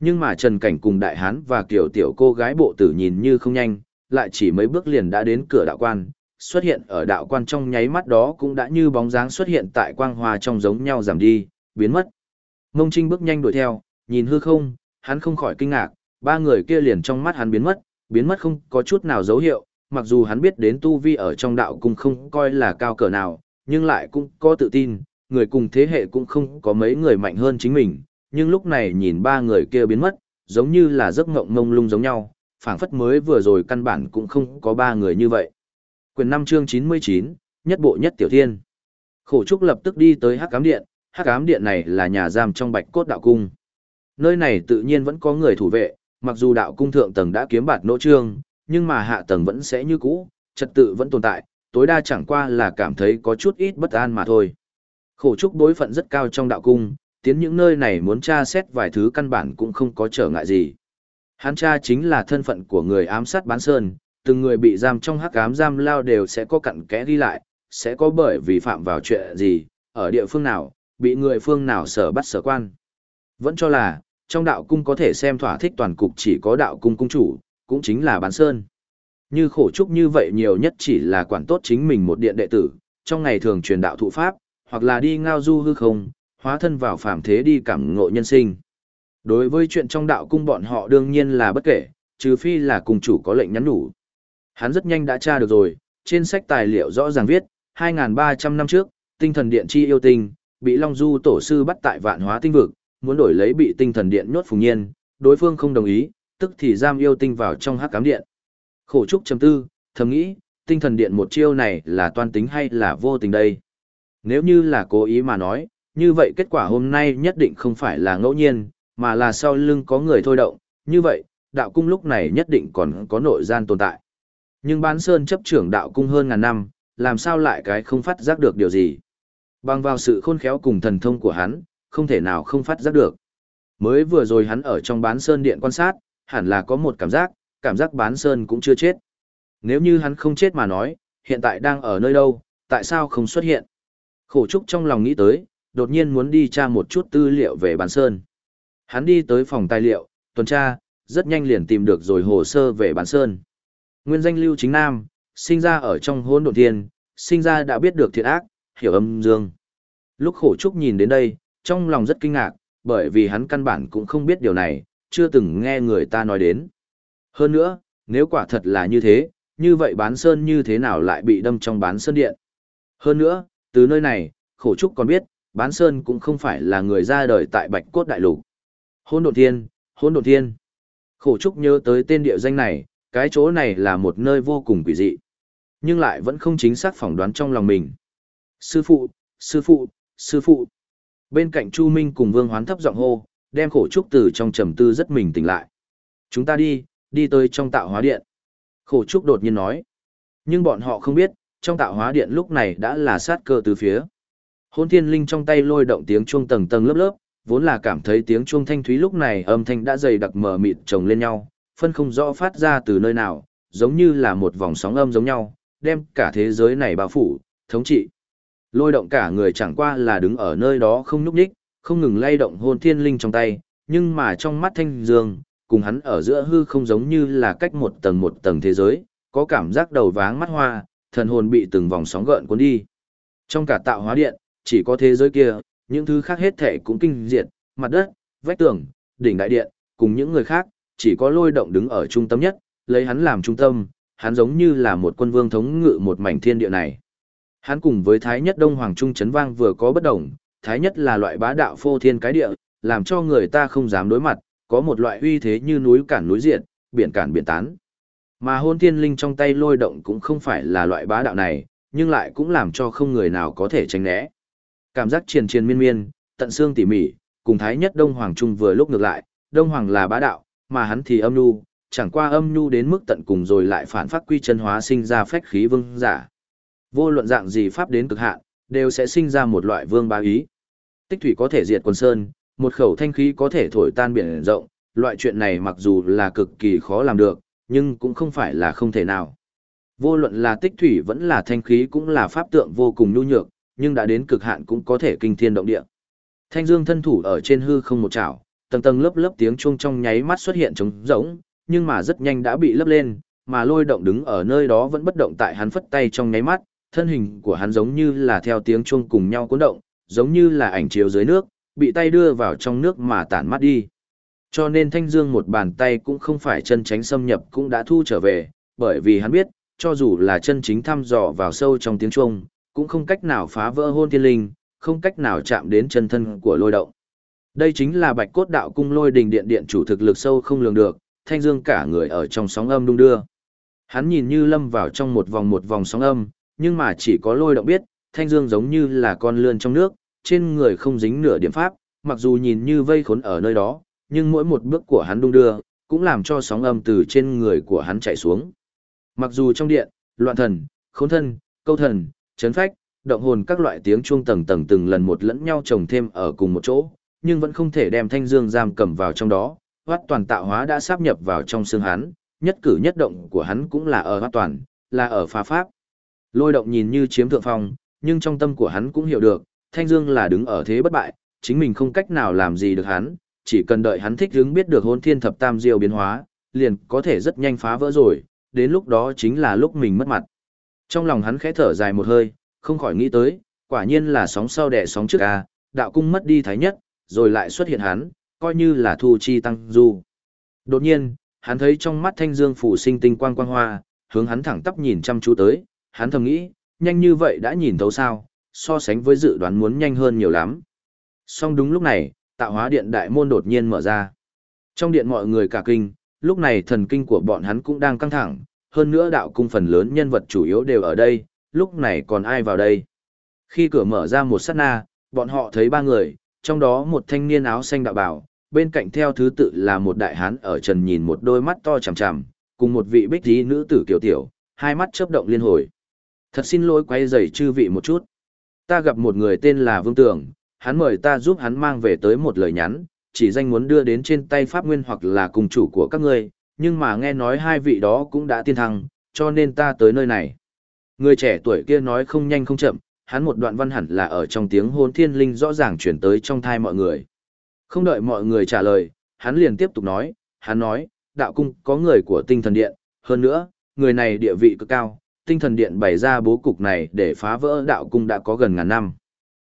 Nhưng mà Trần Cảnh cùng đại hán và kiểu tiểu cô gái bộ tử nhìn như không nhanh, lại chỉ mấy bước liền đã đến cửa đạo quan, xuất hiện ở đạo quan trong nháy mắt đó cũng đã như bóng dáng xuất hiện tại quang hoa trong giống nhau giảm đi, biến mất. Mông Trinh bước nhanh đuổi theo, nhìn hư không, hắn không khỏi kinh ngạc, ba người kia liền trong mắt hắn biến mất, biến mất không có chút nào dấu hiệu, mặc dù hắn biết đến tu vi ở trong đạo cung không coi là cao cỡ nào, nhưng lại cũng có tự tin, người cùng thế hệ cũng không có mấy người mạnh hơn chính mình, nhưng lúc này nhìn ba người kia biến mất, giống như là giấc ngộng mông lung giống nhau, phảng phất mới vừa rồi căn bản cũng không có ba người như vậy. Quyền 5 chương 99, nhất bộ nhất tiểu thiên. Khổ trúc lập tức đi tới Hắc Ám Điện, Hắc Ám Điện này là nhà giam trong Bạch Cốt đạo cung. Nơi này tự nhiên vẫn có người thủ vệ, mặc dù đạo cung thượng tầng đã kiếm bạt nỗ trương, nhưng mà hạ tầng vẫn sẽ như cũ, trật tự vẫn tồn tại, tối đa chẳng qua là cảm thấy có chút ít bất an mà thôi. Khổ trúc đối phận rất cao trong đạo cung, tiến những nơi này muốn tra xét vài thứ căn bản cũng không có trở ngại gì. Hắn tra chính là thân phận của người ám sát bán sơn, từng người bị giam trong hắc ám giam lao đều sẽ có cặn kẽ ghi lại, sẽ có bởi vì phạm vào chuyện gì, ở địa phương nào, bị người phương nào sở bắt sở quan. Vẫn cho là, trong đạo cung có thể xem thỏa thích toàn cục chỉ có đạo cung cung chủ, cũng chính là bán sơn. Như khổ trúc như vậy nhiều nhất chỉ là quản tốt chính mình một điện đệ tử, trong ngày thường truyền đạo thụ pháp, hoặc là đi ngao du hư không, hóa thân vào phàm thế đi cảm ngộ nhân sinh. Đối với chuyện trong đạo cung bọn họ đương nhiên là bất kể, trừ phi là cùng chủ có lệnh nhắn đủ. Hắn rất nhanh đã tra được rồi, trên sách tài liệu rõ ràng viết, 2.300 năm trước, tinh thần điện chi yêu tinh, bị Long Du tổ sư bắt tại vạn hóa tinh vực, muốn đổi lấy bị tinh thần điện nhốt phùng nhiên, đối phương không đồng ý, tức thì giam yêu tinh vào trong hắc cám điện. Khổ trúc chấm tư, thầm nghĩ, tinh thần điện một chiêu này là toan tính hay là vô tình đây? Nếu như là cố ý mà nói, như vậy kết quả hôm nay nhất định không phải là ngẫu nhiên, mà là sau lưng có người thôi động, như vậy, đạo cung lúc này nhất định còn có nội gian tồn tại. Nhưng bán sơn chấp trưởng đạo cung hơn ngàn năm, làm sao lại cái không phát giác được điều gì? Bằng vào sự khôn khéo cùng thần thông của hắn, không thể nào không phát giác được. Mới vừa rồi hắn ở trong bán sơn điện quan sát, hẳn là có một cảm giác, cảm giác bán sơn cũng chưa chết. Nếu như hắn không chết mà nói, hiện tại đang ở nơi đâu, tại sao không xuất hiện? Khổ trúc trong lòng nghĩ tới, đột nhiên muốn đi tra một chút tư liệu về bán sơn. Hắn đi tới phòng tài liệu, tuần tra, rất nhanh liền tìm được rồi hồ sơ về bán sơn. Nguyên danh Lưu Chính Nam, sinh ra ở trong hôn độn thiên, sinh ra đã biết được thiện ác, hiểu âm dương. Lúc khổ trúc nhìn đến đây, trong lòng rất kinh ngạc, bởi vì hắn căn bản cũng không biết điều này, chưa từng nghe người ta nói đến. Hơn nữa, nếu quả thật là như thế, như vậy bán sơn như thế nào lại bị đâm trong bán sơn điện? Hơn nữa, từ nơi này, khổ trúc còn biết, bán sơn cũng không phải là người ra đời tại bạch cốt đại lục. Hôn đồn thiên, hôn đồn thiên. Khổ trúc nhớ tới tên địa danh này, cái chỗ này là một nơi vô cùng quỷ dị. Nhưng lại vẫn không chính xác phỏng đoán trong lòng mình. Sư phụ, sư phụ, sư phụ. Bên cạnh Chu Minh cùng Vương Hoán thấp giọng hô, đem khổ trúc từ trong trầm tư rất mình tỉnh lại. Chúng ta đi, đi tới trong tạo hóa điện. Khổ trúc đột nhiên nói. Nhưng bọn họ không biết, trong tạo hóa điện lúc này đã là sát cơ từ phía. Hôn thiên linh trong tay lôi động tiếng chuông tầng tầng lớp lớp, vốn là cảm thấy tiếng chuông thanh thúy lúc này âm thanh đã dày đặc mờ mịt chồng lên nhau, phân không rõ phát ra từ nơi nào, giống như là một vòng sóng âm giống nhau, đem cả thế giới này bao phủ, thống trị. Lôi động cả người chẳng qua là đứng ở nơi đó không nhúc nhích, không ngừng lay động hồn thiên linh trong tay, nhưng mà trong mắt thanh dương, cùng hắn ở giữa hư không giống như là cách một tầng một tầng thế giới, có cảm giác đầu váng mắt hoa, thần hồn bị từng vòng sóng gợn cuốn đi. Trong cả tạo hóa điện, chỉ có thế giới kia, những thứ khác hết thể cũng kinh diệt, mặt đất, vách tường, đỉnh đại điện, cùng những người khác, chỉ có lôi động đứng ở trung tâm nhất, lấy hắn làm trung tâm, hắn giống như là một quân vương thống ngự một mảnh thiên địa này. Hắn cùng với Thái Nhất Đông Hoàng Trung Trấn Vang vừa có bất đồng, Thái Nhất là loại bá đạo phô thiên cái địa, làm cho người ta không dám đối mặt, có một loại uy thế như núi cản núi diện, biển cản biển tán. Mà hôn thiên linh trong tay lôi động cũng không phải là loại bá đạo này, nhưng lại cũng làm cho không người nào có thể tránh né. Cảm giác triền triền miên miên, tận xương tỉ mỉ, cùng Thái Nhất Đông Hoàng Trung vừa lúc ngược lại, Đông Hoàng là bá đạo, mà hắn thì âm nhu, chẳng qua âm nhu đến mức tận cùng rồi lại phản phát quy chân hóa sinh ra phách khí vương giả. Vô luận dạng gì pháp đến cực hạn, đều sẽ sinh ra một loại vương bá ý. Tích thủy có thể diệt quần sơn, một khẩu thanh khí có thể thổi tan biển rộng, loại chuyện này mặc dù là cực kỳ khó làm được, nhưng cũng không phải là không thể nào. Vô luận là tích thủy vẫn là thanh khí cũng là pháp tượng vô cùng nhu nhược, nhưng đã đến cực hạn cũng có thể kinh thiên động địa. Thanh Dương thân thủ ở trên hư không một chảo, tầng tầng lớp lớp tiếng chuông trong nháy mắt xuất hiện trống rỗng, nhưng mà rất nhanh đã bị lấp lên, mà lôi động đứng ở nơi đó vẫn bất động tại hắn phất tay trong nháy mắt, thân hình của hắn giống như là theo tiếng chuông cùng nhau cuốn động, giống như là ảnh chiếu dưới nước, bị tay đưa vào trong nước mà tản mắt đi. Cho nên Thanh Dương một bàn tay cũng không phải chân tránh xâm nhập cũng đã thu trở về, bởi vì hắn biết, cho dù là chân chính thăm dò vào sâu trong tiếng chuông, cũng không cách nào phá vỡ hôn thiên linh, không cách nào chạm đến chân thân của lôi động. Đây chính là bạch cốt đạo cung lôi đình điện điện chủ thực lực sâu không lường được, thanh dương cả người ở trong sóng âm đung đưa. Hắn nhìn như lâm vào trong một vòng một vòng sóng âm, nhưng mà chỉ có lôi động biết, thanh dương giống như là con lươn trong nước, trên người không dính nửa điểm pháp, mặc dù nhìn như vây khốn ở nơi đó, nhưng mỗi một bước của hắn đung đưa, cũng làm cho sóng âm từ trên người của hắn chạy xuống. Mặc dù trong điện, loạn thần, khốn thân, câu thần, chấn phách, động hồn các loại tiếng chuông tầng tầng từng lần một lẫn nhau chồng thêm ở cùng một chỗ, nhưng vẫn không thể đem thanh dương giam cầm vào trong đó, hoát toàn tạo hóa đã sáp nhập vào trong xương hắn, nhất cử nhất động của hắn cũng là ở hoát toàn, là ở phá pháp. Lôi động nhìn như chiếm thượng phong, nhưng trong tâm của hắn cũng hiểu được, thanh dương là đứng ở thế bất bại, chính mình không cách nào làm gì được hắn, chỉ cần đợi hắn thích hứng biết được hôn thiên thập tam diêu biến hóa, liền có thể rất nhanh phá vỡ rồi, đến lúc đó chính là lúc mình mất mặt. Trong lòng hắn khẽ thở dài một hơi, không khỏi nghĩ tới, quả nhiên là sóng sau đẻ sóng trước a, đạo cung mất đi thái nhất, rồi lại xuất hiện hắn, coi như là thu chi tăng du. Đột nhiên, hắn thấy trong mắt thanh dương phủ sinh tinh quang quang hoa, hướng hắn thẳng tắp nhìn chăm chú tới, hắn thầm nghĩ, nhanh như vậy đã nhìn thấu sao, so sánh với dự đoán muốn nhanh hơn nhiều lắm. Song đúng lúc này, tạo hóa điện đại môn đột nhiên mở ra. Trong điện mọi người cả kinh, lúc này thần kinh của bọn hắn cũng đang căng thẳng, hơn nữa đạo cung phần lớn nhân vật chủ yếu đều ở đây, lúc này còn ai vào đây. Khi cửa mở ra một sát na, bọn họ thấy ba người, trong đó một thanh niên áo xanh đạo bảo, bên cạnh theo thứ tự là một đại hán ở trần nhìn một đôi mắt to chằm chằm, cùng một vị bích tí nữ tử kiểu tiểu, hai mắt chớp động liên hồi. Thật xin lỗi quay rầy chư vị một chút. Ta gặp một người tên là Vương Tường, hắn mời ta giúp hắn mang về tới một lời nhắn, chỉ danh muốn đưa đến trên tay Pháp Nguyên hoặc là cùng chủ của các ngươi, nhưng mà nghe nói hai vị đó cũng đã tiên thăng, cho nên ta tới nơi này. Người trẻ tuổi kia nói không nhanh không chậm, hắn một đoạn văn hẳn là ở trong tiếng hôn thiên linh rõ ràng chuyển tới trong thai mọi người. Không đợi mọi người trả lời, hắn liền tiếp tục nói, hắn nói, đạo cung có người của tinh thần điện, hơn nữa, người này địa vị cực cao, tinh thần điện bày ra bố cục này để phá vỡ đạo cung đã có gần ngàn năm.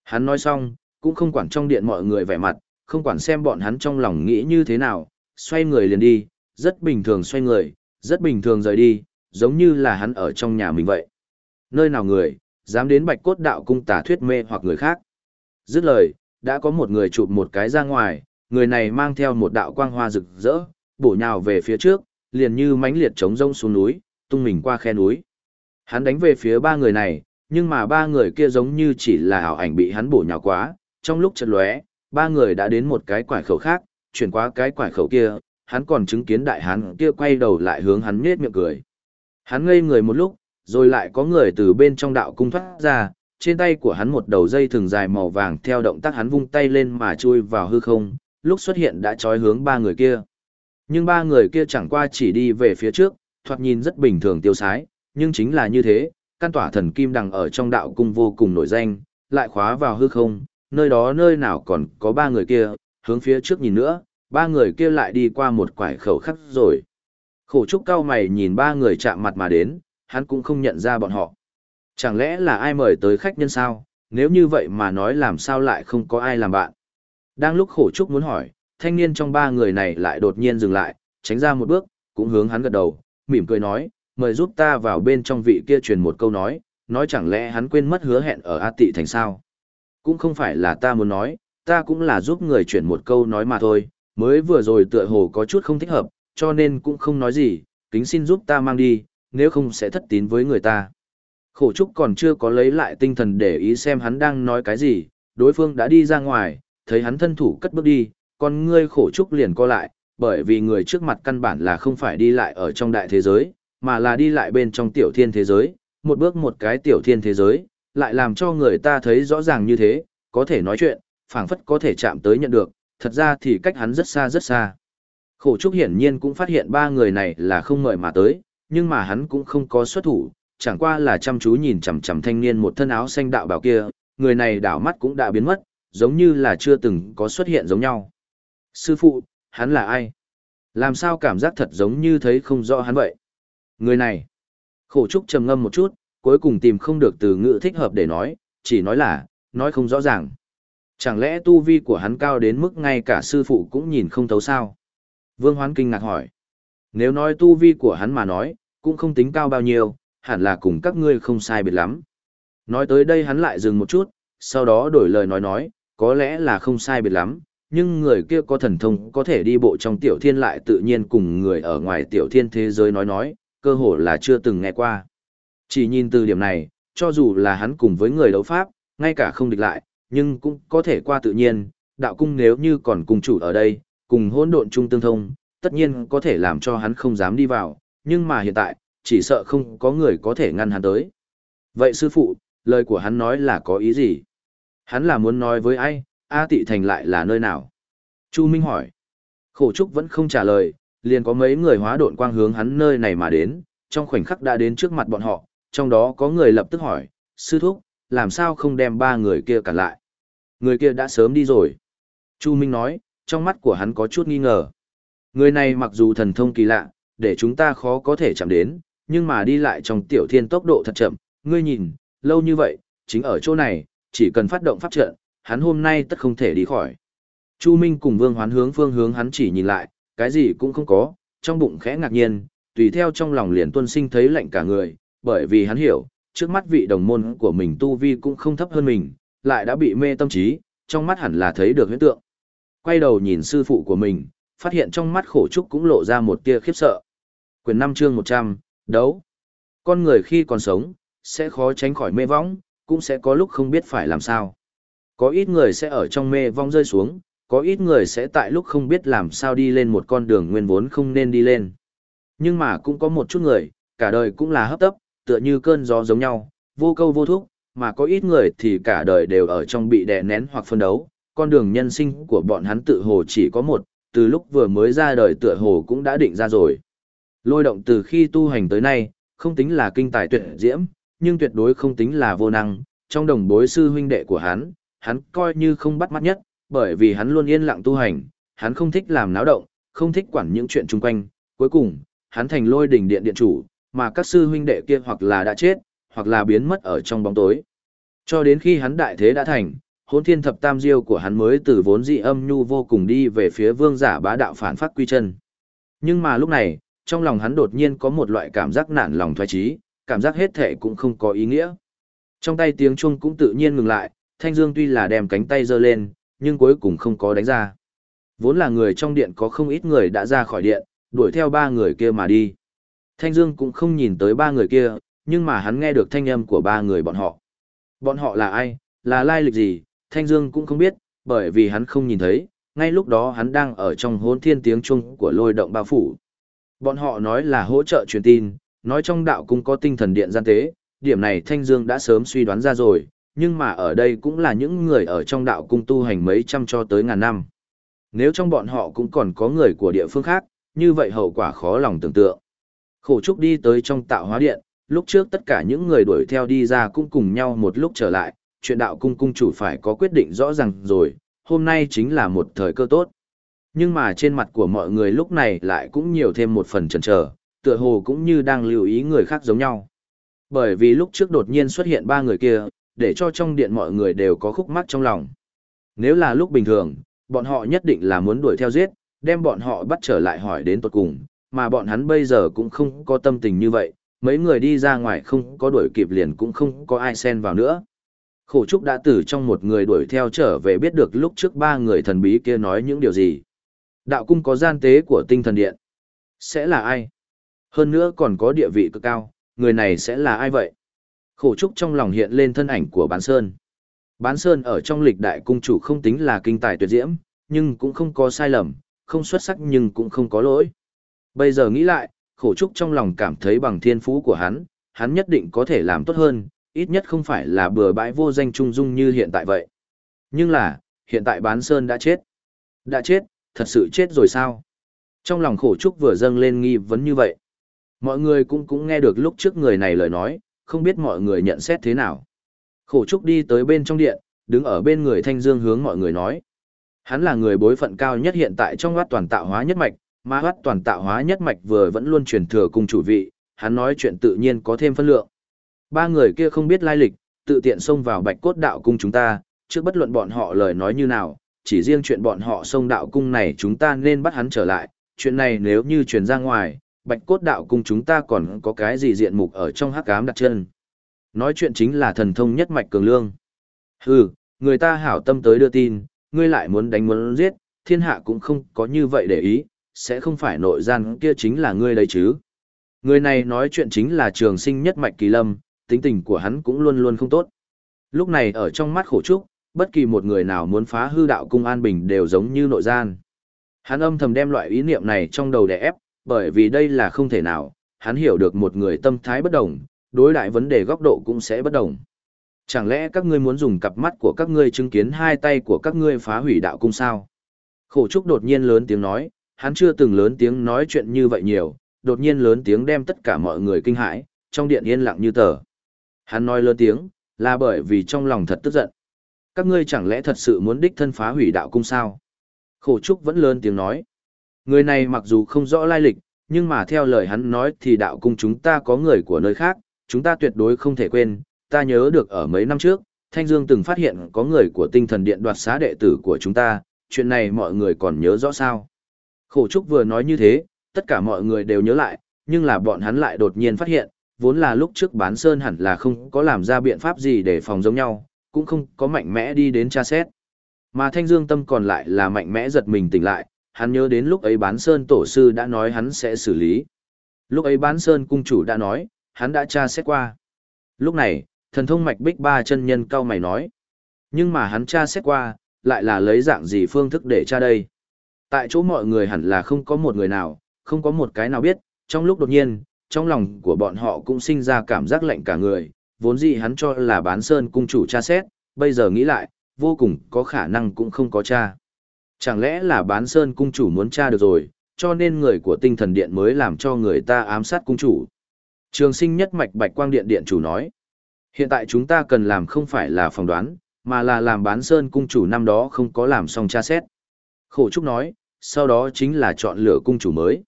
Hắn nói xong, cũng không quản trong điện mọi người vẻ mặt, không quản xem bọn hắn trong lòng nghĩ như thế nào, xoay người liền đi, rất bình thường xoay người, rất bình thường rời đi, giống như là hắn ở trong nhà mình vậy. Nơi nào người, dám đến bạch cốt đạo cung tà thuyết mê hoặc người khác. Dứt lời, đã có một người chụp một cái ra ngoài, người này mang theo một đạo quang hoa rực rỡ, bổ nhào về phía trước, liền như mãnh liệt chống rông xuống núi, tung mình qua khe núi. Hắn đánh về phía ba người này, nhưng mà ba người kia giống như chỉ là ảo ảnh bị hắn bổ nhào quá, trong lúc chật lóe, ba người đã đến một cái quải khẩu khác, chuyển qua cái quải khẩu kia, hắn còn chứng kiến đại hắn kia quay đầu lại hướng hắn nhếch miệng cười. Hắn ngây người một lúc, rồi lại có người từ bên trong đạo cung thoát ra, trên tay của hắn một đầu dây thường dài màu vàng theo động tác hắn vung tay lên mà chui vào hư không, lúc xuất hiện đã trói hướng ba người kia. Nhưng ba người kia chẳng qua chỉ đi về phía trước, thoạt nhìn rất bình thường tiêu sái, nhưng chính là như thế, căn tỏa thần kim đằng ở trong đạo cung vô cùng nổi danh, lại khóa vào hư không, nơi đó nơi nào còn có ba người kia, hướng phía trước nhìn nữa, ba người kia lại đi qua một quải khẩu khắc rồi. Khổ trúc cao mày nhìn ba người chạm mặt mà đến, hắn cũng không nhận ra bọn họ. Chẳng lẽ là ai mời tới khách nhân sao, nếu như vậy mà nói làm sao lại không có ai làm bạn. Đang lúc khổ trúc muốn hỏi, thanh niên trong ba người này lại đột nhiên dừng lại, tránh ra một bước, cũng hướng hắn gật đầu, mỉm cười nói, mời giúp ta vào bên trong vị kia truyền một câu nói, nói chẳng lẽ hắn quên mất hứa hẹn ở A Tị Thành sao. Cũng không phải là ta muốn nói, ta cũng là giúp người chuyển một câu nói mà thôi, mới vừa rồi tựa hồ có chút không thích hợp, cho nên cũng không nói gì, kính xin giúp ta mang đi, nếu không sẽ thất tín với người ta. Khổ trúc còn chưa có lấy lại tinh thần để ý xem hắn đang nói cái gì, đối phương đã đi ra ngoài, thấy hắn thân thủ cất bước đi, con ngươi khổ trúc liền co lại, bởi vì người trước mặt căn bản là không phải đi lại ở trong đại thế giới, mà là đi lại bên trong tiểu thiên thế giới, một bước một cái tiểu thiên thế giới, lại làm cho người ta thấy rõ ràng như thế, có thể nói chuyện, phảng phất có thể chạm tới nhận được, thật ra thì cách hắn rất xa rất xa. Khổ trúc hiển nhiên cũng phát hiện ba người này là không ngợi mà tới, nhưng mà hắn cũng không có xuất thủ, chẳng qua là chăm chú nhìn chằm chằm thanh niên một thân áo xanh đạo bảo kia, người này đảo mắt cũng đã biến mất, giống như là chưa từng có xuất hiện giống nhau. Sư phụ, hắn là ai? Làm sao cảm giác thật giống như thấy không rõ hắn vậy? Người này. Khổ trúc trầm ngâm một chút, cuối cùng tìm không được từ ngữ thích hợp để nói, chỉ nói là, nói không rõ ràng. Chẳng lẽ tu vi của hắn cao đến mức ngay cả sư phụ cũng nhìn không thấu sao? Vương Hoán kinh ngạc hỏi. Nếu nói tu vi của hắn mà nói, cũng không tính cao bao nhiêu, hẳn là cùng các ngươi không sai biệt lắm. Nói tới đây hắn lại dừng một chút, sau đó đổi lời nói nói, có lẽ là không sai biệt lắm, nhưng người kia có thần thông có thể đi bộ trong tiểu thiên lại tự nhiên cùng người ở ngoài tiểu thiên thế giới nói nói, cơ hồ là chưa từng nghe qua. Chỉ nhìn từ điểm này, cho dù là hắn cùng với người đấu pháp, ngay cả không địch lại, nhưng cũng có thể qua tự nhiên, đạo cung nếu như còn cùng chủ ở đây, cùng hỗn độn chung tương thông, tất nhiên có thể làm cho hắn không dám đi vào, nhưng mà hiện tại, chỉ sợ không có người có thể ngăn hắn tới. Vậy sư phụ, lời của hắn nói là có ý gì? Hắn là muốn nói với ai, A Tị Thành lại là nơi nào? Chu Minh hỏi. Khổ Trúc vẫn không trả lời, liền có mấy người hóa độn quang hướng hắn nơi này mà đến, trong khoảnh khắc đã đến trước mặt bọn họ, trong đó có người lập tức hỏi, sư thúc, làm sao không đem ba người kia cản lại? Người kia đã sớm đi rồi. Chu Minh nói, trong mắt của hắn có chút nghi ngờ. Người này mặc dù thần thông kỳ lạ, để chúng ta khó có thể chạm đến, nhưng mà đi lại trong tiểu thiên tốc độ thật chậm, ngươi nhìn, lâu như vậy, chính ở chỗ này, chỉ cần phát động pháp trận, hắn hôm nay tất không thể đi khỏi. Chu Minh cùng Vương Hoán hướng phương hướng hắn chỉ nhìn lại, cái gì cũng không có, trong bụng khẽ ngạc nhiên, tùy theo trong lòng liền tuân sinh thấy lạnh cả người, bởi vì hắn hiểu, trước mắt vị đồng môn của mình tu vi cũng không thấp hơn mình, lại đã bị mê tâm trí, trong mắt hẳn là thấy được hiện tượng. Quay đầu nhìn sư phụ của mình, phát hiện trong mắt khổ trúc cũng lộ ra một tia khiếp sợ. Quyền 5 chương 100, đấu. Con người khi còn sống, sẽ khó tránh khỏi mê vong cũng sẽ có lúc không biết phải làm sao. Có ít người sẽ ở trong mê vong rơi xuống, có ít người sẽ tại lúc không biết làm sao đi lên một con đường nguyên vốn không nên đi lên. Nhưng mà cũng có một chút người, cả đời cũng là hấp tấp, tựa như cơn gió giống nhau, vô câu vô thúc, mà có ít người thì cả đời đều ở trong bị đè nén hoặc phân đấu, con đường nhân sinh của bọn hắn tự hồ chỉ có một, từ lúc vừa mới ra đời tựa hồ cũng đã định ra rồi. Lôi động từ khi tu hành tới nay, không tính là kinh tài tuyệt diễm, nhưng tuyệt đối không tính là vô năng, trong đồng bối sư huynh đệ của hắn, hắn coi như không bắt mắt nhất, bởi vì hắn luôn yên lặng tu hành, hắn không thích làm náo động, không thích quản những chuyện chung quanh, cuối cùng, hắn thành lôi đỉnh điện điện chủ, mà các sư huynh đệ kia hoặc là đã chết, hoặc là biến mất ở trong bóng tối. Cho đến khi hắn đại thế đã thành, hôn thiên thập tam diêu của hắn mới từ vốn dị âm nhu vô cùng đi về phía vương giả bá đạo phản phát quy chân. Nhưng mà lúc này, trong lòng hắn đột nhiên có một loại cảm giác nản lòng thoái trí, cảm giác hết thể cũng không có ý nghĩa. Trong tay tiếng chuông cũng tự nhiên ngừng lại, Thanh Dương tuy là đem cánh tay giơ lên, nhưng cuối cùng không có đánh ra. Vốn là người trong điện có không ít người đã ra khỏi điện, đuổi theo ba người kia mà đi. Thanh Dương cũng không nhìn tới ba người kia, nhưng mà hắn nghe được thanh âm của ba người bọn họ. Bọn họ là ai, là lai lịch gì, Thanh Dương cũng không biết, bởi vì hắn không nhìn thấy, ngay lúc đó hắn đang ở trong hỗn thiên tiếng chung của lôi động bao phủ. Bọn họ nói là hỗ trợ truyền tin, nói trong đạo cung có tinh thần điện gian tế, điểm này Thanh Dương đã sớm suy đoán ra rồi, nhưng mà ở đây cũng là những người ở trong đạo cung tu hành mấy trăm cho tới ngàn năm. Nếu trong bọn họ cũng còn có người của địa phương khác, như vậy hậu quả khó lòng tưởng tượng. Khổ trúc đi tới trong tạo hóa điện, lúc trước tất cả những người đuổi theo đi ra cũng cùng nhau một lúc trở lại, chuyện đạo cung cung chủ phải có quyết định rõ ràng rồi, hôm nay chính là một thời cơ tốt. Nhưng mà trên mặt của mọi người lúc này lại cũng nhiều thêm một phần chần chờ, tựa hồ cũng như đang lưu ý người khác giống nhau. Bởi vì lúc trước đột nhiên xuất hiện ba người kia, để cho trong điện mọi người đều có khúc mắc trong lòng. Nếu là lúc bình thường, bọn họ nhất định là muốn đuổi theo giết, đem bọn họ bắt trở lại hỏi đến tuột cùng, mà bọn hắn bây giờ cũng không có tâm tình như vậy, mấy người đi ra ngoài không có đuổi kịp liền cũng không có ai xen vào nữa. Khổ Trúc đã từ trong một người đuổi theo trở về biết được lúc trước ba người thần bí kia nói những điều gì. Đạo cung có gian tế của tinh thần điện. Sẽ là ai? Hơn nữa còn có địa vị cực cao, người này sẽ là ai vậy? Khổ Trúc trong lòng hiện lên thân ảnh của Bán Sơn. Bán Sơn ở trong lịch đại cung chủ không tính là kinh tài tuyệt diễm, nhưng cũng không có sai lầm, không xuất sắc nhưng cũng không có lỗi. Bây giờ nghĩ lại, khổ trúc trong lòng cảm thấy bằng thiên phú của hắn, hắn nhất định có thể làm tốt hơn, ít nhất không phải là bừa bãi vô danh trung dung như hiện tại vậy. Nhưng là, hiện tại bán sơn đã chết. Đã chết, thật sự chết rồi sao? Trong lòng khổ trúc vừa dâng lên nghi vấn như vậy. Mọi người cũng cũng nghe được lúc trước người này lời nói, không biết mọi người nhận xét thế nào. Khổ trúc đi tới bên trong điện, đứng ở bên người thanh dương hướng mọi người nói. Hắn là người bối phận cao nhất hiện tại trong hoát toàn tạo hóa nhất mạch, mà hoát toàn tạo hóa nhất mạch vừa vẫn luôn truyền thừa cùng chủ vị, hắn nói chuyện tự nhiên có thêm phân lượng. Ba người kia không biết lai lịch, tự tiện xông vào bạch cốt đạo cung chúng ta, trước bất luận bọn họ lời nói như nào, chỉ riêng chuyện bọn họ xông đạo cung này chúng ta nên bắt hắn trở lại, chuyện này nếu như truyền ra ngoài, bạch cốt đạo cung chúng ta còn có cái gì diện mục ở trong hắc ám đặt chân. Nói chuyện chính là thần thông nhất mạch cường lương. Hừ, người ta hảo tâm tới đưa tin, ngươi lại muốn đánh muốn giết, thiên hạ cũng không có như vậy để ý, sẽ không phải nội gian kia chính là ngươi đấy chứ. Người này nói chuyện chính là trường sinh nhất mạch kỳ lâm, tính tình của hắn cũng luôn luôn không tốt. Lúc này ở trong mắt khổ trúc, bất kỳ một người nào muốn phá hư đạo cung an bình đều giống như nội gian. Hắn âm thầm đem loại ý niệm này trong đầu đè ép, bởi vì đây là không thể nào, hắn hiểu được một người tâm thái bất đồng, đối đại vấn đề góc độ cũng sẽ bất đồng. Chẳng lẽ các ngươi muốn dùng cặp mắt của các ngươi chứng kiến hai tay của các ngươi phá hủy đạo cung sao? Khổ trúc đột nhiên lớn tiếng nói, hắn chưa từng lớn tiếng nói chuyện như vậy nhiều, đột nhiên lớn tiếng đem tất cả mọi người kinh hãi, trong điện yên lặng như tờ. Hắn nói lớn tiếng, là bởi vì trong lòng thật tức giận. Các ngươi chẳng lẽ thật sự muốn đích thân phá hủy đạo cung sao? Khổ trúc vẫn lớn tiếng nói. Người này mặc dù không rõ lai lịch, nhưng mà theo lời hắn nói thì đạo cung chúng ta có người của nơi khác, chúng ta tuyệt đối không thể quên. Ta nhớ được ở mấy năm trước, Thanh Dương từng phát hiện có người của tinh thần điện đoạt xá đệ tử của chúng ta, chuyện này mọi người còn nhớ rõ sao. Khổ Trúc vừa nói như thế, tất cả mọi người đều nhớ lại, nhưng là bọn hắn lại đột nhiên phát hiện, vốn là lúc trước bán sơn hẳn là không có làm ra biện pháp gì để phòng giống nhau, cũng không có mạnh mẽ đi đến tra xét. Mà Thanh Dương tâm còn lại là mạnh mẽ giật mình tỉnh lại, hắn nhớ đến lúc ấy bán sơn tổ sư đã nói hắn sẽ xử lý. Lúc ấy bán sơn cung chủ đã nói, hắn đã tra xét qua. Lúc này, thần thông mạch bích ba chân nhân cao mày nói. Nhưng mà hắn tra xét qua, lại là lấy dạng gì phương thức để tra đây. Tại chỗ mọi người hẳn là không có một người nào, không có một cái nào biết, trong lúc đột nhiên, trong lòng của bọn họ cũng sinh ra cảm giác lạnh cả người, vốn dĩ hắn cho là bán sơn cung chủ tra xét, bây giờ nghĩ lại, vô cùng có khả năng cũng không có tra. Chẳng lẽ là bán sơn cung chủ muốn tra được rồi, cho nên người của tinh thần điện mới làm cho người ta ám sát cung chủ. Trường sinh nhất mạch bạch quang điện điện chủ nói. Hiện tại chúng ta cần làm không phải là phỏng đoán, mà là làm bán sơn cung chủ năm đó không có làm xong tra xét. Khổ Trúc nói, sau đó chính là chọn lựa cung chủ mới.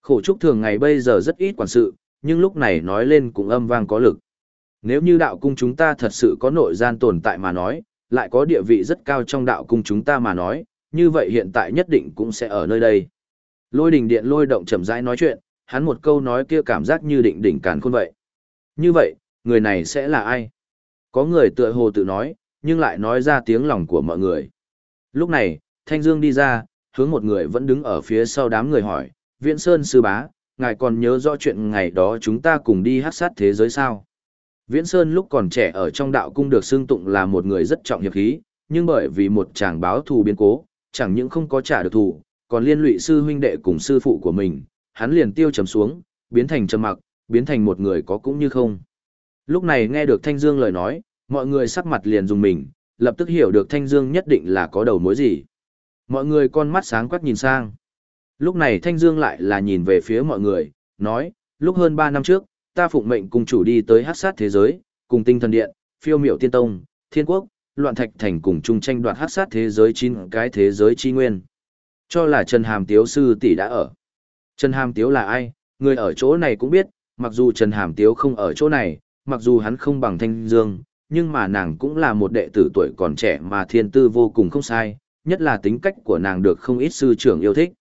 Khổ Trúc thường ngày bây giờ rất ít quản sự, nhưng lúc này nói lên cũng âm vang có lực. Nếu như đạo cung chúng ta thật sự có nội gian tồn tại mà nói, lại có địa vị rất cao trong đạo cung chúng ta mà nói, như vậy hiện tại nhất định cũng sẽ ở nơi đây. Lôi đình điện lôi động chậm rãi nói chuyện, hắn một câu nói kia cảm giác như định đỉnh càn khôn vậy. Như vậy, người này sẽ là ai? Có người tựa hồ tự nói, nhưng lại nói ra tiếng lòng của mọi người. Lúc này, Thanh Dương đi ra, hướng một người vẫn đứng ở phía sau đám người hỏi, Viễn Sơn Sư Bá, ngài còn nhớ rõ chuyện ngày đó chúng ta cùng đi hát sát thế giới sao? Viễn Sơn lúc còn trẻ ở trong đạo cung được xưng tụng là một người rất trọng hiệp khí, nhưng bởi vì một chàng báo thù biến cố, chẳng những không có trả được thù, còn liên lụy sư huynh đệ cùng sư phụ của mình, hắn liền tiêu trầm xuống, biến thành trầm mặc, biến thành một người có cũng như không. Lúc này nghe được Thanh Dương lời nói, mọi người sắc mặt liền dùng mình, lập tức hiểu được Thanh Dương nhất định là có đầu mối gì. Mọi người con mắt sáng quắc nhìn sang. Lúc này Thanh Dương lại là nhìn về phía mọi người, nói, lúc hơn 3 năm trước, ta phụng mệnh cùng chủ đi tới hát sát thế giới, cùng tinh thần điện, phiêu miểu tiên tông, thiên quốc, loạn thạch thành cùng chung tranh đoạt hát sát thế giới chín cái thế giới chi nguyên. Cho là Trần Hàm Tiếu sư tỷ đã ở. Trần Hàm Tiếu là ai, người ở chỗ này cũng biết, mặc dù Trần Hàm Tiếu không ở chỗ này, mặc dù hắn không bằng Thanh Dương, nhưng mà nàng cũng là một đệ tử tuổi còn trẻ mà thiên tư vô cùng không sai, nhất là tính cách của nàng được không ít sư trưởng yêu thích.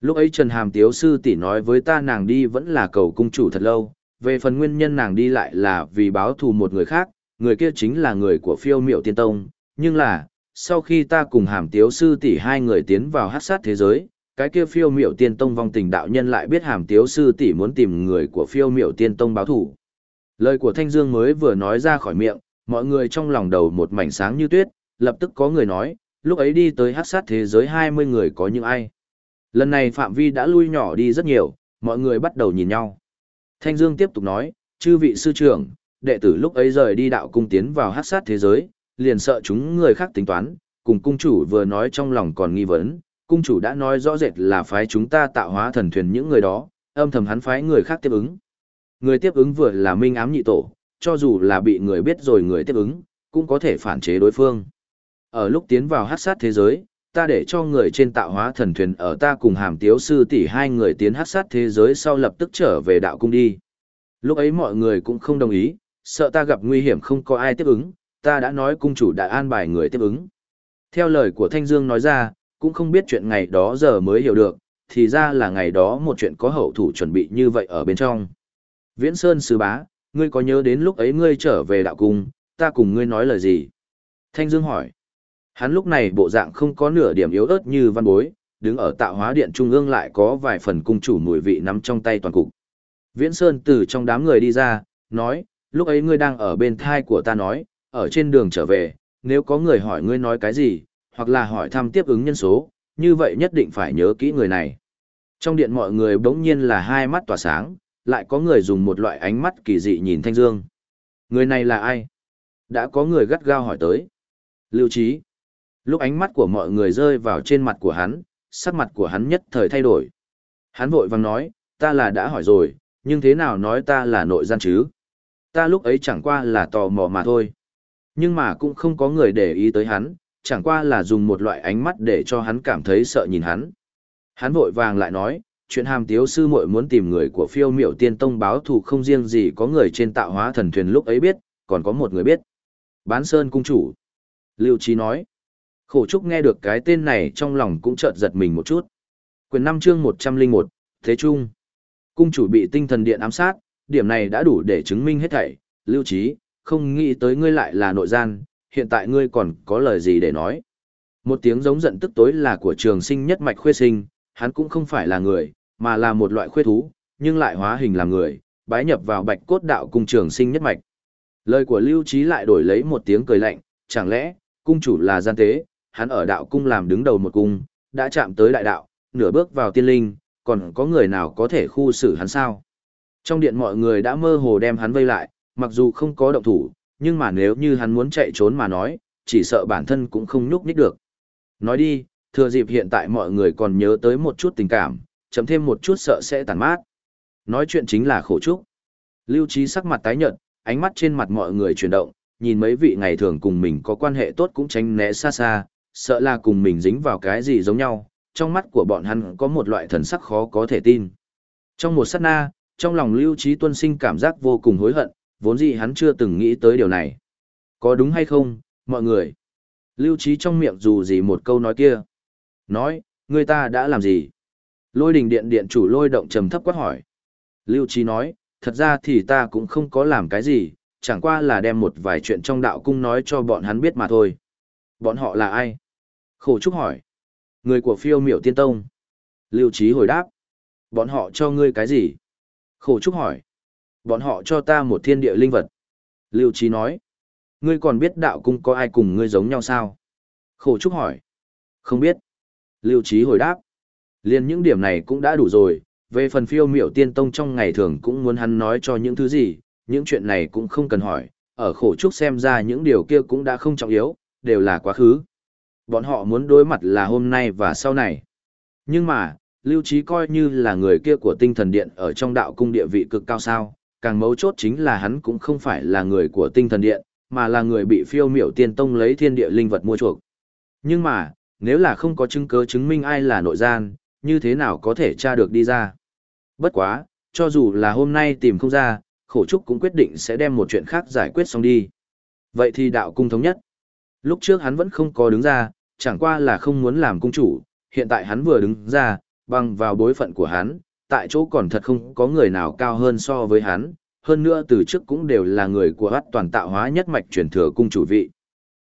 Lúc ấy Trần Hàm Tiếu sư tỷ nói với ta nàng đi vẫn là cầu cung chủ thật lâu, về phần nguyên nhân nàng đi lại là vì báo thù một người khác, người kia chính là người của phiêu miệu tiên tông, nhưng là, sau khi ta cùng Hàm Tiếu sư tỷ hai người tiến vào hát sát thế giới, cái kia phiêu miệu tiên tông vong tình đạo nhân lại biết Hàm Tiếu sư tỷ muốn tìm người của phiêu miệu tiên tông báo thù. Lời của Thanh Dương mới vừa nói ra khỏi miệng, mọi người trong lòng đầu một mảnh sáng như tuyết, lập tức có người nói, lúc ấy đi tới hát sát thế giới 20 người có những ai. Lần này phạm vi đã lui nhỏ đi rất nhiều, mọi người bắt đầu nhìn nhau. Thanh Dương tiếp tục nói, chư vị sư trưởng, đệ tử lúc ấy rời đi đạo cung tiến vào hát sát thế giới, liền sợ chúng người khác tính toán, cùng cung chủ vừa nói trong lòng còn nghi vấn, cung chủ đã nói rõ rệt là phái chúng ta tạo hóa thần thuyền những người đó, âm thầm hắn phái người khác tiếp ứng. Người tiếp ứng vừa là minh ám nhị tổ, cho dù là bị người biết rồi người tiếp ứng, cũng có thể phản chế đối phương. Ở lúc tiến vào hát sát thế giới, ta để cho người trên tạo hóa thần thuyền ở ta cùng hàm tiếu sư tỷ hai người tiến hát sát thế giới sau lập tức trở về đạo cung đi. Lúc ấy mọi người cũng không đồng ý, sợ ta gặp nguy hiểm không có ai tiếp ứng, ta đã nói cung chủ đã an bài người tiếp ứng. Theo lời của Thanh Dương nói ra, cũng không biết chuyện ngày đó giờ mới hiểu được, thì ra là ngày đó một chuyện có hậu thủ chuẩn bị như vậy ở bên trong. Viễn Sơn Sư Bá, ngươi có nhớ đến lúc ấy ngươi trở về đạo cung, ta cùng ngươi nói lời gì? Thanh Dương hỏi. Hắn lúc này bộ dạng không có nửa điểm yếu ớt như văn bối, đứng ở tạo hóa điện trung ương lại có vài phần cung chủ mùi vị nắm trong tay toàn cục. Viễn Sơn từ trong đám người đi ra, nói, lúc ấy ngươi đang ở bên thai của ta nói, ở trên đường trở về, nếu có người hỏi ngươi nói cái gì, hoặc là hỏi thăm tiếp ứng nhân số, như vậy nhất định phải nhớ kỹ người này. Trong điện mọi người bỗng nhiên là hai mắt tỏa sáng, lại có người dùng một loại ánh mắt kỳ dị nhìn Thanh Dương. Người này là ai? Đã có người gắt gao hỏi tới. Lưu Trí. Lúc ánh mắt của mọi người rơi vào trên mặt của hắn, sắc mặt của hắn nhất thời thay đổi. Hắn vội vàng nói, ta là đã hỏi rồi, nhưng thế nào nói ta là nội gian chứ? Ta lúc ấy chẳng qua là tò mò mà thôi. Nhưng mà cũng không có người để ý tới hắn, chẳng qua là dùng một loại ánh mắt để cho hắn cảm thấy sợ nhìn hắn. Hắn vội vàng lại nói, chuyện hàm tiếu sư muội muốn tìm người của phiêu miểu tiên tông báo thù không riêng gì có người trên tạo hóa thần thuyền lúc ấy biết, còn có một người biết. Bán Sơn Cung Chủ. Lưu Trí nói. Khổ Trúc nghe được cái tên này trong lòng cũng chợt giật mình một chút. Quyền 5 chương 101, Thế Trung. Cung chủ bị tinh thần điện ám sát, điểm này đã đủ để chứng minh hết thảy. Lưu Trí, không nghĩ tới ngươi lại là nội gian, hiện tại ngươi còn có lời gì để nói. Một tiếng giống giận tức tối là của trường sinh nhất mạch khuê sinh, hắn cũng không phải là người, mà là một loại khuê thú, nhưng lại hóa hình làm người, bái nhập vào bạch cốt đạo cung trường sinh nhất mạch. Lời của Lưu Trí lại đổi lấy một tiếng cười lạnh, chẳng lẽ, cung chủ là gian tế, hắn ở đạo cung làm đứng đầu một cung, đã chạm tới đại đạo, nửa bước vào tiên linh, còn có người nào có thể khu xử hắn sao? Trong điện mọi người đã mơ hồ đem hắn vây lại, mặc dù không có động thủ, nhưng mà nếu như hắn muốn chạy trốn mà nói, chỉ sợ bản thân cũng không nhúc nhích được. Nói đi, thừa dịp hiện tại mọi người còn nhớ tới một chút tình cảm, chấm thêm một chút sợ sẽ tàn mát. Nói chuyện chính là khổ trúc. Lưu Trí sắc mặt tái nhợt, ánh mắt trên mặt mọi người chuyển động, nhìn mấy vị ngày thường cùng mình có quan hệ tốt cũng tránh né xa xa, sợ là cùng mình dính vào cái gì giống nhau, trong mắt của bọn hắn có một loại thần sắc khó có thể tin. Trong một sát na, trong lòng Lưu Trí tuân sinh cảm giác vô cùng hối hận, vốn dĩ hắn chưa từng nghĩ tới điều này. Có đúng hay không, mọi người? Lưu Trí trong miệng dù gì một câu nói kia. Nói, người ta đã làm gì? Lôi đình điện điện chủ lôi động trầm thấp quát hỏi. Lưu Trí nói, thật ra thì ta cũng không có làm cái gì, chẳng qua là đem một vài chuyện trong đạo cung nói cho bọn hắn biết mà thôi. Bọn họ là ai? Khổ Trúc hỏi. Người của phiêu miểu tiên tông. Lưu Trí hồi đáp. Bọn họ cho ngươi cái gì? Khổ Trúc hỏi. Bọn họ cho ta một thiên địa linh vật. Lưu Trí nói. Ngươi còn biết đạo cung có ai cùng ngươi giống nhau sao? Khổ Trúc hỏi. Không biết. Lưu Trí hồi đáp. Liên những điểm này cũng đã đủ rồi, về phần phiêu miểu tiên tông trong ngày thường cũng muốn hắn nói cho những thứ gì, những chuyện này cũng không cần hỏi, ở khổ trúc xem ra những điều kia cũng đã không trọng yếu, đều là quá khứ. Bọn họ muốn đối mặt là hôm nay và sau này. Nhưng mà, lưu trí coi như là người kia của tinh thần điện ở trong đạo cung địa vị cực cao sao, càng mấu chốt chính là hắn cũng không phải là người của tinh thần điện, mà là người bị phiêu miểu tiên tông lấy thiên địa linh vật mua chuộc. Nhưng mà, nếu là không có chứng cứ chứng minh ai là nội gian, như thế nào có thể tra được đi ra. Bất quá, cho dù là hôm nay tìm không ra, khổ trúc cũng quyết định sẽ đem một chuyện khác giải quyết xong đi. Vậy thì đạo cung thống nhất. Lúc trước hắn vẫn không có đứng ra, chẳng qua là không muốn làm cung chủ, hiện tại hắn vừa đứng ra, bằng vào bối phận của hắn, tại chỗ còn thật không có người nào cao hơn so với hắn, hơn nữa từ trước cũng đều là người của bắt toàn tạo hóa nhất mạch truyền thừa cung chủ vị.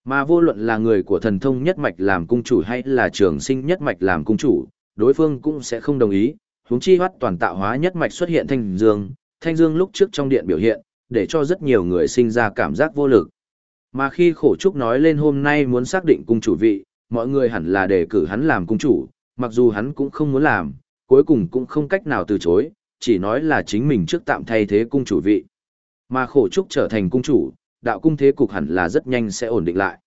Mà vô luận là người của thần thông nhất mạch làm cung chủ hay là trường sinh nhất mạch làm cung chủ, đối phương cũng sẽ không đồng ý, huống chi hoắt toàn tạo hóa nhất mạch xuất hiện thanh dương, thanh dương lúc trước trong điện biểu hiện, để cho rất nhiều người sinh ra cảm giác vô lực. Mà khi khổ trúc nói lên hôm nay muốn xác định cung chủ vị, mọi người hẳn là đề cử hắn làm cung chủ, mặc dù hắn cũng không muốn làm, cuối cùng cũng không cách nào từ chối, chỉ nói là chính mình trước tạm thay thế cung chủ vị. Mà khổ trúc trở thành cung chủ, đạo cung thế cục hẳn là rất nhanh sẽ ổn định lại.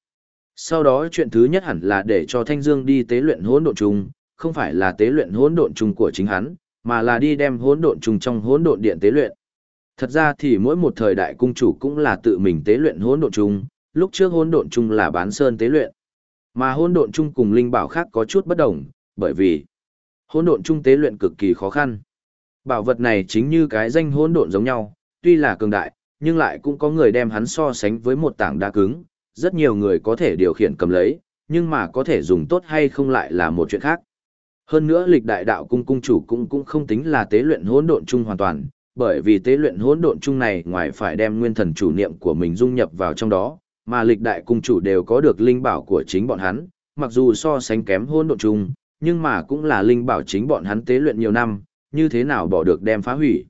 Sau đó chuyện thứ nhất hẳn là để cho Thanh Dương đi tế luyện hỗn độn trùng, không phải là tế luyện hỗn độn trùng của chính hắn, mà là đi đem hỗn độn trùng trong hỗn độn điện tế luyện. Thật ra thì mỗi một thời đại cung chủ cũng là tự mình tế luyện hỗn độn trùng, lúc trước hỗn độn trùng là bán sơn tế luyện. Mà hỗn độn trùng cùng linh bảo khác có chút bất đồng, bởi vì hỗn độn trung tế luyện cực kỳ khó khăn. Bảo vật này chính như cái danh hỗn độn giống nhau, tuy là cường đại, nhưng lại cũng có người đem hắn so sánh với một tảng đá cứng, rất nhiều người có thể điều khiển cầm lấy, nhưng mà có thể dùng tốt hay không lại là một chuyện khác. Hơn nữa lịch đại đạo cung cung chủ cũng cũng không tính là tế luyện hỗn độn chung hoàn toàn, bởi vì tế luyện hỗn độn chung này ngoài phải đem nguyên thần chủ niệm của mình dung nhập vào trong đó, mà lịch đại cung chủ đều có được linh bảo của chính bọn hắn, mặc dù so sánh kém hỗn độn chung, nhưng mà cũng là linh bảo chính bọn hắn tế luyện nhiều năm, như thế nào bỏ được đem phá hủy.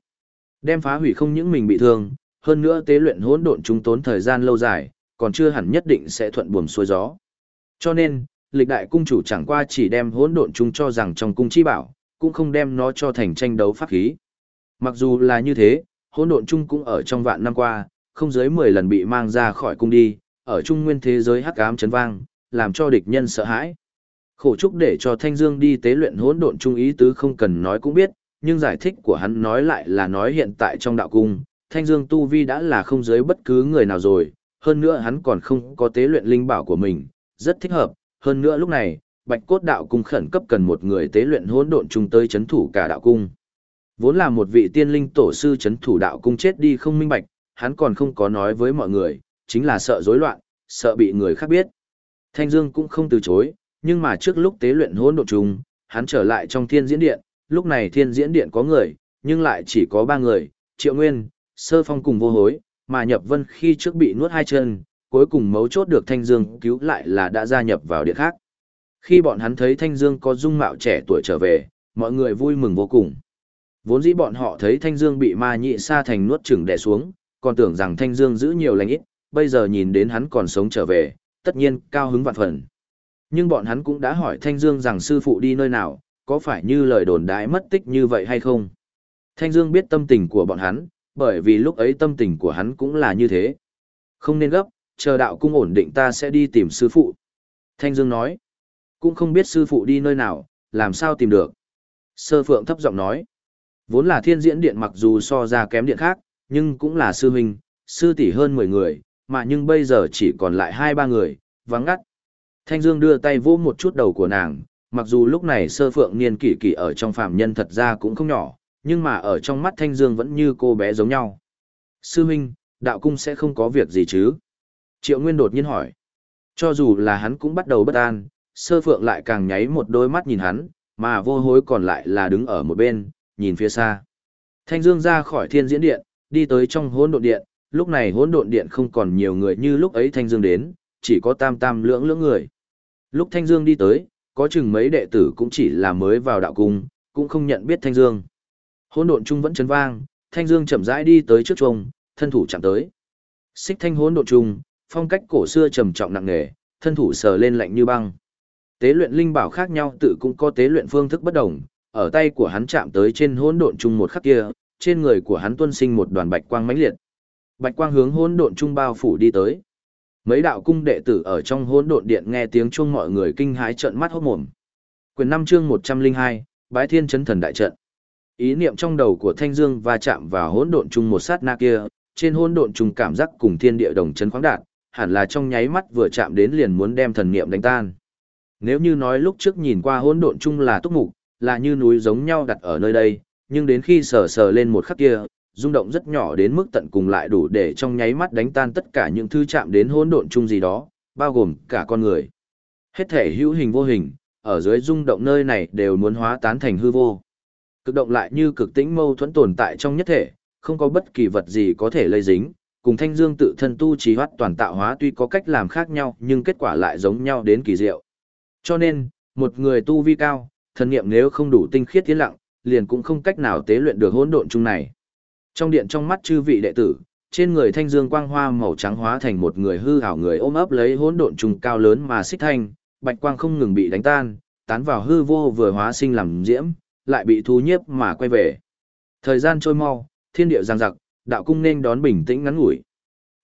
Đem phá hủy không những mình bị thương, hơn nữa tế luyện hỗn độn chúng tốn thời gian lâu dài, còn chưa hẳn nhất định sẽ thuận buồm xuôi gió. Cho nên, lịch đại cung chủ chẳng qua chỉ đem hỗn độn chúng cho rằng trong cung chi bảo, cũng không đem nó cho thành tranh đấu pháp khí. Mặc dù là như thế, hỗn độn chung cũng ở trong vạn năm qua, không dưới 10 lần bị mang ra khỏi cung đi, ở trung nguyên thế giới hắc ám chấn vang, làm cho địch nhân sợ hãi. Khổ chúc để cho Thanh Dương đi tế luyện hỗn độn trung ý tứ không cần nói cũng biết, nhưng giải thích của hắn nói lại là nói hiện tại trong đạo cung, Thanh Dương Tu Vi đã là không dưới bất cứ người nào rồi, hơn nữa hắn còn không có tế luyện linh bảo của mình, rất thích hợp, hơn nữa lúc này, Bạch Cốt Đạo Cung khẩn cấp cần một người tế luyện hỗn độn trung tới chấn thủ cả đạo cung. Vốn là một vị tiên linh tổ sư chấn thủ đạo cung chết đi không minh bạch, hắn còn không có nói với mọi người, chính là sợ rối loạn, sợ bị người khác biết. Thanh Dương cũng không từ chối, nhưng mà trước lúc tế luyện hỗn độn trùng, hắn trở lại trong thiên diễn điện, lúc này thiên diễn điện có người, nhưng lại chỉ có ba người, Triệu Nguyên, Sơ Phong cùng vô hối, mà nhập vân khi trước bị nuốt hai chân, cuối cùng mấu chốt được Thanh Dương cứu lại là đã gia nhập vào điện khác. Khi bọn hắn thấy Thanh Dương có dung mạo trẻ tuổi trở về, mọi người vui mừng vô cùng. Vốn dĩ bọn họ thấy Thanh Dương bị ma nhị sa thành nuốt chửng đè xuống, còn tưởng rằng Thanh Dương giữ nhiều lành ít, bây giờ nhìn đến hắn còn sống trở về, tất nhiên cao hứng vạn phần. Nhưng bọn hắn cũng đã hỏi Thanh Dương rằng sư phụ đi nơi nào, có phải như lời đồn đại mất tích như vậy hay không? Thanh Dương biết tâm tình của bọn hắn, bởi vì lúc ấy tâm tình của hắn cũng là như thế. Không nên gấp, chờ đạo cung ổn định ta sẽ đi tìm sư phụ. Thanh Dương nói, cũng không biết sư phụ đi nơi nào, làm sao tìm được. Sơ Phượng thấp giọng nói, vốn là thiên diễn điện mặc dù so ra kém điện khác, nhưng cũng là sư huynh, sư tỷ hơn 10 người, mà nhưng bây giờ chỉ còn lại 2-3 người, vắng ngắt. Thanh Dương đưa tay vỗ một chút đầu của nàng, mặc dù lúc này sơ phượng niên kỷ kỷ ở trong phàm nhân thật ra cũng không nhỏ, nhưng mà ở trong mắt Thanh Dương vẫn như cô bé giống nhau. Sư huynh, đạo cung sẽ không có việc gì chứ? Triệu Nguyên đột nhiên hỏi. Cho dù là hắn cũng bắt đầu bất an, sơ phượng lại càng nháy một đôi mắt nhìn hắn, mà vô hối còn lại là đứng ở một bên, nhìn phía xa. Thanh Dương ra khỏi thiên diễn điện, đi tới trong hỗn độn điện, lúc này hỗn độn điện không còn nhiều người như lúc ấy Thanh Dương đến, chỉ có tam tam lưỡng lưỡng người. Lúc Thanh Dương đi tới, có chừng mấy đệ tử cũng chỉ là mới vào đạo cung, cũng không nhận biết Thanh Dương. Hỗn độn trung vẫn chấn vang, Thanh Dương chậm rãi đi tới trước trung, thân thủ chạm tới. Xích thanh hỗn độn trung, phong cách cổ xưa trầm trọng nặng nề, thân thủ sờ lên lạnh như băng. Tế luyện linh bảo khác nhau tự cũng có tế luyện phương thức bất đồng, ở tay của hắn chạm tới trên hỗn độn trung một khắc kia, trên người của hắn tuôn sinh một đoàn bạch quang mãnh liệt. Bạch quang hướng hỗn độn trung bao phủ đi tới. Mấy đạo cung đệ tử ở trong hỗn độn điện nghe tiếng chuông mọi người kinh hãi trợn mắt hốt mồm. Quyền năm chương một trăm linh hai, Bái Thiên Chấn Thần đại trận. Ý niệm trong đầu của Thanh Dương va chạm vào hỗn độn chung một sát na kia, trên hỗn độn chung cảm giác cùng thiên địa đồng chấn khoáng đạt, hẳn là trong nháy mắt vừa chạm đến liền muốn đem thần niệm đánh tan. Nếu như nói lúc trước nhìn qua hỗn độn chung là túc mục, là như núi giống nhau đặt ở nơi đây, nhưng đến khi sờ sờ lên một khắc kia, rung động rất nhỏ đến mức tận cùng lại đủ để trong nháy mắt đánh tan tất cả những thứ chạm đến hỗn độn chung gì đó, bao gồm cả con người. Hết thể hữu hình vô hình, ở dưới rung động nơi này đều muốn hóa tán thành hư vô. Cực động lại như cực tĩnh mâu thuẫn tồn tại trong nhất thể, không có bất kỳ vật gì có thể lây dính, cùng thanh dương tự thân tu trí hoát toàn tạo hóa tuy có cách làm khác nhau nhưng kết quả lại giống nhau đến kỳ diệu. Cho nên, một người tu vi cao, thần niệm nếu không đủ tinh khiết tiến lặng, liền cũng không cách nào tế luyện được hỗn độn chung này. Trong điện trong mắt chư vị đệ tử, trên người thanh dương quang hoa màu trắng hóa thành một người hư ảo người ôm ấp lấy hỗn độn trùng cao lớn mà xích thanh, bạch quang không ngừng bị đánh tan, tán vào hư vô vừa hóa sinh làm diễm, lại bị thu nhiếp mà quay về. Thời gian trôi mau, thiên địa giang giặc, đạo cung nên đón bình tĩnh ngắn ngủi.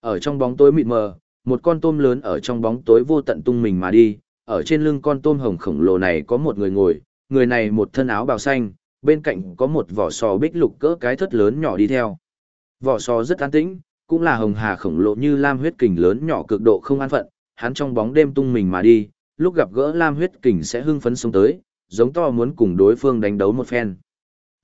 Ở trong bóng tối mịt mờ, một con tôm lớn ở trong bóng tối vô tận tung mình mà đi, ở trên lưng con tôm hồng khổng lồ này có một người ngồi, người này một thân áo bào xanh, bên cạnh có một vỏ sò bích lục cỡ cái thất lớn nhỏ đi theo. Vỏ sò rất an tĩnh, cũng là hồng hà khổng lồ như lam huyết kình lớn nhỏ cực độ không an phận, hắn trong bóng đêm tung mình mà đi, lúc gặp gỡ lam huyết kình sẽ hưng phấn sống tới, giống to muốn cùng đối phương đánh đấu một phen.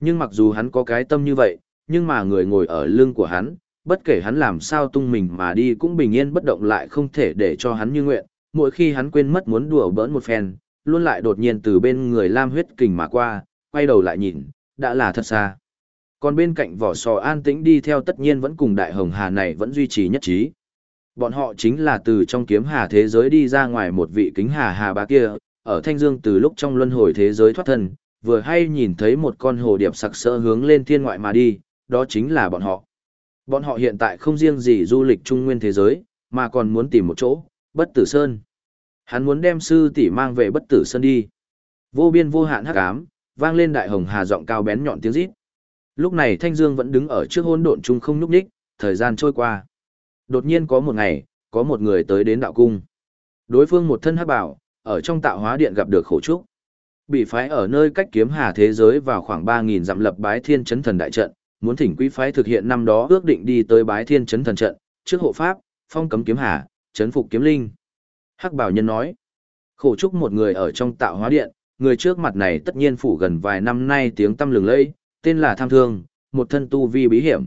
Nhưng mặc dù hắn có cái tâm như vậy, nhưng mà người ngồi ở lưng của hắn, bất kể hắn làm sao tung mình mà đi cũng bình yên bất động lại không thể để cho hắn như nguyện, mỗi khi hắn quên mất muốn đùa bỡn một phen, luôn lại đột nhiên từ bên người lam huyết kình mà qua, quay đầu lại nhìn, đã là thật xa. Còn bên cạnh vỏ sò an tĩnh đi theo tất nhiên vẫn cùng đại hồng hà này vẫn duy trì nhất trí. Bọn họ chính là từ trong kiếm hà thế giới đi ra ngoài một vị kính hà hà bá kia, ở Thanh Dương từ lúc trong luân hồi thế giới thoát thân, vừa hay nhìn thấy một con hồ điệp sặc sỡ hướng lên thiên ngoại mà đi, đó chính là bọn họ. Bọn họ hiện tại không riêng gì du lịch trung nguyên thế giới, mà còn muốn tìm một chỗ, bất tử sơn. Hắn muốn đem sư tỷ mang về bất tử sơn đi. Vô biên vô hạn hắc ám, vang lên đại hồng hà giọng cao bén nhọn tiếng rít. Lúc này Thanh Dương vẫn đứng ở trước hỗn độn trung không nhúc nhích, thời gian trôi qua. Đột nhiên có một ngày, có một người tới đến đạo cung. Đối phương một thân hắc bảo, ở trong tạo hóa điện gặp được khổ trúc. Bị phái ở nơi cách kiếm hà thế giới vào khoảng 3000 dặm lập bái thiên chấn thần đại trận, muốn thỉnh quý phái thực hiện năm đó ước định đi tới bái thiên chấn thần trận, trước hộ pháp, phong cấm kiếm hà, chấn phục kiếm linh. Hắc bảo nhân nói, khổ trúc một người ở trong tạo hóa điện, người trước mặt này tất nhiên phủ gần vài năm nay tiếng tâm lừng lẫy, tên là tham thương, một thân tu vi bí hiểm.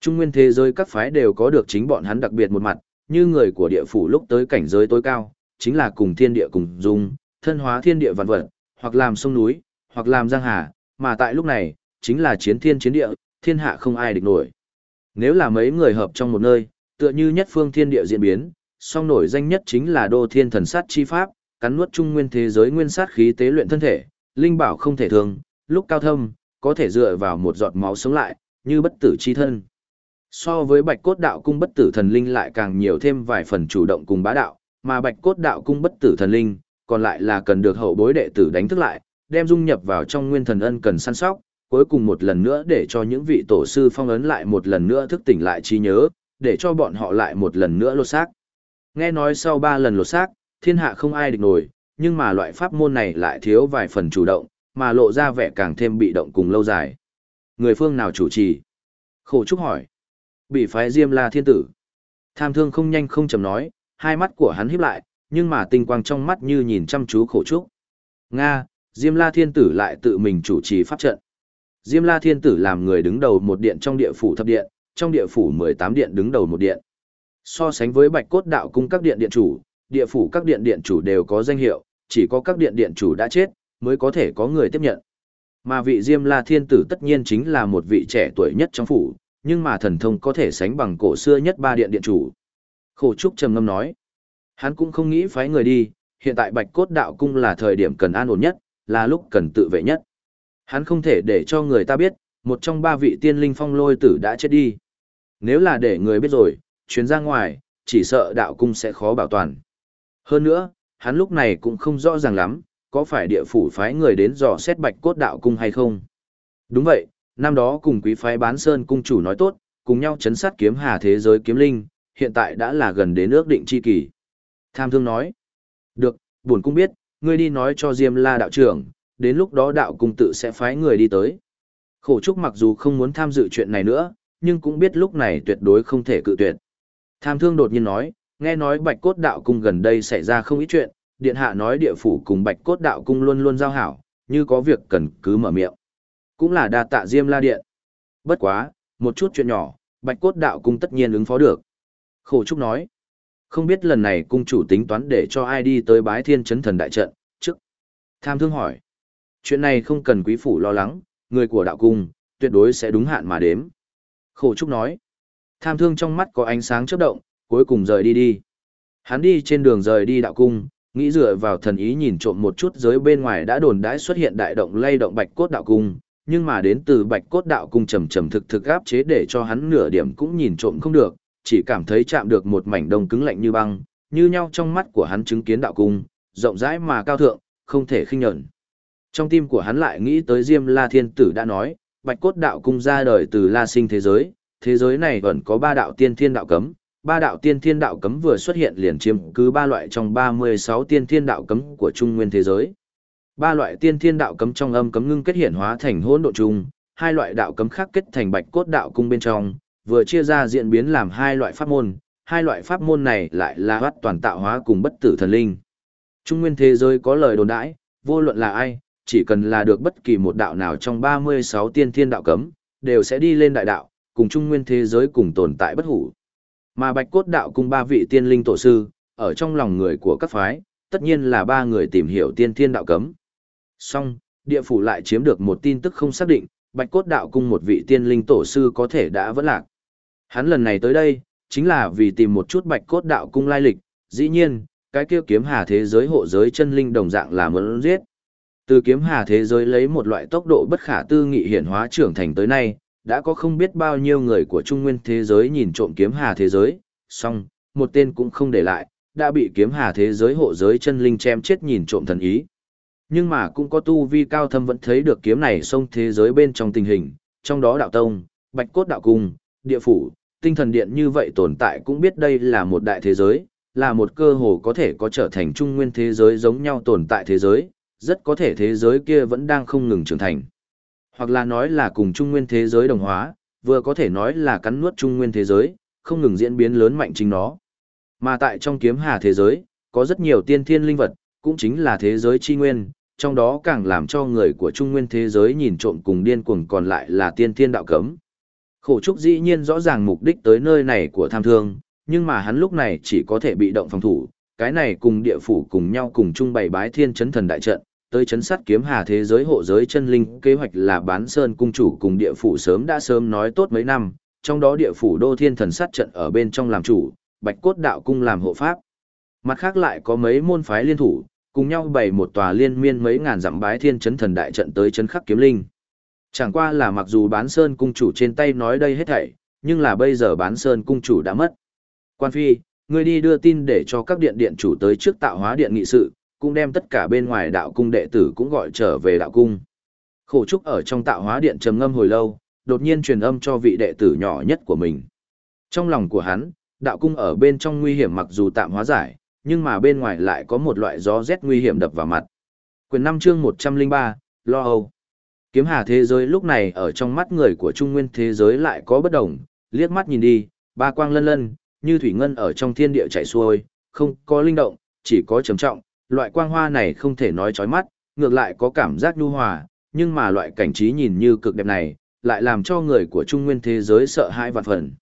Trung nguyên thế giới các phái đều có được chính bọn hắn đặc biệt một mặt, như người của địa phủ lúc tới cảnh giới tối cao, chính là cùng thiên địa cùng dung, thân hóa thiên địa vạn vật, hoặc làm sông núi, hoặc làm giang hà, mà tại lúc này, chính là chiến thiên chiến địa, thiên hạ không ai địch nổi. Nếu là mấy người hợp trong một nơi, tựa như nhất phương thiên địa diễn biến, song nổi danh nhất chính là đô thiên thần sát chi pháp, cắn nuốt trung nguyên thế giới nguyên sát khí tế luyện thân thể, linh bảo không thể thường, lúc cao thâm, có thể dựa vào một giọt máu sống lại, như bất tử chi thân. So với bạch cốt đạo cung bất tử thần linh lại càng nhiều thêm vài phần chủ động cùng bá đạo, mà bạch cốt đạo cung bất tử thần linh, còn lại là cần được hậu bối đệ tử đánh thức lại, đem dung nhập vào trong nguyên thần ân cần săn sóc, cuối cùng một lần nữa để cho những vị tổ sư phong ấn lại một lần nữa thức tỉnh lại trí nhớ, để cho bọn họ lại một lần nữa lột xác. Nghe nói sau ba lần lột xác, thiên hạ không ai địch nổi, nhưng mà loại pháp môn này lại thiếu vài phần chủ động, mà lộ ra vẻ càng thêm bị động cùng lâu dài. Người phương nào chủ trì? Khổ Trúc hỏi. Bị phái Diêm La Thiên Tử. Tham thương không nhanh không chậm nói, hai mắt của hắn híp lại, nhưng mà tinh quang trong mắt như nhìn chăm chú Khổ Trúc. Nga, Diêm La Thiên Tử lại tự mình chủ trì pháp trận. Diêm La Thiên Tử làm người đứng đầu một điện trong địa phủ thập điện, trong địa phủ 18 điện đứng đầu một điện. So sánh với Bạch Cốt Đạo cung các điện điện chủ, địa phủ các điện điện chủ đều có danh hiệu, chỉ có các điện điện chủ đã chết, mới có thể có người tiếp nhận. Mà vị Diêm La Thiên Tử tất nhiên chính là một vị trẻ tuổi nhất trong phủ, nhưng mà thần thông có thể sánh bằng cổ xưa nhất ba điện điện chủ. Khổ Trúc trầm ngâm nói, hắn cũng không nghĩ phái người đi, hiện tại Bạch Cốt Đạo Cung là thời điểm cần an ổn nhất, là lúc cần tự vệ nhất. Hắn không thể để cho người ta biết, một trong ba vị tiên linh phong lôi tử đã chết đi. Nếu là để người biết rồi, chuyến ra ngoài, chỉ sợ đạo cung sẽ khó bảo toàn. Hơn nữa, hắn lúc này cũng không rõ ràng lắm, có phải địa phủ phái người đến dò xét bạch cốt đạo cung hay không. Đúng vậy, năm đó cùng quý phái bán sơn cung chủ nói tốt, cùng nhau chấn sát kiếm hà thế giới kiếm linh, hiện tại đã là gần đến ước định chi kỳ. Tham thương nói, được, buồn cung biết, ngươi đi nói cho Diêm La đạo trưởng, đến lúc đó đạo cung tự sẽ phái người đi tới. Khổ trúc mặc dù không muốn tham dự chuyện này nữa, nhưng cũng biết lúc này tuyệt đối không thể cự tuyệt. Tham thương đột nhiên nói, nghe nói bạch cốt đạo cung gần đây xảy ra không ít chuyện, điện hạ nói địa phủ cùng bạch cốt đạo cung luôn luôn giao hảo, như có việc cần cứ mở miệng. Cũng là đa tạ diêm la điện. Bất quá, một chút chuyện nhỏ, bạch cốt đạo cung tất nhiên ứng phó được. Khổ trúc nói, không biết lần này cung chủ tính toán để cho ai đi tới bái thiên chấn thần đại trận, trước. Tham thương hỏi, chuyện này không cần quý phủ lo lắng, người của đạo cung, tuyệt đối sẽ đúng hạn mà đếm. Khổ trúc nói, tham thương trong mắt có ánh sáng chớp động, cuối cùng rời đi đi. Hắn đi trên đường rời đi đạo cung, nghĩ dựa vào thần ý nhìn trộm một chút giới bên ngoài đã đồn đãi xuất hiện đại động lay động bạch cốt đạo cung, nhưng mà đến từ bạch cốt đạo cung trầm trầm thực thực áp chế để cho hắn nửa điểm cũng nhìn trộm không được, chỉ cảm thấy chạm được một mảnh đông cứng lạnh như băng, như nhau trong mắt của hắn chứng kiến đạo cung, rộng rãi mà cao thượng, không thể khinh nhẫn. Trong tim của hắn lại nghĩ tới Diêm La Thiên Tử đã nói, bạch cốt đạo cung ra đời từ La Sinh thế giới, thế giới này vẫn có ba đạo tiên thiên đạo cấm, ba đạo tiên thiên đạo cấm vừa xuất hiện liền chiếm cứ ba loại trong 36 tiên thiên đạo cấm của trung nguyên thế giới. Ba loại tiên thiên đạo cấm trong âm cấm ngưng kết hiện hóa thành hỗn độ trùng. hai loại đạo cấm khác kết thành bạch cốt đạo cung bên trong, vừa chia ra diễn biến làm hai loại pháp môn, hai loại pháp môn này lại là hoát toàn tạo hóa cùng bất tử thần linh. Trung nguyên thế giới có lời đồn đãi, vô luận là ai, chỉ cần là được bất kỳ một đạo nào trong 36 tiên thiên đạo cấm, đều sẽ đi lên đại đạo, cùng trung nguyên thế giới cùng tồn tại bất hủ. Mà bạch cốt đạo cùng ba vị tiên linh tổ sư, ở trong lòng người của các phái, tất nhiên là ba người tìm hiểu tiên thiên đạo cấm. Song, địa phủ lại chiếm được một tin tức không xác định, bạch cốt đạo cung một vị tiên linh tổ sư có thể đã vẫn lạc. Hắn lần này tới đây, chính là vì tìm một chút bạch cốt đạo cung lai lịch, dĩ nhiên, cái kia kiếm hà thế giới hộ giới chân linh đồng dạng là muốn giết. Từ kiếm hà thế giới lấy một loại tốc độ bất khả tư nghị hiển hóa trưởng thành tới nay, đã có không biết bao nhiêu người của trung nguyên thế giới nhìn trộm kiếm hà thế giới, song, một tên cũng không để lại, đã bị kiếm hà thế giới hộ giới chân linh chém chết nhìn trộm thần ý. Nhưng mà cũng có tu vi cao thâm vẫn thấy được kiếm này xông thế giới bên trong tình hình, trong đó đạo tông, bạch cốt đạo cung, địa phủ, tinh thần điện như vậy tồn tại cũng biết đây là một đại thế giới, là một cơ hồ có thể có trở thành trung nguyên thế giới giống nhau tồn tại thế giới, rất có thể thế giới kia vẫn đang không ngừng trưởng thành. Hoặc là nói là cùng trung nguyên thế giới đồng hóa, vừa có thể nói là cắn nuốt trung nguyên thế giới, không ngừng diễn biến lớn mạnh chính nó. Mà tại trong kiếm hà thế giới, có rất nhiều tiên thiên linh vật, cũng chính là thế giới chi nguyên, trong đó càng làm cho người của trung nguyên thế giới nhìn trộm cùng điên cuồng còn lại là tiên thiên đạo cấm. Khổ trúc dĩ nhiên rõ ràng mục đích tới nơi này của tham thương, nhưng mà hắn lúc này chỉ có thể bị động phòng thủ, cái này cùng địa phủ cùng nhau cùng chung bày bái thiên chấn thần đại trận, tới chấn sát kiếm hà thế giới hộ giới chân linh kế hoạch là bán sơn cung chủ cùng địa phủ sớm đã sớm nói tốt mấy năm, trong đó địa phủ đô thiên thần sát trận ở bên trong làm chủ, bạch cốt đạo cung làm hộ pháp. Mặt khác lại có mấy môn phái liên thủ, cùng nhau bày một tòa liên miên mấy ngàn dặm bái thiên chấn thần đại trận tới chấn khắc kiếm linh. Chẳng qua là mặc dù bán sơn cung chủ trên tay nói đây hết thảy, nhưng là bây giờ bán sơn cung chủ đã mất. Quan phi, ngươi đi đưa tin để cho các điện điện chủ tới trước tạo hóa điện nghị sự, cũng đem tất cả bên ngoài đạo cung đệ tử cũng gọi trở về đạo cung. Khổ trúc ở trong tạo hóa điện trầm ngâm hồi lâu, đột nhiên truyền âm cho vị đệ tử nhỏ nhất của mình. Trong lòng của hắn, đạo cung ở bên trong nguy hiểm mặc dù tạm hóa giải, nhưng mà bên ngoài lại có một loại gió rét nguy hiểm đập vào mặt. Quyền 5 chương 103, Lo Âu. Kiếm hà thế giới lúc này ở trong mắt người của trung nguyên thế giới lại có bất đồng, liếc mắt nhìn đi, ba quang lân lân, như thủy ngân ở trong thiên địa chảy xuôi, không có linh động, chỉ có trầm trọng, loại quang hoa này không thể nói chói mắt, ngược lại có cảm giác nhu hòa, nhưng mà loại cảnh trí nhìn như cực đẹp này, lại làm cho người của trung nguyên thế giới sợ hãi vạn phần.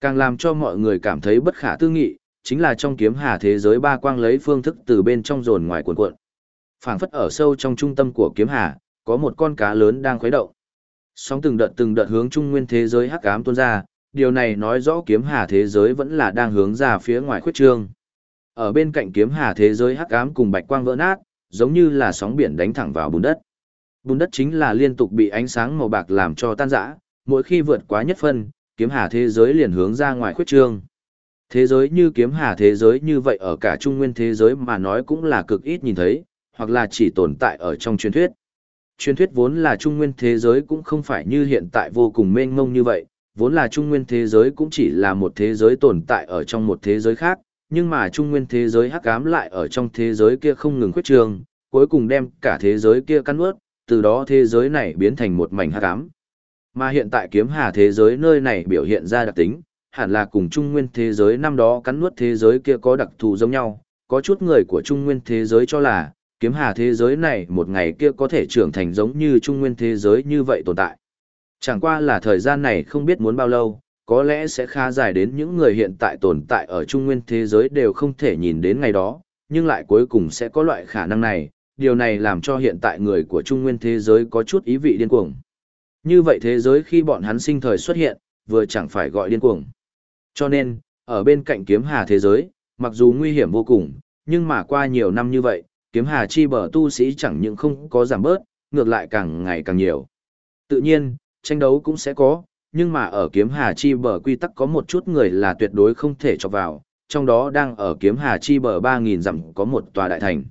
Càng làm cho mọi người cảm thấy bất khả tư nghị, chính là trong kiếm hà thế giới ba quang lấy phương thức từ bên trong dồn ngoài cuộn cuộn. Phảng phất ở sâu trong trung tâm của kiếm hà, có một con cá lớn đang khuấy động. Sóng từng đợt từng đợt hướng trung nguyên thế giới hắc ám tuôn ra, điều này nói rõ kiếm hà thế giới vẫn là đang hướng ra phía ngoài khuyết trương. Ở bên cạnh kiếm hà thế giới hắc ám cùng bạch quang vỡ nát, giống như là sóng biển đánh thẳng vào bùn đất. Bùn đất chính là liên tục bị ánh sáng màu bạc làm cho tan rã, mỗi khi vượt quá nhất phân, kiếm hà thế giới liền hướng ra ngoài khuyết trương. Thế giới như kiếm hà thế giới như vậy ở cả trung nguyên thế giới mà nói cũng là cực ít nhìn thấy, hoặc là chỉ tồn tại ở trong truyền thuyết. Truyền thuyết vốn là trung nguyên thế giới cũng không phải như hiện tại vô cùng mênh mông như vậy, vốn là trung nguyên thế giới cũng chỉ là một thế giới tồn tại ở trong một thế giới khác, nhưng mà trung nguyên thế giới hắc ám lại ở trong thế giới kia không ngừng khuyết trường, cuối cùng đem cả thế giới kia cắn ướt, từ đó thế giới này biến thành một mảnh hắc ám. Mà hiện tại kiếm hà thế giới nơi này biểu hiện ra đặc tính, hẳn là cùng trung nguyên thế giới năm đó cắn nuốt thế giới kia có đặc thù giống nhau, có chút người của trung nguyên thế giới cho là, kiếm hà thế giới này một ngày kia có thể trưởng thành giống như trung nguyên thế giới như vậy tồn tại. Chẳng qua là thời gian này không biết muốn bao lâu, có lẽ sẽ khá dài đến những người hiện tại tồn tại ở trung nguyên thế giới đều không thể nhìn đến ngày đó, nhưng lại cuối cùng sẽ có loại khả năng này, điều này làm cho hiện tại người của trung nguyên thế giới có chút ý vị điên cuồng. Như vậy thế giới khi bọn hắn sinh thời xuất hiện, vừa chẳng phải gọi điên cuồng. Cho nên, ở bên cạnh kiếm hà thế giới, mặc dù nguy hiểm vô cùng, nhưng mà qua nhiều năm như vậy, kiếm hà chi bờ tu sĩ chẳng những không có giảm bớt, ngược lại càng ngày càng nhiều. Tự nhiên, tranh đấu cũng sẽ có, nhưng mà ở kiếm hà chi bờ quy tắc có một chút người là tuyệt đối không thể cho vào, trong đó đang ở kiếm hà chi bờ 3.000 dặm có một tòa đại thành.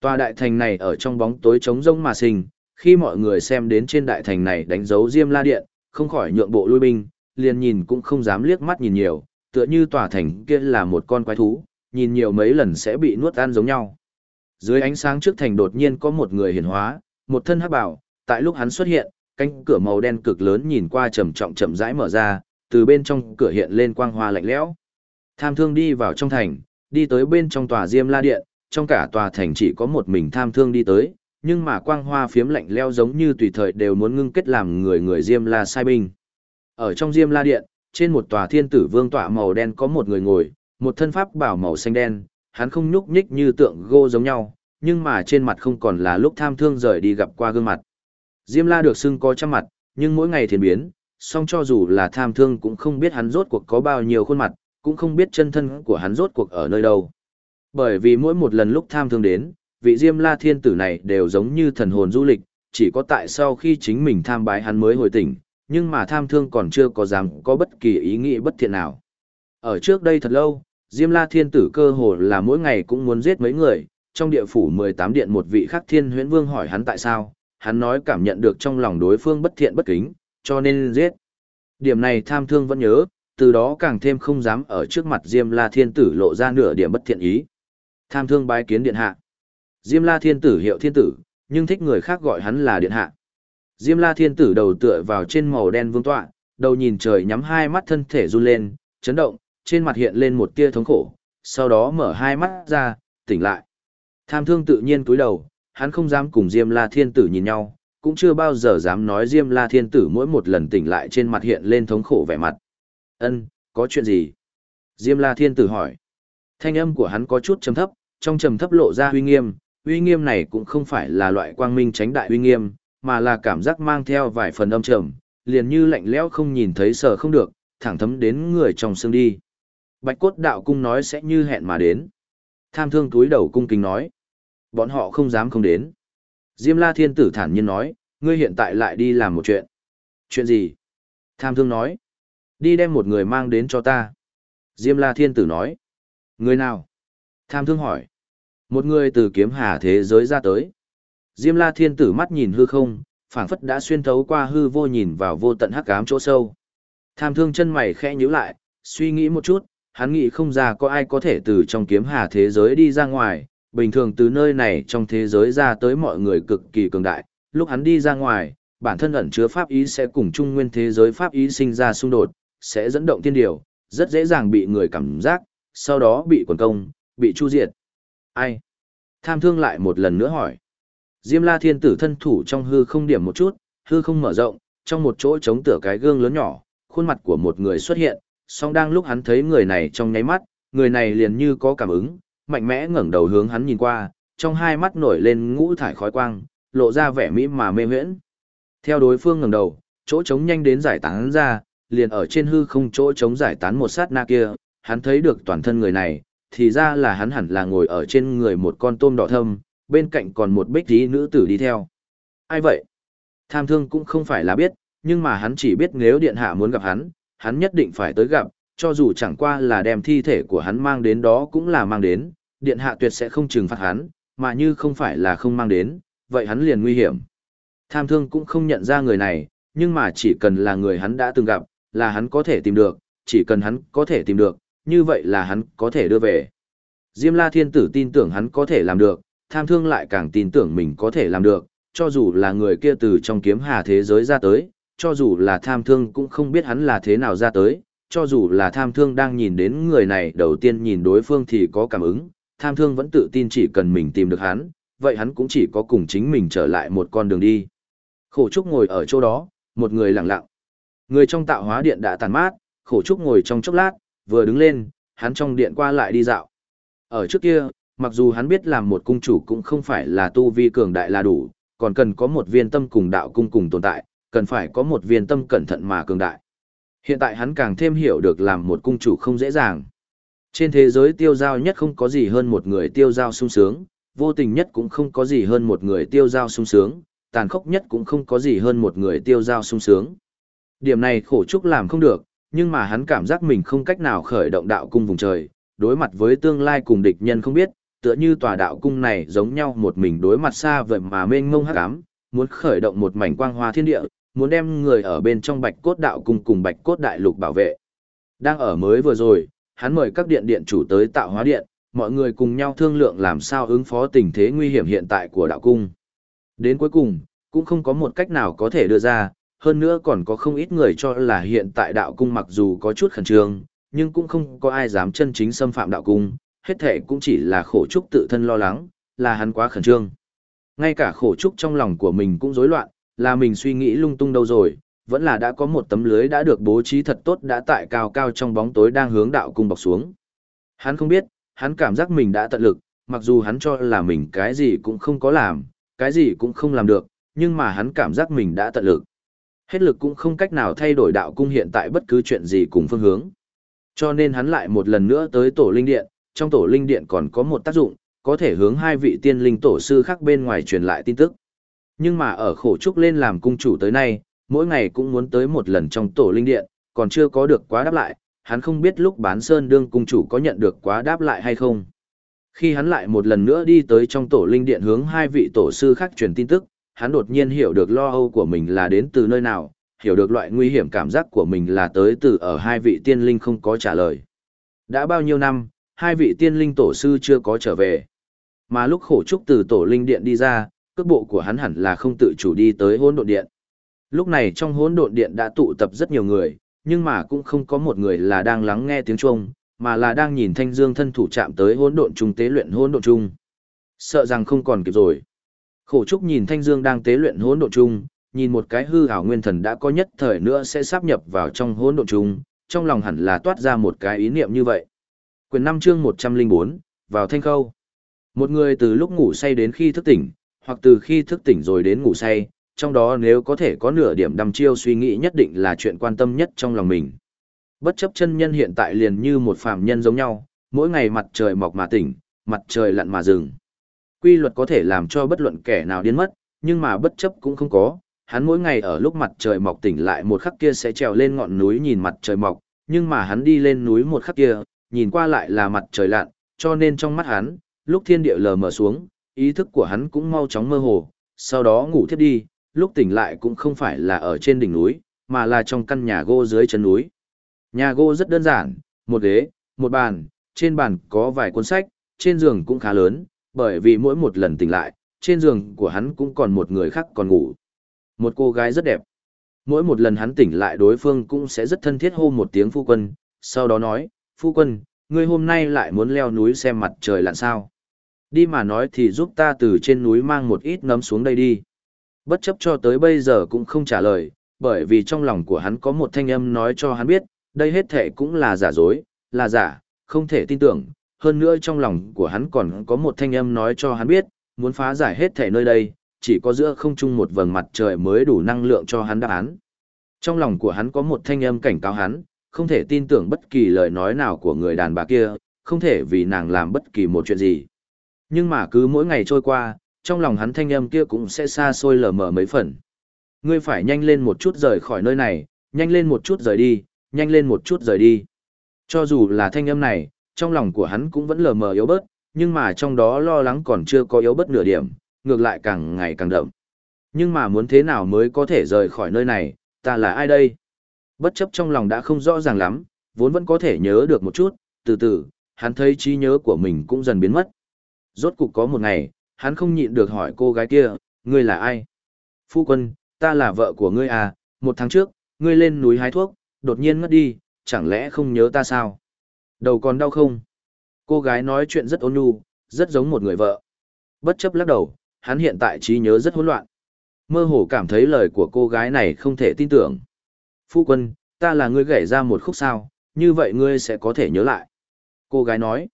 Tòa đại thành này ở trong bóng tối trống rông mà sinh, khi mọi người xem đến trên đại thành này đánh dấu Diêm La Điện, không khỏi nhượng bộ lui binh, liền nhìn cũng không dám liếc mắt nhìn nhiều, tựa như tòa thành kia là một con quái thú, nhìn nhiều mấy lần sẽ bị nuốt ăn giống nhau. Dưới ánh sáng trước thành đột nhiên có một người hiển hóa, một thân hắc bảo, tại lúc hắn xuất hiện, cánh cửa màu đen cực lớn nhìn qua trầm trọng chậm rãi mở ra, từ bên trong cửa hiện lên quang hoa lạnh lẽo. Tham thương đi vào trong thành, đi tới bên trong tòa Diêm La Điện, trong cả tòa thành chỉ có một mình tham thương đi tới, nhưng mà quang hoa phiếm lạnh lẽo giống như tùy thời đều muốn ngưng kết làm người người Diêm La sai binh. Ở trong Diêm La Điện, trên một tòa thiên tử vương tọa màu đen có một người ngồi, một thân pháp bảo màu xanh đen, hắn không nhúc nhích như tượng gỗ giống nhau, nhưng mà trên mặt không còn là lúc tham thương rời đi gặp qua gương mặt. Diêm La được xưng có trăm mặt, nhưng mỗi ngày thiền biến, song cho dù là tham thương cũng không biết hắn rốt cuộc có bao nhiêu khuôn mặt, cũng không biết chân thân của hắn rốt cuộc ở nơi đâu. Bởi vì mỗi một lần lúc tham thương đến, vị Diêm La thiên tử này đều giống như thần hồn du lịch, chỉ có tại sau khi chính mình tham bái hắn mới hồi tỉnh, nhưng mà tham thương còn chưa có dám có bất kỳ ý nghĩ bất thiện nào. Ở trước đây thật lâu, Diêm La thiên tử cơ hồ là mỗi ngày cũng muốn giết mấy người, trong địa phủ 18 điện một vị khác thiên huyễn vương hỏi hắn tại sao, hắn nói cảm nhận được trong lòng đối phương bất thiện bất kính, cho nên giết. Điểm này tham thương vẫn nhớ, từ đó càng thêm không dám ở trước mặt Diêm La Thiên Tử lộ ra nửa điểm bất thiện ý. Tham thương bái kiến điện hạ. Diêm La Thiên Tử hiệu thiên tử, nhưng thích người khác gọi hắn là điện hạ. Diêm La Thiên Tử đầu tựa vào trên màu đen vương tọa, đầu nhìn trời nhắm hai mắt thân thể run lên, chấn động, trên mặt hiện lên một tia thống khổ, sau đó mở hai mắt ra, tỉnh lại. Tham thương tự nhiên cúi đầu, hắn không dám cùng Diêm La Thiên Tử nhìn nhau, cũng chưa bao giờ dám nói Diêm La Thiên Tử mỗi một lần tỉnh lại trên mặt hiện lên thống khổ vẻ mặt. Ân, có chuyện gì? Diêm La Thiên Tử hỏi. Thanh âm của hắn có chút trầm thấp, trong trầm thấp lộ ra uy nghiêm, uy nghiêm này cũng không phải là loại quang minh tránh đại uy nghiêm, mà là cảm giác mang theo vài phần âm trầm, liền như lạnh lẽo không nhìn thấy sợ không được, thẳng thấm đến người trong xương đi. Bạch cốt đạo cung nói sẽ như hẹn mà đến. Tham thương túi đầu cung kính nói. Bọn họ không dám không đến. Diêm la thiên tử thản nhiên nói, ngươi hiện tại lại đi làm một chuyện. Chuyện gì? Tham thương nói. Đi đem một người mang đến cho ta. Diêm la thiên tử nói. Người nào? Tham thương hỏi. Một người từ kiếm hà thế giới ra tới. Diêm la thiên tử mắt nhìn hư không, phảng phất đã xuyên thấu qua hư vô nhìn vào vô tận hắc ám chỗ sâu. Tham thương chân mày khẽ nhíu lại, suy nghĩ một chút, hắn nghĩ không ra có ai có thể từ trong kiếm hà thế giới đi ra ngoài, bình thường từ nơi này trong thế giới ra tới mọi người cực kỳ cường đại, lúc hắn đi ra ngoài, bản thân ẩn chứa pháp ý sẽ cùng trung nguyên thế giới pháp ý sinh ra xung đột, sẽ dẫn động thiên điều, rất dễ dàng bị người cảm giác, sau đó bị quần công, bị chu diệt. Ai? Tham thương lại một lần nữa hỏi. Diêm la thiên tử thân thủ trong hư không điểm một chút, hư không mở rộng, trong một chỗ chống tựa cái gương lớn nhỏ, khuôn mặt của một người xuất hiện, song đang lúc hắn thấy người này trong nháy mắt, người này liền như có cảm ứng, mạnh mẽ ngẩng đầu hướng hắn nhìn qua, trong hai mắt nổi lên ngũ thải khói quang, lộ ra vẻ mỹ mà mê huyễn. Theo đối phương ngẩng đầu, chỗ trống nhanh đến giải tán ra, liền ở trên hư không chỗ trống giải tán một sát na kia, hắn thấy được toàn thân người này, thì ra là hắn hẳn là ngồi ở trên người một con tôm đỏ thâm, bên cạnh còn một bích tí nữ tử đi theo. Ai vậy? Tham thương cũng không phải là biết, nhưng mà hắn chỉ biết nếu điện hạ muốn gặp hắn, hắn nhất định phải tới gặp, cho dù chẳng qua là đem thi thể của hắn mang đến đó cũng là mang đến, điện hạ tuyệt sẽ không trừng phạt hắn, mà như không phải là không mang đến, vậy hắn liền nguy hiểm. Tham thương cũng không nhận ra người này, nhưng mà chỉ cần là người hắn đã từng gặp, là hắn có thể tìm được, chỉ cần hắn có thể tìm được, như vậy là hắn có thể đưa về. Diêm La Thiên Tử tin tưởng hắn có thể làm được, tham thương lại càng tin tưởng mình có thể làm được, cho dù là người kia từ trong kiếm hà thế giới ra tới, cho dù là tham thương cũng không biết hắn là thế nào ra tới, cho dù là tham thương đang nhìn đến người này đầu tiên nhìn đối phương thì có cảm ứng, tham thương vẫn tự tin chỉ cần mình tìm được hắn, vậy hắn cũng chỉ có cùng chính mình trở lại một con đường đi. Khổ Trúc ngồi ở chỗ đó, một người lặng lặng. Người trong tạo hóa điện đã tàn mát, Khổ Trúc ngồi trong chốc lát, vừa đứng lên, hắn trong điện qua lại đi dạo. Ở trước kia, mặc dù hắn biết làm một cung chủ cũng không phải là tu vi cường đại là đủ, còn cần có một viên tâm cùng đạo cung cùng tồn tại, cần phải có một viên tâm cẩn thận mà cường đại. Hiện tại hắn càng thêm hiểu được làm một cung chủ không dễ dàng. Trên thế giới tiêu giao nhất không có gì hơn một người tiêu giao sung sướng, vô tình nhất cũng không có gì hơn một người tiêu giao sung sướng, tàn khốc nhất cũng không có gì hơn một người tiêu giao sung sướng. Điểm này khổ trúc làm không được, nhưng mà hắn cảm giác mình không cách nào khởi động đạo cung vùng trời, đối mặt với tương lai cùng địch nhân không biết, tựa như tòa đạo cung này giống nhau một mình đối mặt xa vậy mà mênh mông hắc ám, muốn khởi động một mảnh quang hoa thiên địa, muốn đem người ở bên trong bạch cốt đạo cung cùng bạch cốt đại lục bảo vệ. Đang ở mới vừa rồi, hắn mời các điện điện chủ tới tạo hóa điện, mọi người cùng nhau thương lượng làm sao ứng phó tình thế nguy hiểm hiện tại của đạo cung. Đến cuối cùng, cũng không có một cách nào có thể đưa ra, hơn nữa còn có không ít người cho là hiện tại đạo cung mặc dù có chút khẩn trương, nhưng cũng không có ai dám chân chính xâm phạm đạo cung, hết thể cũng chỉ là khổ trúc tự thân lo lắng, là hắn quá khẩn trương. Ngay cả khổ trúc trong lòng của mình cũng rối loạn, là mình suy nghĩ lung tung đâu rồi, vẫn là đã có một tấm lưới đã được bố trí thật tốt đã tại cao cao trong bóng tối đang hướng đạo cung bọc xuống. Hắn không biết, hắn cảm giác mình đã tận lực, mặc dù hắn cho là mình cái gì cũng không có làm, cái gì cũng không làm được, nhưng mà hắn cảm giác mình đã tận lực. Hết lực cũng không cách nào thay đổi đạo cung hiện tại bất cứ chuyện gì cùng phương hướng. Cho nên hắn lại một lần nữa tới tổ linh điện, trong tổ linh điện còn có một tác dụng, có thể hướng hai vị tiên linh tổ sư khác bên ngoài truyền lại tin tức. Nhưng mà ở khổ trúc lên làm cung chủ tới nay, mỗi ngày cũng muốn tới một lần trong tổ linh điện, còn chưa có được quá đáp lại, hắn không biết lúc bán sơn đương cung chủ có nhận được quá đáp lại hay không. Khi hắn lại một lần nữa đi tới trong tổ linh điện hướng hai vị tổ sư khác truyền tin tức, hắn đột nhiên hiểu được lo âu của mình là đến từ nơi nào, hiểu được loại nguy hiểm cảm giác của mình là tới từ ở hai vị tiên linh không có trả lời. Đã bao nhiêu năm, hai vị tiên linh tổ sư chưa có trở về. Mà lúc khổ trúc từ tổ linh điện đi ra, cước bộ của hắn hẳn là không tự chủ đi tới hỗn độn điện. Lúc này trong hỗn độn điện đã tụ tập rất nhiều người, nhưng mà cũng không có một người là đang lắng nghe tiếng chuông, mà là đang nhìn Thanh Dương thân thủ chạm tới hỗn độn trung tế luyện hỗn độn trung. Sợ rằng không còn kịp rồi. Khổ Trúc nhìn Thanh Dương đang tế luyện hỗn độn trung, nhìn một cái hư ảo nguyên thần đã có nhất thời nữa sẽ sáp nhập vào trong hỗn độn trung, trong lòng hẳn là toát ra một cái ý niệm như vậy. Quyền 5 chương 104, vào thanh khâu. Một người từ lúc ngủ say đến khi thức tỉnh, hoặc từ khi thức tỉnh rồi đến ngủ say, trong đó nếu có thể có nửa điểm đăm chiêu suy nghĩ nhất định là chuyện quan tâm nhất trong lòng mình. Bất chấp chân nhân hiện tại liền như một phàm nhân giống nhau, mỗi ngày mặt trời mọc mà tỉnh, mặt trời lặn mà dừng. Quy luật có thể làm cho bất luận kẻ nào điên mất, nhưng mà bất chấp cũng không có. Hắn mỗi ngày ở lúc mặt trời mọc tỉnh lại một khắc kia sẽ trèo lên ngọn núi nhìn mặt trời mọc, nhưng mà hắn đi lên núi một khắc kia, nhìn qua lại là mặt trời lặn, cho nên trong mắt hắn, lúc thiên địa lờ mờ xuống, ý thức của hắn cũng mau chóng mơ hồ, sau đó ngủ thiếp đi, lúc tỉnh lại cũng không phải là ở trên đỉnh núi, mà là trong căn nhà gỗ dưới chân núi. Nhà gỗ rất đơn giản, một ghế, một bàn, trên bàn có vài cuốn sách, trên giường cũng khá lớn, bởi vì mỗi một lần tỉnh lại, trên giường của hắn cũng còn một người khác còn ngủ. Một cô gái rất đẹp. Mỗi một lần hắn tỉnh lại đối phương cũng sẽ rất thân thiết hô một tiếng phu quân, sau đó nói, phu quân, ngươi hôm nay lại muốn leo núi xem mặt trời lặn sao. Đi mà nói thì giúp ta từ trên núi mang một ít nấm xuống đây đi. Bất chấp cho tới bây giờ cũng không trả lời, bởi vì trong lòng của hắn có một thanh âm nói cho hắn biết, đây hết thể cũng là giả dối, là giả, không thể tin tưởng. Hơn nữa trong lòng của hắn còn có một thanh âm nói cho hắn biết, muốn phá giải hết thể nơi đây, chỉ có giữa không trung một vầng mặt trời mới đủ năng lượng cho hắn đáp án. Trong lòng của hắn có một thanh âm cảnh cáo hắn, không thể tin tưởng bất kỳ lời nói nào của người đàn bà kia, không thể vì nàng làm bất kỳ một chuyện gì. Nhưng mà cứ mỗi ngày trôi qua, trong lòng hắn thanh âm kia cũng sẽ xa xôi lờ mờ mấy phần. Ngươi phải nhanh lên một chút rời khỏi nơi này, nhanh lên một chút rời đi, nhanh lên một chút rời đi. Cho dù là thanh âm này, trong lòng của hắn cũng vẫn lờ mờ yếu bớt, nhưng mà trong đó lo lắng còn chưa có yếu bớt nửa điểm, ngược lại càng ngày càng đậm. Nhưng mà muốn thế nào mới có thể rời khỏi nơi này, ta là ai đây? Bất chấp trong lòng đã không rõ ràng lắm, vốn vẫn có thể nhớ được một chút, từ từ, hắn thấy trí nhớ của mình cũng dần biến mất. Rốt cục có một ngày, hắn không nhịn được hỏi cô gái kia, ngươi là ai? Phu quân, ta là vợ của ngươi à, một tháng trước, ngươi lên núi hái thuốc, đột nhiên ngất đi, chẳng lẽ không nhớ ta sao? Đầu còn đau không? Cô gái nói chuyện rất ôn nhu, rất giống một người vợ. Bất chấp lắc đầu, hắn hiện tại trí nhớ rất hỗn loạn. Mơ hồ cảm thấy lời của cô gái này không thể tin tưởng. Phu quân, ta là ngươi gảy ra một khúc sao, như vậy ngươi sẽ có thể nhớ lại. Cô gái nói.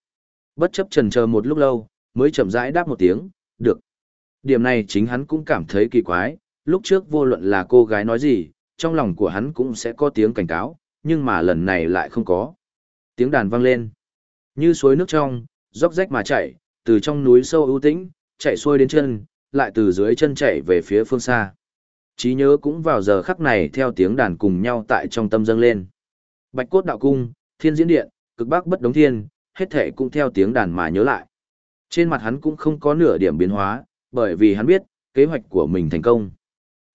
Bất chấp trần chờ một lúc lâu, mới chậm rãi đáp một tiếng, được. Điểm này chính hắn cũng cảm thấy kỳ quái, lúc trước vô luận là cô gái nói gì, trong lòng của hắn cũng sẽ có tiếng cảnh cáo, nhưng mà lần này lại không có. Tiếng đàn vang lên, như suối nước trong, róc rách mà chảy, từ trong núi sâu ưu tĩnh, chạy xuôi đến chân, lại từ dưới chân chạy về phía phương xa. Trí nhớ cũng vào giờ khắc này theo tiếng đàn cùng nhau tại trong tâm dâng lên. Bạch cốt đạo cung, thiên diễn điện, cực bắc bất đống thiên, hết thể cũng theo tiếng đàn mà nhớ lại. Trên mặt hắn cũng không có nửa điểm biến hóa, bởi vì hắn biết, kế hoạch của mình thành công.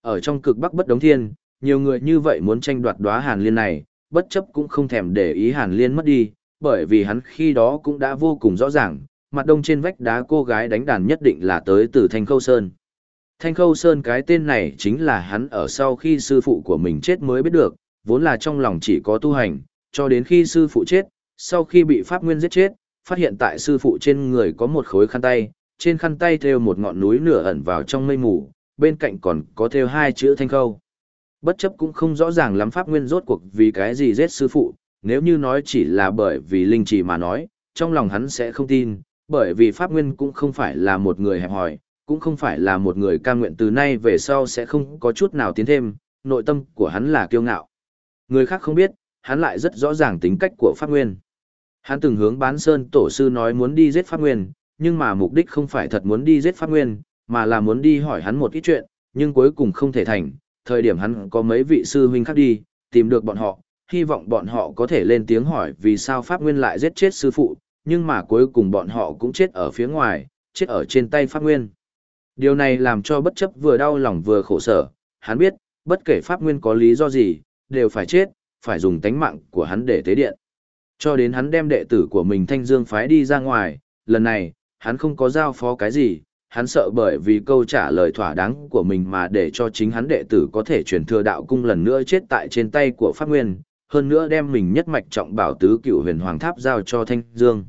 Ở trong cực bắc bất đống thiên, nhiều người như vậy muốn tranh đoạt đóa hàn liên này, bất chấp cũng không thèm để ý Hàn Liên mất đi, bởi vì hắn khi đó cũng đã vô cùng rõ ràng, mặt đông trên vách đá cô gái đánh đàn nhất định là tới từ Thanh Khâu Sơn. Thanh Khâu Sơn cái tên này chính là hắn ở sau khi sư phụ của mình chết mới biết được, vốn là trong lòng chỉ có tu hành, cho đến khi sư phụ chết, sau khi bị Pháp Nguyên giết chết, phát hiện tại sư phụ trên người có một khối khăn tay, trên khăn tay thêu một ngọn núi nửa ẩn vào trong mây mù, bên cạnh còn có thêu hai chữ Thanh Khâu. Bất chấp cũng không rõ ràng lắm Pháp Nguyên rốt cuộc vì cái gì giết sư phụ, nếu như nói chỉ là bởi vì linh chỉ mà nói, trong lòng hắn sẽ không tin, bởi vì Pháp Nguyên cũng không phải là một người hẹp hòi, cũng không phải là một người ca nguyện từ nay về sau sẽ không có chút nào tiến thêm, nội tâm của hắn là kiêu ngạo. Người khác không biết, hắn lại rất rõ ràng tính cách của Pháp Nguyên. Hắn từng hướng bán sơn tổ sư nói muốn đi giết Pháp Nguyên, nhưng mà mục đích không phải thật muốn đi giết Pháp Nguyên, mà là muốn đi hỏi hắn một ít chuyện, nhưng cuối cùng không thể thành. Thời điểm hắn có mấy vị sư huynh khác đi, tìm được bọn họ, hy vọng bọn họ có thể lên tiếng hỏi vì sao Pháp Nguyên lại giết chết sư phụ, nhưng mà cuối cùng bọn họ cũng chết ở phía ngoài, chết ở trên tay Pháp Nguyên. Điều này làm cho bất chấp vừa đau lòng vừa khổ sở, hắn biết, bất kể Pháp Nguyên có lý do gì, đều phải chết, phải dùng tánh mạng của hắn để tế điện. Cho đến hắn đem đệ tử của mình Thanh Dương phái đi ra ngoài, lần này, hắn không có giao phó cái gì, hắn sợ bởi vì câu trả lời thỏa đáng của mình mà để cho chính hắn đệ tử có thể truyền thừa đạo cung lần nữa chết tại trên tay của Pháp Nguyên, hơn nữa đem mình nhất mạch trọng bảo tứ cựu huyền hoàng tháp giao cho Thanh Dương.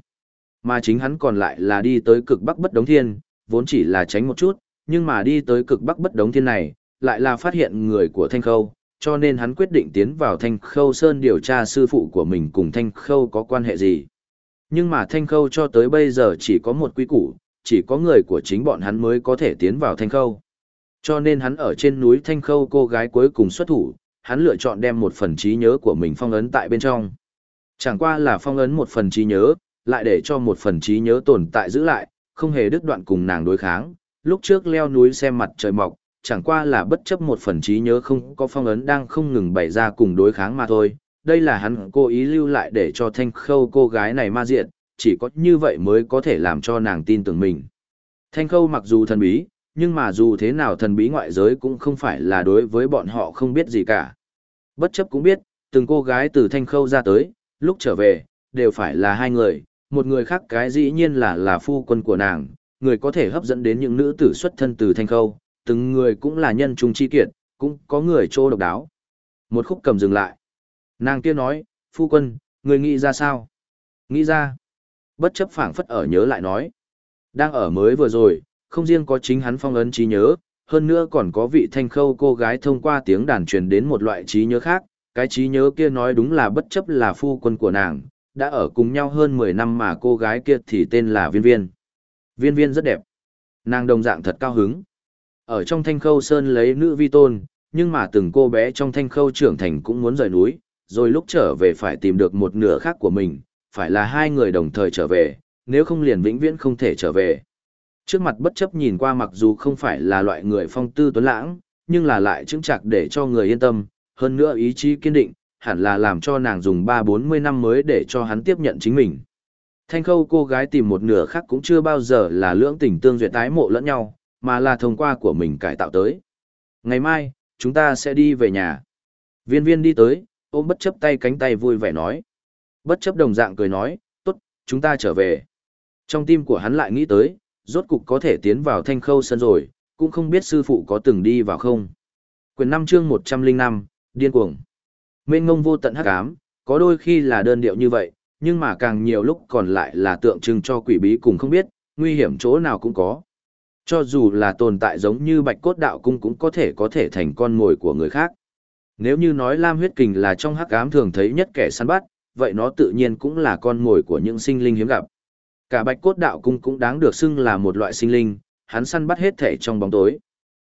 Mà chính hắn còn lại là đi tới cực bắc bất đống thiên, vốn chỉ là tránh một chút, nhưng mà đi tới cực bắc bất đống thiên này, lại là phát hiện người của Thanh Khâu, cho nên hắn quyết định tiến vào Thanh Khâu Sơn điều tra sư phụ của mình cùng Thanh Khâu có quan hệ gì. Nhưng mà Thanh Khâu cho tới bây giờ chỉ có một quý củ, chỉ có người của chính bọn hắn mới có thể tiến vào Thanh Khâu. Cho nên hắn ở trên núi Thanh Khâu cô gái cuối cùng xuất thủ, hắn lựa chọn đem một phần trí nhớ của mình phong ấn tại bên trong. Chẳng qua là phong ấn một phần trí nhớ, lại để cho một phần trí nhớ tồn tại giữ lại, không hề đứt đoạn cùng nàng đối kháng. Lúc trước leo núi xem mặt trời mọc, chẳng qua là bất chấp một phần trí nhớ không có phong ấn đang không ngừng bày ra cùng đối kháng mà thôi. Đây là hắn cố ý lưu lại để cho thanh khâu cô gái này ma diện, chỉ có như vậy mới có thể làm cho nàng tin tưởng mình. Thanh khâu mặc dù thần bí, nhưng mà dù thế nào thần bí ngoại giới cũng không phải là đối với bọn họ không biết gì cả. Bất chấp cũng biết, từng cô gái từ thanh khâu ra tới, lúc trở về, đều phải là hai người, một người khác cái dĩ nhiên là là phu quân của nàng, người có thể hấp dẫn đến những nữ tử xuất thân từ thanh khâu, từng người cũng là nhân trung chi kiệt, cũng có người trô độc đáo. Một khúc cầm dừng lại. Nàng kia nói, phu quân, người nghĩ ra sao? Nghĩ ra. Bất chấp phảng phất ở nhớ lại nói. Đang ở mới vừa rồi, không riêng có chính hắn phong ấn trí nhớ, hơn nữa còn có vị thanh khâu cô gái thông qua tiếng đàn truyền đến một loại trí nhớ khác, cái trí nhớ kia nói đúng là bất chấp là phu quân của nàng, đã ở cùng nhau hơn 10 năm mà cô gái kia thì tên là Viên Viên. Viên Viên rất đẹp. Nàng đồng dạng thật cao hứng. Ở trong thanh khâu sơn lấy nữ vi tôn, nhưng mà từng cô bé trong thanh khâu trưởng thành cũng muốn rời núi, rồi lúc trở về phải tìm được một nửa khác của mình, phải là hai người đồng thời trở về, nếu không liền vĩnh viễn không thể trở về. Trước mặt bất chấp nhìn qua mặc dù không phải là loại người phong tư tuấn lãng, nhưng là lại chứng chặt để cho người yên tâm, hơn nữa ý chí kiên định, hẳn là làm cho nàng dùng ba bốn mươi năm mới để cho hắn tiếp nhận chính mình. Thanh khâu cô gái tìm một nửa khác cũng chưa bao giờ là lưỡng tình tương duyệt tái mộ lẫn nhau, mà là thông qua của mình cải tạo tới. Ngày mai, chúng ta sẽ đi về nhà. Viên viên đi tới, ôm bất chấp tay cánh tay vui vẻ nói. Bất chấp đồng dạng cười nói, tốt, chúng ta trở về. Trong tim của hắn lại nghĩ tới, rốt cục có thể tiến vào thanh khâu sân rồi, cũng không biết sư phụ có từng đi vào không. Quyền 5 chương 105, điên cuồng. Mênh ngông vô tận hắc ám, có đôi khi là đơn điệu như vậy, nhưng mà càng nhiều lúc còn lại là tượng trưng cho quỷ bí cùng không biết, nguy hiểm chỗ nào cũng có. Cho dù là tồn tại giống như bạch cốt đạo cung cũng có thể có thể thành con mồi của người khác. Nếu như nói Lam huyết kình là trong hắc ám thường thấy nhất kẻ săn bắt, vậy nó tự nhiên cũng là con mồi của những sinh linh hiếm gặp. Cả bạch cốt đạo cung cũng đáng được xưng là một loại sinh linh, hắn săn bắt hết thể trong bóng tối.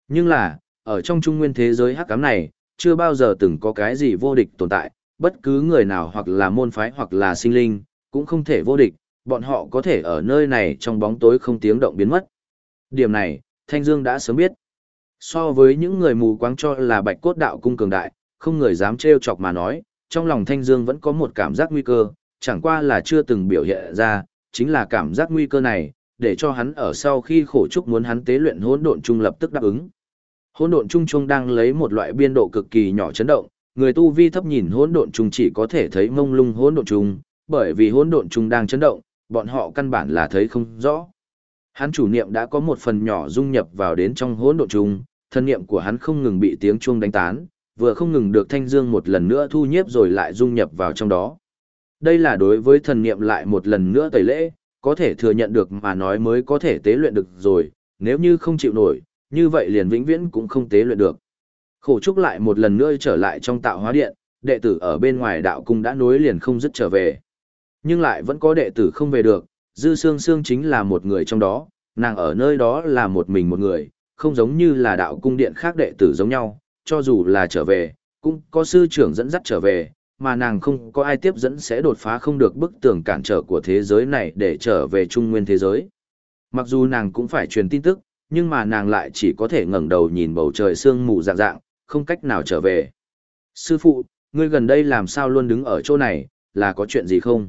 Nhưng là, ở trong trung nguyên thế giới hắc ám này, chưa bao giờ từng có cái gì vô địch tồn tại, bất cứ người nào hoặc là môn phái hoặc là sinh linh, cũng không thể vô địch, bọn họ có thể ở nơi này trong bóng tối không tiếng động biến mất. Điểm này, Thanh Dương đã sớm biết. So với những người mù quáng cho là bạch cốt đạo cung cường đại, không người dám trêu chọc mà nói, trong lòng Thanh Dương vẫn có một cảm giác nguy cơ, chẳng qua là chưa từng biểu hiện ra, chính là cảm giác nguy cơ này, để cho hắn ở sau khi khổ trúc muốn hắn tế luyện hỗn độn trung lập tức đáp ứng. Hỗn độn trung trung đang lấy một loại biên độ cực kỳ nhỏ chấn động, người tu vi thấp nhìn hỗn độn trung chỉ có thể thấy mông lung hỗn độn trung bởi vì hỗn độn trung đang chấn động, bọn họ căn bản là thấy không rõ. Hắn chủ niệm đã có một phần nhỏ dung nhập vào đến trong hỗn độn chung, thân niệm của hắn không ngừng bị tiếng chuông đánh tán, vừa không ngừng được thanh dương một lần nữa thu nhiếp rồi lại dung nhập vào trong đó. Đây là đối với thần niệm lại một lần nữa tẩy lễ, có thể thừa nhận được mà nói mới có thể tế luyện được rồi, nếu như không chịu nổi, như vậy liền vĩnh viễn cũng không tế luyện được. Khổ trúc lại một lần nữa trở lại trong tạo hóa điện, đệ tử ở bên ngoài đạo cung đã nối liền không dứt trở về. Nhưng lại vẫn có đệ tử không về được, Dư Sương Sương chính là một người trong đó, nàng ở nơi đó là một mình một người, không giống như là đạo cung điện khác đệ tử giống nhau, cho dù là trở về, cũng có sư trưởng dẫn dắt trở về, mà nàng không có ai tiếp dẫn sẽ đột phá không được bức tường cản trở của thế giới này để trở về trung nguyên thế giới. Mặc dù nàng cũng phải truyền tin tức, nhưng mà nàng lại chỉ có thể ngẩng đầu nhìn bầu trời sương mù dạng dạng, không cách nào trở về. Sư phụ, ngươi gần đây làm sao luôn đứng ở chỗ này, là có chuyện gì không?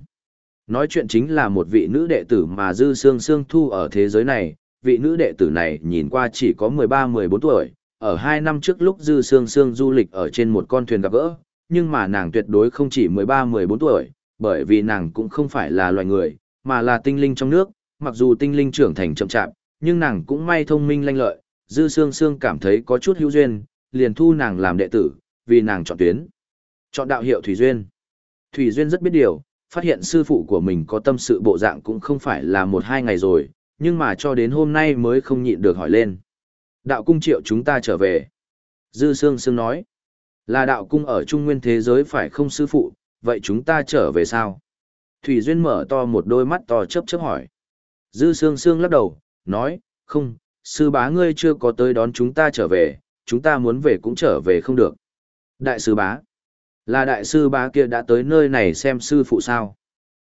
Nói chuyện chính là một vị nữ đệ tử mà Dư Sương Sương thu ở thế giới này, vị nữ đệ tử này nhìn qua chỉ có 13-14 tuổi, ở hai năm trước lúc Dư Sương Sương du lịch ở trên một con thuyền gặp gỡ, nhưng mà nàng tuyệt đối không chỉ 13-14 tuổi, bởi vì nàng cũng không phải là loài người, mà là tinh linh trong nước, mặc dù tinh linh trưởng thành chậm chạp, nhưng nàng cũng may thông minh lanh lợi, Dư Sương Sương cảm thấy có chút hữu duyên, liền thu nàng làm đệ tử, vì nàng chọn tuyến. Chọn đạo hiệu Thủy Duyên. Thủy Duyên rất biết điều, phát hiện sư phụ của mình có tâm sự bộ dạng cũng không phải là một hai ngày rồi, nhưng mà cho đến hôm nay mới không nhịn được hỏi lên. Đạo cung triệu chúng ta trở về. Dư Sương Sương nói, là đạo cung ở trung nguyên thế giới phải không sư phụ, vậy chúng ta trở về sao? Thủy Duyên mở to một đôi mắt to chớp chớp hỏi. Dư Sương Sương lắc đầu, nói, không, sư bá ngươi chưa có tới đón chúng ta trở về, chúng ta muốn về cũng trở về không được. Đại sư bá, là đại sư bá kia đã tới nơi này xem sư phụ sao?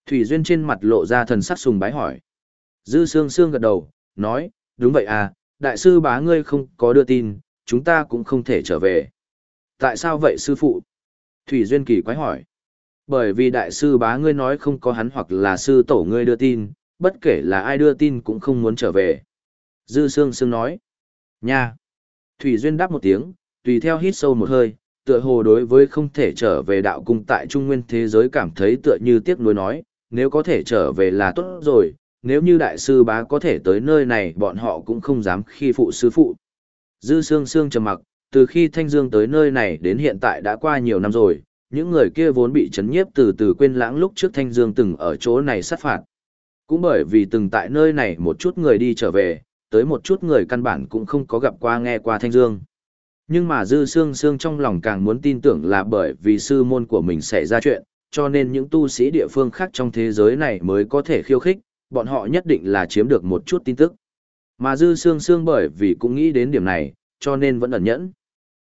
Thủy Duyên trên mặt lộ ra thần sắc sùng bái hỏi. Dư Sương Sương gật đầu, nói, đúng vậy à, đại sư bá ngươi không có đưa tin, chúng ta cũng không thể trở về. Tại sao vậy sư phụ? Thủy Duyên kỳ quái hỏi. Bởi vì đại sư bá ngươi nói không có hắn hoặc là sư tổ ngươi đưa tin, bất kể là ai đưa tin cũng không muốn trở về. Dư Sương Sương nói. Nha! Thủy Duyên đáp một tiếng, tùy theo hít sâu một hơi, tựa hồ đối với không thể trở về đạo cung tại trung nguyên thế giới cảm thấy tựa như tiếc nuối nói, nếu có thể trở về là tốt rồi, nếu như đại sư bá có thể tới nơi này bọn họ cũng không dám khi phụ sư phụ. Dư Sương Sương trầm mặc, từ khi Thanh Dương tới nơi này đến hiện tại đã qua nhiều năm rồi, những người kia vốn bị chấn nhiếp từ từ quên lãng lúc trước Thanh Dương từng ở chỗ này sát phạt. Cũng bởi vì từng tại nơi này một chút người đi trở về, tới một chút người căn bản cũng không có gặp qua nghe qua Thanh Dương. Nhưng mà Dư Sương Sương trong lòng càng muốn tin tưởng là bởi vì sư môn của mình xảy ra chuyện, cho nên những tu sĩ địa phương khác trong thế giới này mới có thể khiêu khích, bọn họ nhất định là chiếm được một chút tin tức. Mà Dư Sương Sương bởi vì cũng nghĩ đến điểm này, cho nên vẫn ẩn nhẫn.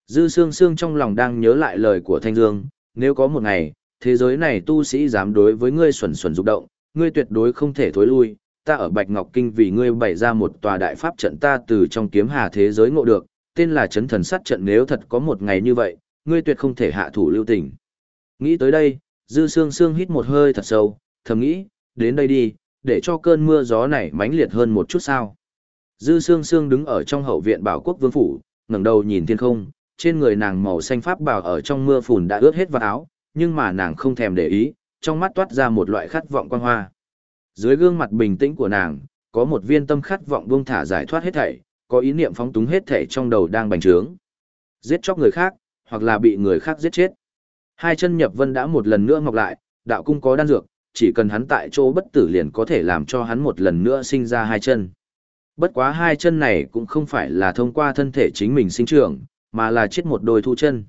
Dư Sương Sương trong lòng đang nhớ lại lời của Thanh Dương, nếu có một ngày, thế giới này tu sĩ dám đối với ngươi xuẩn xuẩn rục động, ngươi tuyệt đối không thể thối lui, ta ở Bạch Ngọc Kinh vì ngươi bày ra một tòa đại pháp trận ta từ trong kiếm hà thế giới ngộ được, tên là chấn thần sát trận nếu thật có một ngày như vậy, ngươi tuyệt không thể hạ thủ lưu tình. Nghĩ tới đây, Dư Sương Sương hít một hơi thật sâu, thầm nghĩ, đến đây đi, để cho cơn mưa gió này mãnh liệt hơn một chút sao. Dư Sương Sương đứng ở trong hậu viện bảo quốc vương phủ, ngẩng đầu nhìn thiên không, trên người nàng màu xanh pháp bào ở trong mưa phùn đã ướt hết vào áo, nhưng mà nàng không thèm để ý, trong mắt toát ra một loại khát vọng quan hoa. Dưới gương mặt bình tĩnh của nàng, có một viên tâm khát vọng buông thả giải thoát hết thảy, có ý niệm phóng túng hết thảy trong đầu đang bành trướng. Giết chóc người khác, hoặc là bị người khác giết chết. Hai chân nhập vân đã một lần nữa ngọc lại, đạo cung có đan dược, chỉ cần hắn tại chỗ bất tử liền có thể làm cho hắn một lần nữa sinh ra hai chân. Bất quá hai chân này cũng không phải là thông qua thân thể chính mình sinh trưởng, mà là chết một đôi thu chân.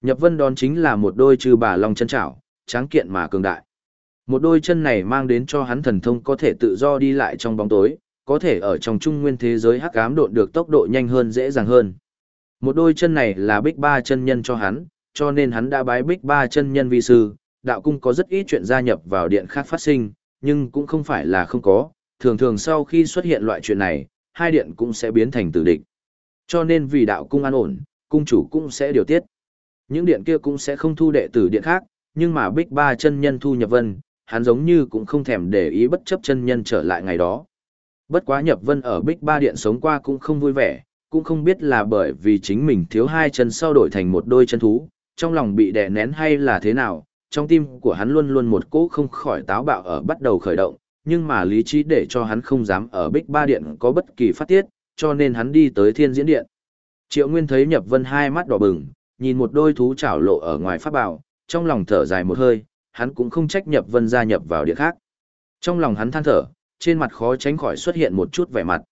Nhập vân đón chính là một đôi trừ bà long chân chảo, tráng kiện mà cường đại. Một đôi chân này mang đến cho hắn thần thông có thể tự do đi lại trong bóng tối, có thể ở trong trung nguyên thế giới hắc ám độn được tốc độ nhanh hơn dễ dàng hơn. Một đôi chân này là bích ba chân nhân cho hắn, cho nên hắn đã bái bích ba chân nhân vi sư, đạo cung có rất ít chuyện gia nhập vào điện khác phát sinh, nhưng cũng không phải là không có, thường thường sau khi xuất hiện loại chuyện này, hai điện cũng sẽ biến thành tử địch. Cho nên vì đạo cung an ổn, cung chủ cũng sẽ điều tiết. Những điện kia cũng sẽ không thu đệ tử điện khác, nhưng mà bích ba chân nhân thu nhập vân, hắn giống như cũng không thèm để ý bất chấp chân nhân trở lại ngày đó. Bất quá nhập vân ở bích ba điện sống qua cũng không vui vẻ, cũng không biết là bởi vì chính mình thiếu hai chân sau đổi thành một đôi chân thú, trong lòng bị đè nén hay là thế nào, trong tim của hắn luôn luôn một cỗ không khỏi táo bạo ở bắt đầu khởi động, nhưng mà lý trí để cho hắn không dám ở Bích Ba Điện có bất kỳ phát tiết, cho nên hắn đi tới Thiên Diễn Điện. Triệu Nguyên thấy Nhập Vân hai mắt đỏ bừng, nhìn một đôi thú chảo lộ ở ngoài pháp bảo, trong lòng thở dài một hơi, hắn cũng không trách Nhập Vân gia nhập vào địa khác. Trong lòng hắn than thở, trên mặt khó tránh khỏi xuất hiện một chút vẻ mặt.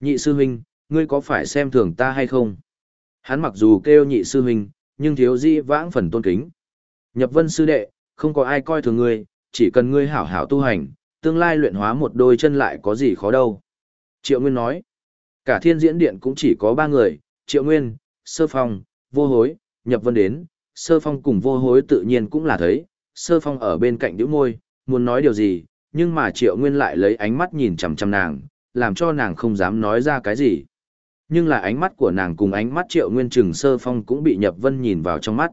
Nhị sư huynh, ngươi có phải xem thường ta hay không? Hắn mặc dù kêu nhị sư huynh, nhưng thiếu di vãng phần tôn kính. Nhập vân sư đệ, không có ai coi thường ngươi, chỉ cần ngươi hảo hảo tu hành, tương lai luyện hóa một đôi chân lại có gì khó đâu. Triệu Nguyên nói, cả thiên diễn điện cũng chỉ có ba người, Triệu Nguyên, Sơ Phong, Vô Hối, Nhập Vân đến, Sơ Phong cùng Vô Hối tự nhiên cũng là thấy, Sơ Phong ở bên cạnh đứa môi, muốn nói điều gì, nhưng mà Triệu Nguyên lại lấy ánh mắt nhìn chằm chằm nàng, làm cho nàng không dám nói ra cái gì. Nhưng là ánh mắt của nàng cùng ánh mắt Triệu Nguyên Trừng Sơ Phong cũng bị Nhập Vân nhìn vào trong mắt.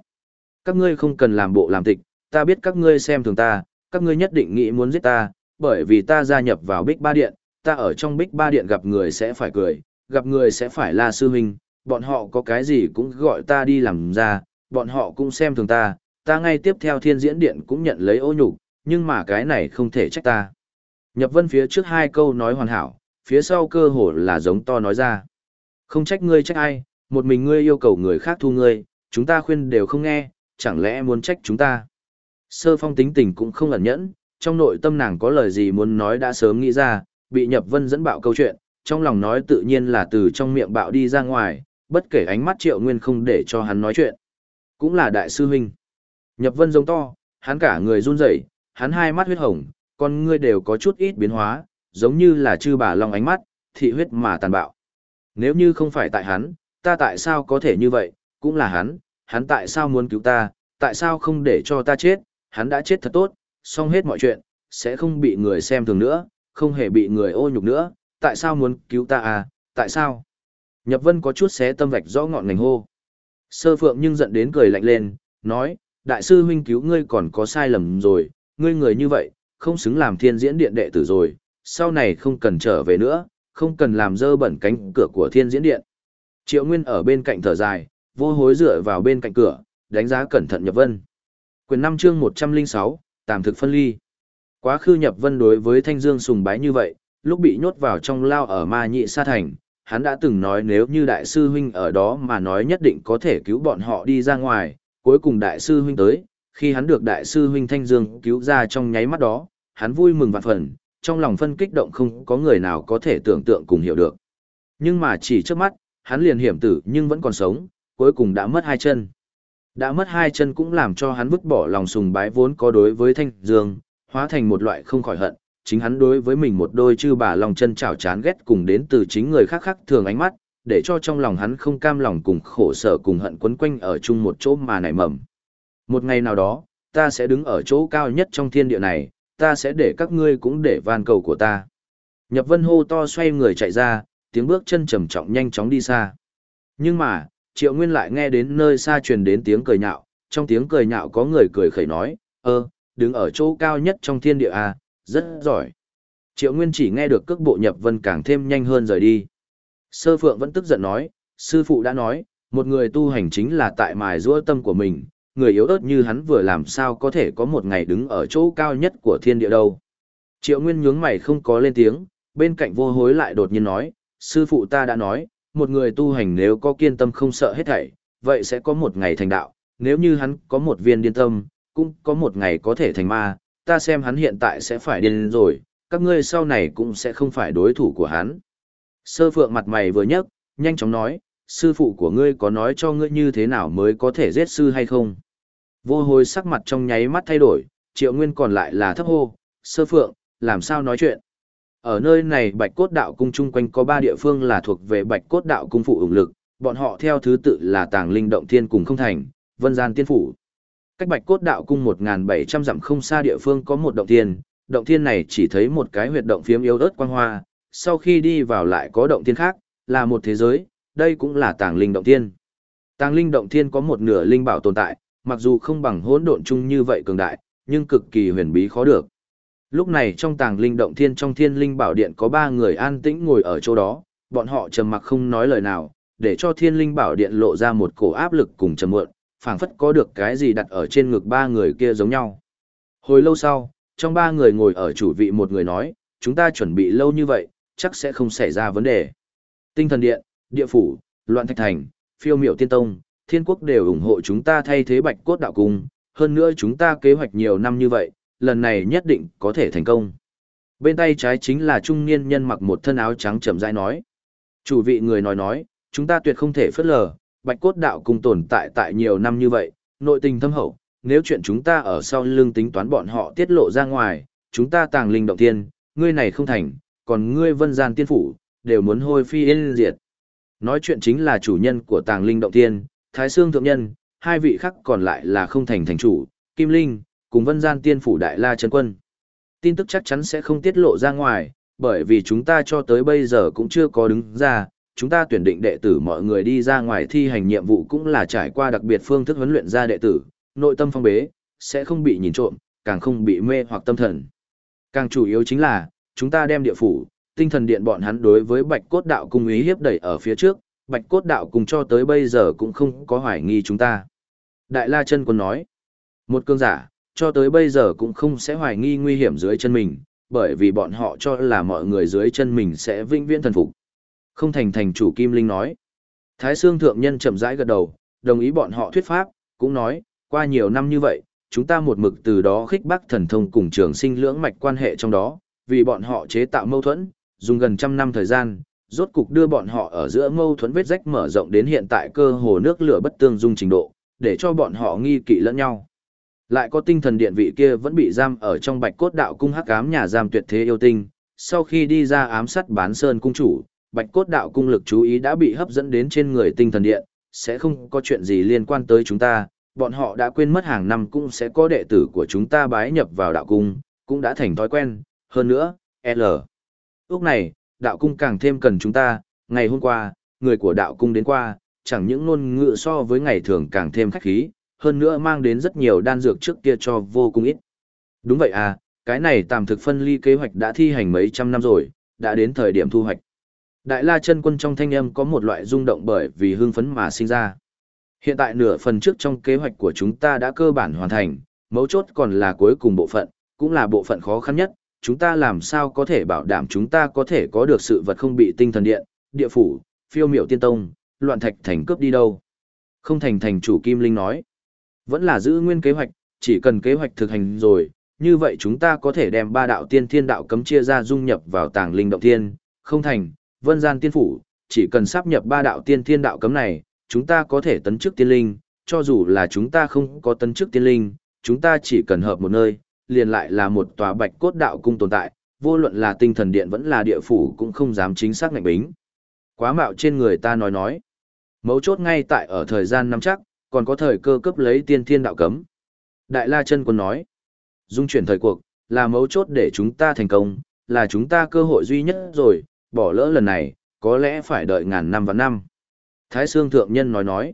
Các ngươi không cần làm bộ làm tịch, ta biết các ngươi xem thường ta, các ngươi nhất định nghĩ muốn giết ta, bởi vì ta gia nhập vào Bích Ba Điện, ta ở trong Bích Ba Điện gặp người sẽ phải cười, gặp người sẽ phải la sư huynh, bọn họ có cái gì cũng gọi ta đi làm ra, bọn họ cũng xem thường ta, ta ngay tiếp theo thiên diễn điện cũng nhận lấy ô nhục, nhưng mà cái này không thể trách ta. Nhập vân phía trước hai câu nói hoàn hảo, phía sau cơ hồ là giống to nói ra. Không trách ngươi trách ai, một mình ngươi yêu cầu người khác thu ngươi, chúng ta khuyên đều không nghe, chẳng lẽ muốn trách chúng ta. Sơ phong tính tình cũng không ẩn nhẫn, trong nội tâm nàng có lời gì muốn nói đã sớm nghĩ ra, bị nhập vân dẫn bạo câu chuyện, trong lòng nói tự nhiên là từ trong miệng bạo đi ra ngoài, bất kể ánh mắt triệu nguyên không để cho hắn nói chuyện. Cũng là đại sư huynh. Nhập vân giống to, hắn cả người run rẩy, hắn hai mắt huyết hồng, con ngươi đều có chút ít biến hóa, giống như là chư bà long ánh mắt, thị huyết mà tàn bạo. Nếu như không phải tại hắn, ta tại sao có thể như vậy, cũng là hắn, hắn tại sao muốn cứu ta, tại sao không để cho ta chết, hắn đã chết thật tốt, xong hết mọi chuyện, sẽ không bị người xem thường nữa, không hề bị người ô nhục nữa, tại sao muốn cứu ta à, tại sao? Nhập vân có chút xé tâm vạch rõ ngọn ngành hô. Sơ phượng nhưng giận đến cười lạnh lên, nói, đại sư huynh cứu ngươi còn có sai lầm rồi, ngươi người như vậy, không xứng làm thiên diễn điện đệ tử rồi, sau này không cần trở về nữa, không cần làm dơ bẩn cánh cửa của thiên diễn điện. Triệu Nguyên ở bên cạnh thở dài, vô hối dựa vào bên cạnh cửa, đánh giá cẩn thận nhập vân. Quyền 5 chương 106, tạm thực phân ly. Quá khứ nhập vân đối với Thanh Dương sùng bái như vậy, lúc bị nhốt vào trong lao ở ma nhị sa thành, hắn đã từng nói nếu như đại sư huynh ở đó mà nói nhất định có thể cứu bọn họ đi ra ngoài, cuối cùng đại sư huynh tới, khi hắn được đại sư huynh Thanh Dương cứu ra trong nháy mắt đó, hắn vui mừng vạn phần, trong lòng phân kích động không có người nào có thể tưởng tượng cùng hiểu được. Nhưng mà chỉ trước mắt, hắn liền hiểm tử nhưng vẫn còn sống, cuối cùng đã mất hai chân. Đã mất hai chân cũng làm cho hắn vứt bỏ lòng sùng bái vốn có đối với Thanh Dương, hóa thành một loại không khỏi hận, chính hắn đối với mình một đôi chư bà lòng chân chảo chán ghét cùng đến từ chính người khác khác thường ánh mắt, để cho trong lòng hắn không cam lòng cùng khổ sở cùng hận quấn quanh ở chung một chỗ mà nảy mầm. Một ngày nào đó, ta sẽ đứng ở chỗ cao nhất trong thiên địa này, ta sẽ để các ngươi cũng để van cầu của ta. Nhập vân hô to xoay người chạy ra, tiếng bước chân trầm trọng nhanh chóng đi xa. Nhưng mà, triệu nguyên lại nghe đến nơi xa truyền đến tiếng cười nhạo, trong tiếng cười nhạo có người cười khẩy nói, ơ, đứng ở chỗ cao nhất trong thiên địa à, rất giỏi. Triệu nguyên chỉ nghe được cước bộ nhập vân càng thêm nhanh hơn rời đi. Sơ phượng vẫn tức giận nói, sư phụ đã nói, một người tu hành chính là tại mài rũa tâm của mình, người yếu ớt như hắn vừa làm sao có thể có một ngày đứng ở chỗ cao nhất của thiên địa đâu. Triệu Nguyên nhướng mày không có lên tiếng, bên cạnh vô hối lại đột nhiên nói, sư phụ ta đã nói, một người tu hành nếu có kiên tâm không sợ hết thảy, vậy sẽ có một ngày thành đạo, nếu như hắn có một viên điên tâm, cũng có một ngày có thể thành ma, ta xem hắn hiện tại sẽ phải điên rồi, các ngươi sau này cũng sẽ không phải đối thủ của hắn. Sơ phượng mặt mày vừa nhấc, nhanh chóng nói, sư phụ của ngươi có nói cho ngươi như thế nào mới có thể giết sư hay không? Vô hồi sắc mặt trong nháy mắt thay đổi, triệu nguyên còn lại là thấp hô, sơ phượng, làm sao nói chuyện? Ở nơi này bạch cốt đạo cung chung quanh có ba địa phương là thuộc về bạch cốt đạo cung phụ ủng lực, bọn họ theo thứ tự là tàng linh động thiên cùng không thành, vân gian tiên phủ. Cách bạch cốt đạo cung 1.700 dặm không xa địa phương có một động thiên, động thiên này chỉ thấy một cái huyệt động phiếm yếu ớt quang hoa, sau khi đi vào lại có động thiên khác, là một thế giới, đây cũng là tàng linh động thiên. Tàng linh động thiên có một nửa linh bảo tồn tại, mặc dù không bằng hỗn độn chung như vậy cường đại, nhưng cực kỳ huyền bí khó được. Lúc này trong tàng linh động thiên trong thiên linh bảo điện có ba người an tĩnh ngồi ở chỗ đó, bọn họ trầm mặc không nói lời nào, để cho thiên linh bảo điện lộ ra một cổ áp lực cùng trầm muộn, phảng phất có được cái gì đặt ở trên ngực ba người kia giống nhau. Hồi lâu sau, trong ba người ngồi ở chủ vị một người nói, chúng ta chuẩn bị lâu như vậy, chắc sẽ không xảy ra vấn đề. Tinh thần điện, địa phủ, loạn thạch thành, phiêu miểu tiên tông, thiên quốc đều ủng hộ chúng ta thay thế bạch cốt đạo cung, hơn nữa chúng ta kế hoạch nhiều năm như vậy, lần này nhất định có thể thành công. Bên tay trái chính là trung niên nhân mặc một thân áo trắng chậm rãi nói. Chủ vị người nói nói, chúng ta tuyệt không thể phớt lờ, bạch cốt đạo cung tồn tại tại nhiều năm như vậy, nội tình thâm hậu, nếu chuyện chúng ta ở sau lưng tính toán bọn họ tiết lộ ra ngoài, chúng ta tàng linh động tiên, ngươi này không thành, còn ngươi vân gian tiên phủ, đều muốn hôi phi yên diệt. Nói chuyện chính là chủ nhân của tàng linh động tiên, Thái Sương Thượng Nhân, hai vị khác còn lại là không thành thành chủ, Kim Linh, cùng vân gian tiên phủ Đại La Trấn Quân. Tin tức chắc chắn sẽ không tiết lộ ra ngoài, bởi vì chúng ta cho tới bây giờ cũng chưa có đứng ra, chúng ta tuyển định đệ tử mọi người đi ra ngoài thi hành nhiệm vụ cũng là trải qua đặc biệt phương thức huấn luyện ra đệ tử, nội tâm phong bế, sẽ không bị nhìn trộm, càng không bị mê hoặc tâm thần. Càng chủ yếu chính là, chúng ta đem địa phủ, tinh thần điện bọn hắn đối với bạch cốt đạo cung ý hiếp đẩy ở phía trước, bạch cốt đạo cùng cho tới bây giờ cũng không có hoài nghi chúng ta. Đại La chân quân nói, một cương giả, cho tới bây giờ cũng không sẽ hoài nghi nguy hiểm dưới chân mình, bởi vì bọn họ cho là mọi người dưới chân mình sẽ vinh viễn thần phục. Không thành thành chủ Kim Linh nói. Thái Sương Thượng Nhân chậm rãi gật đầu, đồng ý bọn họ thuyết pháp, cũng nói, qua nhiều năm như vậy, chúng ta một mực từ đó khích bác thần thông cùng trường sinh lưỡng mạch quan hệ trong đó, vì bọn họ chế tạo mâu thuẫn, dùng gần trăm năm thời gian, rốt cục đưa bọn họ ở giữa mâu thuẫn vết rách mở rộng đến hiện tại cơ hồ nước lửa bất tương dung trình độ, để cho bọn họ nghi kỵ lẫn nhau. Lại có tinh thần điện vị kia vẫn bị giam ở trong bạch cốt đạo cung hắc ám nhà giam tuyệt thế yêu tinh, sau khi đi ra ám sát bán sơn cung chủ, bạch cốt đạo cung lực chú ý đã bị hấp dẫn đến trên người tinh thần điện, sẽ không có chuyện gì liên quan tới chúng ta, bọn họ đã quên mất hàng năm cũng sẽ có đệ tử của chúng ta bái nhập vào đạo cung, cũng đã thành thói quen, hơn nữa, L. Lúc này, đạo cung càng thêm cần chúng ta, ngày hôm qua, người của đạo cung đến qua, chẳng những ngôn ngữ so với ngày thường càng thêm khách khí, hơn nữa mang đến rất nhiều đan dược trước kia cho vô cùng ít. Đúng vậy à, cái này tạm thực phân ly kế hoạch đã thi hành mấy trăm năm rồi, đã đến thời điểm thu hoạch. Đại La chân quân trong thanh âm có một loại rung động bởi vì hương phấn mà sinh ra. Hiện tại nửa phần trước trong kế hoạch của chúng ta đã cơ bản hoàn thành, mấu chốt còn là cuối cùng bộ phận, cũng là bộ phận khó khăn nhất, chúng ta làm sao có thể bảo đảm chúng ta có thể có được sự vật không bị tinh thần điện, địa phủ, phiêu miểu tiên tông, loạn thạch thành cướp đi đâu. Không thành thành chủ Kim Linh nói. Vẫn là giữ nguyên kế hoạch, chỉ cần kế hoạch thực hành rồi, như vậy chúng ta có thể đem ba đạo tiên thiên đạo cấm chia ra dung nhập vào tàng linh động tiên, không thành, vân gian tiên phủ, chỉ cần sắp nhập ba đạo tiên thiên đạo cấm này, chúng ta có thể tấn chức tiên linh, cho dù là chúng ta không có tấn chức tiên linh, chúng ta chỉ cần hợp một nơi, liền lại là một tòa bạch cốt đạo cung tồn tại, vô luận là tinh thần điện vẫn là địa phủ cũng không dám chính xác ngạnh bính. Quá mạo trên người ta nói nói. Mấu chốt ngay tại ở thời gian năm chắc, còn có thời cơ cấp lấy tiên thiên đạo cấm. Đại La chân quân nói, dung chuyển thời cuộc, là mấu chốt để chúng ta thành công, là chúng ta cơ hội duy nhất rồi, bỏ lỡ lần này, có lẽ phải đợi ngàn năm và năm. Thái Sương Thượng Nhân nói nói,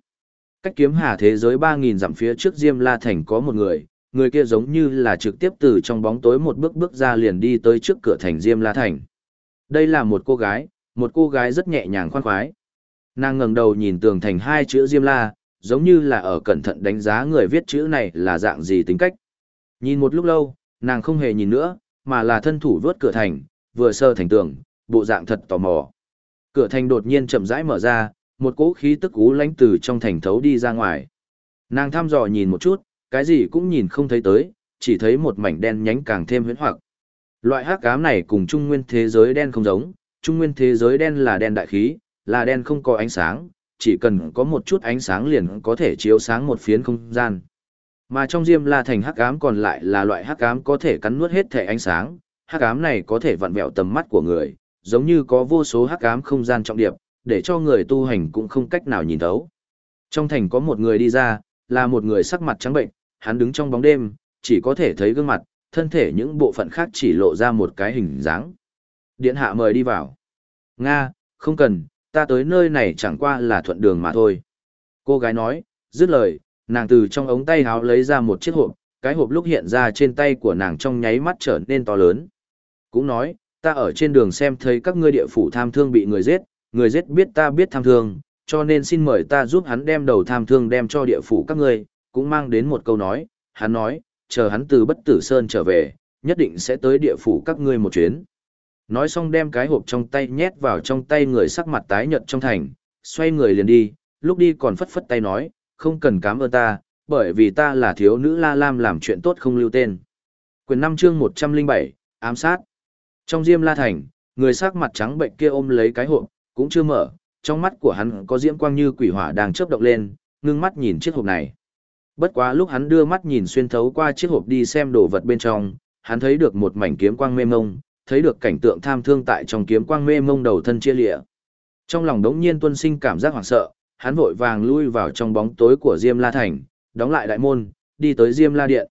cách kiếm hà thế giới 3.000 dặm phía trước Diêm La Thành có một người, người kia giống như là trực tiếp từ trong bóng tối một bước bước ra liền đi tới trước cửa thành Diêm La Thành. Đây là một cô gái, một cô gái rất nhẹ nhàng khoan khoái. Nàng ngẩng đầu nhìn tường thành hai chữ Diêm La, giống như là ở cẩn thận đánh giá người viết chữ này là dạng gì tính cách. Nhìn một lúc lâu, nàng không hề nhìn nữa, mà là thân thủ vớt cửa thành, vừa sơ thành tường, bộ dạng thật tò mò. Cửa thành đột nhiên chậm rãi mở ra, một cỗ khí tức ú lánh từ trong thành thấu đi ra ngoài. Nàng thăm dò nhìn một chút, cái gì cũng nhìn không thấy tới, chỉ thấy một mảnh đen nhánh càng thêm huyễn hoặc. Loại hắc ám này cùng trung nguyên thế giới đen không giống, trung nguyên thế giới đen là đen đại khí, là đen không có ánh sáng, chỉ cần có một chút ánh sáng liền có thể chiếu sáng một phiến không gian. Mà trong Diêm La Thành hắc ám còn lại là loại hắc ám có thể cắn nuốt hết thể ánh sáng, hắc ám này có thể vặn vẹo tầm mắt của người, giống như có vô số hắc ám không gian trọng điệp, để cho người tu hành cũng không cách nào nhìn thấu. Trong thành có một người đi ra, là một người sắc mặt trắng bệnh, hắn đứng trong bóng đêm, chỉ có thể thấy gương mặt, thân thể những bộ phận khác chỉ lộ ra một cái hình dáng. Điện hạ mời đi vào. Nga, không cần, ta tới nơi này chẳng qua là thuận đường mà thôi. Cô gái nói, dứt lời, nàng từ trong ống tay háo lấy ra một chiếc hộp, cái hộp lúc hiện ra trên tay của nàng trong nháy mắt trở nên to lớn. Cũng nói, ta ở trên đường xem thấy các ngươi địa phủ tham thương bị người giết, người giết biết ta biết tham thương, cho nên xin mời ta giúp hắn đem đầu tham thương đem cho địa phủ các ngươi, cũng mang đến một câu nói, hắn nói, chờ hắn từ bất tử sơn trở về, nhất định sẽ tới địa phủ các ngươi một chuyến. Nói xong đem cái hộp trong tay nhét vào trong tay người sắc mặt tái nhợt trong thành, xoay người liền đi, lúc đi còn phất phất tay nói, không cần cảm ơn ta, bởi vì ta là thiếu nữ La Lam làm chuyện tốt không lưu tên. Quyền 5 chương 107, ám sát. Trong Diêm La Thành, người sắc mặt trắng bệnh kia ôm lấy cái hộp, cũng chưa mở, trong mắt của hắn có diễm quang như quỷ hỏa đang chớp động lên, ngưng mắt nhìn chiếc hộp này. Bất quá lúc hắn đưa mắt nhìn xuyên thấu qua chiếc hộp đi xem đồ vật bên trong, hắn thấy được một mảnh kiếm quang mê mông, thấy được cảnh tượng tham thương tại trong kiếm quang mê mông đầu thân chia lịa. Trong lòng đống nhiên tuân sinh cảm giác hoảng sợ, hắn vội vàng lui vào trong bóng tối của Diêm La Thành, đóng lại đại môn, đi tới Diêm La Điện.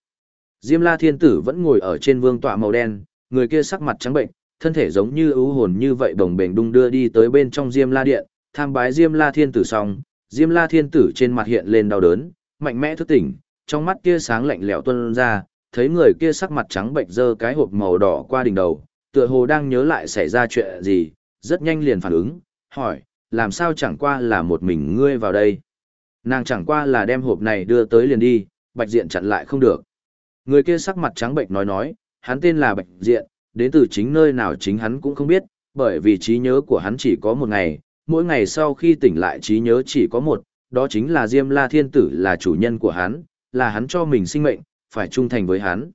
Diêm La Thiên Tử vẫn ngồi ở trên vương tọa màu đen, người kia sắc mặt trắng bệnh, thân thể giống như ưu hồn như vậy bồng bềnh đung đưa đi tới bên trong Diêm La Điện, tham bái Diêm La Thiên Tử xong, Diêm La Thiên Tử trên mặt hiện lên đau đớn, mạnh mẽ thức tỉnh, trong mắt kia sáng lạnh lẽo tuôn ra, thấy người kia sắc mặt trắng bệnh dơ cái hộp màu đỏ qua đỉnh đầu, tựa hồ đang nhớ lại xảy ra chuyện gì, rất nhanh liền phản ứng, hỏi, làm sao chẳng qua là một mình ngươi vào đây. Nàng chẳng qua là đem hộp này đưa tới liền đi, bạch diện chặn lại không được. Người kia sắc mặt trắng bệnh nói nói, hắn tên là bạch diện, đến từ chính nơi nào chính hắn cũng không biết, bởi vì trí nhớ của hắn chỉ có một ngày, mỗi ngày sau khi tỉnh lại trí nhớ chỉ có một, đó chính là Diêm La Thiên Tử là chủ nhân của hắn, là hắn cho mình sinh mệnh, phải trung thành với hắn.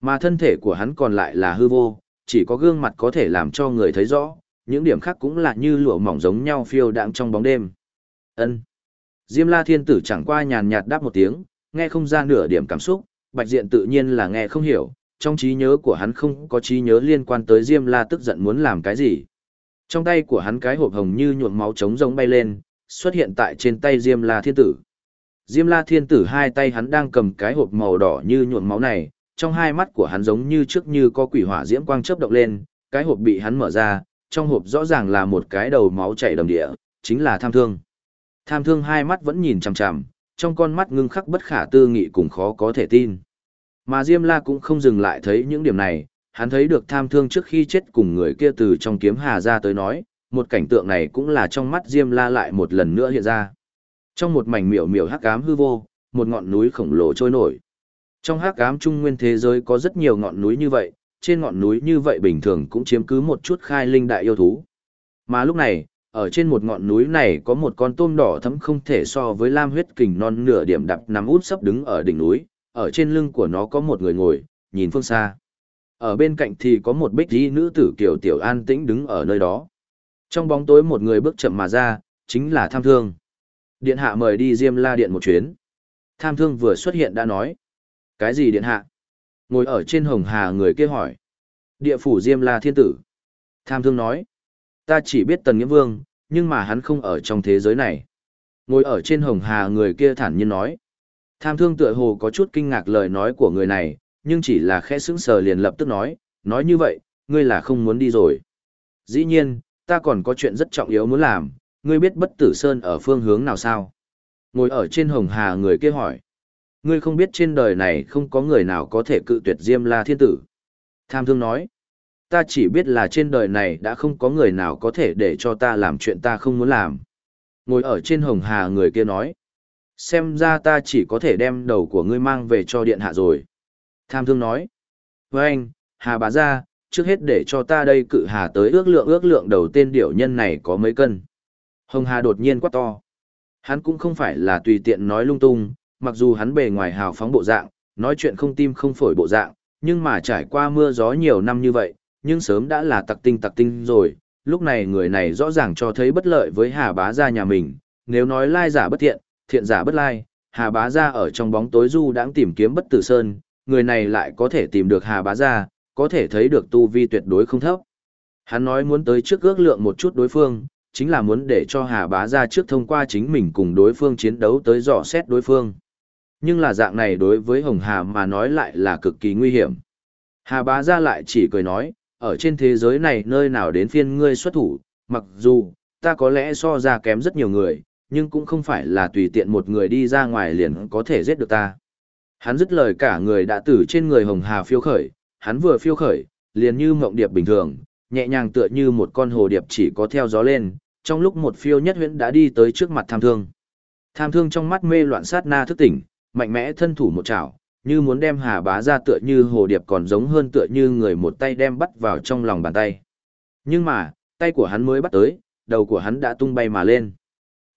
Mà thân thể của hắn còn lại là hư vô, chỉ có gương mặt có thể làm cho người thấy rõ, những điểm khác cũng là như lụa mỏng giống nhau phiêu đạng trong bóng đêm. Ân. Diêm La Thiên Tử chẳng qua nhàn nhạt đáp một tiếng, nghe không ra nửa điểm cảm xúc, Bạch Diện tự nhiên là nghe không hiểu, trong trí nhớ của hắn không có trí nhớ liên quan tới Diêm La tức giận muốn làm cái gì. Trong tay của hắn cái hộp hồng như nhuộm máu trống rỗng bay lên, xuất hiện tại trên tay Diêm La Thiên Tử. Diêm La Thiên Tử hai tay hắn đang cầm cái hộp màu đỏ như nhuộm máu này, trong hai mắt của hắn giống như trước như có quỷ hỏa diễm quang chớp động lên, cái hộp bị hắn mở ra, trong hộp rõ ràng là một cái đầu máu chảy đầm địa, chính là tham thương. Tham thương hai mắt vẫn nhìn chằm chằm, trong con mắt ngưng khắc bất khả tư nghị cùng khó có thể tin. Mà Diêm La cũng không dừng lại thấy những điểm này, hắn thấy được tham thương trước khi chết cùng người kia từ trong kiếm hà ra tới nói, một cảnh tượng này cũng là trong mắt Diêm La lại một lần nữa hiện ra. Trong một mảnh miểu miểu hắc ám hư vô, một ngọn núi khổng lồ trôi nổi. Trong hắc ám trung nguyên thế giới có rất nhiều ngọn núi như vậy, trên ngọn núi như vậy bình thường cũng chiếm cứ một chút khai linh đại yêu thú. Mà lúc này, ở trên một ngọn núi này có một con tôm đỏ thấm không thể so với lam huyết kình non nửa điểm đập nằm út sấp đứng ở đỉnh núi, ở trên lưng của nó có một người ngồi, nhìn phương xa. Ở bên cạnh thì có một bích y nữ tử kiểu tiểu an tĩnh đứng ở nơi đó. Trong bóng tối một người bước chậm mà ra, chính là tham thương. Điện hạ mời đi Diêm La Điện một chuyến. Tham thương vừa xuất hiện đã nói. Cái gì điện hạ? Ngồi ở trên hồng hà người kia hỏi. Địa phủ Diêm La Thiên Tử. Tham thương nói. Ta chỉ biết Tần Nghĩa Vương, nhưng mà hắn không ở trong thế giới này. Ngồi ở trên hồng hà người kia thản nhiên nói. Tham thương tựa hồ có chút kinh ngạc lời nói của người này, nhưng chỉ là khẽ sững sờ liền lập tức nói, nói như vậy, ngươi là không muốn đi rồi. Dĩ nhiên, ta còn có chuyện rất trọng yếu muốn làm, ngươi biết bất tử sơn ở phương hướng nào sao? Ngồi ở trên hồng hà người kia hỏi. Ngươi không biết trên đời này không có người nào có thể cự tuyệt Diêm La Thiên Tử. Tham thương nói. Ta chỉ biết là trên đời này đã không có người nào có thể để cho ta làm chuyện ta không muốn làm. Ngồi ở trên hồng hà người kia nói. Xem ra ta chỉ có thể đem đầu của ngươi mang về cho điện hạ rồi. Tham thương nói. Với anh, hà bá ra, trước hết để cho ta đây cự hà tới ước lượng ước lượng đầu tên điểu nhân này có mấy cân. Hồng hà đột nhiên quát to. Hắn cũng không phải là tùy tiện nói lung tung, mặc dù hắn bề ngoài hào phóng bộ dạng, nói chuyện không tim không phổi bộ dạng, nhưng mà trải qua mưa gió nhiều năm như vậy, nhưng sớm đã là tặc tinh tặc tinh rồi, lúc này người này rõ ràng cho thấy bất lợi với Hà Bá gia nhà mình, nếu nói lai giả bất thiện, thiện giả bất lai, Hà Bá gia ở trong bóng tối du đang tìm kiếm bất tử sơn, người này lại có thể tìm được Hà Bá gia, có thể thấy được tu vi tuyệt đối không thấp. Hắn nói muốn tới trước ước lượng một chút đối phương, chính là muốn để cho Hà Bá gia trước thông qua chính mình cùng đối phương chiến đấu tới dò xét đối phương. Nhưng là dạng này đối với Hồng Hà mà nói lại là cực kỳ nguy hiểm. Hà Bá gia lại chỉ cười nói, ở trên thế giới này nơi nào đến phiên ngươi xuất thủ, mặc dù, ta có lẽ so ra kém rất nhiều người, nhưng cũng không phải là tùy tiện một người đi ra ngoài liền có thể giết được ta. Hắn dứt lời cả người đã tử trên người Hồng Hà phiêu khởi, hắn vừa phiêu khởi, liền như mộng điệp bình thường, nhẹ nhàng tựa như một con hồ điệp chỉ có theo gió lên, trong lúc một phiêu nhất huyễn đã đi tới trước mặt tham thương. Tham thương trong mắt mê loạn sát na thức tỉnh, mạnh mẽ thân thủ một chảo, như muốn đem hà bá ra tựa như hồ điệp còn giống hơn tựa như người một tay đem bắt vào trong lòng bàn tay. Nhưng mà, tay của hắn mới bắt tới, đầu của hắn đã tung bay mà lên.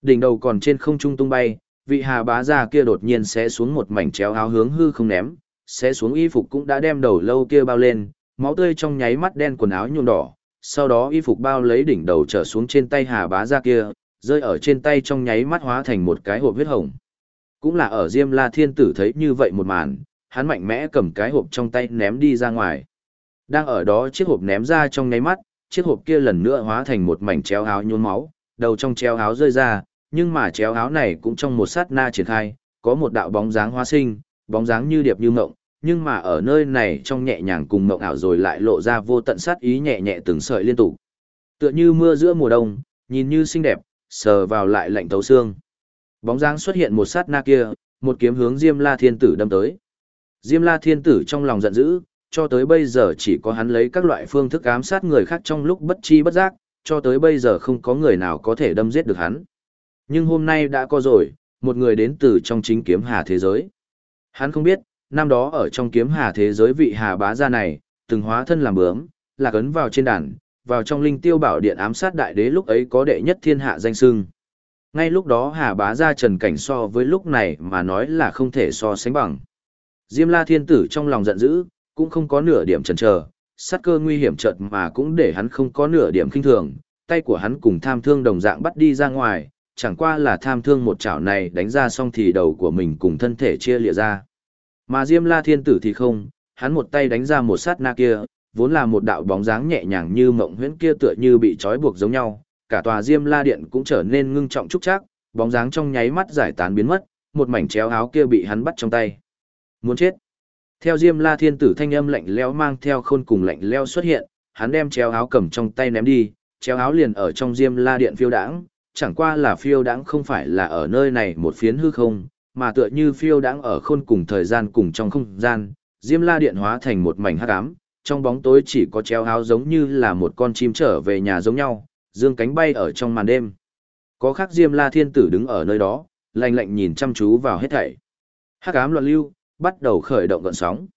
Đỉnh đầu còn trên không trung tung bay, vị hà bá ra kia đột nhiên sẽ xuống một mảnh chéo áo hướng hư không ném, sẽ xuống y phục cũng đã đem đầu lâu kia bao lên, máu tươi trong nháy mắt đen quần áo nhuộm đỏ, sau đó y phục bao lấy đỉnh đầu trở xuống trên tay hà bá ra kia, rơi ở trên tay trong nháy mắt hóa thành một cái hộp huyết hồng. Cũng là ở Diêm La Thiên Tử thấy như vậy một màn, hắn mạnh mẽ cầm cái hộp trong tay ném đi ra ngoài. Đang ở đó chiếc hộp ném ra trong nháy mắt, chiếc hộp kia lần nữa hóa thành một mảnh chéo áo nhuốm máu, đầu trong chéo áo rơi ra, nhưng mà chéo áo này cũng trong một sát na triển khai, có một đạo bóng dáng hóa sinh, bóng dáng như điệp như mộng, nhưng mà ở nơi này trong nhẹ nhàng cùng mộng ảo rồi lại lộ ra vô tận sát ý nhẹ nhẹ từng sợi liên tục. Tựa như mưa giữa mùa đông, nhìn như xinh đẹp, sờ vào lại lạnh thấu xương. Bóng dáng xuất hiện một sát na kia, một kiếm hướng Diêm La Thiên Tử đâm tới. Diêm La Thiên Tử trong lòng giận dữ, cho tới bây giờ chỉ có hắn lấy các loại phương thức ám sát người khác trong lúc bất chi bất giác, cho tới bây giờ không có người nào có thể đâm giết được hắn. Nhưng hôm nay đã có rồi, một người đến từ trong chính kiếm hà thế giới. Hắn không biết, năm đó ở trong kiếm hà thế giới vị hà bá gia này, từng hóa thân làm bướm, lạc ấn vào trên đàn, vào trong linh tiêu bảo điện ám sát đại đế lúc ấy có đệ nhất thiên hạ danh sưng. Ngay lúc đó hà bá gia trần cảnh so với lúc này mà nói là không thể so sánh bằng. Diêm la thiên tử trong lòng giận dữ, cũng không có nửa điểm chần chờ, sát cơ nguy hiểm chợt mà cũng để hắn không có nửa điểm kinh thường, tay của hắn cùng tham thương đồng dạng bắt đi ra ngoài, chẳng qua là tham thương một chảo này đánh ra xong thì đầu của mình cùng thân thể chia lịa ra. Mà Diêm La Thiên Tử thì không, hắn một tay đánh ra một sát na kia, vốn là một đạo bóng dáng nhẹ nhàng như mộng huyễn kia tựa như bị trói buộc giống nhau, cả tòa Diêm La Điện cũng trở nên ngưng trọng trúc chắc, bóng dáng trong nháy mắt giải tán biến mất, một mảnh chéo áo kia bị hắn bắt trong tay. Muốn chết. Theo Diêm La Thiên Tử thanh âm lạnh lẽo mang theo khôn cùng lạnh lẽo xuất hiện, hắn đem chéo áo cầm trong tay ném đi, chéo áo liền ở trong Diêm La Điện phiêu đãng, chẳng qua là phiêu đãng không phải là ở nơi này một phiến hư không, mà tựa như phiêu đãng ở khôn cùng thời gian cùng trong không gian, Diêm La Điện hóa thành một mảnh hắc ám, trong bóng tối chỉ có treo áo giống như là một con chim trở về nhà giống nhau, dương cánh bay ở trong màn đêm. Có khắc Diêm La Thiên Tử đứng ở nơi đó, lạnh lạnh nhìn chăm chú vào hết thảy. Hắc ám loạn lưu, bắt đầu khởi động gợn sóng.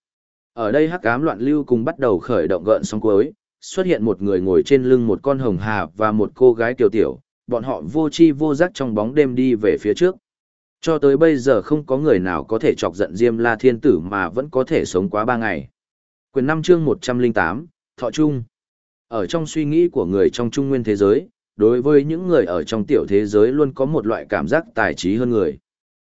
Ở đây hắc ám loạn lưu cùng bắt đầu khởi động gợn sóng cuối, xuất hiện một người ngồi trên lưng một con hồng hà và một cô gái tiểu tiểu, bọn họ vô chi vô giác trong bóng đêm đi về phía trước. Cho tới bây giờ không có người nào có thể chọc giận Diêm La Thiên Tử mà vẫn có thể sống quá ba ngày. Quyền 5 chương 108, Thọ Trung. Ở trong suy nghĩ của người trong trung nguyên thế giới, đối với những người ở trong tiểu thế giới luôn có một loại cảm giác tài trí hơn người.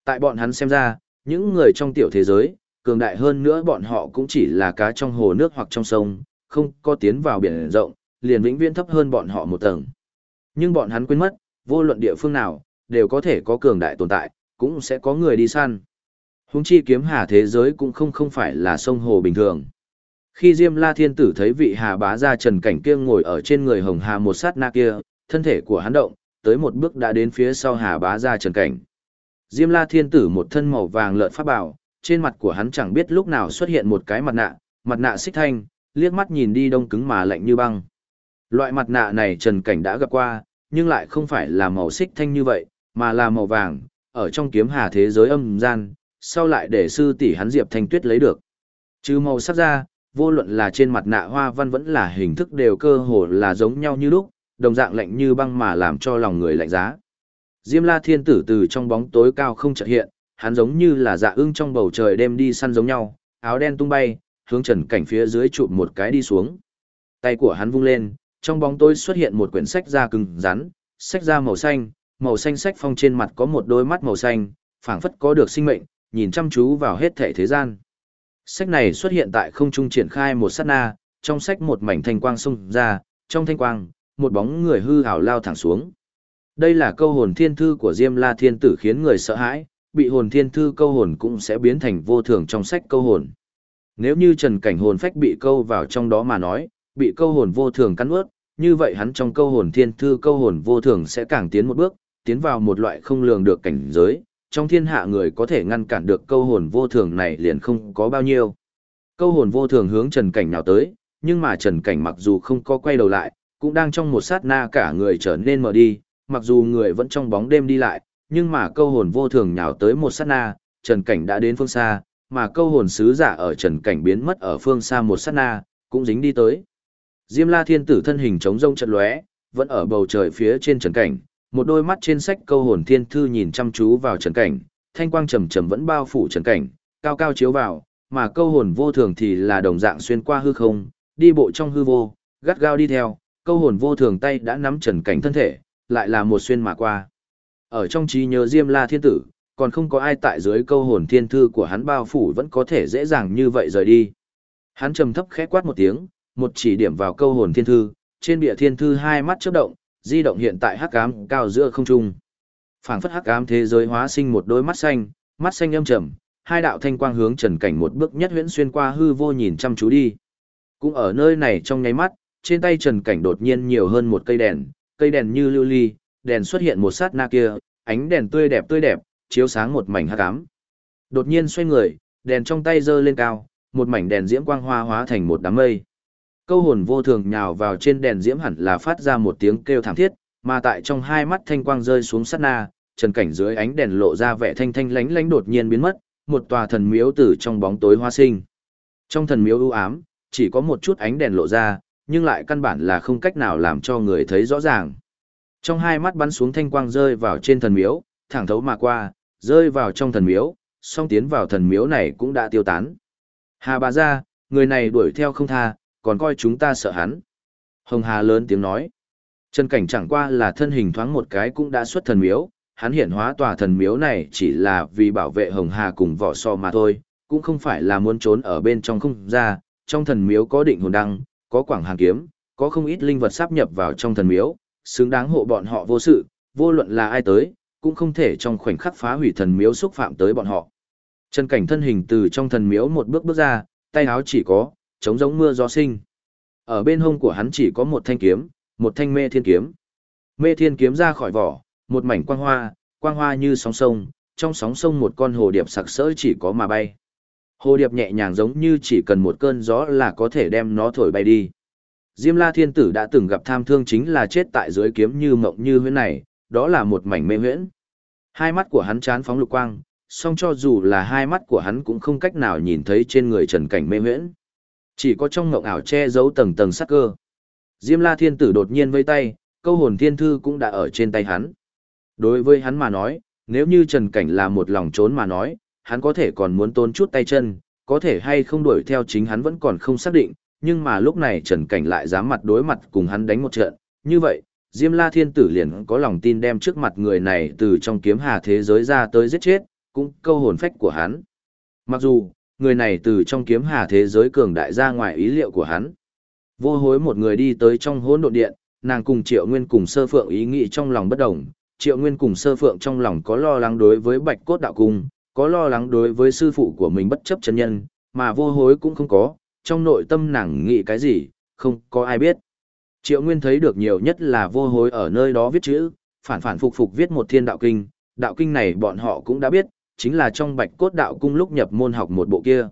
Tại bọn hắn xem ra, những người trong tiểu thế giới, cường đại hơn nữa bọn họ cũng chỉ là cá trong hồ nước hoặc trong sông, không có tiến vào biển rộng, liền vĩnh viễn thấp hơn bọn họ một tầng. Nhưng bọn hắn quên mất, vô luận địa phương nào, đều có thể có cường đại tồn tại, cũng sẽ có người đi săn. Húng chi kiếm hà thế giới cũng không không phải là sông hồ bình thường. Khi Diêm La Thiên Tử thấy vị hà bá gia trần cảnh kia ngồi ở trên người hồng hà một sát na kia, thân thể của hắn động, tới một bước đã đến phía sau hà bá gia trần cảnh. Diêm La Thiên Tử một thân màu vàng lợn pháp bảo, trên mặt của hắn chẳng biết lúc nào xuất hiện một cái mặt nạ, mặt nạ xích thanh, liếc mắt nhìn đi đông cứng mà lạnh như băng. Loại mặt nạ này Trần Cảnh đã gặp qua, nhưng lại không phải là màu xích thanh như vậy, mà là màu vàng, ở trong kiếm hà thế giới âm gian, sau lại để sư tỷ hắn Diệp Thanh Tuyết lấy được. Chứ màu sắc ra, vô luận là trên mặt nạ hoa văn vẫn là hình thức đều cơ hồ là giống nhau như lúc, đồng dạng lạnh như băng mà làm cho lòng người lạnh giá. Diêm La Thiên Tử từ trong bóng tối cao không chợt hiện, hắn giống như là dạ ưng trong bầu trời đem đi săn giống nhau, áo đen tung bay, hướng Trần Cảnh phía dưới chụp một cái đi xuống. Tay của hắn vung lên, trong bóng tôi xuất hiện một quyển sách da cứng rắn, sách da màu xanh, màu xanh sách phong trên mặt có một đôi mắt màu xanh, phảng phất có được sinh mệnh, nhìn chăm chú vào hết thể thế gian. Sách này xuất hiện tại không trung triển khai một sát na, trong sách một mảnh thanh quang xung ra, trong thanh quang, một bóng người hư ảo lao thẳng xuống. Đây là câu hồn thiên thư của Diêm La Thiên Tử khiến người sợ hãi, bị hồn thiên thư câu hồn cũng sẽ biến thành vô thường trong sách câu hồn. Nếu như trần cảnh hồn phách bị câu vào trong đó mà nói, bị câu hồn vô thường cắn ướt, như vậy hắn trong câu hồn thiên thư câu hồn vô thường sẽ càng tiến một bước, tiến vào một loại không lường được cảnh giới, trong thiên hạ người có thể ngăn cản được câu hồn vô thường này liền không có bao nhiêu. Câu hồn vô thường hướng Trần Cảnh nào tới, nhưng mà Trần Cảnh mặc dù không có quay đầu lại, cũng đang trong một sát na cả người trở nên mở đi, mặc dù người vẫn trong bóng đêm đi lại, nhưng mà câu hồn vô thường nhào tới một sát na, Trần Cảnh đã đến phương xa, mà câu hồn sứ giả ở Trần Cảnh biến mất ở phương xa một sát na, cũng dính đi tới. Diêm La Thiên Tử thân hình chống rông chật lóe, vẫn ở bầu trời phía trên Trần Cảnh, một đôi mắt trên sách câu hồn thiên thư nhìn chăm chú vào Trần Cảnh, thanh quang trầm trầm vẫn bao phủ Trần Cảnh, cao cao chiếu vào, mà câu hồn vô thường thì là đồng dạng xuyên qua hư không, đi bộ trong hư vô, gắt gao đi theo, câu hồn vô thường tay đã nắm Trần Cảnh thân thể, lại là một xuyên mà qua. Ở trong trí nhớ Diêm La Thiên Tử, còn không có ai tại dưới câu hồn thiên thư của hắn bao phủ vẫn có thể dễ dàng như vậy rời đi. Hắn trầm thấp khẽ quát một tiếng, một chỉ điểm vào câu hồn thiên thư, trên bìa thiên thư hai mắt chớp động, di động hiện tại hắc ám cao giữa không trung. Phảng phất hắc ám thế giới hóa sinh một đôi mắt xanh, mắt xanh âm trầm, hai đạo thanh quang hướng Trần Cảnh một bước nhất huyễn xuyên qua hư vô nhìn chăm chú đi. Cũng ở nơi này trong nháy mắt, trên tay Trần Cảnh đột nhiên nhiều hơn một cây đèn, cây đèn như lưu ly, đèn xuất hiện một sát na kia, ánh đèn tươi đẹp tươi đẹp, chiếu sáng một mảnh hắc ám. Đột nhiên xoay người, đèn trong tay giơ lên cao, một mảnh đèn diễm quang hoa hóa thành một đám mây. Câu hồn vô thường nhào vào trên đèn diễm hẳn là phát ra một tiếng kêu thảm thiết, mà tại trong hai mắt thanh quang rơi xuống sát na, trần cảnh dưới ánh đèn lộ ra vẻ thanh thanh lánh lánh đột nhiên biến mất, một tòa thần miếu từ trong bóng tối hoa sinh. Trong thần miếu u ám, chỉ có một chút ánh đèn lộ ra, nhưng lại căn bản là không cách nào làm cho người thấy rõ ràng. Trong hai mắt bắn xuống thanh quang rơi vào trên thần miếu, thẳng thấu mà qua, rơi vào trong thần miếu, song tiến vào thần miếu này cũng đã tiêu tán. Hà bà ra, người này đuổi theo không tha, còn coi chúng ta sợ hắn. Hồng Hà lớn tiếng nói. Trần Cảnh chẳng qua là thân hình thoáng một cái cũng đã xuất thần miếu, hắn hiển hóa tòa thần miếu này chỉ là vì bảo vệ Hồng Hà cùng vỏ so mà thôi, cũng không phải là muốn trốn ở bên trong không ra, trong thần miếu có định hồn đăng, có quảng hàng kiếm, có không ít linh vật sắp nhập vào trong thần miếu, xứng đáng hộ bọn họ vô sự, vô luận là ai tới, cũng không thể trong khoảnh khắc phá hủy thần miếu xúc phạm tới bọn họ. Trần Cảnh thân hình từ trong thần miếu một bước bước ra, tay áo chỉ có, chống giống mưa gió sinh. Ở bên hông của hắn chỉ có một thanh kiếm, một thanh mê thiên kiếm. Mê thiên kiếm ra khỏi vỏ, một mảnh quang hoa, quang hoa như sóng sông, trong sóng sông một con hồ điệp sặc sỡ chỉ có mà bay. Hồ điệp nhẹ nhàng giống như chỉ cần một cơn gió là có thể đem nó thổi bay đi. Diêm La Thiên Tử đã từng gặp tham thương chính là chết tại dưới kiếm như mộng như huyễn này, đó là một mảnh mê huyễn. Hai mắt của hắn chán phóng lục quang, song cho dù là hai mắt của hắn cũng không cách nào nhìn thấy trên người trần cảnh mê huyễn. Chỉ có trong ngộng ảo che giấu tầng tầng sắc cơ. Diêm La Thiên Tử đột nhiên vây tay, câu hồn thiên thư cũng đã ở trên tay hắn. Đối với hắn mà nói, nếu như Trần Cảnh là một lòng trốn mà nói, hắn có thể còn muốn tốn chút tay chân, có thể hay không đuổi theo chính hắn vẫn còn không xác định, nhưng mà lúc này Trần Cảnh lại dám mặt đối mặt cùng hắn đánh một trận, như vậy, Diêm La Thiên Tử liền có lòng tin đem trước mặt người này từ trong kiếm hà thế giới ra tới giết chết, cũng câu hồn phách của hắn. Mặc dù, người này từ trong kiếm hà thế giới cường đại ra ngoài ý liệu của hắn. Vô hối một người đi tới trong hỗn độn điện, nàng cùng Triệu Nguyên cùng Sơ Phượng ý nghĩ trong lòng bất đồng, Triệu Nguyên cùng Sơ Phượng trong lòng có lo lắng đối với Bạch Cốt Đạo Cung, có lo lắng đối với sư phụ của mình bất chấp chân nhân, mà vô hối cũng không có, trong nội tâm nàng nghĩ cái gì, không có ai biết. Triệu Nguyên thấy được nhiều nhất là vô hối ở nơi đó viết chữ, phản phản phục phục viết một thiên đạo kinh, đạo kinh này bọn họ cũng đã biết, chính là trong bạch cốt đạo cung lúc nhập môn học một bộ kia.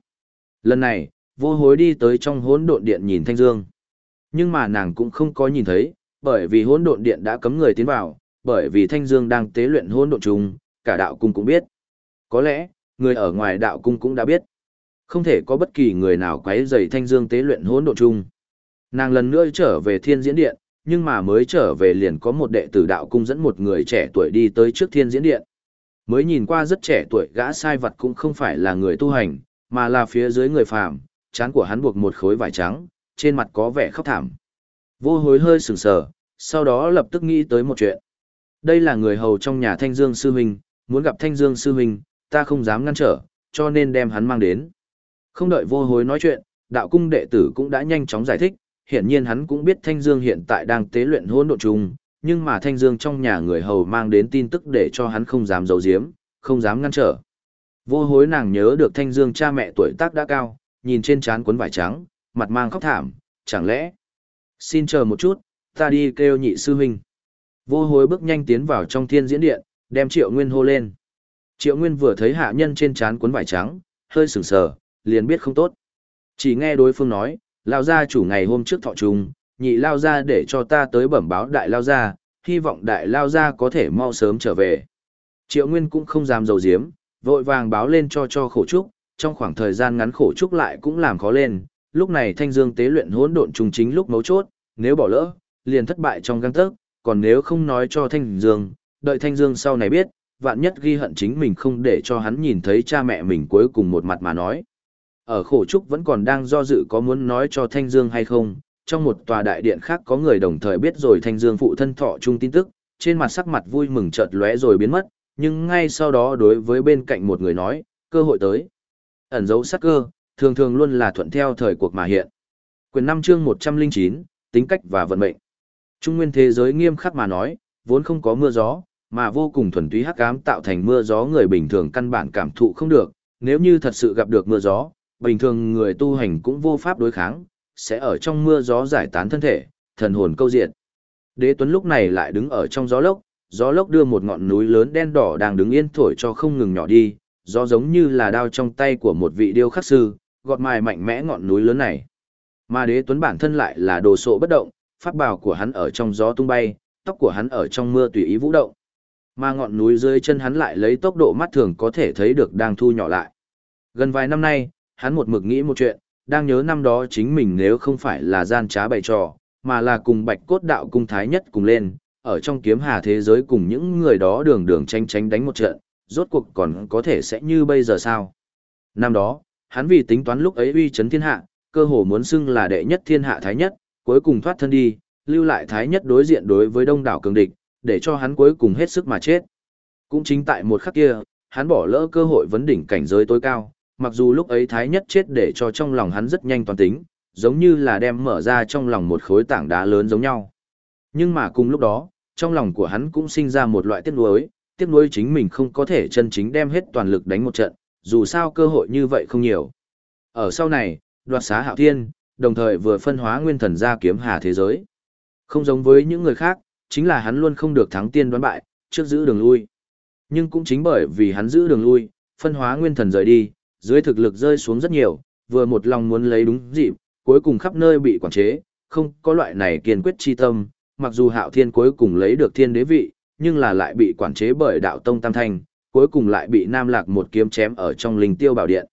Lần này, vô hối đi tới trong hỗn độn điện nhìn Thanh Dương. Nhưng mà nàng cũng không có nhìn thấy, bởi vì hỗn độn điện đã cấm người tiến vào, bởi vì Thanh Dương đang tế luyện hỗn độn trùng, cả đạo cung cũng biết. Có lẽ, người ở ngoài đạo cung cũng đã biết. Không thể có bất kỳ người nào quấy rầy Thanh Dương tế luyện hỗn độn trùng. Nàng lần nữa trở về Thiên Diễn Điện, nhưng mà mới trở về liền có một đệ tử đạo cung dẫn một người trẻ tuổi đi tới trước Thiên Diễn Điện. Mới nhìn qua rất trẻ tuổi gã sai vật cũng không phải là người tu hành, mà là phía dưới người phàm, Chán của hắn buộc một khối vải trắng, trên mặt có vẻ khóc thảm. Vô hối hơi sừng sờ, sau đó lập tức nghĩ tới một chuyện. Đây là người hầu trong nhà Thanh Dương Sư Minh, muốn gặp Thanh Dương Sư Minh, ta không dám ngăn trở, cho nên đem hắn mang đến. Không đợi vô hối nói chuyện, đạo cung đệ tử cũng đã nhanh chóng giải thích, hiển nhiên hắn cũng biết Thanh Dương hiện tại đang tế luyện hôn độn trùng, nhưng mà Thanh Dương trong nhà người hầu mang đến tin tức để cho hắn không dám giấu giếm, không dám ngăn trở. Vô hối nàng nhớ được Thanh Dương cha mẹ tuổi tác đã cao, nhìn trên trán cuốn vải trắng, mặt mang khóc thảm, chẳng lẽ... Xin chờ một chút, ta đi kêu nhị sư huynh. Vô hối bước nhanh tiến vào trong thiên diễn điện, đem Triệu Nguyên hô lên. Triệu Nguyên vừa thấy hạ nhân trên trán cuốn vải trắng, hơi sửng sờ, liền biết không tốt. Chỉ nghe đối phương nói, lao gia chủ ngày hôm trước thọ trùng, nhị lao gia để cho ta tới bẩm báo đại lao gia, hy vọng đại lao ra có thể mau sớm trở về. Triệu Nguyên cũng không dám dầu diếm, vội vàng báo lên cho cho khổ trúc, trong khoảng thời gian ngắn khổ trúc lại cũng làm khó lên, lúc này thanh dương tế luyện hỗn độn trùng chính lúc mấu chốt, nếu bỏ lỡ, liền thất bại trong găng tấc, còn nếu không nói cho thanh dương, đợi thanh dương sau này biết, vạn nhất ghi hận chính mình không để cho hắn nhìn thấy cha mẹ mình cuối cùng một mặt mà nói. Ở khổ trúc vẫn còn đang do dự có muốn nói cho thanh dương hay không, trong một tòa đại điện khác có người đồng thời biết rồi thanh dương phụ thân thọ chung tin tức, trên mặt sắc mặt vui mừng chợt lóe rồi biến mất, nhưng ngay sau đó đối với bên cạnh một người nói, cơ hội tới. Ẩn dấu sắc cơ, thường thường luôn là thuận theo thời cuộc mà hiện. Quyền 5 chương 109, tính cách và vận mệnh. Trung nguyên thế giới nghiêm khắc mà nói, vốn không có mưa gió, mà vô cùng thuần túy hắc ám tạo thành mưa gió người bình thường căn bản cảm thụ không được, nếu như thật sự gặp được mưa gió, bình thường người tu hành cũng vô pháp đối kháng, sẽ ở trong mưa gió giải tán thân thể, thần hồn câu diện. Đế Tuấn lúc này lại đứng ở trong gió lốc, gió lốc đưa một ngọn núi lớn đen đỏ đang đứng yên thổi cho không ngừng nhỏ đi, gió giống như là đao trong tay của một vị điêu khắc sư, gọt mài mạnh mẽ ngọn núi lớn này. Mà Đế Tuấn bản thân lại là đồ sộ bất động, pháp bào của hắn ở trong gió tung bay, tóc của hắn ở trong mưa tùy ý vũ động. Mà ngọn núi dưới chân hắn lại lấy tốc độ mắt thường có thể thấy được đang thu nhỏ lại. Gần vài năm nay, hắn một mực nghĩ một chuyện, đang nhớ năm đó chính mình nếu không phải là gian trá bày trò, mà là cùng bạch cốt đạo cung thái nhất cùng lên, ở trong kiếm hà thế giới cùng những người đó đường đường tranh tranh đánh một trận, rốt cuộc còn có thể sẽ như bây giờ sao. Năm đó, hắn vì tính toán lúc ấy uy chấn thiên hạ, cơ hồ muốn xưng là đệ nhất thiên hạ thái nhất, cuối cùng thoát thân đi, lưu lại thái nhất đối diện đối với đông đảo cường địch, để cho hắn cuối cùng hết sức mà chết. Cũng chính tại một khắc kia, hắn bỏ lỡ cơ hội vấn đỉnh cảnh giới tối cao, mặc dù lúc ấy thái nhất chết để cho trong lòng hắn rất nhanh toàn tính, giống như là đem mở ra trong lòng một khối tảng đá lớn giống nhau. Nhưng mà cùng lúc đó, trong lòng của hắn cũng sinh ra một loại tiếc nuối, tiếc nuối chính mình không có thể chân chính đem hết toàn lực đánh một trận, dù sao cơ hội như vậy không nhiều. Ở sau này, đoạt xá hạo thiên, đồng thời vừa phân hóa nguyên thần ra kiếm hà thế giới. Không giống với những người khác, chính là hắn luôn không được thắng tiên đoán bại, trước giữ đường lui. Nhưng cũng chính bởi vì hắn giữ đường lui, phân hóa nguyên thần rời đi, dưới thực lực rơi xuống rất nhiều, vừa một lòng muốn lấy đúng dịp, cuối cùng khắp nơi bị quản chế, không có loại này kiên quyết chi tâm, mặc dù hạo thiên cuối cùng lấy được thiên đế vị, nhưng là lại bị quản chế bởi đạo tông tam thanh, cuối cùng lại bị nam lạc một kiếm chém ở trong linh tiêu bảo điện.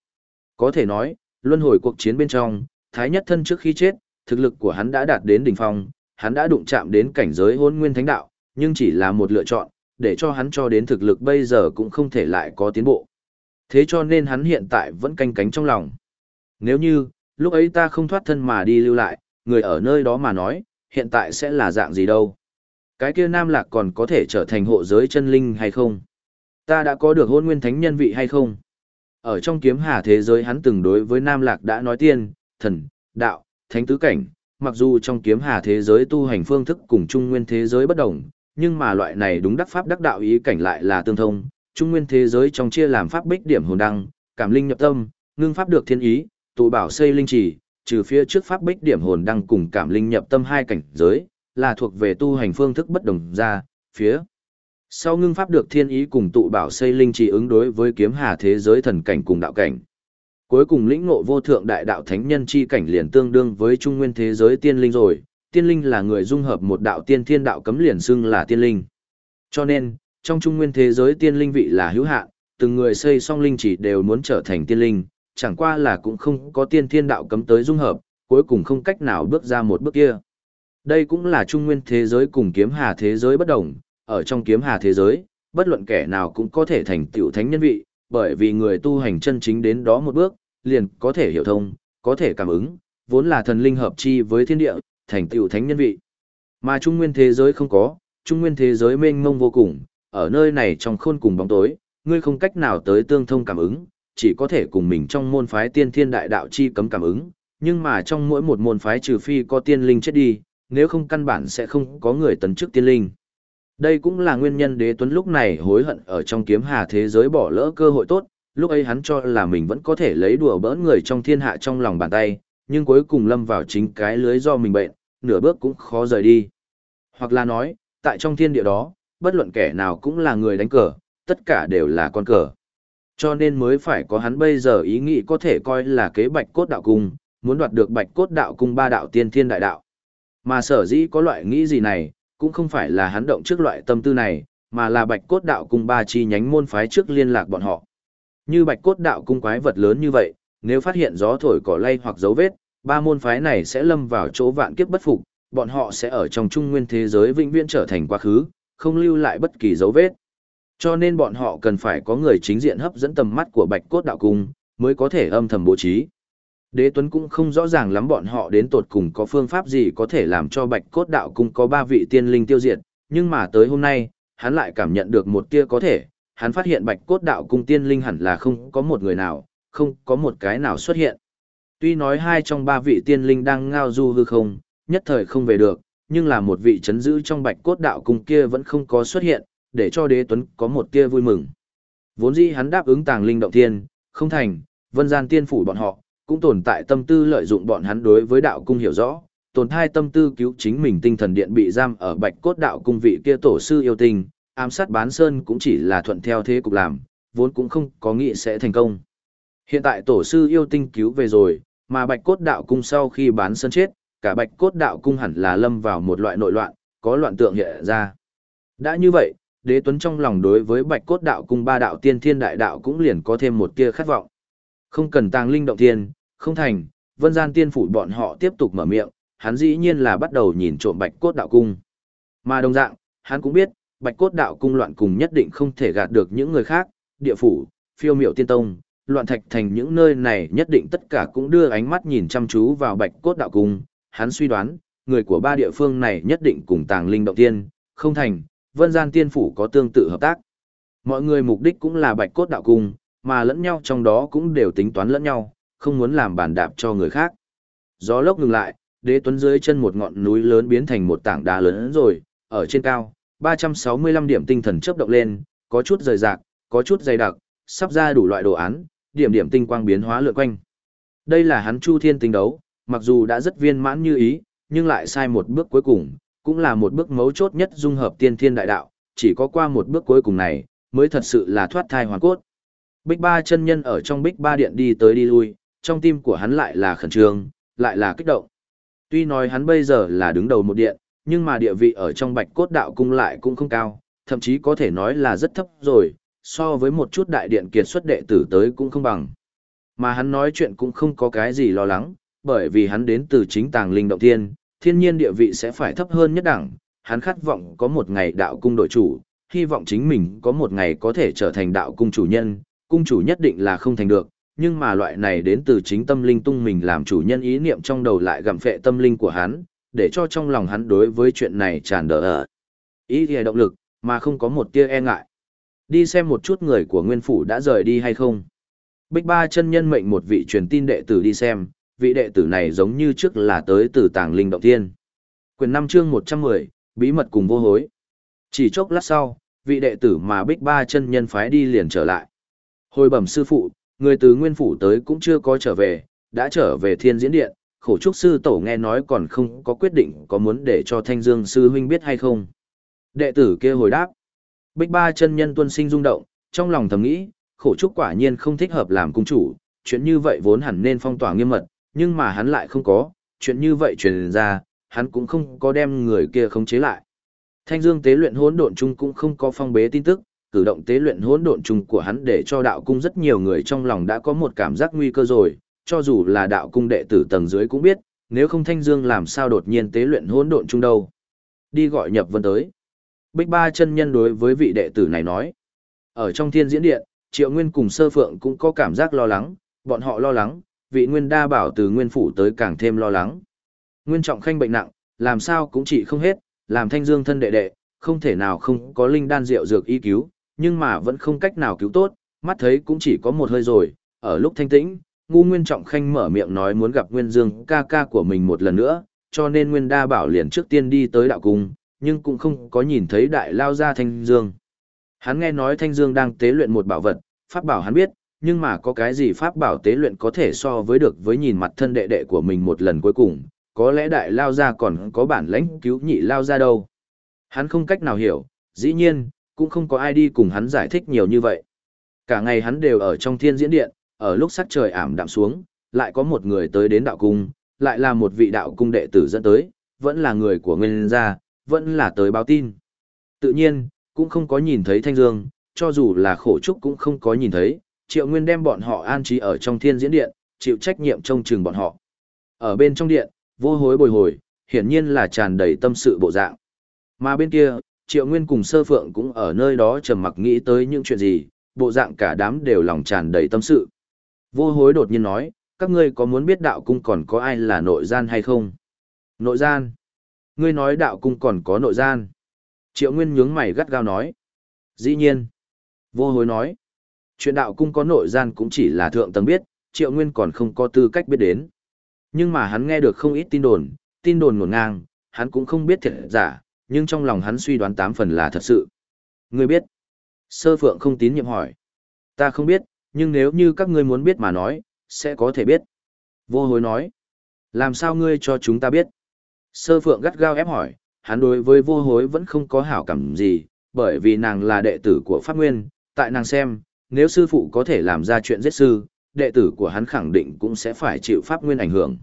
Có thể nói, luân hồi cuộc chiến bên trong, thái nhất thân trước khi chết, thực lực của hắn đã đạt đến đỉnh phong, hắn đã đụng chạm đến cảnh giới hôn nguyên thánh đạo, nhưng chỉ là một lựa chọn, để cho hắn cho đến thực lực bây giờ cũng không thể lại có tiến bộ. Thế cho nên hắn hiện tại vẫn canh cánh trong lòng. Nếu như, lúc ấy ta không thoát thân mà đi lưu lại, người ở nơi đó mà nói, hiện tại sẽ là dạng gì đâu. Cái kia nam lạc còn có thể trở thành hộ giới chân linh hay không? Ta đã có được hôn nguyên thánh nhân vị hay không? Ở trong kiếm hà thế giới hắn từng đối với nam lạc đã nói tiên, thần, đạo, thánh tứ cảnh, mặc dù trong kiếm hà thế giới tu hành phương thức cùng trung nguyên thế giới bất đồng, nhưng mà loại này đúng đắc pháp đắc đạo ý cảnh lại là tương thông, trung nguyên thế giới trong chia làm pháp bích điểm hồn đăng, cảm linh nhập tâm, ngưng pháp được thiên ý, tụ bảo xây linh trì, trừ phía trước pháp bích điểm hồn đăng cùng cảm linh nhập tâm hai cảnh giới, là thuộc về tu hành phương thức bất đồng ra, phía sau ngưng pháp được thiên ý cùng tụ bảo xây linh trì ứng đối với kiếm hà thế giới thần cảnh cùng đạo cảnh. Cuối cùng lĩnh ngộ vô thượng đại đạo thánh nhân chi cảnh liền tương đương với trung nguyên thế giới tiên linh rồi, tiên linh là người dung hợp một đạo tiên thiên đạo cấm liền xưng là tiên linh. Cho nên, trong trung nguyên thế giới tiên linh vị là hữu hạn, từng người xây xong linh chỉ đều muốn trở thành tiên linh, chẳng qua là cũng không có tiên thiên đạo cấm tới dung hợp, cuối cùng không cách nào bước ra một bước kia. Đây cũng là trung nguyên thế giới cùng kiếm hà thế giới bất đồng, ở trong kiếm hà thế giới, bất luận kẻ nào cũng có thể thành tiểu thánh nhân vị, bởi vì người tu hành chân chính đến đó một bước, liền có thể hiểu thông, có thể cảm ứng, vốn là thần linh hợp chi với thiên địa, thành tiểu thánh nhân vị. Mà trung nguyên thế giới không có, trung nguyên thế giới mênh mông vô cùng, ở nơi này trong khôn cùng bóng tối, ngươi không cách nào tới tương thông cảm ứng, chỉ có thể cùng mình trong môn phái tiên thiên đại đạo chi cấm cảm ứng, nhưng mà trong mỗi một môn phái trừ phi có tiên linh chết đi, nếu không căn bản sẽ không có người tấn chức tiên linh. Đây cũng là nguyên nhân đế tuấn lúc này hối hận ở trong kiếm hà thế giới bỏ lỡ cơ hội tốt, lúc ấy hắn cho là mình vẫn có thể lấy đùa bỡn người trong thiên hạ trong lòng bàn tay, nhưng cuối cùng lâm vào chính cái lưới do mình bệnh, nửa bước cũng khó rời đi. Hoặc là nói, tại trong thiên địa đó, bất luận kẻ nào cũng là người đánh cờ, tất cả đều là con cờ. Cho nên mới phải có hắn bây giờ ý nghĩ có thể coi là kế bạch cốt đạo cung, muốn đoạt được bạch cốt đạo cung ba đạo tiên thiên đại đạo. Mà sở dĩ có loại nghĩ gì này, Cũng không phải là hắn động trước loại tâm tư này, mà là bạch cốt đạo cung ba chi nhánh môn phái trước liên lạc bọn họ. Như bạch cốt đạo cung quái vật lớn như vậy, nếu phát hiện gió thổi cỏ lay hoặc dấu vết, ba môn phái này sẽ lâm vào chỗ vạn kiếp bất phục, bọn họ sẽ ở trong trung nguyên thế giới vĩnh viễn trở thành quá khứ, không lưu lại bất kỳ dấu vết. Cho nên bọn họ cần phải có người chính diện hấp dẫn tầm mắt của Bạch Cốt Đạo Cung, mới có thể âm thầm bố trí. Đế Tuấn cũng không rõ ràng lắm bọn họ đến tột cùng có phương pháp gì có thể làm cho Bạch Cốt Đạo Cung có ba vị tiên linh tiêu diệt, nhưng mà tới hôm nay, hắn lại cảm nhận được một tia có thể, hắn phát hiện Bạch Cốt Đạo Cung tiên linh hẳn là không có một người nào, không có một cái nào xuất hiện. Tuy nói hai trong ba vị tiên linh đang ngao du hư không, nhất thời không về được, nhưng là một vị chấn giữ trong Bạch Cốt Đạo Cung kia vẫn không có xuất hiện, để cho Đế Tuấn có một tia vui mừng. Vốn dĩ hắn đáp ứng tàng linh động thiên, không thành, vân gian tiên phủ bọn họ, cũng tồn tại tâm tư lợi dụng bọn hắn đối với đạo cung hiểu rõ, tồn thai tâm tư cứu chính mình tinh thần điện bị giam ở bạch cốt đạo cung vị kia tổ sư yêu tình, ám sát bán sơn cũng chỉ là thuận theo thế cục làm, vốn cũng không có nghĩ sẽ thành công. Hiện tại tổ sư yêu tinh cứu về rồi, mà bạch cốt đạo cung sau khi bán sơn chết, cả bạch cốt đạo cung hẳn là lâm vào một loại nội loạn, có loạn tượng hiện ra. Đã như vậy, đế tuấn trong lòng đối với bạch cốt đạo cung ba đạo tiên thiên đại đạo cũng liền có thêm một tia khát vọng. Không cần tàng linh động thiên, không thành, vân gian tiên phủ bọn họ tiếp tục mở miệng, hắn dĩ nhiên là bắt đầu nhìn trộm bạch cốt đạo cung. Mà đồng dạng, hắn cũng biết, bạch cốt đạo cung loạn cùng nhất định không thể gạt được những người khác, địa phủ, phiêu miệu tiên tông, loạn thạch thành những nơi này nhất định tất cả cũng đưa ánh mắt nhìn chăm chú vào bạch cốt đạo cung. Hắn suy đoán, người của ba địa phương này nhất định cùng tàng linh động tiên, không thành, vân gian tiên phủ có tương tự hợp tác. Mọi người mục đích cũng là bạch cốt đạo cung, mà lẫn nhau trong đó cũng đều tính toán lẫn nhau, không muốn làm bàn đạp cho người khác. Gió lốc ngừng lại, đế tuấn dưới chân một ngọn núi lớn biến thành một tảng đá lớn rồi, ở trên cao, 365 điểm tinh thần chớp động lên, có chút rời rạc, có chút dày đặc, sắp ra đủ loại đồ án, điểm điểm tinh quang biến hóa lượn quanh. Đây là hắn Chu Thiên tinh đấu, mặc dù đã rất viên mãn như ý, nhưng lại sai một bước cuối cùng, cũng là một bước mấu chốt nhất dung hợp tiên thiên đại đạo, chỉ có qua một bước cuối cùng này, mới thật sự là thoát thai hoàn cốt. Bích ba chân nhân ở trong bích ba điện đi tới đi lui, trong tim của hắn lại là khẩn trương, lại là kích động. Tuy nói hắn bây giờ là đứng đầu một điện, nhưng mà địa vị ở trong bạch cốt đạo cung lại cũng không cao, thậm chí có thể nói là rất thấp rồi, so với một chút đại điện kiệt xuất đệ tử tới cũng không bằng. Mà hắn nói chuyện cũng không có cái gì lo lắng, bởi vì hắn đến từ chính tàng linh động thiên, thiên nhiên địa vị sẽ phải thấp hơn nhất đẳng, hắn khát vọng có một ngày đạo cung đội chủ, hy vọng chính mình có một ngày có thể trở thành đạo cung chủ nhân, cung chủ nhất định là không thành được, nhưng mà loại này đến từ chính tâm linh tung mình làm chủ nhân ý niệm trong đầu lại gặm phệ tâm linh của hắn, để cho trong lòng hắn đối với chuyện này tràn đỡ ở. Ý thì động lực, mà không có một tia e ngại. Đi xem một chút người của nguyên phủ đã rời đi hay không. Bích ba chân nhân mệnh một vị truyền tin đệ tử đi xem, vị đệ tử này giống như trước là tới từ tàng linh động thiên. Quyền năm chương 110, bí mật cùng vô hối. Chỉ chốc lát sau, vị đệ tử mà bích ba chân nhân phái đi liền trở lại. Hồi bẩm sư phụ, người từ nguyên phủ tới cũng chưa có trở về, đã trở về thiên diễn điện, khổ trúc sư tổ nghe nói còn không có quyết định có muốn để cho thanh dương sư huynh biết hay không. Đệ tử kia hồi đáp. Bích ba chân nhân tuân sinh rung động, trong lòng thầm nghĩ, khổ trúc quả nhiên không thích hợp làm cung chủ, chuyện như vậy vốn hẳn nên phong tỏa nghiêm mật, nhưng mà hắn lại không có, chuyện như vậy truyền ra, hắn cũng không có đem người kia khống chế lại. Thanh Dương tế luyện hỗn độn chung cũng không có phong bế tin tức, cử động tế luyện hỗn độn chung của hắn để cho đạo cung rất nhiều người trong lòng đã có một cảm giác nguy cơ rồi, cho dù là đạo cung đệ tử tầng dưới cũng biết, nếu không Thanh Dương làm sao đột nhiên tế luyện hỗn độn chung đâu. Đi gọi Nhập Vân tới. Bích Ba chân nhân đối với vị đệ tử này nói. Ở trong thiên diễn điện, Triệu Nguyên cùng Sơ Phượng cũng có cảm giác lo lắng, bọn họ lo lắng, vị Nguyên đa bảo từ Nguyên phủ tới càng thêm lo lắng. Nguyên trọng khanh bệnh nặng, làm sao cũng trị không hết, làm Thanh Dương thân đệ đệ, không thể nào không có linh đan rượu dược y cứu, nhưng mà vẫn không cách nào cứu tốt, mắt thấy cũng chỉ có một hơi rồi, ở lúc thanh tĩnh, ngu Nguyên Trọng Khanh mở miệng nói muốn gặp Nguyên Dương ca ca của mình một lần nữa, cho nên Nguyên Đa bảo liền trước tiên đi tới đạo cung, nhưng cũng không có nhìn thấy đại lao ra Thanh Dương. Hắn nghe nói Thanh Dương đang tế luyện một bảo vật, pháp bảo hắn biết, nhưng mà có cái gì pháp bảo tế luyện có thể so với được với nhìn mặt thân đệ đệ của mình một lần cuối cùng, có lẽ đại lao ra còn có bản lãnh cứu nhị lao ra đâu. Hắn không cách nào hiểu, dĩ nhiên, cũng không có ai đi cùng hắn giải thích nhiều như vậy. Cả ngày hắn đều ở trong thiên diễn điện, ở lúc sắc trời ảm đạm xuống, lại có một người tới đến đạo cung, lại là một vị đạo cung đệ tử dẫn tới, vẫn là người của nguyên gia, vẫn là tới báo tin. Tự nhiên, cũng không có nhìn thấy Thanh Dương, cho dù là khổ trúc cũng không có nhìn thấy, Triệu Nguyên đem bọn họ an trí ở trong thiên diễn điện, chịu trách nhiệm trông chừng bọn họ. Ở bên trong điện, vô hối bồi hồi, hiển nhiên là tràn đầy tâm sự bộ dạng. Mà bên kia, Triệu Nguyên cùng Sơ Phượng cũng ở nơi đó trầm mặc nghĩ tới những chuyện gì, bộ dạng cả đám đều lòng tràn đầy tâm sự. Vô hối đột nhiên nói, các ngươi có muốn biết đạo cung còn có ai là nội gian hay không? Nội gian? Ngươi nói đạo cung còn có nội gian? Triệu Nguyên nhướng mày gắt gao nói. Dĩ nhiên. Vô hối nói. Chuyện đạo cung có nội gian cũng chỉ là thượng tầng biết, Triệu Nguyên còn không có tư cách biết đến. Nhưng mà hắn nghe được không ít tin đồn, tin đồn ngổn ngang, hắn cũng không biết thiệt giả, nhưng trong lòng hắn suy đoán tám phần là thật sự. Ngươi biết? Sơ Phượng không tín nhiệm hỏi. Ta không biết, nhưng nếu như các ngươi muốn biết mà nói, sẽ có thể biết. Vô hối nói. Làm sao ngươi cho chúng ta biết? Sơ Phượng gắt gao ép hỏi, hắn đối với vô hối vẫn không có hảo cảm gì, bởi vì nàng là đệ tử của Pháp Nguyên, tại nàng xem, nếu sư phụ có thể làm ra chuyện giết sư, đệ tử của hắn khẳng định cũng sẽ phải chịu Pháp Nguyên ảnh hưởng.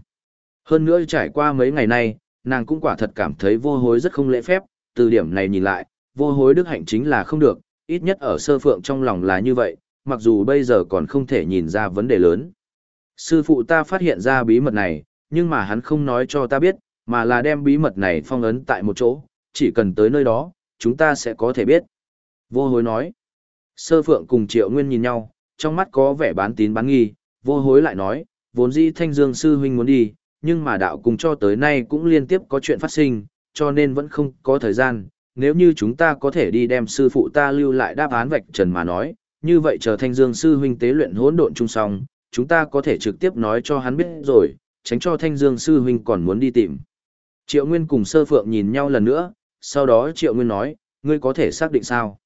Hơn nữa trải qua mấy ngày nay, nàng cũng quả thật cảm thấy vô hối rất không lễ phép, từ điểm này nhìn lại, vô hối đức hạnh chính là không được, ít nhất ở sơ phượng trong lòng là như vậy, mặc dù bây giờ còn không thể nhìn ra vấn đề lớn. Sư phụ ta phát hiện ra bí mật này, nhưng mà hắn không nói cho ta biết, mà là đem bí mật này phong ấn tại một chỗ, chỉ cần tới nơi đó, chúng ta sẽ có thể biết. Vô hối nói. Sơ phượng cùng triệu nguyên nhìn nhau, trong mắt có vẻ bán tín bán nghi, vô hối lại nói, vốn dĩ thanh dương sư huynh muốn đi, nhưng mà đạo cùng cho tới nay cũng liên tiếp có chuyện phát sinh, cho nên vẫn không có thời gian. Nếu như chúng ta có thể đi đem sư phụ ta lưu lại đáp án vạch trần mà nói, như vậy chờ thanh dương sư huynh tế luyện hỗn độn chung xong, chúng ta có thể trực tiếp nói cho hắn biết rồi, tránh cho thanh dương sư huynh còn muốn đi tìm. Triệu Nguyên cùng sơ phượng nhìn nhau lần nữa, sau đó Triệu Nguyên nói, ngươi có thể xác định sao?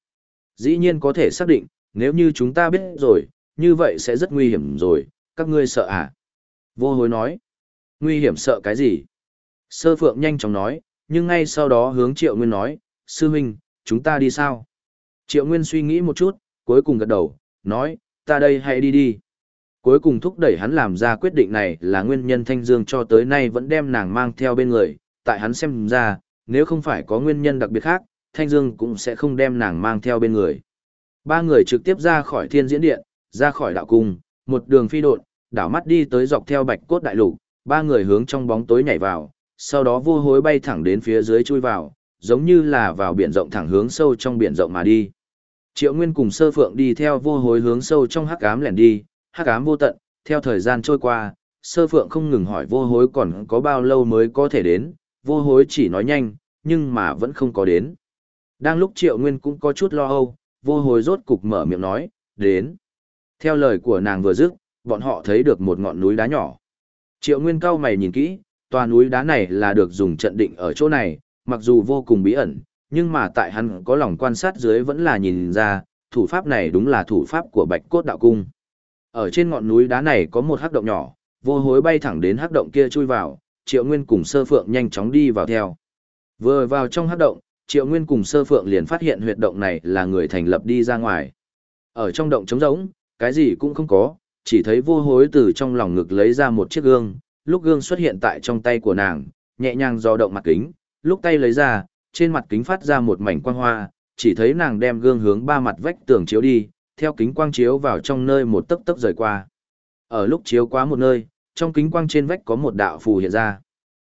Dĩ nhiên có thể xác định, nếu như chúng ta biết rồi, như vậy sẽ rất nguy hiểm rồi, các ngươi sợ à? Vô hối nói, nguy hiểm sợ cái gì? Sơ phượng nhanh chóng nói, nhưng ngay sau đó hướng Triệu Nguyên nói, sư huynh, chúng ta đi sao? Triệu Nguyên suy nghĩ một chút, cuối cùng gật đầu, nói, ta đây hãy đi đi. Cuối cùng thúc đẩy hắn làm ra quyết định này là nguyên nhân Thanh Dương cho tới nay vẫn đem nàng mang theo bên người, tại hắn xem ra, nếu không phải có nguyên nhân đặc biệt khác, Thanh Dương cũng sẽ không đem nàng mang theo bên người. Ba người trực tiếp ra khỏi thiên diễn điện, ra khỏi đạo cung, một đường phi độn, đảo mắt đi tới dọc theo bạch cốt đại lục, ba người hướng trong bóng tối nhảy vào, sau đó vô hối bay thẳng đến phía dưới chui vào, giống như là vào biển rộng thẳng hướng sâu trong biển rộng mà đi. Triệu Nguyên cùng Sơ Phượng đi theo vô hối hướng sâu trong hắc ám lẻn đi, hắc ám vô tận, theo thời gian trôi qua, Sơ Phượng không ngừng hỏi vô hối còn có bao lâu mới có thể đến, vô hối chỉ nói nhanh, nhưng mà vẫn không có đến. Đang lúc Triệu Nguyên cũng có chút lo âu, vô hồi rốt cục mở miệng nói, đến. Theo lời của nàng vừa dứt, bọn họ thấy được một ngọn núi đá nhỏ. Triệu Nguyên cao mày nhìn kỹ, tòa núi đá này là được dùng trận định ở chỗ này, mặc dù vô cùng bí ẩn, nhưng mà tại hắn có lòng quan sát dưới vẫn là nhìn ra, thủ pháp này đúng là thủ pháp của Bạch Cốt Đạo Cung. Ở trên ngọn núi đá này có một hắc động nhỏ, vô hối bay thẳng đến hắc động kia chui vào, Triệu Nguyên cùng Sơ Phượng nhanh chóng đi vào theo. Vừa vào trong hắc động, Triệu Nguyên cùng Sơ Phượng liền phát hiện huyệt động này là người thành lập đi ra ngoài. Ở trong động trống rỗng, cái gì cũng không có, chỉ thấy vô hối từ trong lòng ngực lấy ra một chiếc gương, lúc gương xuất hiện tại trong tay của nàng, nhẹ nhàng do động mặt kính, lúc tay lấy ra, trên mặt kính phát ra một mảnh quang hoa, chỉ thấy nàng đem gương hướng ba mặt vách tường chiếu đi, theo kính quang chiếu vào trong nơi một tấc tấc rời qua. Ở lúc chiếu quá một nơi, trong kính quang trên vách có một đạo phù hiện ra.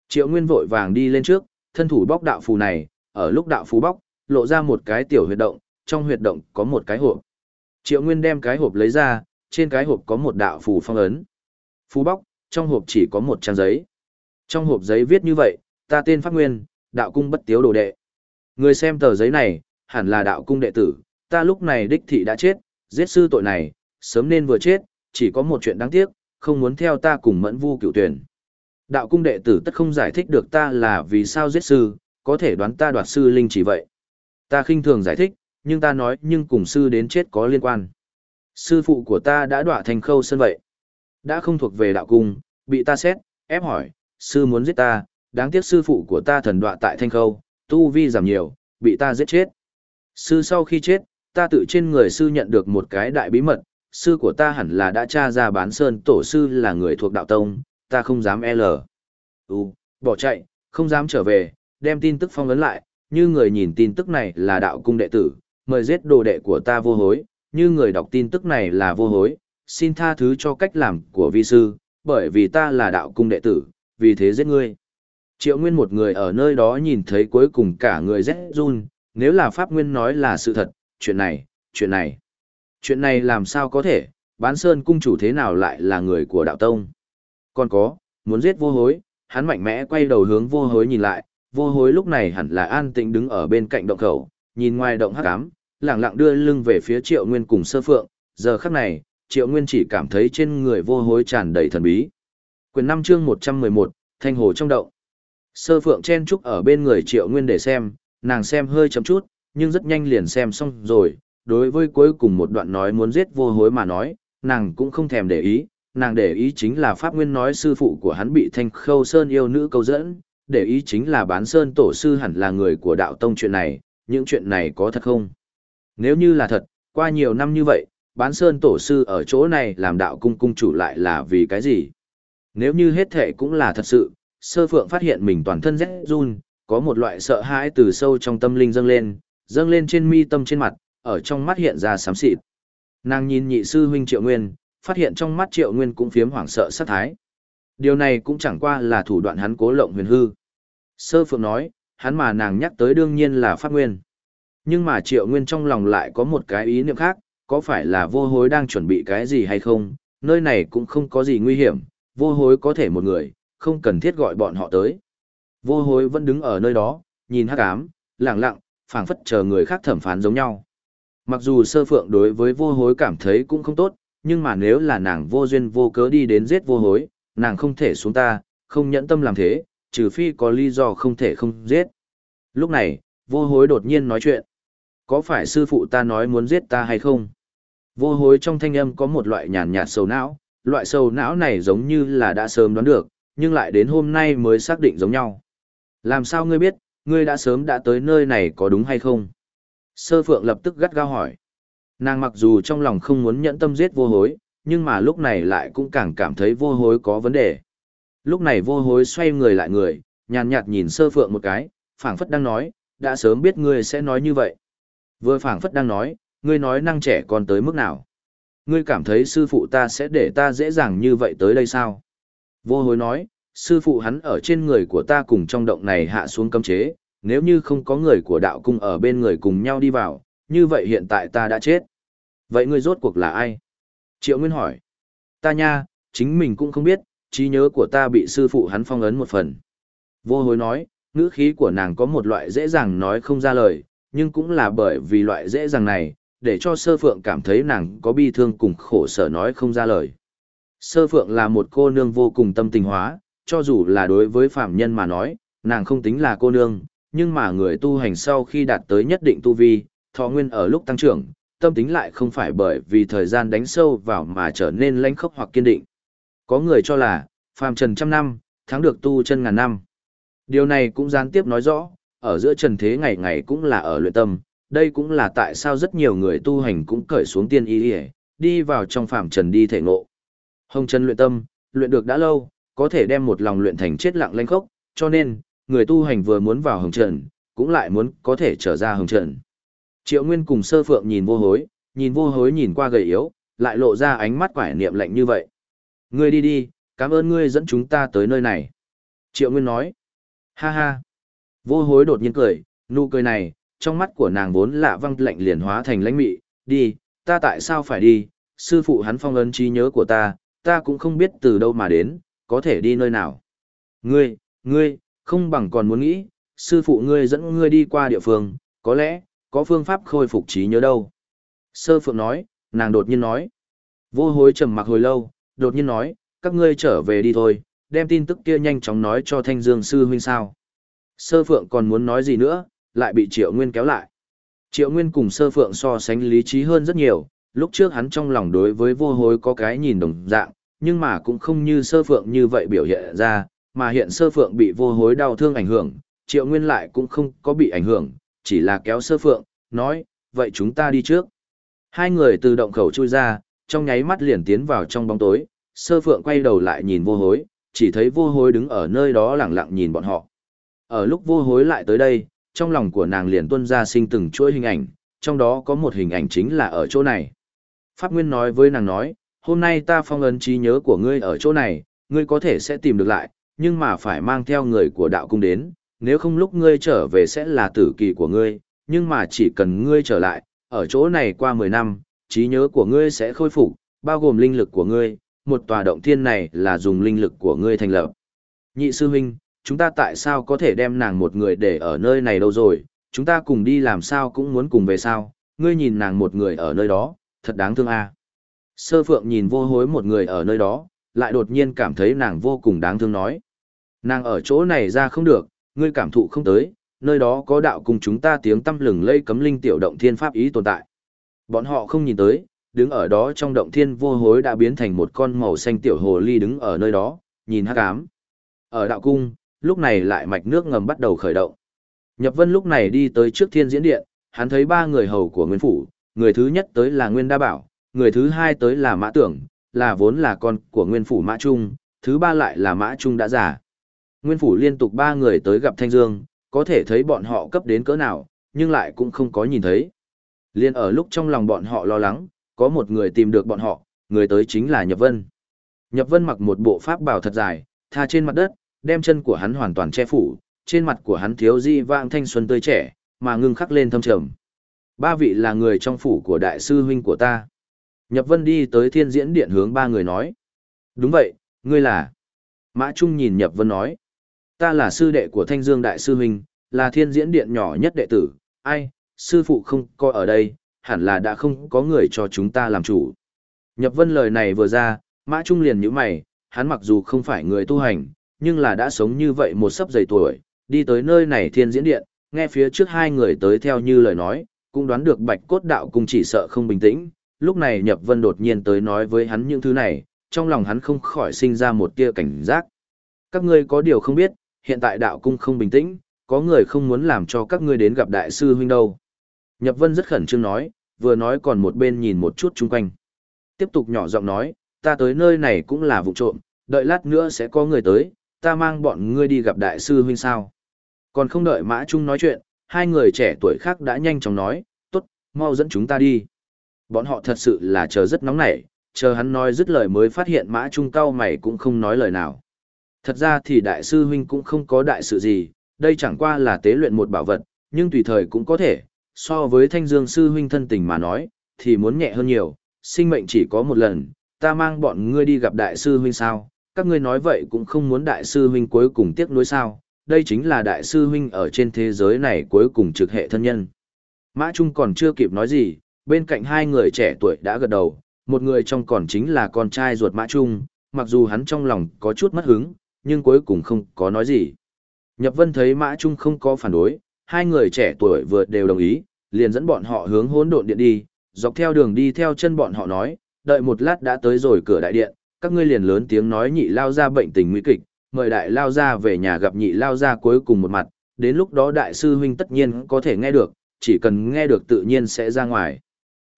Triệu Nguyên vội vàng đi lên trước, thân thủ bóc đạo phù này, ở lúc đạo phú bóc, lộ ra một cái tiểu huyệt động, trong huyệt động có một cái hộp. Triệu Nguyên đem cái hộp lấy ra, trên cái hộp có một đạo phù phong ấn. phú bóc, trong hộp chỉ có một trang giấy. Trong hộp giấy viết như vậy, ta tên Pháp Nguyên, đạo cung bất tiếu đồ đệ. Người xem tờ giấy này, hẳn là đạo cung đệ tử, ta lúc này đích thị đã chết, giết sư tội này, sớm nên vừa chết, chỉ có một chuyện đáng tiếc, không muốn theo ta cùng mẫn vu cựu tuyển. Đạo cung đệ tử tất không giải thích được ta là vì sao giết sư, có thể đoán ta đoạt sư linh chỉ vậy. Ta khinh thường giải thích, nhưng ta nói nhưng cùng sư đến chết có liên quan. Sư phụ của ta đã đoạt thành khâu sân vậy. Đã không thuộc về đạo cung, bị ta xét, ép hỏi, sư muốn giết ta, đáng tiếc sư phụ của ta thần đoạ tại thanh khâu, tu vi giảm nhiều, bị ta giết chết. Sư sau khi chết, ta tự trên người sư nhận được một cái đại bí mật, sư của ta hẳn là đã tra ra bán sơn tổ sư là người thuộc đạo tông, ta không dám e L. U, bỏ chạy, không dám trở về, đem tin tức phong ấn lại, như người nhìn tin tức này là đạo cung đệ tử, mời giết đồ đệ của ta vô hối, như người đọc tin tức này là vô hối, xin tha thứ cho cách làm của vi sư, bởi vì ta là đạo cung đệ tử, vì thế giết ngươi. Triệu Nguyên một người ở nơi đó nhìn thấy cuối cùng cả người rét run, nếu là Pháp Nguyên nói là sự thật, chuyện này, chuyện này, chuyện này làm sao có thể, bán sơn cung chủ thế nào lại là người của đạo tông. Còn có, muốn giết vô hối, hắn mạnh mẽ quay đầu hướng vô hối nhìn lại, vô hối lúc này hẳn là an tĩnh đứng ở bên cạnh động khẩu, nhìn ngoài động hắc ám, lẳng lặng đưa lưng về phía Triệu Nguyên cùng Sơ Phượng, giờ khắc này, Triệu Nguyên chỉ cảm thấy trên người vô hối tràn đầy thần bí. Quyền 5 chương 111, Thanh Hồ trong động. Sơ Phượng chen trúc ở bên người Triệu Nguyên để xem, nàng xem hơi chậm chút, nhưng rất nhanh liền xem xong rồi, đối với cuối cùng một đoạn nói muốn giết vô hối mà nói, nàng cũng không thèm để ý, nàng để ý chính là Pháp Nguyên nói sư phụ của hắn bị Thanh Khâu Sơn yêu nữ câu dẫn, để ý chính là bán Sơn tổ sư hẳn là người của đạo tông chuyện này, những chuyện này có thật không? Nếu như là thật, qua nhiều năm như vậy, bán Sơn tổ sư ở chỗ này làm đạo cung cung chủ lại là vì cái gì? Nếu như hết thể cũng là thật sự, sơ phượng phát hiện mình toàn thân rét run, có một loại sợ hãi từ sâu trong tâm linh dâng lên, dâng lên trên mi tâm trên mặt, ở trong mắt hiện ra xám xịt. Nàng nhìn nhị sư huynh Triệu Nguyên, phát hiện trong mắt Triệu Nguyên cũng phiếm hoảng sợ sát thái. Điều này cũng chẳng qua là thủ đoạn hắn cố lộng huyền hư. Sơ Phượng nói, hắn mà nàng nhắc tới đương nhiên là Pháp Nguyên. Nhưng mà Triệu Nguyên trong lòng lại có một cái ý niệm khác, có phải là vô hối đang chuẩn bị cái gì hay không, nơi này cũng không có gì nguy hiểm, vô hối có thể một người, không cần thiết gọi bọn họ tới. Vô hối vẫn đứng ở nơi đó, nhìn hắc ám, lặng lặng, phảng phất chờ người khác thẩm phán giống nhau. Mặc dù sơ phượng đối với vô hối cảm thấy cũng không tốt, nhưng mà nếu là nàng vô duyên vô cớ đi đến giết vô hối, nàng không thể xuống ta, không nhẫn tâm làm thế, trừ phi có lý do không thể không giết. Lúc này, vô hối đột nhiên nói chuyện. Có phải sư phụ ta nói muốn giết ta hay không? Vô hối trong thanh âm có một loại nhàn nhạt sầu não, loại sầu não này giống như là đã sớm đoán được, nhưng lại đến hôm nay mới xác định giống nhau. Làm sao ngươi biết, ngươi đã sớm đã tới nơi này có đúng hay không? Sơ Phượng lập tức gắt gao hỏi. Nàng mặc dù trong lòng không muốn nhẫn tâm giết vô hối, nhưng mà lúc này lại cũng càng cảm thấy vô hối có vấn đề. Lúc này vô hối xoay người lại người, nhàn nhạt nhìn Sơ Phượng một cái, phảng phất đang nói, đã sớm biết ngươi sẽ nói như vậy. Vừa phảng phất đang nói, ngươi nói năng trẻ còn tới mức nào. Ngươi cảm thấy sư phụ ta sẽ để ta dễ dàng như vậy tới đây sao? Vô hối nói, sư phụ hắn ở trên người của ta cùng trong động này hạ xuống cấm chế, nếu như không có người của đạo cung ở bên người cùng nhau đi vào, như vậy hiện tại ta đã chết. Vậy ngươi rốt cuộc là ai? Triệu Nguyên hỏi. Ta nha, chính mình cũng không biết, trí nhớ của ta bị sư phụ hắn phong ấn một phần. Vô hối nói, ngữ khí của nàng có một loại dễ dàng nói không ra lời, nhưng cũng là bởi vì loại dễ dàng này, để cho sơ phượng cảm thấy nàng có bi thương cùng khổ sở nói không ra lời. Sơ phượng là một cô nương vô cùng tâm tình hóa, cho dù là đối với phạm nhân mà nói, nàng không tính là cô nương, nhưng mà người tu hành sau khi đạt tới nhất định tu vi, thọ nguyên ở lúc tăng trưởng, tâm tính lại không phải bởi vì thời gian đánh sâu vào mà trở nên lãnh khốc hoặc kiên định. Có người cho là, phàm trần trăm năm, thắng được tu chân ngàn năm. Điều này cũng gián tiếp nói rõ, ở giữa trần thế ngày ngày cũng là ở luyện tâm, đây cũng là tại sao rất nhiều người tu hành cũng cởi xuống tiên y đi, đi vào trong phàm trần đi thể ngộ. Hồng chân luyện tâm, luyện được đã lâu, có thể đem một lòng luyện thành chết lặng lãnh khốc, cho nên, người tu hành vừa muốn vào hồng trần, cũng lại muốn có thể trở ra hồng trần. Triệu Nguyên cùng sơ phượng nhìn vô hối, nhìn vô hối nhìn qua gầy yếu, lại lộ ra ánh mắt quải niệm lạnh như vậy. Ngươi đi đi, cảm ơn ngươi dẫn chúng ta tới nơi này. Triệu Nguyên nói. Ha ha. Vô hối đột nhiên cười, nụ cười này, trong mắt của nàng vốn lạ văng lạnh liền hóa thành lãnh mị. Đi, ta tại sao phải đi, sư phụ hắn phong ấn trí nhớ của ta, ta cũng không biết từ đâu mà đến, có thể đi nơi nào. Ngươi, ngươi, không bằng còn muốn nghĩ, sư phụ ngươi dẫn ngươi đi qua địa phương, có lẽ, có phương pháp khôi phục trí nhớ đâu. Sơ phượng nói, nàng đột nhiên nói. Vô hối trầm mặc hồi lâu, đột nhiên nói, các ngươi trở về đi thôi, đem tin tức kia nhanh chóng nói cho thanh dương sư huynh sao. Sơ phượng còn muốn nói gì nữa, lại bị triệu nguyên kéo lại. Triệu nguyên cùng sơ phượng so sánh lý trí hơn rất nhiều, lúc trước hắn trong lòng đối với vô hối có cái nhìn đồng dạng, nhưng mà cũng không như sơ phượng như vậy biểu hiện ra, mà hiện sơ phượng bị vô hối đau thương ảnh hưởng, triệu nguyên lại cũng không có bị ảnh hưởng, chỉ là kéo sơ phượng, nói, vậy chúng ta đi trước. Hai người từ động khẩu chui ra, trong nháy mắt liền tiến vào trong bóng tối, sơ phượng quay đầu lại nhìn vô hối, chỉ thấy vô hối đứng ở nơi đó lặng lặng nhìn bọn họ. Ở lúc vô hối lại tới đây, trong lòng của nàng liền tuân ra sinh từng chuỗi hình ảnh, trong đó có một hình ảnh chính là ở chỗ này. Pháp Nguyên nói với nàng nói, hôm nay ta phong ấn trí nhớ của ngươi ở chỗ này, ngươi có thể sẽ tìm được lại, nhưng mà phải mang theo người của đạo cung đến, nếu không lúc ngươi trở về sẽ là tử kỳ của ngươi, nhưng mà chỉ cần ngươi trở lại, ở chỗ này qua 10 năm, trí nhớ của ngươi sẽ khôi phục, bao gồm linh lực của ngươi, một tòa động thiên này là dùng linh lực của ngươi thành lập. Nhị sư huynh, chúng ta tại sao có thể đem nàng một người để ở nơi này đâu rồi, chúng ta cùng đi làm sao cũng muốn cùng về sao, ngươi nhìn nàng một người ở nơi đó, thật đáng thương a. Sơ phượng nhìn vô hối một người ở nơi đó, lại đột nhiên cảm thấy nàng vô cùng đáng thương nói. Nàng ở chỗ này ra không được, ngươi cảm thụ không tới, nơi đó có đạo cùng chúng ta tiếng tâm lừng lây cấm linh tiểu động thiên pháp ý tồn tại. Bọn họ không nhìn tới, đứng ở đó trong động thiên vô hối đã biến thành một con màu xanh tiểu hồ ly đứng ở nơi đó, nhìn hắc ám. Ở đạo cung, lúc này lại mạch nước ngầm bắt đầu khởi động. Nhập Vân lúc này đi tới trước thiên diễn điện, hắn thấy ba người hầu của Nguyên Phủ, người thứ nhất tới là Nguyên Đa Bảo, người thứ hai tới là Mã Tưởng, là vốn là con của Nguyên Phủ Mã Trung, thứ ba lại là Mã Trung đã già. Nguyên Phủ liên tục ba người tới gặp Thanh Dương, có thể thấy bọn họ cấp đến cỡ nào, nhưng lại cũng không có nhìn thấy. Liên ở lúc trong lòng bọn họ lo lắng, có một người tìm được bọn họ, người tới chính là Nhập Vân. Nhập Vân mặc một bộ pháp bào thật dài, tha trên mặt đất, đem chân của hắn hoàn toàn che phủ, trên mặt của hắn thiếu di vang thanh xuân tươi trẻ, mà ngưng khắc lên thâm trầm. Ba vị là người trong phủ của đại sư huynh của ta. Nhập Vân đi tới thiên diễn điện hướng ba người nói. Đúng vậy, ngươi là. Mã Trung nhìn Nhập Vân nói. Ta là sư đệ của Thanh Dương Đại Sư Huynh, là thiên diễn điện nhỏ nhất đệ tử. Ai, sư phụ không có ở đây, hẳn là đã không có người cho chúng ta làm chủ. Nhập Vân lời này vừa ra, Mã Trung liền nhíu mày, hắn mặc dù không phải người tu hành, nhưng là đã sống như vậy một sấp dày tuổi, đi tới nơi này thiên diễn điện, nghe phía trước hai người tới theo như lời nói, cũng đoán được bạch cốt đạo cùng chỉ sợ không bình tĩnh. Lúc này Nhập Vân đột nhiên tới nói với hắn những thứ này, trong lòng hắn không khỏi sinh ra một tia cảnh giác. Các ngươi có điều không biết, hiện tại đạo cung không bình tĩnh, có người không muốn làm cho các ngươi đến gặp đại sư huynh đâu. Nhập Vân rất khẩn trương nói, vừa nói còn một bên nhìn một chút chung quanh. Tiếp tục nhỏ giọng nói, ta tới nơi này cũng là vụ trộm, đợi lát nữa sẽ có người tới, ta mang bọn ngươi đi gặp đại sư huynh sao. Còn không đợi Mã Trung nói chuyện, hai người trẻ tuổi khác đã nhanh chóng nói, tốt, mau dẫn chúng ta đi. Bọn họ thật sự là chờ rất nóng nảy, chờ hắn nói dứt lời mới phát hiện Mã Trung cao mày cũng không nói lời nào. Thật ra thì đại sư huynh cũng không có đại sự gì, đây chẳng qua là tế luyện một bảo vật, nhưng tùy thời cũng có thể, so với thanh dương sư huynh thân tình mà nói, thì muốn nhẹ hơn nhiều, sinh mệnh chỉ có một lần, ta mang bọn ngươi đi gặp đại sư huynh sao, các ngươi nói vậy cũng không muốn đại sư huynh cuối cùng tiếc nuối sao, đây chính là đại sư huynh ở trên thế giới này cuối cùng trực hệ thân nhân. Mã Trung còn chưa kịp nói gì, bên cạnh hai người trẻ tuổi đã gật đầu, một người trong còn chính là con trai ruột Mã Trung, mặc dù hắn trong lòng có chút mất hứng, nhưng cuối cùng không có nói gì. Nhập Vân thấy Mã Trung không có phản đối, hai người trẻ tuổi vừa đều đồng ý, liền dẫn bọn họ hướng hỗn độn điện đi, dọc theo đường đi theo chân bọn họ nói, đợi một lát đã tới rồi cửa đại điện, các ngươi liền lớn tiếng nói nhị lao ra bệnh tình nguy kịch, mời đại lao ra về nhà gặp nhị lao ra cuối cùng một mặt, đến lúc đó đại sư huynh tất nhiên có thể nghe được, chỉ cần nghe được tự nhiên sẽ ra ngoài.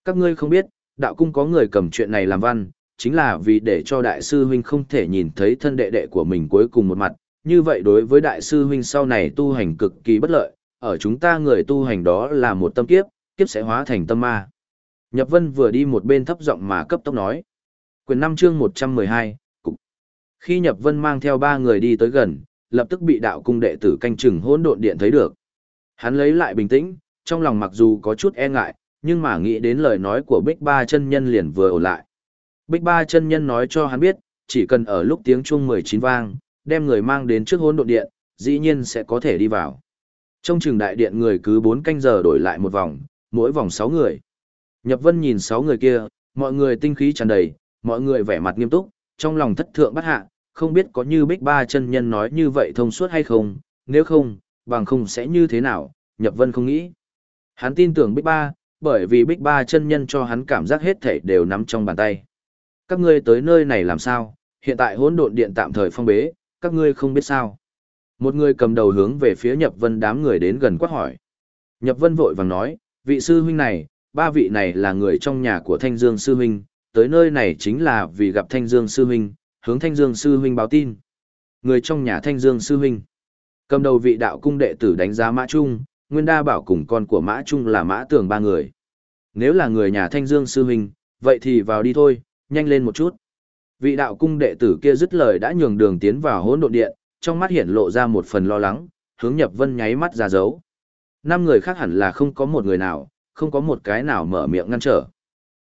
Các ngươi không biết, đạo cung có người cầm chuyện này làm văn, chính là vì để cho đại sư huynh không thể nhìn thấy thân đệ đệ của mình cuối cùng một mặt, như vậy đối với đại sư huynh sau này tu hành cực kỳ bất lợi, ở chúng ta người tu hành đó là một tâm kiếp, kiếp sẽ hóa thành tâm ma. Nhập Vân vừa đi một bên thấp giọng mà cấp tốc nói. Quyền 5 chương 112, cục. Khi Nhập Vân mang theo ba người đi tới gần, lập tức bị đạo cung đệ tử canh chừng hỗn độn điện thấy được. Hắn lấy lại bình tĩnh, trong lòng mặc dù có chút e ngại, nhưng mà nghĩ đến lời nói của Bích Ba chân nhân liền vừa ổn lại. Bích Ba chân nhân nói cho hắn biết, chỉ cần ở lúc tiếng chuông 19 vang, đem người mang đến trước hỗn độn điện, dĩ nhiên sẽ có thể đi vào. Trong trường đại điện người cứ 4 canh giờ đổi lại một vòng, mỗi vòng 6 người. Nhập Vân nhìn 6 người kia, mọi người tinh khí tràn đầy, mọi người vẻ mặt nghiêm túc, trong lòng thất thượng bất hạ, không biết có như Bích Ba chân nhân nói như vậy thông suốt hay không, nếu không, bằng không sẽ như thế nào, Nhập Vân không nghĩ. Hắn tin tưởng Bích Ba, bởi vì Bích Ba chân nhân cho hắn cảm giác hết thảy đều nắm trong bàn tay các ngươi tới nơi này làm sao, hiện tại hỗn độn điện tạm thời phong bế, các ngươi không biết sao. Một người cầm đầu hướng về phía Nhập Vân đám người đến gần quát hỏi. Nhập Vân vội vàng nói, vị sư huynh này, ba vị này là người trong nhà của Thanh Dương sư huynh, tới nơi này chính là vì gặp Thanh Dương sư huynh, hướng Thanh Dương sư huynh báo tin. Người trong nhà Thanh Dương sư huynh. Cầm đầu vị đạo cung đệ tử đánh giá Mã Trung, Nguyên Đa Bảo cùng con của Mã Trung là Mã Tường ba người. Nếu là người nhà Thanh Dương sư huynh, vậy thì vào đi thôi, nhanh lên một chút. Vị đạo cung đệ tử kia dứt lời đã nhường đường tiến vào hỗn độn điện, trong mắt hiện lộ ra một phần lo lắng, hướng Nhập Vân nháy mắt ra dấu. Năm người khác hẳn là không có một người nào, không có một cái nào mở miệng ngăn trở.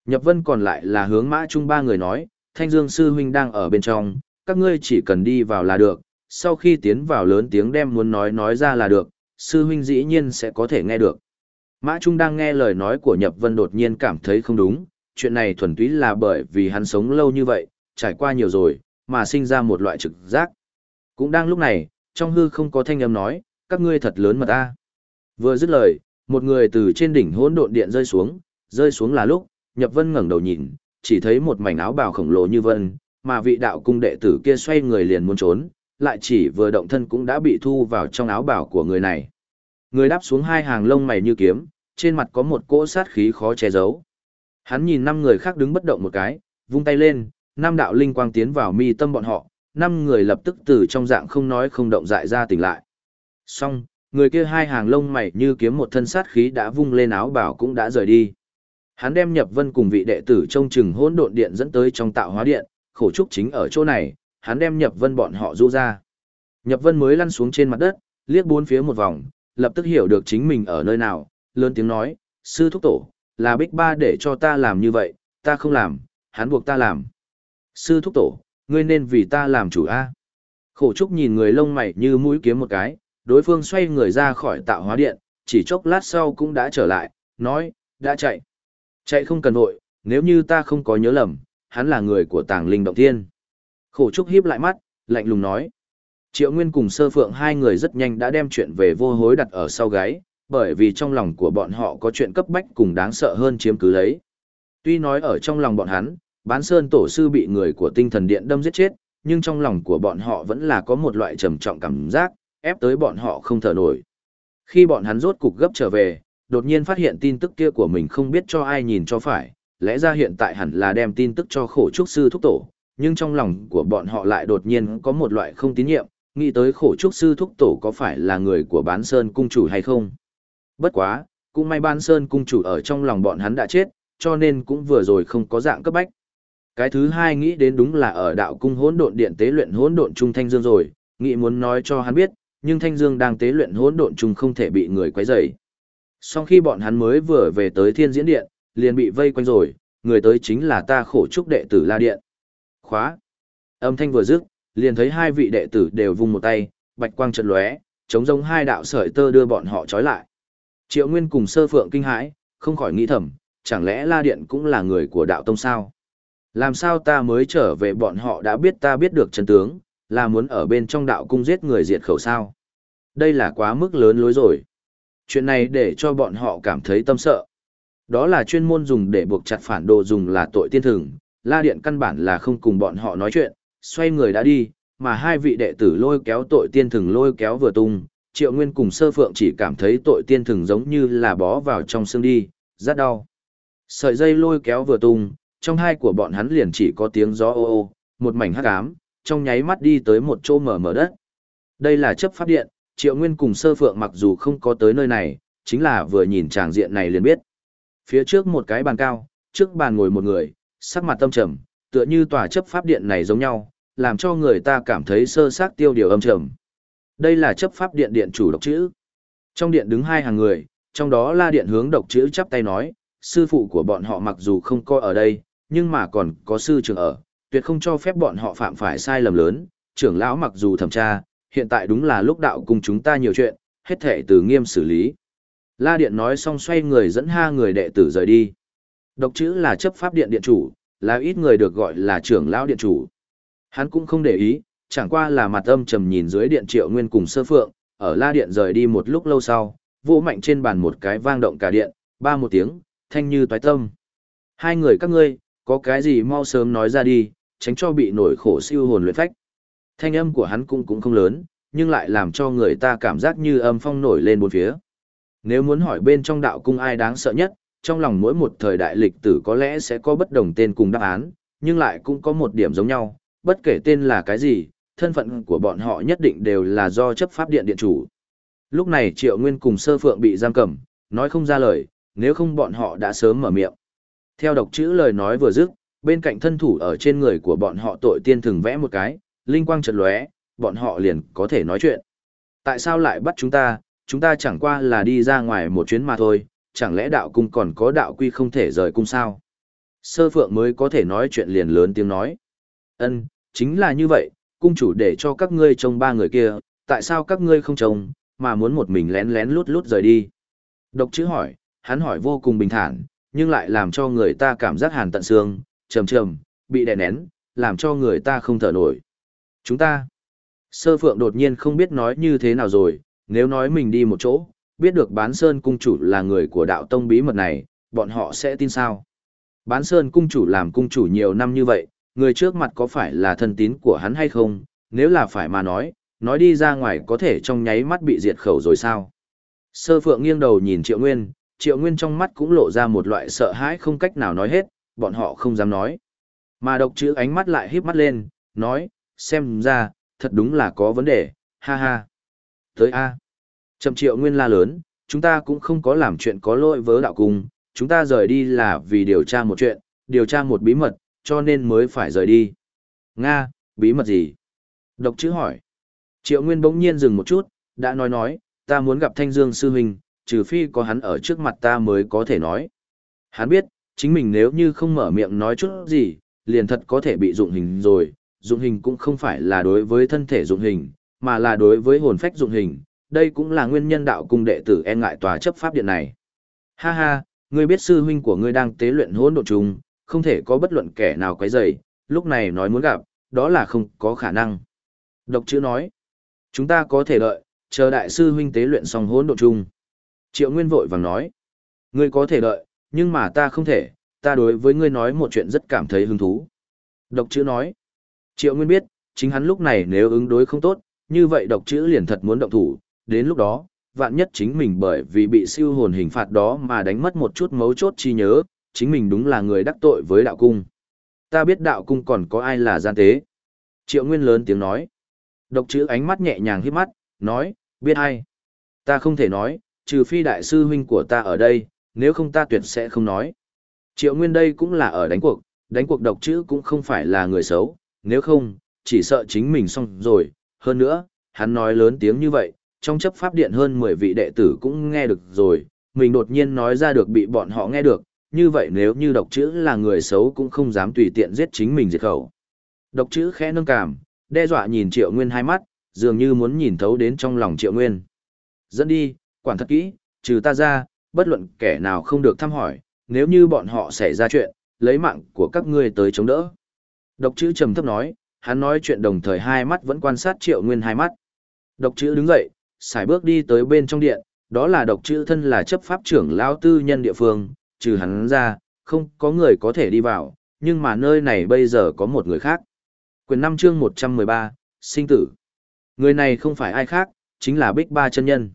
Nhập Vân còn lại là hướng Mã Trung ba người nói, Thanh Dương sư huynh đang ở bên trong, các ngươi chỉ cần đi vào là được, sau khi tiến vào lớn tiếng đem muốn nói nói ra là được, sư huynh dĩ nhiên sẽ có thể nghe được. Mã Trung đang nghe lời nói của Nhập Vân đột nhiên cảm thấy không đúng, chuyện này thuần túy là bởi vì hắn sống lâu như vậy, trải qua nhiều rồi, mà sinh ra một loại trực giác. Cũng đang lúc này, trong hư không có thanh âm nói, các ngươi thật lớn mà ta. Vừa dứt lời, một người từ trên đỉnh hỗn độn điện rơi xuống, rơi xuống là lúc, Nhập Vân ngẩng đầu nhìn, chỉ thấy một mảnh áo bào khổng lồ như vân, mà vị đạo cung đệ tử kia xoay người liền muốn trốn, lại chỉ vừa động thân cũng đã bị thu vào trong áo bào của người này. Người đáp xuống hai hàng lông mày như kiếm, trên mặt có một cỗ sát khí khó che giấu. Hắn nhìn năm người khác đứng bất động một cái, vung tay lên, năm đạo linh quang tiến vào mi tâm bọn họ, năm người lập tức từ trong dạng không nói không động dại ra tỉnh lại. Xong, người kia hai hàng lông mày như kiếm một thân sát khí đã vung lên áo bảo cũng đã rời đi. Hắn đem nhập vân cùng vị đệ tử trong chừng hỗn độn điện dẫn tới trong tạo hóa điện, khổ trúc chính ở chỗ này, hắn đem nhập vân bọn họ rũ ra. Nhập vân mới lăn xuống trên mặt đất, liếc bốn phía một vòng, lập tức hiểu được chính mình ở nơi nào, lớn tiếng nói, sư thúc tổ, là bích ba để cho ta làm như vậy, ta không làm, hắn buộc ta làm. Sư thúc tổ, ngươi nên vì ta làm chủ A. Khổ trúc nhìn người lông mày như mũi kiếm một cái, đối phương xoay người ra khỏi tạo hóa điện, chỉ chốc lát sau cũng đã trở lại, nói, đã chạy. Chạy không cần vội, nếu như ta không có nhớ lầm, hắn là người của tàng linh động thiên. Khổ trúc híp lại mắt, lạnh lùng nói. Triệu Nguyên cùng sơ phượng hai người rất nhanh đã đem chuyện về vô hối đặt ở sau gáy, bởi vì trong lòng của bọn họ có chuyện cấp bách cùng đáng sợ hơn chiếm cứ lấy. Tuy nói ở trong lòng bọn hắn, bán sơn tổ sư bị người của tinh thần điện đâm giết chết, nhưng trong lòng của bọn họ vẫn là có một loại trầm trọng cảm giác, ép tới bọn họ không thở nổi. Khi bọn hắn rốt cục gấp trở về, đột nhiên phát hiện tin tức kia của mình không biết cho ai nhìn cho phải, lẽ ra hiện tại hẳn là đem tin tức cho khổ trúc sư thúc tổ, nhưng trong lòng của bọn họ lại đột nhiên có một loại không tín nhiệm, nghĩ tới khổ trúc sư thúc tổ có phải là người của bán sơn cung chủ hay không. Bất quá, cũng may ban sơn cung chủ ở trong lòng bọn hắn đã chết, cho nên cũng vừa rồi không có dạng cấp bách. Cái thứ hai nghĩ đến đúng là ở đạo cung hỗn độn điện tế luyện hỗn độn trung thanh dương rồi, nghĩ muốn nói cho hắn biết, nhưng thanh dương đang tế luyện hỗn độn trung không thể bị người quấy rầy. Sau khi bọn hắn mới vừa về tới thiên diễn điện, liền bị vây quanh rồi, người tới chính là ta khổ trúc đệ tử La Điện. Khóa. Âm thanh vừa dứt, liền thấy hai vị đệ tử đều vung một tay, bạch quang trận lóe, chống giống hai đạo sợi tơ đưa bọn họ trói lại. Triệu Nguyên cùng sơ phượng kinh hãi, không khỏi nghĩ thầm, chẳng lẽ La Điện cũng là người của đạo tông sao? Làm sao ta mới trở về bọn họ đã biết ta biết được chân tướng, là muốn ở bên trong đạo cung giết người diệt khẩu sao? Đây là quá mức lớn lối rồi. Chuyện này để cho bọn họ cảm thấy tâm sợ. Đó là chuyên môn dùng để buộc chặt phản đồ dùng là tội tiên thường, La Điện căn bản là không cùng bọn họ nói chuyện, xoay người đã đi, mà hai vị đệ tử lôi kéo tội tiên thường lôi kéo vừa tung, Triệu Nguyên cùng Sơ Phượng chỉ cảm thấy tội tiên thừng giống như là bó vào trong xương đi, rất đau. Sợi dây lôi kéo vừa tung, trong hai của bọn hắn liền chỉ có tiếng gió ô ô, một mảnh hắc ám, trong nháy mắt đi tới một chỗ mở mở đất. Đây là chấp pháp điện, Triệu Nguyên cùng Sơ Phượng mặc dù không có tới nơi này, chính là vừa nhìn tràng diện này liền biết. Phía trước một cái bàn cao, trước bàn ngồi một người, sắc mặt tâm trầm, tựa như tòa chấp pháp điện này giống nhau, làm cho người ta cảm thấy sơ xác tiêu điều âm trầm. Đây là chấp pháp điện điện chủ độc chữ. Trong điện đứng hai hàng người, trong đó la điện hướng độc chữ chắp tay nói, sư phụ của bọn họ mặc dù không coi ở đây, nhưng mà còn có sư trưởng ở, tuyệt không cho phép bọn họ phạm phải sai lầm lớn, trưởng lão mặc dù thẩm tra, hiện tại đúng là lúc đạo cùng chúng ta nhiều chuyện, hết thể từ nghiêm xử lý. La Điện nói xong xoay người dẫn ha người đệ tử rời đi. Độc chữ là chấp pháp điện điện chủ, là ít người được gọi là trưởng lão điện chủ. Hắn cũng không để ý, chẳng qua là mặt âm trầm nhìn dưới điện triệu nguyên cùng sơ phượng, ở La Điện rời đi một lúc lâu sau, vỗ mạnh trên bàn một cái vang động cả điện, ba một tiếng, thanh như toái tâm. Hai người các ngươi, có cái gì mau sớm nói ra đi, tránh cho bị nổi khổ siêu hồn luyện phách. Thanh âm của hắn cũng cũng không lớn, nhưng lại làm cho người ta cảm giác như âm phong nổi lên bốn phía. Nếu muốn hỏi bên trong đạo cung ai đáng sợ nhất, trong lòng mỗi một thời đại lịch tử có lẽ sẽ có bất đồng tên cùng đáp án, nhưng lại cũng có một điểm giống nhau, bất kể tên là cái gì, thân phận của bọn họ nhất định đều là do chấp pháp điện điện chủ. Lúc này Triệu Nguyên cùng Sơ Phượng bị giam cầm, nói không ra lời, nếu không bọn họ đã sớm mở miệng. Theo độc chữ lời nói vừa dứt, bên cạnh thân thủ ở trên người của bọn họ tội tiên thường vẽ một cái, linh quang chợt lóe, bọn họ liền có thể nói chuyện. Tại sao lại bắt chúng ta, chúng ta chẳng qua là đi ra ngoài một chuyến mà thôi, chẳng lẽ đạo cung còn có đạo quy không thể rời cung sao? Sơ phượng mới có thể nói chuyện liền lớn tiếng nói. Ân, chính là như vậy, cung chủ để cho các ngươi trông ba người kia, tại sao các ngươi không trông, mà muốn một mình lén lén lút lút rời đi? Độc chữ hỏi, hắn hỏi vô cùng bình thản, nhưng lại làm cho người ta cảm giác hàn tận xương, trầm trầm, bị đè nén, làm cho người ta không thở nổi. Chúng ta, sơ phượng đột nhiên không biết nói như thế nào rồi, nếu nói mình đi một chỗ, biết được bán sơn cung chủ là người của đạo tông bí mật này, bọn họ sẽ tin sao? Bán sơn cung chủ làm cung chủ nhiều năm như vậy, người trước mặt có phải là thân tín của hắn hay không? Nếu là phải mà nói, nói đi ra ngoài có thể trong nháy mắt bị diệt khẩu rồi sao? Sơ phượng nghiêng đầu nhìn triệu nguyên, triệu nguyên trong mắt cũng lộ ra một loại sợ hãi không cách nào nói hết, bọn họ không dám nói. Mà độc chữ ánh mắt lại híp mắt lên, nói, xem ra, thật đúng là có vấn đề, ha ha. Tới A. trầm triệu nguyên la lớn, chúng ta cũng không có làm chuyện có lỗi với đạo cung, chúng ta rời đi là vì điều tra một chuyện, điều tra một bí mật, cho nên mới phải rời đi. Nga, bí mật gì? Độc chữ hỏi. Triệu Nguyên bỗng nhiên dừng một chút, đã nói nói, ta muốn gặp Thanh Dương sư huynh, trừ phi có hắn ở trước mặt ta mới có thể nói. Hắn biết, chính mình nếu như không mở miệng nói chút gì, liền thật có thể bị dụng hình rồi. Dụng hình cũng không phải là đối với thân thể dụng hình, mà là đối với hồn phách dụng hình. Đây cũng là nguyên nhân đạo cung đệ tử e ngại tòa chấp pháp điện này. Ha ha, ngươi biết sư huynh của ngươi đang tế luyện hỗn độn trùng, không thể có bất luận kẻ nào quấy rầy, lúc này nói muốn gặp, đó là không có khả năng. Độc chữ nói, chúng ta có thể đợi, chờ đại sư huynh tế luyện xong hỗn độn chung. Triệu Nguyên vội vàng nói, ngươi có thể đợi, nhưng mà ta không thể, ta đối với ngươi nói một chuyện rất cảm thấy hứng thú. Độc chữ nói, Triệu Nguyên biết, chính hắn lúc này nếu ứng đối không tốt, như vậy độc chữ liền thật muốn động thủ, đến lúc đó, vạn nhất chính mình bởi vì bị siêu hồn hình phạt đó mà đánh mất một chút mấu chốt chi nhớ, chính mình đúng là người đắc tội với đạo cung. Ta biết đạo cung còn có ai là gian tế. Triệu Nguyên lớn tiếng nói. Độc chữ ánh mắt nhẹ nhàng hiếp mắt, nói, biết ai. Ta không thể nói, trừ phi đại sư huynh của ta ở đây, nếu không ta tuyệt sẽ không nói. Triệu Nguyên đây cũng là ở đánh cuộc, đánh cuộc độc chữ cũng không phải là người xấu, nếu không, chỉ sợ chính mình xong rồi. Hơn nữa, hắn nói lớn tiếng như vậy, trong chấp pháp điện hơn 10 vị đệ tử cũng nghe được rồi, mình đột nhiên nói ra được bị bọn họ nghe được, như vậy nếu như độc chữ là người xấu cũng không dám tùy tiện giết chính mình diệt khẩu. Độc chữ khẽ nâng cảm, đe dọa nhìn Triệu Nguyên hai mắt, dường như muốn nhìn thấu đến trong lòng Triệu Nguyên. Dẫn đi, quản thật kỹ, trừ ta ra, bất luận kẻ nào không được thăm hỏi, nếu như bọn họ xảy ra chuyện, lấy mạng của các ngươi tới chống đỡ. Độc chữ trầm thấp nói, hắn nói chuyện đồng thời hai mắt vẫn quan sát Triệu Nguyên hai mắt. Độc chữ đứng dậy, xài bước đi tới bên trong điện, đó là độc chữ thân là chấp pháp trưởng lão tư nhân địa phương, trừ hắn ra, không có người có thể đi vào, nhưng mà nơi này bây giờ có một người khác. Quyền 5 chương 113, sinh tử. Người này không phải ai khác, chính là Bích Ba chân nhân.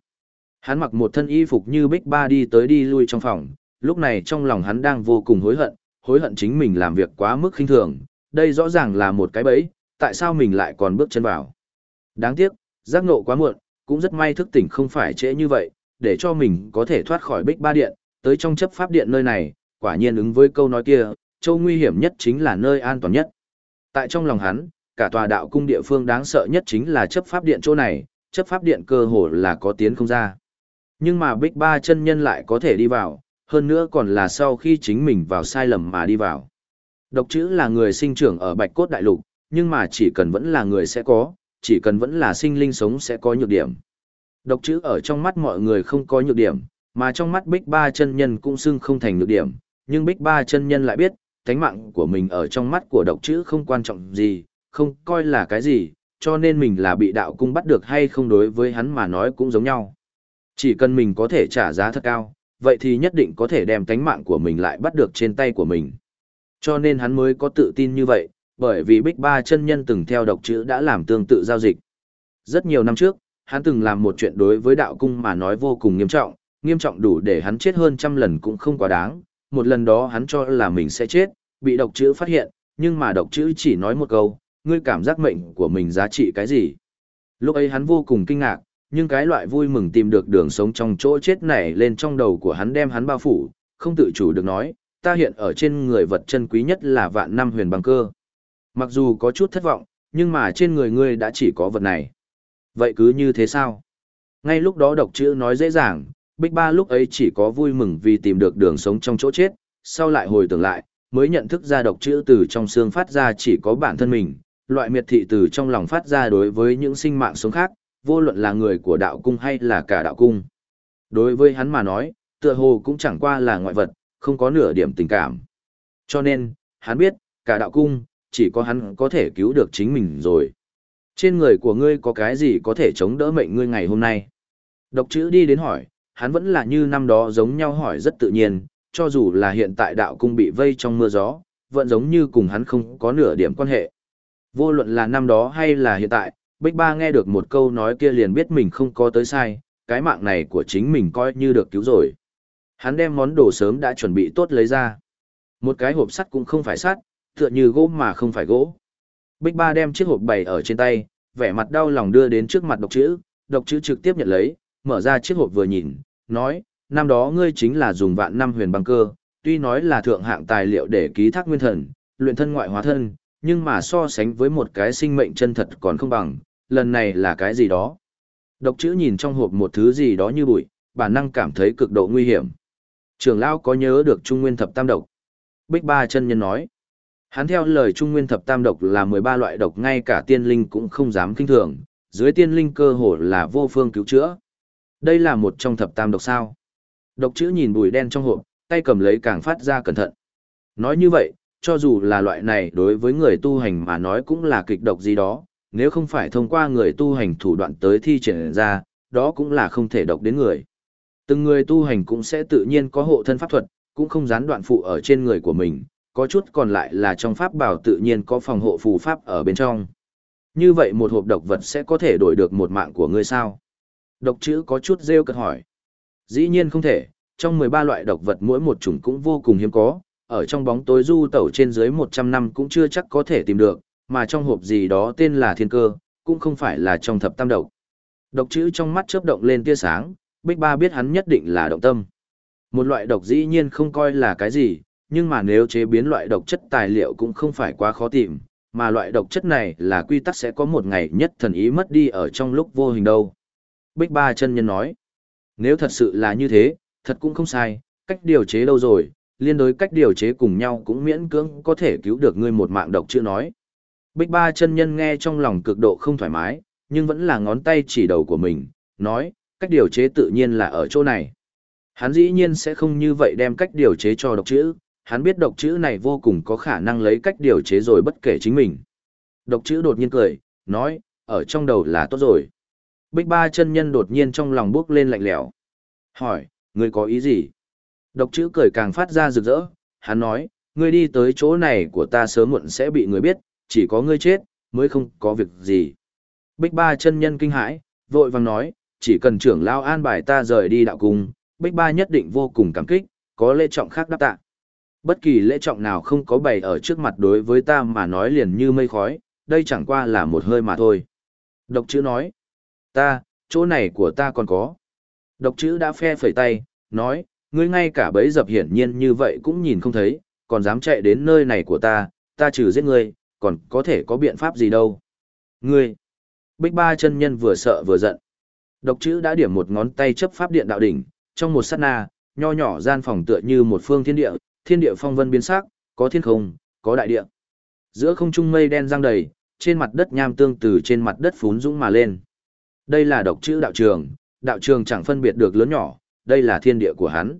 Hắn mặc một thân y phục như Bích Ba đi tới đi lui trong phòng, lúc này trong lòng hắn đang vô cùng hối hận, hối hận chính mình làm việc quá mức khinh thường, đây rõ ràng là một cái bẫy, tại sao mình lại còn bước chân vào. Đáng tiếc, giác ngộ quá muộn, cũng rất may thức tỉnh không phải trễ như vậy, để cho mình có thể thoát khỏi bích ba điện, tới trong chấp pháp điện nơi này, quả nhiên ứng với câu nói kia, châu nguy hiểm nhất chính là nơi an toàn nhất. Tại trong lòng hắn, cả tòa đạo cung địa phương đáng sợ nhất chính là chấp pháp điện chỗ này, chấp pháp điện cơ hồ là có tiến không ra. Nhưng mà bích ba chân nhân lại có thể đi vào, hơn nữa còn là sau khi chính mình vào sai lầm mà đi vào. Độc chữ là người sinh trưởng ở bạch cốt đại lục, nhưng mà chỉ cần vẫn là người sẽ có, chỉ cần vẫn là sinh linh sống sẽ có nhược điểm. Độc chữ ở trong mắt mọi người không có nhược điểm, mà trong mắt bích ba chân nhân cũng xưng không thành nhược điểm, nhưng bích ba chân nhân lại biết, thánh mạng của mình ở trong mắt của độc chữ không quan trọng gì, không coi là cái gì, cho nên mình là bị đạo cung bắt được hay không đối với hắn mà nói cũng giống nhau. Chỉ cần mình có thể trả giá thật cao, vậy thì nhất định có thể đem thánh mạng của mình lại bắt được trên tay của mình. Cho nên hắn mới có tự tin như vậy, bởi vì Bích Ba chân nhân từng theo độc chữ đã làm tương tự giao dịch. Rất nhiều năm trước, hắn từng làm một chuyện đối với đạo cung mà nói vô cùng nghiêm trọng, nghiêm trọng đủ để hắn chết hơn trăm lần cũng không quá đáng. Một lần đó hắn cho là mình sẽ chết, bị độc chữ phát hiện, nhưng mà độc chữ chỉ nói một câu, ngươi cảm giác mệnh của mình giá trị cái gì. Lúc ấy hắn vô cùng kinh ngạc, nhưng cái loại vui mừng tìm được đường sống trong chỗ chết này lên trong đầu của hắn đem hắn bao phủ, không tự chủ được nói, ta hiện ở trên người vật chân quý nhất là vạn năm huyền băng cơ. Mặc dù có chút thất vọng, nhưng mà trên người ngươi đã chỉ có vật này. Vậy cứ như thế sao? Ngay lúc đó độc chữ nói dễ dàng, Bích Ba lúc ấy chỉ có vui mừng vì tìm được đường sống trong chỗ chết, sau lại hồi tưởng lại, mới nhận thức ra độc chữ từ trong xương phát ra chỉ có bản thân mình, loại miệt thị từ trong lòng phát ra đối với những sinh mạng sống khác, vô luận là người của đạo cung hay là cả đạo cung. Đối với hắn mà nói, tựa hồ cũng chẳng qua là ngoại vật, không có nửa điểm tình cảm. Cho nên, hắn biết, cả đạo cung, chỉ có hắn có thể cứu được chính mình rồi. Trên người của ngươi có cái gì có thể chống đỡ mệnh ngươi ngày hôm nay? Độc chữ đi đến hỏi, hắn vẫn là như năm đó giống nhau hỏi rất tự nhiên, cho dù là hiện tại đạo cung bị vây trong mưa gió, vẫn giống như cùng hắn không có nửa điểm quan hệ. Vô luận là năm đó hay là hiện tại, Bích Ba nghe được một câu nói kia liền biết mình không có tới sai, cái mạng này của chính mình coi như được cứu rồi. Hắn đem món đồ sớm đã chuẩn bị tốt lấy ra. Một cái hộp sắt cũng không phải sắt, tựa như gỗ mà không phải gỗ. Bích Ba đem chiếc hộp bày ở trên tay, vẻ mặt đau lòng đưa đến trước mặt độc chữ, độc chữ trực tiếp nhận lấy, mở ra chiếc hộp vừa nhìn, nói, năm đó ngươi chính là dùng vạn năm huyền băng cơ, tuy nói là thượng hạng tài liệu để ký thác nguyên thần, luyện thân ngoại hóa thân, nhưng mà so sánh với một cái sinh mệnh chân thật còn không bằng, lần này là cái gì đó. Độc chữ nhìn trong hộp một thứ gì đó như bụi, bản năng cảm thấy cực độ nguy hiểm. Trường lão có nhớ được Trung Nguyên Thập Tam Độc. Bích Ba chân nhân nói. Hắn theo lời Trung Nguyên Thập Tam Độc là 13 loại độc ngay cả tiên linh cũng không dám kinh thường, dưới tiên linh cơ hồ là vô phương cứu chữa. Đây là một trong thập tam độc sao. Độc chữ nhìn bùi đen trong hộp, tay cầm lấy càng phát ra cẩn thận. Nói như vậy, cho dù là loại này đối với người tu hành mà nói cũng là kịch độc gì đó, nếu không phải thông qua người tu hành thủ đoạn tới thi triển ra, đó cũng là không thể độc đến người. Từng người tu hành cũng sẽ tự nhiên có hộ thân pháp thuật, cũng không gián đoạn phụ ở trên người của mình, có chút còn lại là trong pháp bảo tự nhiên có phòng hộ phù pháp ở bên trong. Như vậy một hộp độc vật sẽ có thể đổi được một mạng của ngươi sao? Độc chữ có chút rêu cật hỏi. Dĩ nhiên không thể, trong 13 loại độc vật mỗi một chủng cũng vô cùng hiếm có, ở trong bóng tối du tẩu trên dưới 100 năm cũng chưa chắc có thể tìm được, mà trong hộp gì đó tên là thiên cơ, cũng không phải là trong thập tam độc. Độc chữ trong mắt chớp động lên tia sáng, Bích Ba biết hắn nhất định là động tâm. Một loại độc dĩ nhiên không coi là cái gì, nhưng mà nếu chế biến loại độc chất tài liệu cũng không phải quá khó tìm, mà loại độc chất này là quy tắc sẽ có một ngày nhất thần ý mất đi ở trong lúc vô hình đâu. Bích Ba chân nhân nói, nếu thật sự là như thế, thật cũng không sai, cách điều chế lâu rồi, liên đối cách điều chế cùng nhau cũng miễn cưỡng có thể cứu được ngươi một mạng độc chưa nói. Bích Ba chân nhân nghe trong lòng cực độ không thoải mái, nhưng vẫn là ngón tay chỉ đầu của mình, nói, cách điều chế tự nhiên là ở chỗ này. Hắn dĩ nhiên sẽ không như vậy đem cách điều chế cho độc chữ, hắn biết độc chữ này vô cùng có khả năng lấy cách điều chế rồi bất kể chính mình. Độc chữ đột nhiên cười, nói, ở trong đầu là tốt rồi. Bích ba chân nhân đột nhiên trong lòng bước lên lạnh lẽo. Hỏi, ngươi có ý gì? Độc chữ cười càng phát ra rực rỡ, hắn nói, ngươi đi tới chỗ này của ta sớm muộn sẽ bị người biết, chỉ có ngươi chết, mới không có việc gì. Bích ba chân nhân kinh hãi, vội vàng nói, chỉ cần trưởng lao an bài ta rời đi đạo cung, Bích ba nhất định vô cùng cảm kích, có lễ trọng khác đáp tạ. Bất kỳ lễ trọng nào không có bày ở trước mặt đối với ta mà nói liền như mây khói, đây chẳng qua là một hơi mà thôi. Độc chữ nói, ta, chỗ này của ta còn có. Độc chữ đã phe phẩy tay, nói, ngươi ngay cả bấy dập hiển nhiên như vậy cũng nhìn không thấy, còn dám chạy đến nơi này của ta, ta trừ giết ngươi, còn có thể có biện pháp gì đâu. Ngươi, bích ba chân nhân vừa sợ vừa giận. Độc chữ đã điểm một ngón tay chấp pháp điện đạo đỉnh, trong một sát na, nho nhỏ gian phòng tựa như một phương thiên địa, thiên địa phong vân biến sắc, có thiên không, có đại địa. Giữa không trung mây đen giăng đầy, trên mặt đất nham tương từ trên mặt đất phún dũng mà lên. Đây là độc chữ đạo trường, đạo trường chẳng phân biệt được lớn nhỏ, đây là thiên địa của hắn.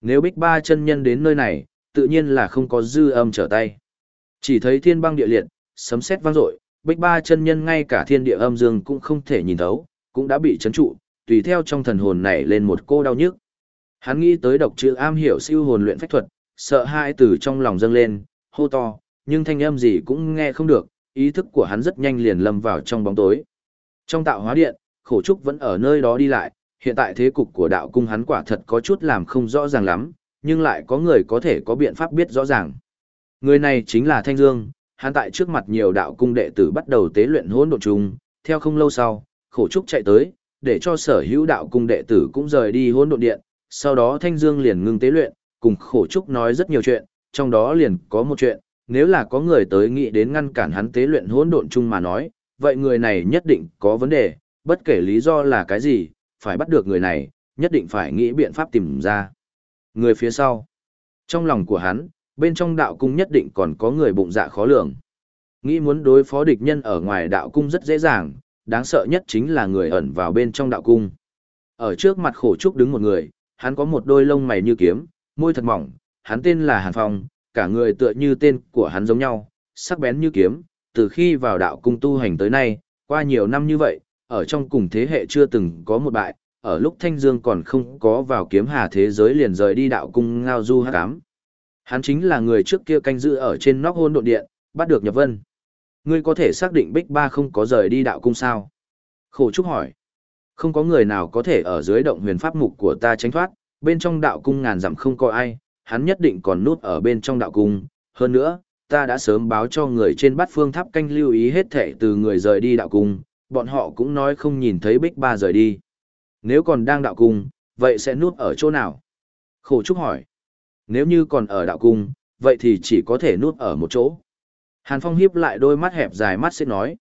Nếu bích ba chân nhân đến nơi này, tự nhiên là không có dư âm trở tay. Chỉ thấy thiên băng địa liệt, sấm sét vang dội, bích ba chân nhân ngay cả thiên địa âm dương cũng không thể nhìn thấu, cũng đã bị chấn trụ, tùy theo trong thần hồn này lên một cô đau nhức. Hắn nghĩ tới độc chữ am hiểu siêu hồn luyện phách thuật, sợ hãi từ trong lòng dâng lên, hô to, nhưng thanh âm gì cũng nghe không được, ý thức của hắn rất nhanh liền lâm vào trong bóng tối. Trong tạo hóa điện, khổ trúc vẫn ở nơi đó đi lại, hiện tại thế cục của đạo cung hắn quả thật có chút làm không rõ ràng lắm, nhưng lại có người có thể có biện pháp biết rõ ràng. Người này chính là Thanh Dương, hắn tại trước mặt nhiều đạo cung đệ tử bắt đầu tế luyện hỗn độn trùng, theo không lâu sau, khổ trúc chạy tới, để cho sở hữu đạo cung đệ tử cũng rời đi hỗn độn điện, sau đó Thanh Dương liền ngưng tế luyện, cùng khổ trúc nói rất nhiều chuyện, trong đó liền có một chuyện, nếu là có người tới nghĩ đến ngăn cản hắn tế luyện hỗn độn chung mà nói, vậy người này nhất định có vấn đề, bất kể lý do là cái gì, phải bắt được người này, nhất định phải nghĩ biện pháp tìm ra. Người phía sau, trong lòng của hắn, bên trong đạo cung nhất định còn có người bụng dạ khó lường. Nghĩ muốn đối phó địch nhân ở ngoài đạo cung rất dễ dàng, đáng sợ nhất chính là người ẩn vào bên trong đạo cung. Ở trước mặt khổ trúc đứng một người, hắn có một đôi lông mày như kiếm, môi thật mỏng, hắn tên là Hàn Phong, cả người tựa như tên của hắn giống nhau, sắc bén như kiếm, từ khi vào đạo cung tu hành tới nay, qua nhiều năm như vậy, ở trong cùng thế hệ chưa từng có một bại, ở lúc Thanh Dương còn không có vào kiếm hà thế giới liền rời đi đạo cung ngao du hát cám. Hắn chính là người trước kia canh giữ ở trên nóc hôn độn điện, bắt được nhập vân. Ngươi có thể xác định Bích Ba không có rời đi đạo cung sao? Khổ Trúc hỏi. Không có người nào có thể ở dưới động huyền pháp mục của ta tránh thoát, bên trong đạo cung ngàn dặm không có ai, hắn nhất định còn nút ở bên trong đạo cung. Hơn nữa, ta đã sớm báo cho người trên bát phương tháp canh lưu ý hết thệ từ người rời đi đạo cung, bọn họ cũng nói không nhìn thấy Bích Ba rời đi. Nếu còn đang đạo cung, vậy sẽ nuốt ở chỗ nào? Khổ Trúc hỏi. Nếu như còn ở đạo cung, vậy thì chỉ có thể nuốt ở một chỗ. Hàn Phong hiếp lại đôi mắt hẹp dài mắt sẽ nói.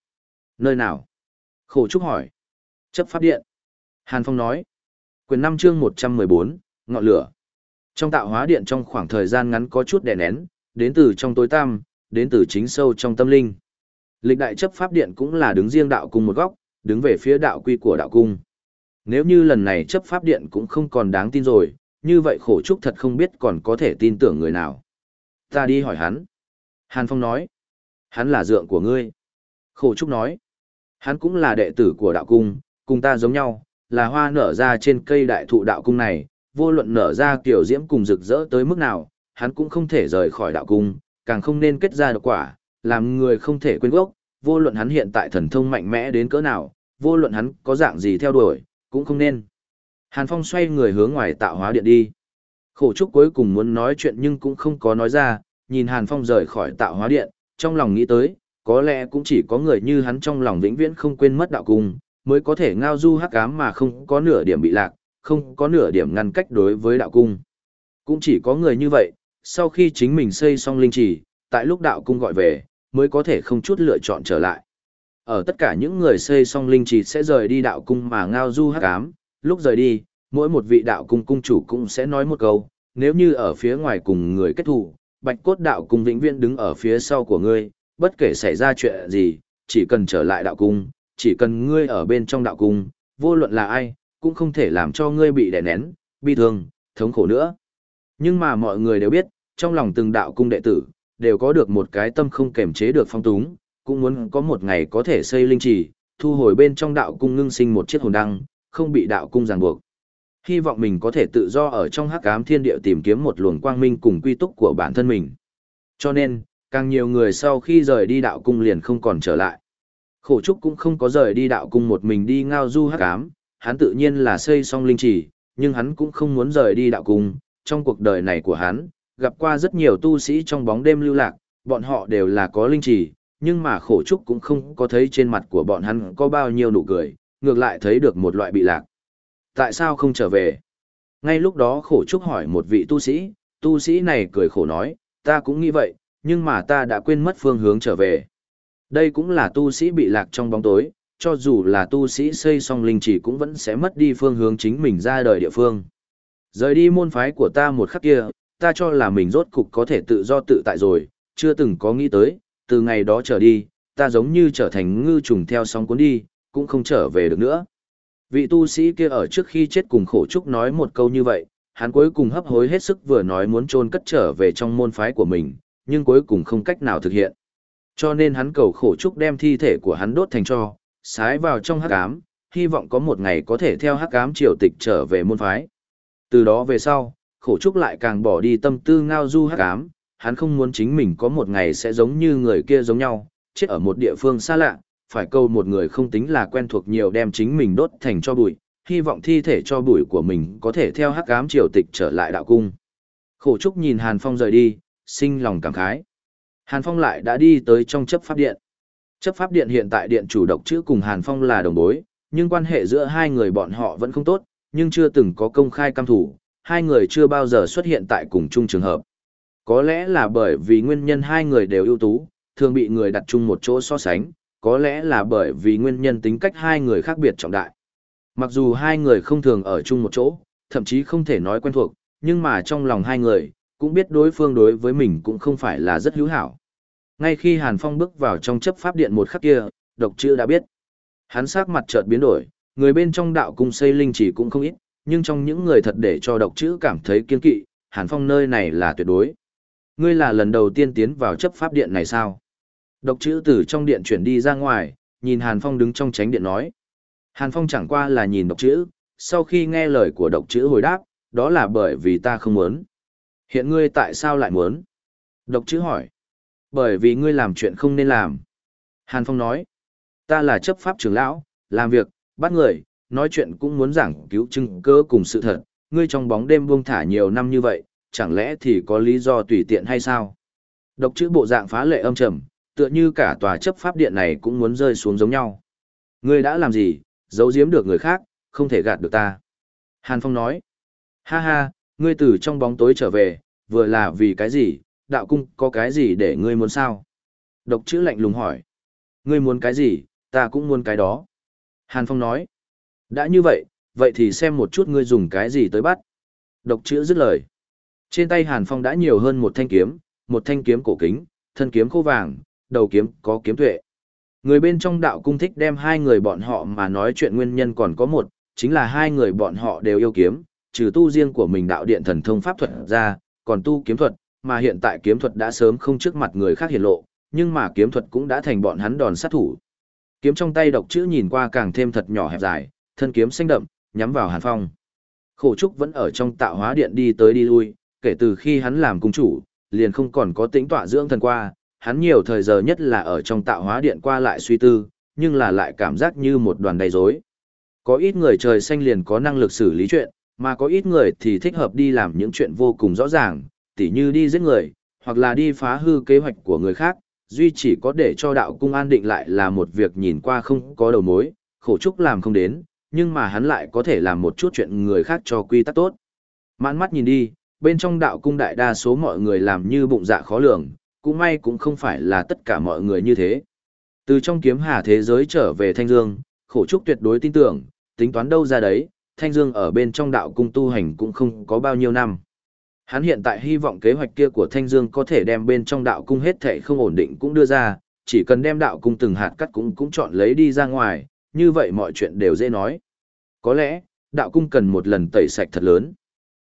Nơi nào? Khổ Trúc hỏi. Chấp pháp điện. Hàn Phong nói. Quyền 5 chương 114, ngọn lửa. Trong tạo hóa điện trong khoảng thời gian ngắn có chút đè nén, đến từ trong tối tăm, đến từ chính sâu trong tâm linh. Lịch đại chấp pháp điện cũng là đứng riêng đạo cung một góc, đứng về phía đạo quy của đạo cung. Nếu như lần này chấp pháp điện cũng không còn đáng tin rồi, như vậy khổ trúc thật không biết còn có thể tin tưởng người nào. Ta đi hỏi hắn. Hàn Phong nói. Hắn là dượng của ngươi. Khổ trúc nói. Hắn cũng là đệ tử của đạo cung, cùng ta giống nhau, là hoa nở ra trên cây đại thụ đạo cung này, vô luận nở ra kiểu diễm cùng rực rỡ tới mức nào, hắn cũng không thể rời khỏi đạo cung, càng không nên kết ra độc quả, làm người không thể quên gốc, vô luận hắn hiện tại thần thông mạnh mẽ đến cỡ nào, vô luận hắn có dạng gì theo đuổi, cũng không nên. Hàn Phong xoay người hướng ngoài tạo hóa điện đi. Khổ trúc cuối cùng muốn nói chuyện nhưng cũng không có nói ra, nhìn Hàn Phong rời khỏi tạo hóa điện, trong lòng nghĩ tới, có lẽ cũng chỉ có người như hắn trong lòng vĩnh viễn không quên mất đạo cung, mới có thể ngao du hắc ám mà không có nửa điểm bị lạc, không có nửa điểm ngăn cách đối với đạo cung. Cũng chỉ có người như vậy, sau khi chính mình xây xong linh trì, tại lúc đạo cung gọi về, mới có thể không chút lựa chọn trở lại. Ở tất cả những người xây xong linh trì sẽ rời đi đạo cung mà ngao du hắc ám, lúc rời đi, mỗi một vị đạo cung cung chủ cũng sẽ nói một câu, nếu như ở phía ngoài cùng người kết thù, bạch cốt đạo cung vĩnh viễn đứng ở phía sau của ngươi, bất kể xảy ra chuyện gì, chỉ cần trở lại đạo cung, chỉ cần ngươi ở bên trong đạo cung, vô luận là ai, cũng không thể làm cho ngươi bị đè nén, bi thương, thống khổ nữa. Nhưng mà mọi người đều biết, trong lòng từng đạo cung đệ tử, đều có được một cái tâm không kềm chế được phong túng, cũng muốn có một ngày có thể xây linh trì, thu hồi bên trong đạo cung ngưng sinh một chiếc hồn đăng, không bị đạo cung ràng buộc. Hy vọng mình có thể tự do ở trong hắc ám thiên địa tìm kiếm một luồng quang minh cùng quy túc của bản thân mình. Cho nên, càng nhiều người sau khi rời đi đạo cung liền không còn trở lại. Khổ trúc cũng không có rời đi đạo cung một mình đi ngao du hắc ám, hắn tự nhiên là xây xong linh trì, nhưng hắn cũng không muốn rời đi đạo cung. Trong cuộc đời này của hắn, gặp qua rất nhiều tu sĩ trong bóng đêm lưu lạc, bọn họ đều là có linh trì, nhưng mà khổ trúc cũng không có thấy trên mặt của bọn hắn có bao nhiêu nụ cười, ngược lại thấy được một loại bị lạc. Tại sao không trở về? Ngay lúc đó khổ trúc hỏi một vị tu sĩ, tu sĩ này cười khổ nói, ta cũng nghĩ vậy, nhưng mà ta đã quên mất phương hướng trở về. Đây cũng là tu sĩ bị lạc trong bóng tối, cho dù là tu sĩ xây xong linh chỉ cũng vẫn sẽ mất đi phương hướng chính mình ra đời địa phương. Rời đi môn phái của ta một khắc kia, ta cho là mình rốt cục có thể tự do tự tại rồi, chưa từng có nghĩ tới, từ ngày đó trở đi, ta giống như trở thành ngư trùng theo sóng cuốn đi, cũng không trở về được nữa. Vị tu sĩ kia ở trước khi chết cùng khổ trúc nói một câu như vậy, hắn cuối cùng hấp hối hết sức vừa nói muốn trôn cất trở về trong môn phái của mình, nhưng cuối cùng không cách nào thực hiện. Cho nên hắn cầu khổ trúc đem thi thể của hắn đốt thành cho, sái vào trong hắc ám, hy vọng có một ngày có thể theo hắc ám triều tịch trở về môn phái. Từ đó về sau, khổ trúc lại càng bỏ đi tâm tư ngao du hắc ám, hắn không muốn chính mình có một ngày sẽ giống như người kia giống nhau, chết ở một địa phương xa lạ, phải câu một người không tính là quen thuộc nhiều đem chính mình đốt thành cho bụi, hy vọng thi thể cho bụi của mình có thể theo hắc ám triều tịch trở lại đạo cung. Khổ trúc nhìn Hàn Phong rời đi, sinh lòng cảm khái. Hàn Phong lại đã đi tới trong chấp pháp điện. Chấp pháp điện hiện tại điện chủ độc chữ cùng Hàn Phong là đồng bối, Nhưng quan hệ giữa hai người bọn họ vẫn không tốt, nhưng chưa từng có công khai cam thủ, hai người chưa bao giờ xuất hiện tại cùng chung trường hợp. Có lẽ là bởi vì nguyên nhân hai người đều ưu tú, thường bị người đặt chung một chỗ so sánh, có lẽ là bởi vì nguyên nhân tính cách hai người khác biệt trọng đại. Mặc dù hai người không thường ở chung một chỗ, thậm chí không thể nói quen thuộc, nhưng mà trong lòng hai người, cũng biết đối phương đối với mình cũng không phải là rất hữu hảo. Ngay khi Hàn Phong bước vào trong chấp pháp điện một khắc kia, độc chữ đã biết. Hắn sắc mặt chợt biến đổi, người bên trong đạo cung xây linh chỉ cũng không ít, nhưng trong những người thật để cho độc chữ cảm thấy kiên kỵ, Hàn Phong nơi này là tuyệt đối. Ngươi là lần đầu tiên tiến vào chấp pháp điện này sao? Độc chữ từ trong điện chuyển đi ra ngoài, nhìn Hàn Phong đứng trong tránh điện nói. Hàn Phong chẳng qua là nhìn độc chữ, sau khi nghe lời của độc chữ hồi đáp, đó là bởi vì ta không muốn. Hiện ngươi tại sao lại muốn? Độc chữ hỏi. Bởi vì ngươi làm chuyện không nên làm. Hàn Phong nói. Ta là chấp pháp trưởng lão, làm việc, bắt người, nói chuyện cũng muốn giảng cứu chứng cơ cùng sự thật. Ngươi trong bóng đêm buông thả nhiều năm như vậy, chẳng lẽ thì có lý do tùy tiện hay sao? Độc chữ bộ dạng phá lệ âm trầm, tựa như cả tòa chấp pháp điện này cũng muốn rơi xuống giống nhau. Ngươi đã làm gì, giấu giếm được người khác, không thể gạt được ta. Hàn Phong nói, ha ha, ngươi từ trong bóng tối trở về, vừa là vì cái gì, đạo cung có cái gì để ngươi muốn sao? Độc chữ lạnh lùng hỏi, ngươi muốn cái gì, ta cũng muốn cái đó. Hàn Phong nói, đã như vậy, vậy thì xem một chút ngươi dùng cái gì tới bắt. Độc chữ dứt lời. Trên tay Hàn Phong đã nhiều hơn một thanh kiếm, một thanh kiếm cổ kính, thân kiếm khô vàng, đầu kiếm có kiếm tuệ. Người bên trong đạo cung thích đem hai người bọn họ mà nói chuyện nguyên nhân còn có một, chính là hai người bọn họ đều yêu kiếm, trừ tu riêng của mình đạo điện thần thông pháp thuật ra, còn tu kiếm thuật, mà hiện tại kiếm thuật đã sớm không trước mặt người khác hiển lộ, nhưng mà kiếm thuật cũng đã thành bọn hắn đòn sát thủ. Kiếm trong tay độc chữ nhìn qua càng thêm thật nhỏ hẹp dài, thân kiếm xanh đậm, nhắm vào Hàn Phong. Khổ Trúc vẫn ở trong tạo hóa điện đi tới đi lui, kể từ khi hắn làm cung chủ, liền không còn có tính tọa dưỡng thần qua, hắn nhiều thời giờ nhất là ở trong tạo hóa điện qua lại suy tư, nhưng là lại cảm giác như một đoàn đầy rối. Có ít người trời xanh liền có năng lực xử lý chuyện, mà có ít người thì thích hợp đi làm những chuyện vô cùng rõ ràng, tỉ như đi giết người, hoặc là đi phá hư kế hoạch của người khác, duy chỉ có để cho đạo cung an định lại là một việc nhìn qua không có đầu mối, khổ trúc làm không đến, nhưng mà hắn lại có thể làm một chút chuyện người khác cho quy tắc tốt. Mãn mắt nhìn đi, bên trong đạo cung đại đa số mọi người làm như bụng dạ khó lường, cũng may cũng không phải là tất cả mọi người như thế. Từ trong kiếm hà thế giới trở về Thanh Dương, khổ trúc tuyệt đối tin tưởng, tính toán đâu ra đấy, Thanh Dương ở bên trong đạo cung tu hành cũng không có bao nhiêu năm. Hắn hiện tại hy vọng kế hoạch kia của Thanh Dương có thể đem bên trong đạo cung hết thảy không ổn định cũng đưa ra, chỉ cần đem đạo cung từng hạt cắt cũng cũng chọn lấy đi ra ngoài, như vậy mọi chuyện đều dễ nói. Có lẽ, đạo cung cần một lần tẩy sạch thật lớn.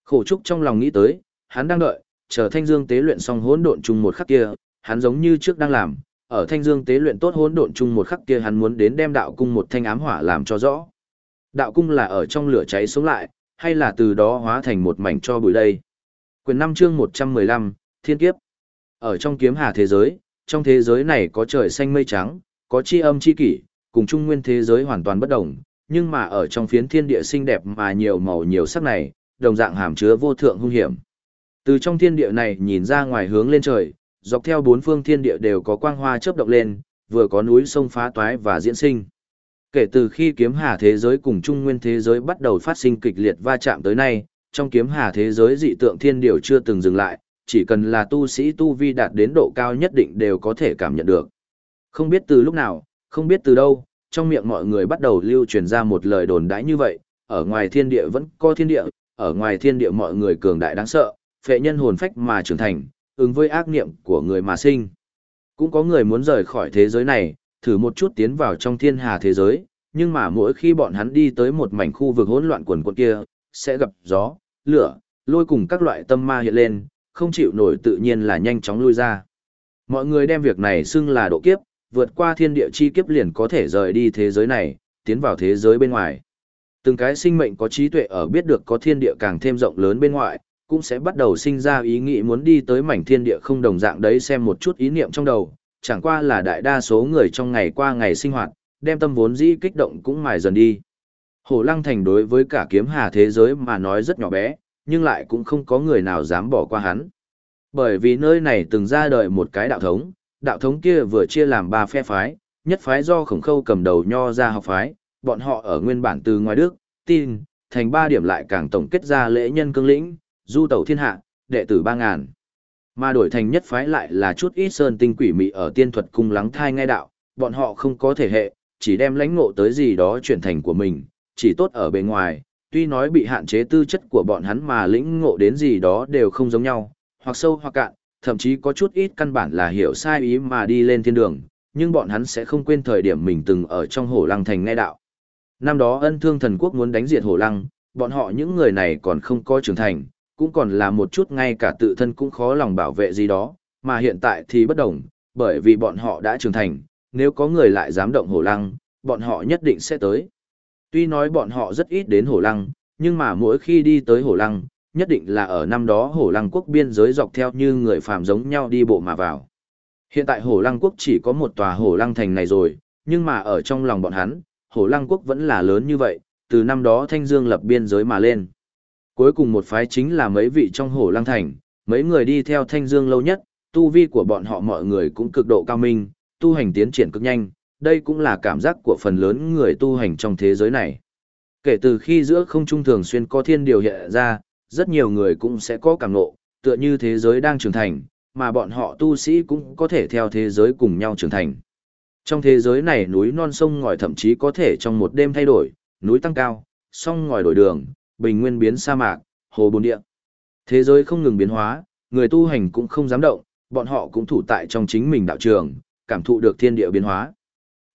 Khổ trúc trong lòng nghĩ tới, hắn đang đợi, chờ Thanh Dương tế luyện xong hỗn độn chung một khắc kia, hắn giống như trước đang làm, ở Thanh Dương tế luyện tốt hỗn độn chung một khắc kia hắn muốn đến đem đạo cung một thanh ám hỏa làm cho rõ. Đạo cung là ở trong lửa cháy sống lại, hay là từ đó hóa thành một mảnh cho bụi đây. Quyền 5 chương 115, Thiên kiếp. Ở trong kiếm hà thế giới, trong thế giới này có trời xanh mây trắng, có chi âm chi kỷ, cùng trung nguyên thế giới hoàn toàn bất đồng, nhưng mà ở trong phiến thiên địa xinh đẹp mà nhiều màu nhiều sắc này, đồng dạng hàm chứa vô thượng hung hiểm. Từ trong thiên địa này nhìn ra ngoài hướng lên trời, dọc theo bốn phương thiên địa đều có quang hoa chớp động lên, vừa có núi sông phá toái và diễn sinh. Kể từ khi kiếm hà thế giới cùng trung nguyên thế giới bắt đầu phát sinh kịch liệt va chạm tới nay, trong kiếm hà thế giới dị tượng thiên điều chưa từng dừng lại, chỉ cần là tu sĩ tu vi đạt đến độ cao nhất định đều có thể cảm nhận được. Không biết từ lúc nào, không biết từ đâu, trong miệng mọi người bắt đầu lưu truyền ra một lời đồn đãi như vậy, ở ngoài thiên địa vẫn có thiên địa, ở ngoài thiên địa mọi người cường đại đáng sợ, phệ nhân hồn phách mà trưởng thành, ứng với ác niệm của người mà sinh. Cũng có người muốn rời khỏi thế giới này, thử một chút tiến vào trong thiên hà thế giới, nhưng mà mỗi khi bọn hắn đi tới một mảnh khu vực hỗn loạn quần quần kia, sẽ gặp gió, lửa, lôi cùng các loại tâm ma hiện lên, không chịu nổi tự nhiên là nhanh chóng lui ra. Mọi người đem việc này xưng là độ kiếp, vượt qua thiên địa chi kiếp liền có thể rời đi thế giới này, tiến vào thế giới bên ngoài. Từng cái sinh mệnh có trí tuệ ở biết được có thiên địa càng thêm rộng lớn bên ngoài, cũng sẽ bắt đầu sinh ra ý nghĩ muốn đi tới mảnh thiên địa không đồng dạng đấy xem một chút ý niệm trong đầu, chẳng qua là đại đa số người trong ngày qua ngày sinh hoạt, đem tâm vốn dĩ kích động cũng mài dần đi. Hồ Lăng Thành đối với cả kiếm hà thế giới mà nói rất nhỏ bé, nhưng lại cũng không có người nào dám bỏ qua hắn. Bởi vì nơi này từng ra đời một cái đạo thống, đạo thống kia vừa chia làm ba phe phái, nhất phái do khổng khâu cầm đầu nho ra học phái, bọn họ ở nguyên bản từ ngoài Đức, tin, thành ba điểm lại càng tổng kết ra lễ nhân cương lĩnh, du tẩu thiên hạ, đệ tử ba ngàn. Mà đổi thành nhất phái lại là chút ít sơn tinh quỷ mị ở tiên thuật cung lắng thai ngay đạo, bọn họ không có thể hệ, chỉ đem lãnh ngộ tới gì đó chuyển thành của mình, chỉ tốt ở bề ngoài, tuy nói bị hạn chế tư chất của bọn hắn mà lĩnh ngộ đến gì đó đều không giống nhau, hoặc sâu hoặc cạn, thậm chí có chút ít căn bản là hiểu sai ý mà đi lên thiên đường, nhưng bọn hắn sẽ không quên thời điểm mình từng ở trong hổ lăng thành ngay đạo. Năm đó ân thương thần quốc muốn đánh diệt hổ lăng, bọn họ những người này còn không có trưởng thành, cũng còn là một chút ngay cả tự thân cũng khó lòng bảo vệ gì đó, mà hiện tại thì bất đồng, bởi vì bọn họ đã trưởng thành, nếu có người lại dám động hổ lăng, bọn họ nhất định sẽ tới. Tuy nói bọn họ rất ít đến hổ lăng, nhưng mà mỗi khi đi tới hổ lăng, nhất định là ở năm đó hổ lăng quốc biên giới dọc theo như người phàm giống nhau đi bộ mà vào. Hiện tại hổ lăng quốc chỉ có một tòa hổ lăng thành này rồi, nhưng mà ở trong lòng bọn hắn, hổ lăng quốc vẫn là lớn như vậy, từ năm đó thanh dương lập biên giới mà lên. Cuối cùng một phái chính là mấy vị trong hổ lăng thành, mấy người đi theo thanh dương lâu nhất, tu vi của bọn họ mọi người cũng cực độ cao minh, tu hành tiến triển cực nhanh, đây cũng là cảm giác của phần lớn người tu hành trong thế giới này. Kể từ khi giữa không trung thường xuyên có thiên điều hiện ra, rất nhiều người cũng sẽ có cảm ngộ, tựa như thế giới đang trưởng thành, mà bọn họ tu sĩ cũng có thể theo thế giới cùng nhau trưởng thành. Trong thế giới này núi non sông ngòi thậm chí có thể trong một đêm thay đổi, núi tăng cao, sông ngòi đổi đường, bình nguyên biến sa mạc, hồ bồn địa. Thế giới không ngừng biến hóa, người tu hành cũng không dám động, bọn họ cũng thủ tại trong chính mình đạo trường, cảm thụ được thiên địa biến hóa.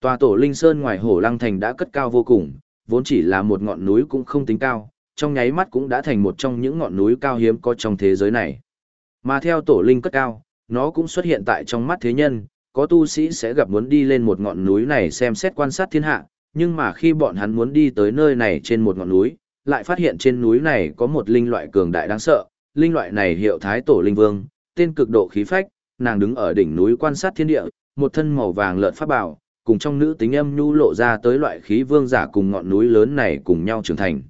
Tòa tổ Linh Sơn ngoài Hồ Lăng Thành đã cất cao vô cùng, vốn chỉ là một ngọn núi cũng không tính cao, trong nháy mắt cũng đã thành một trong những ngọn núi cao hiếm có trong thế giới này. Mà theo tổ linh cất cao, nó cũng xuất hiện tại trong mắt thế nhân, có tu sĩ sẽ gặp muốn đi lên một ngọn núi này xem xét quan sát thiên hạ, nhưng mà khi bọn hắn muốn đi tới nơi này trên một ngọn núi, lại phát hiện trên núi này có một linh loại cường đại đáng sợ, linh loại này hiệu thái tổ linh vương, tên cực độ khí phách, nàng đứng ở đỉnh núi quan sát thiên địa, một thân màu vàng lợn pháp bảo, cùng trong nữ tính âm nhu lộ ra tới loại khí vương giả cùng ngọn núi lớn này cùng nhau trưởng thành.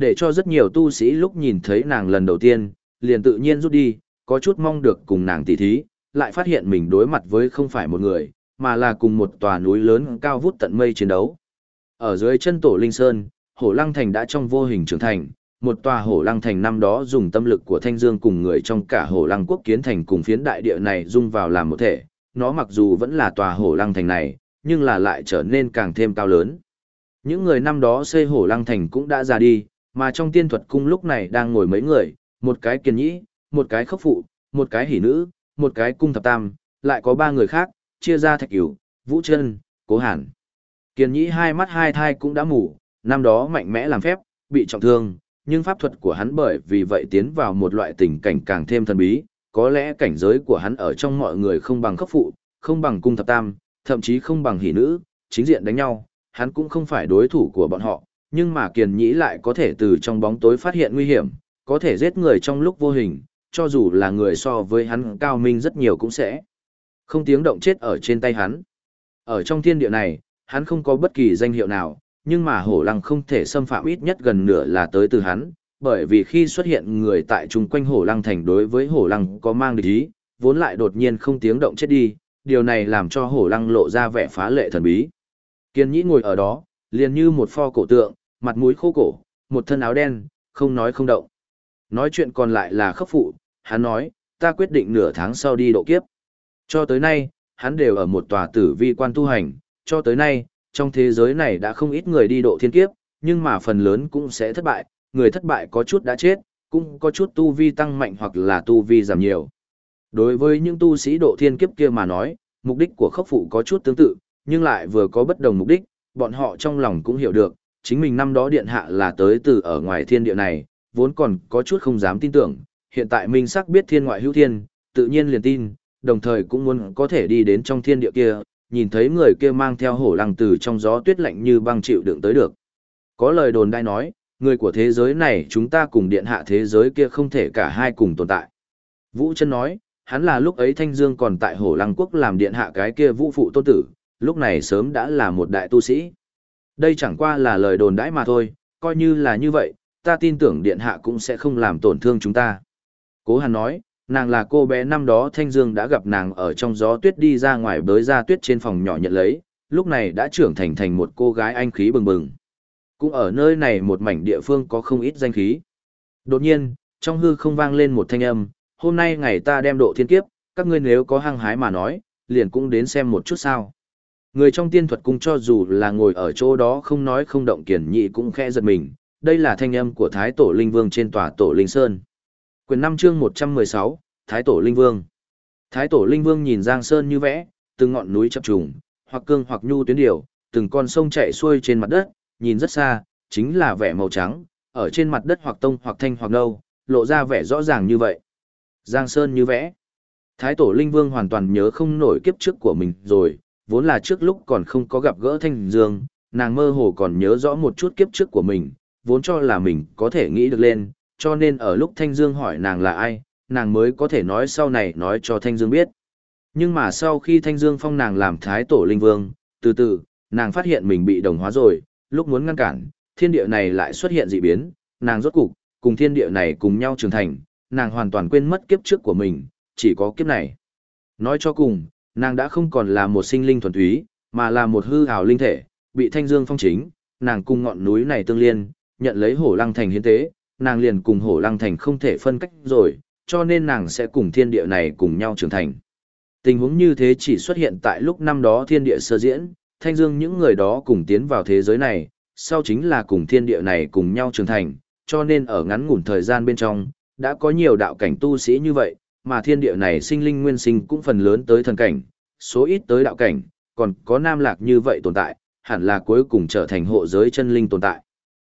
Để cho rất nhiều tu sĩ lúc nhìn thấy nàng lần đầu tiên, liền tự nhiên rút đi, có chút mong được cùng nàng tỉ thí, lại phát hiện mình đối mặt với không phải một người, mà là cùng một tòa núi lớn cao vút tận mây chiến đấu. Ở dưới chân tổ Linh Sơn, Hổ Lăng Thành đã trong vô hình trưởng thành, một tòa Hổ Lăng Thành năm đó dùng tâm lực của Thanh Dương cùng người trong cả Hổ Lăng quốc kiến thành cùng phiến đại địa này dung vào làm một thể, nó mặc dù vẫn là tòa Hổ Lăng Thành này, nhưng là lại trở nên càng thêm cao lớn. Những người năm đó xây Hổ Lăng Thành cũng đã ra đi, mà trong tiên thuật cung lúc này đang ngồi mấy người, một cái kiền nhĩ, một cái khốc phụ, một cái hỷ nữ, một cái cung thập tam, lại có ba người khác, chia ra thạch cửu, vũ chân, cố hàn. Kiền nhĩ hai mắt hai thai cũng đã mù, năm đó mạnh mẽ làm phép, bị trọng thương, nhưng pháp thuật của hắn bởi vì vậy tiến vào một loại tình cảnh càng thêm thần bí, có lẽ cảnh giới của hắn ở trong mọi người không bằng khốc phụ, không bằng cung thập tam, thậm chí không bằng hỷ nữ, chính diện đánh nhau, hắn cũng không phải đối thủ của bọn họ, nhưng mà kiền nhĩ lại có thể từ trong bóng tối phát hiện nguy hiểm, có thể giết người trong lúc vô hình, cho dù là người so với hắn cao minh rất nhiều cũng sẽ không tiếng động chết ở trên tay hắn. Ở trong thiên địa này, hắn không có bất kỳ danh hiệu nào, nhưng mà hổ lăng không thể xâm phạm ít nhất gần nửa là tới từ hắn, bởi vì khi xuất hiện người tại chung quanh hổ lăng thành đối với hổ lăng có mang địch ý, vốn lại đột nhiên không tiếng động chết đi, điều này làm cho hổ lăng lộ ra vẻ phá lệ thần bí. Kiên nhĩ ngồi ở đó, liền như một pho cổ tượng, mặt mũi khô cổ, một thân áo đen, không nói không động. Nói chuyện còn lại là khắc phụ, hắn nói, ta quyết định nửa tháng sau đi độ kiếp. Cho tới nay, hắn đều ở một tòa tử vi quan tu hành, cho tới nay, trong thế giới này đã không ít người đi độ thiên kiếp, nhưng mà phần lớn cũng sẽ thất bại, người thất bại có chút đã chết, cũng có chút tu vi tăng mạnh hoặc là tu vi giảm nhiều. Đối với những tu sĩ độ thiên kiếp kia mà nói, mục đích của khắc phụ có chút tương tự, nhưng lại vừa có bất đồng mục đích, bọn họ trong lòng cũng hiểu được, chính mình năm đó điện hạ là tới từ ở ngoài thiên địa này, vốn còn có chút không dám tin tưởng, hiện tại minh sắc biết thiên ngoại hữu thiên, tự nhiên liền tin, đồng thời cũng muốn có thể đi đến trong thiên địa kia, nhìn thấy người kia mang theo hổ lăng từ trong gió tuyết lạnh như băng chịu đựng tới được. Có lời đồn đại nói, người của thế giới này chúng ta cùng điện hạ thế giới kia không thể cả hai cùng tồn tại. Vũ chân nói, hắn là lúc ấy Thanh Dương còn tại hổ lăng quốc làm điện hạ cái kia vũ phụ tôn tử, lúc này sớm đã là một đại tu sĩ. Đây chẳng qua là lời đồn đãi mà thôi, coi như là như vậy, ta tin tưởng điện hạ cũng sẽ không làm tổn thương chúng ta. Cố Hàn nói, nàng là cô bé năm đó Thanh Dương đã gặp nàng ở trong gió tuyết đi ra ngoài bới ra tuyết trên phòng nhỏ nhận lấy, lúc này đã trưởng thành thành một cô gái anh khí bừng bừng. Cũng ở nơi này một mảnh địa phương có không ít danh khí. Đột nhiên, trong hư không vang lên một thanh âm, hôm nay ngày ta đem độ thiên kiếp, các ngươi nếu có hăng hái mà nói, liền cũng đến xem một chút sao. Người trong tiên thuật cung cho dù là ngồi ở chỗ đó không nói không động kiển nhị cũng khẽ giật mình, đây là thanh âm của Thái Tổ Linh Vương trên tòa Tổ Linh Sơn. Quyền 5 chương 116, Thái Tổ Linh Vương. Thái Tổ Linh Vương nhìn Giang Sơn như vẽ, từng ngọn núi chập trùng, hoặc cương hoặc nhu tuyến điều, từng con sông chạy xuôi trên mặt đất, nhìn rất xa, chính là vẻ màu trắng, ở trên mặt đất hoặc tông hoặc thanh hoặc nâu, lộ ra vẻ rõ ràng như vậy. Giang Sơn như vẽ. Thái Tổ Linh Vương hoàn toàn nhớ không nổi kiếp trước của mình rồi, vốn là trước lúc còn không có gặp gỡ Thanh Dương, nàng mơ hồ còn nhớ rõ một chút kiếp trước của mình, vốn cho là mình có thể nghĩ được lên, cho nên ở lúc Thanh Dương hỏi nàng là ai, nàng mới có thể nói sau này nói cho Thanh Dương biết. Nhưng mà sau khi Thanh Dương phong nàng làm Thái Tổ Linh Vương, từ từ, nàng phát hiện mình bị đồng hóa rồi, lúc muốn ngăn cản, thiên địa này lại xuất hiện dị biến, nàng rốt cục, cùng thiên địa này cùng nhau trưởng thành, nàng hoàn toàn quên mất kiếp trước của mình, chỉ có kiếp này. Nói cho cùng, nàng đã không còn là một sinh linh thuần túy, mà là một hư hào linh thể, bị thanh dương phong chính, nàng cùng ngọn núi này tương liên, nhận lấy hổ lăng thành hiến tế, nàng liền cùng hổ lăng thành không thể phân cách rồi, cho nên nàng sẽ cùng thiên địa này cùng nhau trưởng thành. Tình huống như thế chỉ xuất hiện tại lúc năm đó thiên địa sơ diễn, thanh dương những người đó cùng tiến vào thế giới này, sau chính là cùng thiên địa này cùng nhau trưởng thành, cho nên ở ngắn ngủn thời gian bên trong, đã có nhiều đạo cảnh tu sĩ như vậy, mà thiên địa này sinh linh nguyên sinh cũng phần lớn tới thần cảnh, số ít tới đạo cảnh, còn có nam lạc như vậy tồn tại, hẳn là cuối cùng trở thành hộ giới chân linh tồn tại.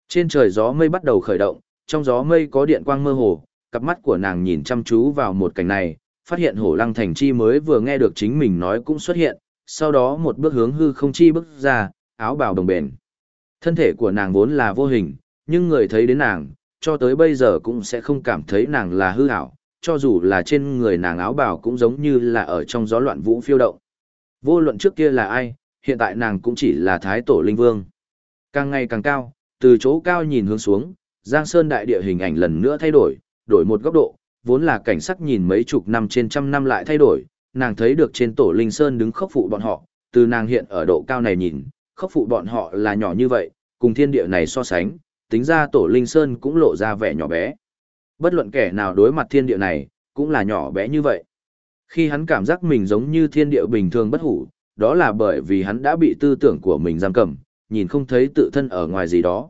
Trên trời gió mây bắt đầu khởi động, trong gió mây có điện quang mơ hồ, cặp mắt của nàng nhìn chăm chú vào một cảnh này, phát hiện hổ lăng thành chi mới vừa nghe được chính mình nói cũng xuất hiện, sau đó một bước hướng hư không chi bước ra, áo bào đồng bền. Thân thể của nàng vốn là vô hình, nhưng người thấy đến nàng, cho tới bây giờ cũng sẽ không cảm thấy nàng là hư ảo, cho dù là trên người nàng áo bào cũng giống như là ở trong gió loạn vũ phiêu động. Vô luận trước kia là ai, hiện tại nàng cũng chỉ là thái tổ linh vương. Càng ngày càng cao, từ chỗ cao nhìn hướng xuống, Giang Sơn đại địa hình ảnh lần nữa thay đổi, đổi một góc độ, vốn là cảnh sắc nhìn mấy chục năm trên trăm năm lại thay đổi, nàng thấy được trên tổ linh sơn đứng khốc phụ bọn họ, từ nàng hiện ở độ cao này nhìn, khốc phụ bọn họ là nhỏ như vậy, cùng thiên địa này so sánh, tính ra tổ linh sơn cũng lộ ra vẻ nhỏ bé. Bất luận kẻ nào đối mặt thiên địa này, cũng là nhỏ bé như vậy. Khi hắn cảm giác mình giống như thiên địa bình thường bất hủ, đó là bởi vì hắn đã bị tư tưởng của mình giam cầm, nhìn không thấy tự thân ở ngoài gì đó.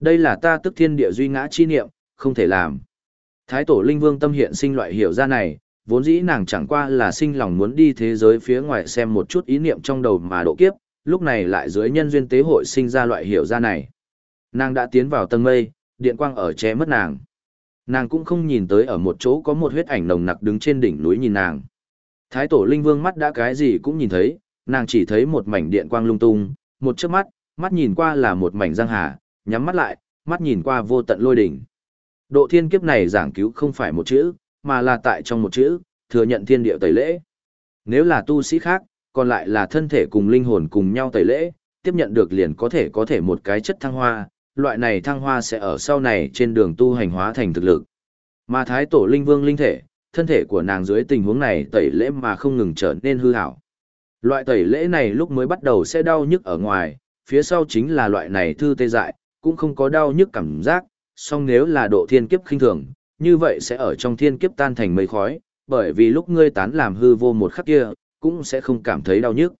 Đây là ta tức thiên địa duy ngã chi niệm, không thể làm. Thái tổ linh vương tâm hiện sinh loại hiểu ra này, vốn dĩ nàng chẳng qua là sinh lòng muốn đi thế giới phía ngoài xem một chút ý niệm trong đầu mà độ kiếp, lúc này lại dưới nhân duyên tế hội sinh ra loại hiểu ra này. Nàng đã tiến vào tầng mây, điện quang ở che mất nàng. Nàng cũng không nhìn tới ở một chỗ có một huyết ảnh nồng nặc đứng trên đỉnh núi nhìn nàng. Thái tổ linh vương mắt đã cái gì cũng nhìn thấy, nàng chỉ thấy một mảnh điện quang lung tung, một chớp mắt, mắt nhìn qua là một mảnh giang hà, nhắm mắt lại, mắt nhìn qua vô tận lôi đỉnh. Độ thiên kiếp này giảng cứu không phải một chữ, mà là tại trong một chữ, thừa nhận thiên địa tẩy lễ. Nếu là tu sĩ khác, còn lại là thân thể cùng linh hồn cùng nhau tẩy lễ, tiếp nhận được liền có thể có thể một cái chất thăng hoa, loại này thăng hoa sẽ ở sau này trên đường tu hành hóa thành thực lực. Mà thái tổ linh vương linh thể, thân thể của nàng dưới tình huống này tẩy lễ mà không ngừng trở nên hư hảo. Loại tẩy lễ này lúc mới bắt đầu sẽ đau nhức ở ngoài, phía sau chính là loại này thư tê dại, cũng không có đau nhức cảm giác, song nếu là độ thiên kiếp khinh thường, như vậy sẽ ở trong thiên kiếp tan thành mây khói, bởi vì lúc ngươi tán làm hư vô một khắc kia, cũng sẽ không cảm thấy đau nhức.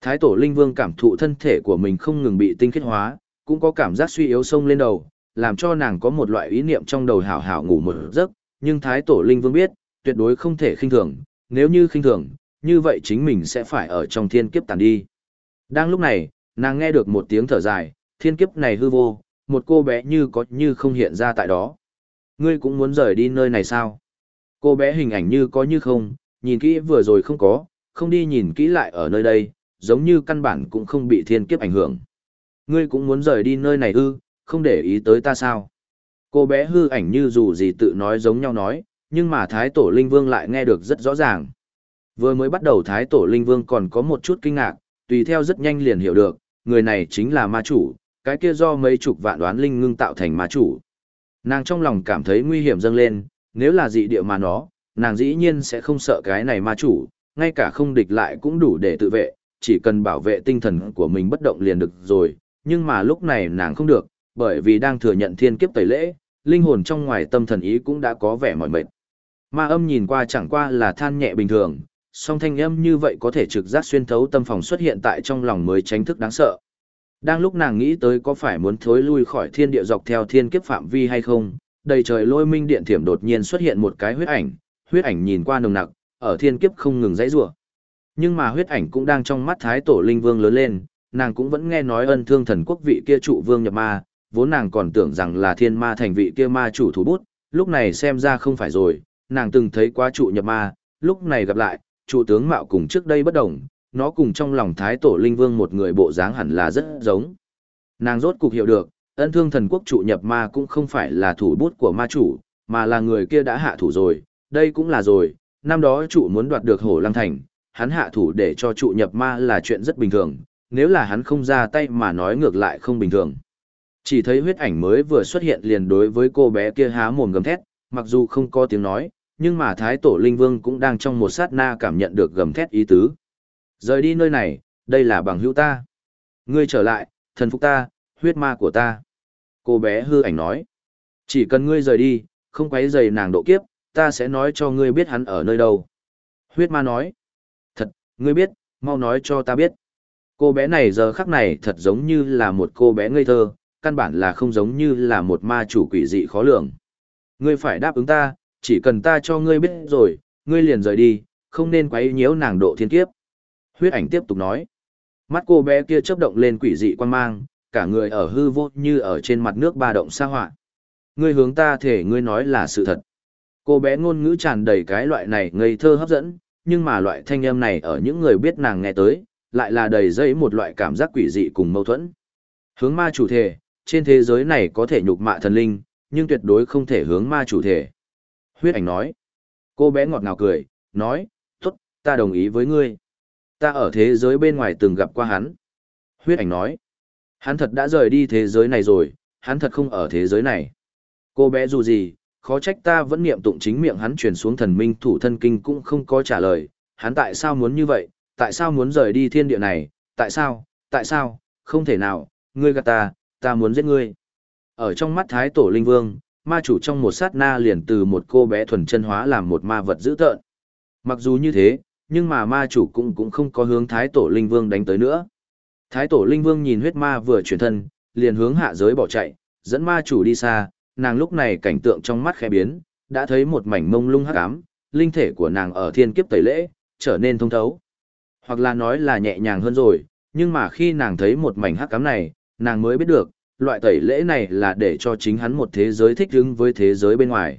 Thái tổ linh vương cảm thụ thân thể của mình không ngừng bị tinh khiết hóa, cũng có cảm giác suy yếu sông lên đầu, làm cho nàng có một loại ý niệm trong đầu hảo hảo ngủ một giấc, nhưng Thái Tổ Linh Vương biết, tuyệt đối không thể khinh thường, nếu như khinh thường, như vậy chính mình sẽ phải ở trong thiên kiếp tàn đi. Đang lúc này, nàng nghe được một tiếng thở dài, thiên kiếp này hư vô, một cô bé như có như không hiện ra tại đó. Ngươi cũng muốn rời đi nơi này sao? Cô bé hình ảnh như có như không, nhìn kỹ vừa rồi không có, không đi nhìn kỹ lại ở nơi đây, giống như căn bản cũng không bị thiên kiếp ảnh hưởng. Ngươi cũng muốn rời đi nơi này ư, không để ý tới ta sao? Cô bé hư ảnh như dù gì tự nói giống nhau nói, nhưng mà Thái Tổ Linh Vương lại nghe được rất rõ ràng. Vừa mới bắt đầu Thái Tổ Linh Vương còn có một chút kinh ngạc, tùy theo rất nhanh liền hiểu được, người này chính là ma chủ, cái kia do mấy chục vạn đoán linh ngưng tạo thành ma chủ. Nàng trong lòng cảm thấy nguy hiểm dâng lên, nếu là dị địa mà nó, nàng dĩ nhiên sẽ không sợ cái này ma chủ, ngay cả không địch lại cũng đủ để tự vệ, chỉ cần bảo vệ tinh thần của mình bất động liền được rồi, nhưng mà lúc này nàng không được, bởi vì đang thừa nhận thiên kiếp tẩy lễ, linh hồn trong ngoài tâm thần ý cũng đã có vẻ mỏi mệt. Ma âm nhìn qua chẳng qua là than nhẹ bình thường, song thanh âm như vậy có thể trực giác xuyên thấu tâm phòng xuất hiện tại trong lòng mới tránh thức đáng sợ. Đang lúc nàng nghĩ tới có phải muốn thối lui khỏi thiên địa dọc theo thiên kiếp phạm vi hay không, đầy trời lôi minh điện thiểm đột nhiên xuất hiện một cái huyết ảnh, huyết ảnh nhìn qua nồng nặc, ở thiên kiếp không ngừng dãy rủa. Nhưng mà huyết ảnh cũng đang trong mắt thái tổ linh vương lớn lên, nàng cũng vẫn nghe nói ân thương thần quốc vị kia trụ vương nhập ma, vốn nàng còn tưởng rằng là thiên ma thành vị kia ma chủ thủ bút, lúc này xem ra không phải rồi, nàng từng thấy quá trụ nhập ma, lúc này gặp lại, trụ tướng mạo cùng trước đây bất đồng, nó cùng trong lòng thái tổ linh vương một người bộ dáng hẳn là rất giống. Nàng rốt cục hiểu được, ân thương thần quốc trụ nhập ma cũng không phải là thủ bút của ma chủ, mà là người kia đã hạ thủ rồi, đây cũng là rồi, năm đó trụ muốn đoạt được hổ lăng thành, hắn hạ thủ để cho trụ nhập ma là chuyện rất bình thường, nếu là hắn không ra tay mà nói ngược lại không bình thường. Chỉ thấy huyết ảnh mới vừa xuất hiện liền đối với cô bé kia há mồm gầm thét, mặc dù không có tiếng nói, nhưng mà Thái Tổ Linh Vương cũng đang trong một sát na cảm nhận được gầm thét ý tứ. Rời đi nơi này, đây là bằng hữu ta. Ngươi trở lại, thần phục ta, huyết ma của ta. Cô bé hư ảnh nói. Chỉ cần ngươi rời đi, không quấy rầy nàng độ kiếp, ta sẽ nói cho ngươi biết hắn ở nơi đâu. Huyết ma nói. Thật, ngươi biết, mau nói cho ta biết. Cô bé này giờ khắc này thật giống như là một cô bé ngây thơ, căn bản là không giống như là một ma chủ quỷ dị khó lường. Ngươi phải đáp ứng ta, chỉ cần ta cho ngươi biết rồi, ngươi liền rời đi, không nên quấy nhiễu nàng độ thiên kiếp. Huyết ảnh tiếp tục nói. Mắt cô bé kia chớp động lên quỷ dị quan mang, cả người ở hư vô như ở trên mặt nước ba động xa họa. Ngươi hướng ta thể ngươi nói là sự thật. Cô bé ngôn ngữ tràn đầy cái loại này ngây thơ hấp dẫn, nhưng mà loại thanh âm này ở những người biết nàng nghe tới, lại là đầy dây một loại cảm giác quỷ dị cùng mâu thuẫn. Hướng ma chủ thể, trên thế giới này có thể nhục mạ thần linh, nhưng tuyệt đối không thể hướng ma chủ thể. Huyết ảnh nói. Cô bé ngọt ngào cười, nói, tốt, ta đồng ý với ngươi. Ta ở thế giới bên ngoài từng gặp qua hắn. Huyết ảnh nói. Hắn thật đã rời đi thế giới này rồi, hắn thật không ở thế giới này. Cô bé dù gì, khó trách ta vẫn niệm tụng chính miệng hắn truyền xuống thần minh thủ thân kinh cũng không có trả lời. Hắn tại sao muốn như vậy, tại sao muốn rời đi thiên địa này, tại sao, tại sao, không thể nào, ngươi gạt ta, ta muốn giết ngươi. Ở trong mắt thái tổ linh vương, ma chủ trong một sát na liền từ một cô bé thuần chân hóa làm một ma vật dữ tợn. Mặc dù như thế, nhưng mà ma chủ cũng cũng không có hướng thái tổ linh vương đánh tới nữa. Thái tổ linh vương nhìn huyết ma vừa chuyển thân, liền hướng hạ giới bỏ chạy, dẫn ma chủ đi xa, nàng lúc này cảnh tượng trong mắt khẽ biến, đã thấy một mảnh mông lung hắc ám, linh thể của nàng ở thiên kiếp tẩy lễ, trở nên thông thấu. Hoặc là nói là nhẹ nhàng hơn rồi, nhưng mà khi nàng thấy một mảnh hắc ám này, nàng mới biết được, loại tẩy lễ này là để cho chính hắn một thế giới thích ứng với thế giới bên ngoài.